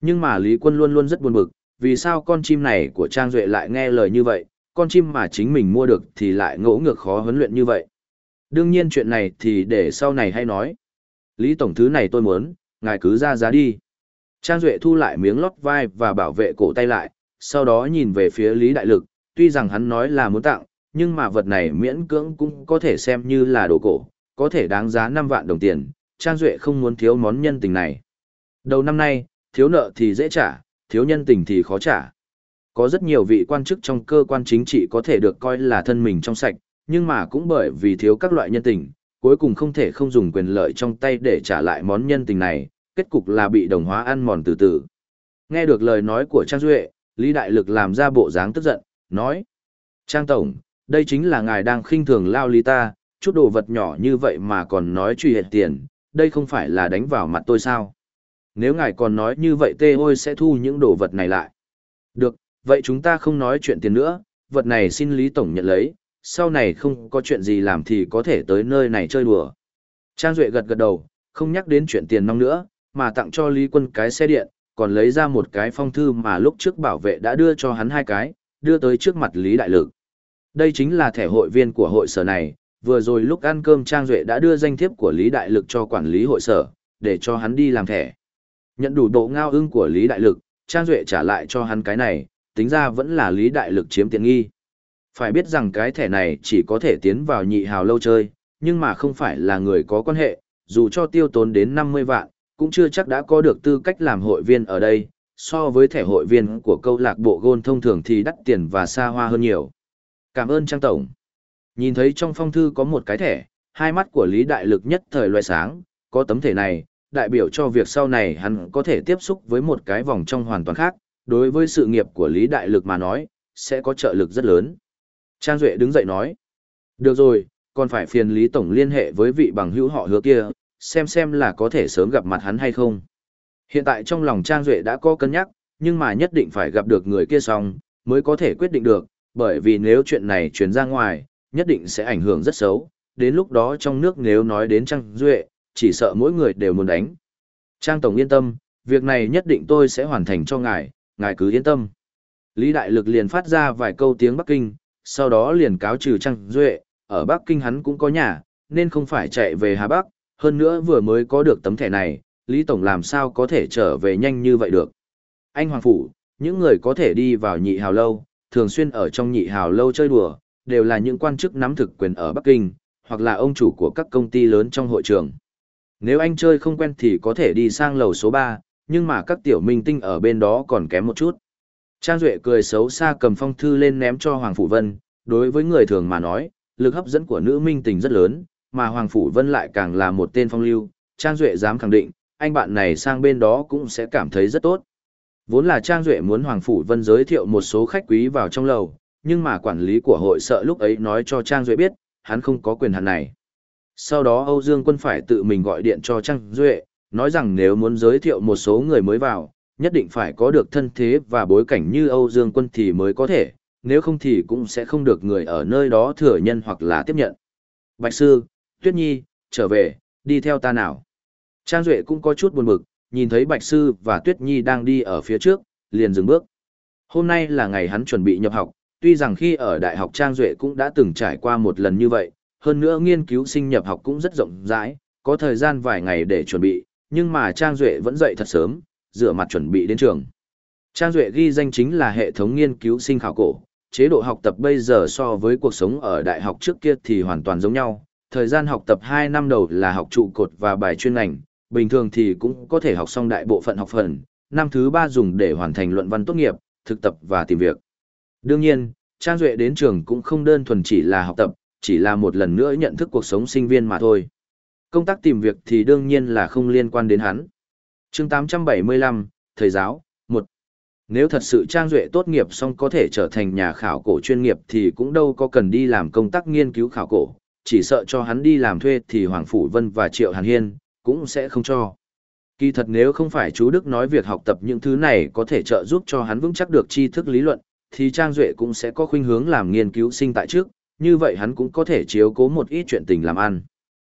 Nhưng mà Lý Quân luôn luôn rất buồn bực, vì sao con chim này của Trang Duệ lại nghe lời như vậy, con chim mà chính mình mua được thì lại ngỗ ngược khó huấn luyện như vậy. Đương nhiên chuyện này thì để sau này hay nói. Lý Tổng thứ này tôi muốn, ngài cứ ra giá đi. Trang Duệ thu lại miếng lót vai và bảo vệ cổ tay lại, sau đó nhìn về phía Lý Đại Lực, tuy rằng hắn nói là muốn tặng, nhưng mà vật này miễn cưỡng cũng có thể xem như là đồ cổ, có thể đáng giá 5 vạn đồng tiền, Trang Duệ không muốn thiếu món nhân tình này. Đầu năm nay, thiếu nợ thì dễ trả, thiếu nhân tình thì khó trả. Có rất nhiều vị quan chức trong cơ quan chính trị có thể được coi là thân mình trong sạch, nhưng mà cũng bởi vì thiếu các loại nhân tình, cuối cùng không thể không dùng quyền lợi trong tay để trả lại món nhân tình này, kết cục là bị đồng hóa ăn mòn từ từ. Nghe được lời nói của Trang Duệ, Lý Đại Lực làm ra bộ dáng tức giận, nói. Trang Tổng, đây chính là ngài đang khinh thường lao lý ta, chút đồ vật nhỏ như vậy mà còn nói truy hệt tiền, đây không phải là đánh vào mặt tôi sao? Nếu ngài còn nói như vậy tê ôi sẽ thu những đồ vật này lại. Được, vậy chúng ta không nói chuyện tiền nữa, vật này xin Lý Tổng nhận lấy, sau này không có chuyện gì làm thì có thể tới nơi này chơi đùa. Trang Duệ gật gật đầu, không nhắc đến chuyện tiền nong nữa, mà tặng cho Lý Quân cái xe điện, còn lấy ra một cái phong thư mà lúc trước bảo vệ đã đưa cho hắn hai cái, đưa tới trước mặt Lý Đại Lực. Đây chính là thẻ hội viên của hội sở này, vừa rồi lúc ăn cơm Trang Duệ đã đưa danh thiếp của Lý Đại Lực cho quản lý hội sở, để cho hắn đi làm thẻ. Nhận đủ độ ngao ưng của Lý Đại Lực, Trang Duệ trả lại cho hắn cái này, tính ra vẫn là Lý Đại Lực chiếm tiện nghi. Phải biết rằng cái thẻ này chỉ có thể tiến vào nhị hào lâu chơi, nhưng mà không phải là người có quan hệ, dù cho tiêu tốn đến 50 vạn, cũng chưa chắc đã có được tư cách làm hội viên ở đây, so với thẻ hội viên của câu lạc bộ gôn thông thường thì đắt tiền và xa hoa hơn nhiều. Cảm ơn Trang Tổng. Nhìn thấy trong phong thư có một cái thẻ, hai mắt của Lý Đại Lực nhất thời loại sáng, có tấm thẻ này, đại biểu cho việc sau này hắn có thể tiếp xúc với một cái vòng trong hoàn toàn khác, đối với sự nghiệp của Lý Đại Lực mà nói, sẽ có trợ lực rất lớn. Trang Duệ đứng dậy nói, được rồi, còn phải phiền Lý Tổng liên hệ với vị bằng hữu họ hứa kia, xem xem là có thể sớm gặp mặt hắn hay không. Hiện tại trong lòng Trang Duệ đã có cân nhắc, nhưng mà nhất định phải gặp được người kia xong, mới có thể quyết định được, bởi vì nếu chuyện này chuyển ra ngoài, nhất định sẽ ảnh hưởng rất xấu, đến lúc đó trong nước nếu nói đến Trang Duệ, chỉ sợ mỗi người đều muốn đánh. Trang Tổng yên tâm, việc này nhất định tôi sẽ hoàn thành cho ngài, ngài cứ yên tâm. Lý Đại Lực liền phát ra vài câu tiếng Bắc Kinh, sau đó liền cáo trừ Trang Duệ, ở Bắc Kinh hắn cũng có nhà, nên không phải chạy về Hà Bắc, hơn nữa vừa mới có được tấm thẻ này, Lý Tổng làm sao có thể trở về nhanh như vậy được. Anh Hoàng Phủ, những người có thể đi vào nhị hào lâu, thường xuyên ở trong nhị hào lâu chơi đùa, đều là những quan chức nắm thực quyền ở Bắc Kinh, hoặc là ông chủ của các công ty lớn trong hội trường. Nếu anh chơi không quen thì có thể đi sang lầu số 3, nhưng mà các tiểu minh tinh ở bên đó còn kém một chút. Trang Duệ cười xấu xa cầm phong thư lên ném cho Hoàng Phủ Vân, đối với người thường mà nói, lực hấp dẫn của nữ minh tình rất lớn, mà Hoàng Phủ Vân lại càng là một tên phong lưu, Trang Duệ dám khẳng định, anh bạn này sang bên đó cũng sẽ cảm thấy rất tốt. Vốn là Trang Duệ muốn Hoàng Phủ Vân giới thiệu một số khách quý vào trong lầu, nhưng mà quản lý của hội sợ lúc ấy nói cho Trang Duệ biết, hắn không có quyền hạn này. Sau đó Âu Dương Quân phải tự mình gọi điện cho Trang Duệ, nói rằng nếu muốn giới thiệu một số người mới vào, nhất định phải có được thân thế và bối cảnh như Âu Dương Quân thì mới có thể, nếu không thì cũng sẽ không được người ở nơi đó thừa nhân hoặc là tiếp nhận. Bạch Sư, Tuyết Nhi, trở về, đi theo ta nào. Trang Duệ cũng có chút buồn bực, nhìn thấy Bạch Sư và Tuyết Nhi đang đi ở phía trước, liền dừng bước. Hôm nay là ngày hắn chuẩn bị nhập học, tuy rằng khi ở Đại học Trang Duệ cũng đã từng trải qua một lần như vậy, hơn nữa nghiên cứu sinh nhập học cũng rất rộng rãi, có thời gian vài ngày để chuẩn bị, nhưng mà Trang Duệ vẫn dậy thật sớm, rửa mặt chuẩn bị đến trường. Trang Duệ ghi danh chính là hệ thống nghiên cứu sinh khảo cổ, chế độ học tập bây giờ so với cuộc sống ở đại học trước kia thì hoàn toàn giống nhau. Thời gian học tập 2 năm đầu là học trụ cột và bài chuyên ngành, bình thường thì cũng có thể học xong đại bộ phận học phần, năm thứ 3 dùng để hoàn thành luận văn tốt nghiệp, thực tập và tìm việc. Đương nhiên, Trang Duệ đến trường cũng không đơn thuần chỉ là học tập, chỉ là một lần nữa nhận thức cuộc sống sinh viên mà thôi. Công tác tìm việc thì đương nhiên là không liên quan đến hắn chương 875, Thầy giáo, 1. Nếu thật sự Trang Duệ tốt nghiệp xong có thể trở thành nhà khảo cổ chuyên nghiệp thì cũng đâu có cần đi làm công tác nghiên cứu khảo cổ, chỉ sợ cho hắn đi làm thuê thì Hoàng Phủ Vân và Triệu Hàn Hiên cũng sẽ không cho. Kỳ thật nếu không phải chú Đức nói việc học tập những thứ này có thể trợ giúp cho hắn vững chắc được tri thức lý luận, thì Trang Duệ cũng sẽ có khuynh hướng làm nghiên cứu sinh tại trước, như vậy hắn cũng có thể chiếu cố một ít chuyện tình làm ăn.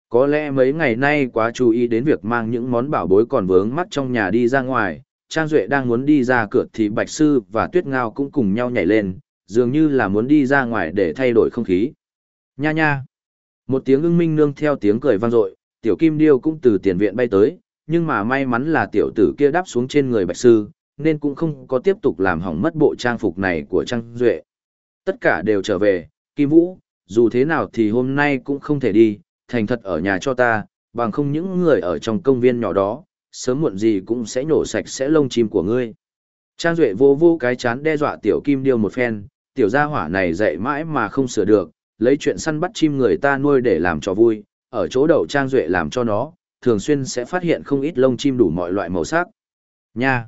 Có lẽ mấy ngày nay quá chú ý đến việc mang những món bảo bối còn vướng mắt trong nhà đi ra ngoài, Trang Duệ đang muốn đi ra cửa thì Bạch Sư và Tuyết Ngao cũng cùng nhau nhảy lên, dường như là muốn đi ra ngoài để thay đổi không khí. Nha nha! Một tiếng ưng minh nương theo tiếng cười vang dội tiểu kim điêu cũng từ tiền viện bay tới, nhưng mà may mắn là tiểu tử kia đáp xuống trên người Bạch Sư, nên cũng không có tiếp tục làm hỏng mất bộ trang phục này của Trang Duệ. Tất cả đều trở về, Kim Vũ, dù thế nào thì hôm nay cũng không thể đi, thành thật ở nhà cho ta, bằng không những người ở trong công viên nhỏ đó, sớm muộn gì cũng sẽ nhổ sạch sẽ lông chim của ngươi. Trang Duệ vô vô cái chán đe dọa tiểu kim điêu một phen, tiểu gia hỏa này dạy mãi mà không sửa được, lấy chuyện săn bắt chim người ta nuôi để làm cho vui, ở chỗ đầu Trang Duệ làm cho nó, thường xuyên sẽ phát hiện không ít lông chim đủ mọi loại màu sắc. Nha!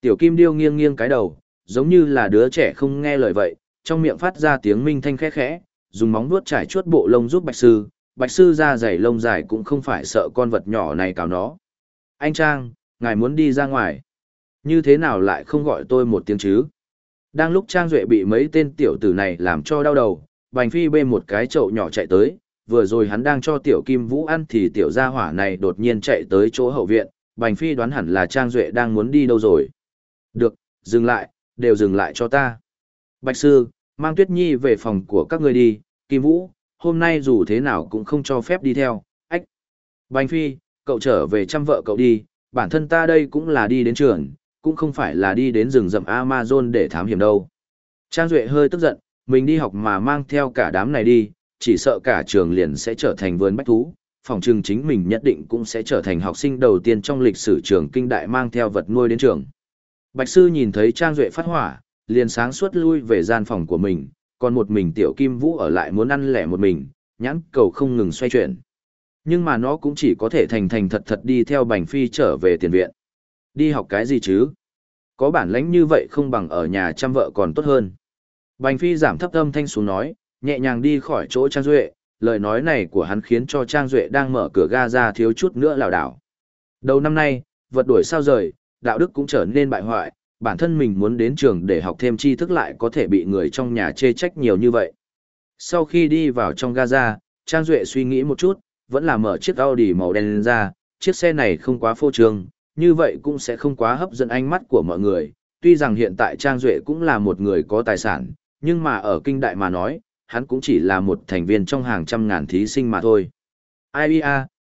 Tiểu kim điêu nghiêng nghiêng cái đầu, giống như là đứa trẻ không nghe lời vậy, trong miệng phát ra tiếng minh thanh khẽ khẽ, dùng móng vuốt trải chuốt bộ lông giúp bạch sư, bạch sư ra dày lông dài cũng không phải sợ con vật nhỏ này cào nó. Anh Trang, ngài muốn đi ra ngoài. Như thế nào lại không gọi tôi một tiếng chứ? Đang lúc Trang Duệ bị mấy tên tiểu tử này làm cho đau đầu, Bành Phi bê một cái chậu nhỏ chạy tới, vừa rồi hắn đang cho tiểu Kim Vũ ăn thì tiểu gia hỏa này đột nhiên chạy tới chỗ hậu viện, Bành Phi đoán hẳn là Trang Duệ đang muốn đi đâu rồi. Được, dừng lại, đều dừng lại cho ta. Bạch Sư, mang Tuyết Nhi về phòng của các người đi, Kim Vũ, hôm nay dù thế nào cũng không cho phép đi theo, ách. Bành Phi, cậu trở về chăm vợ cậu đi, bản thân ta đây cũng là đi đến trường, cũng không phải là đi đến rừng rậm Amazon để thám hiểm đâu. Trang Duệ hơi tức giận, mình đi học mà mang theo cả đám này đi, chỉ sợ cả trường liền sẽ trở thành vườn bách thú, phòng trường chính mình nhất định cũng sẽ trở thành học sinh đầu tiên trong lịch sử trường kinh đại mang theo vật nuôi đến trường. Bạch sư nhìn thấy Trang Duệ phát hỏa, liền sáng suốt lui về gian phòng của mình, còn một mình tiểu kim vũ ở lại muốn ăn lẻ một mình, nhãn cầu không ngừng xoay chuyển. Nhưng mà nó cũng chỉ có thể thành thành thật thật đi theo bành phi trở về tiền viện. Đi học cái gì chứ? Có bản lãnh như vậy không bằng ở nhà chăm vợ còn tốt hơn. Bành phi giảm thấp âm thanh xuống nói, nhẹ nhàng đi khỏi chỗ Trang Duệ, lời nói này của hắn khiến cho Trang Duệ đang mở cửa ga ra thiếu chút nữa lảo đảo. Đầu năm nay, vật đuổi sao rời, đạo đức cũng trở nên bại hoại, bản thân mình muốn đến trường để học thêm tri thức lại có thể bị người trong nhà chê trách nhiều như vậy. Sau khi đi vào trong Gaza, Trang Duệ suy nghĩ một chút, vẫn là mở chiếc Audi màu đen ra, chiếc xe này không quá phô trương, như vậy cũng sẽ không quá hấp dẫn ánh mắt của mọi người. Tuy rằng hiện tại Trang Duệ cũng là một người có tài sản, nhưng mà ở kinh đại mà nói, hắn cũng chỉ là một thành viên trong hàng trăm ngàn thí sinh mà thôi. Ai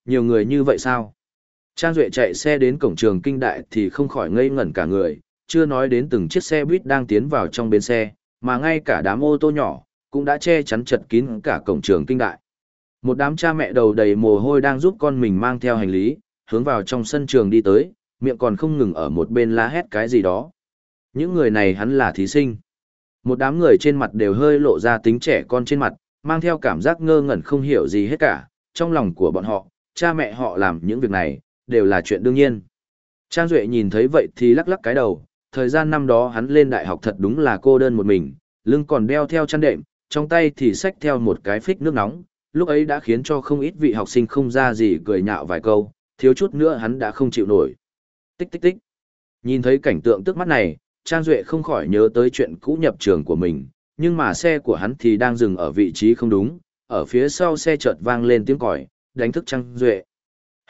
nhiều người như vậy sao? Trang Duệ chạy xe đến cổng trường kinh đại thì không khỏi ngây ngẩn cả người, chưa nói đến từng chiếc xe buýt đang tiến vào trong bến xe, mà ngay cả đám ô tô nhỏ, cũng đã che chắn chật kín cả cổng trường kinh đại. Một đám cha mẹ đầu đầy mồ hôi đang giúp con mình mang theo hành lý, hướng vào trong sân trường đi tới, miệng còn không ngừng ở một bên la hét cái gì đó. Những người này hắn là thí sinh. Một đám người trên mặt đều hơi lộ ra tính trẻ con trên mặt, mang theo cảm giác ngơ ngẩn không hiểu gì hết cả, trong lòng của bọn họ, cha mẹ họ làm những việc này, đều là chuyện đương nhiên. Trang Duệ nhìn thấy vậy thì lắc lắc cái đầu, thời gian năm đó hắn lên đại học thật đúng là cô đơn một mình, lưng còn đeo theo chăn đệm, trong tay thì xách theo một cái phích nước nóng, lúc ấy đã khiến cho không ít vị học sinh không ra gì cười nhạo vài câu, thiếu chút nữa hắn đã không chịu nổi. Tích tích tích. Nhìn thấy cảnh tượng trước mắt này, Trang Duệ không khỏi nhớ tới chuyện cũ nhập trường của mình, nhưng mà xe của hắn thì đang dừng ở vị trí không đúng, ở phía sau xe chợt vang lên tiếng còi, đánh thức Trang Duệ.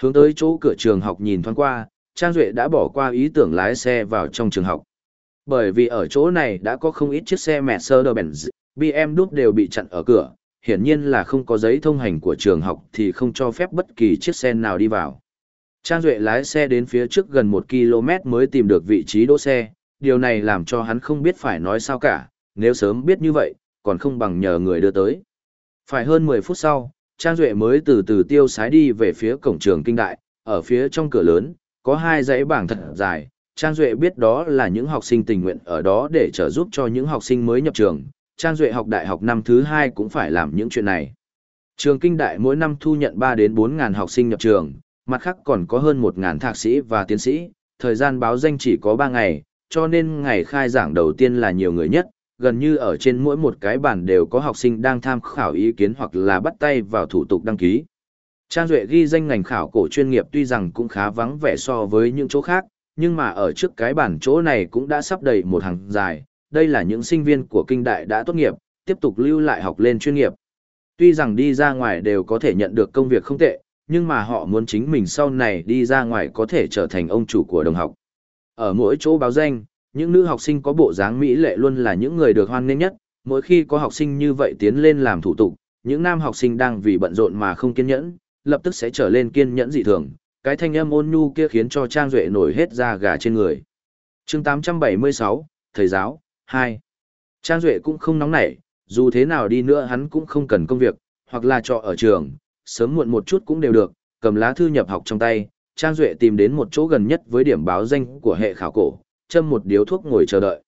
Hướng tới chỗ cửa trường học nhìn thoáng qua, Trang Duệ đã bỏ qua ý tưởng lái xe vào trong trường học. Bởi vì ở chỗ này đã có không ít chiếc xe Mercedes-Benz, BMW đều bị chặn ở cửa, hiển nhiên là không có giấy thông hành của trường học thì không cho phép bất kỳ chiếc xe nào đi vào. Trang Duệ lái xe đến phía trước gần 1 km mới tìm được vị trí đỗ xe, điều này làm cho hắn không biết phải nói sao cả, nếu sớm biết như vậy, còn không bằng nhờ người đưa tới. Phải hơn 10 phút sau, Trang Duệ mới từ từ tiêu sái đi về phía cổng trường kinh đại, ở phía trong cửa lớn, có hai dãy bảng thật dài, Trang Duệ biết đó là những học sinh tình nguyện ở đó để trợ giúp cho những học sinh mới nhập trường. Trang Duệ học đại học năm thứ hai cũng phải làm những chuyện này. Trường kinh đại mỗi năm thu nhận 3 đến 4 ngàn học sinh nhập trường, mặt khác còn có hơn 1 ngàn thạc sĩ và tiến sĩ, thời gian báo danh chỉ có 3 ngày, cho nên ngày khai giảng đầu tiên là nhiều người nhất, gần như ở trên mỗi một cái bản đều có học sinh đang tham khảo ý kiến hoặc là bắt tay vào thủ tục đăng ký. Trang Duệ ghi danh ngành khảo cổ chuyên nghiệp tuy rằng cũng khá vắng vẻ so với những chỗ khác, nhưng mà ở trước cái bản chỗ này cũng đã sắp đầy một hàng dài, đây là những sinh viên của kinh đại đã tốt nghiệp, tiếp tục lưu lại học lên chuyên nghiệp. Tuy rằng đi ra ngoài đều có thể nhận được công việc không tệ, nhưng mà họ muốn chính mình sau này đi ra ngoài có thể trở thành ông chủ của đồng học. Ở mỗi chỗ báo danh, những nữ học sinh có bộ dáng mỹ lệ luôn là những người được hoan nghênh nhất, mỗi khi có học sinh như vậy tiến lên làm thủ tục, những nam học sinh đang vì bận rộn mà không kiên nhẫn, lập tức sẽ trở lên kiên nhẫn dị thường, cái thanh âm ôn nhu kia khiến cho Trang Duệ nổi hết da gà trên người. chương 876, Thầy giáo, 2. Trang Duệ cũng không nóng nảy, dù thế nào đi nữa hắn cũng không cần công việc, hoặc là trọ ở trường, sớm muộn một chút cũng đều được, cầm lá thư nhập học trong tay, Trang Duệ tìm đến một chỗ gần nhất với điểm báo danh của hệ khảo cổ, châm một điếu thuốc ngồi chờ đợi.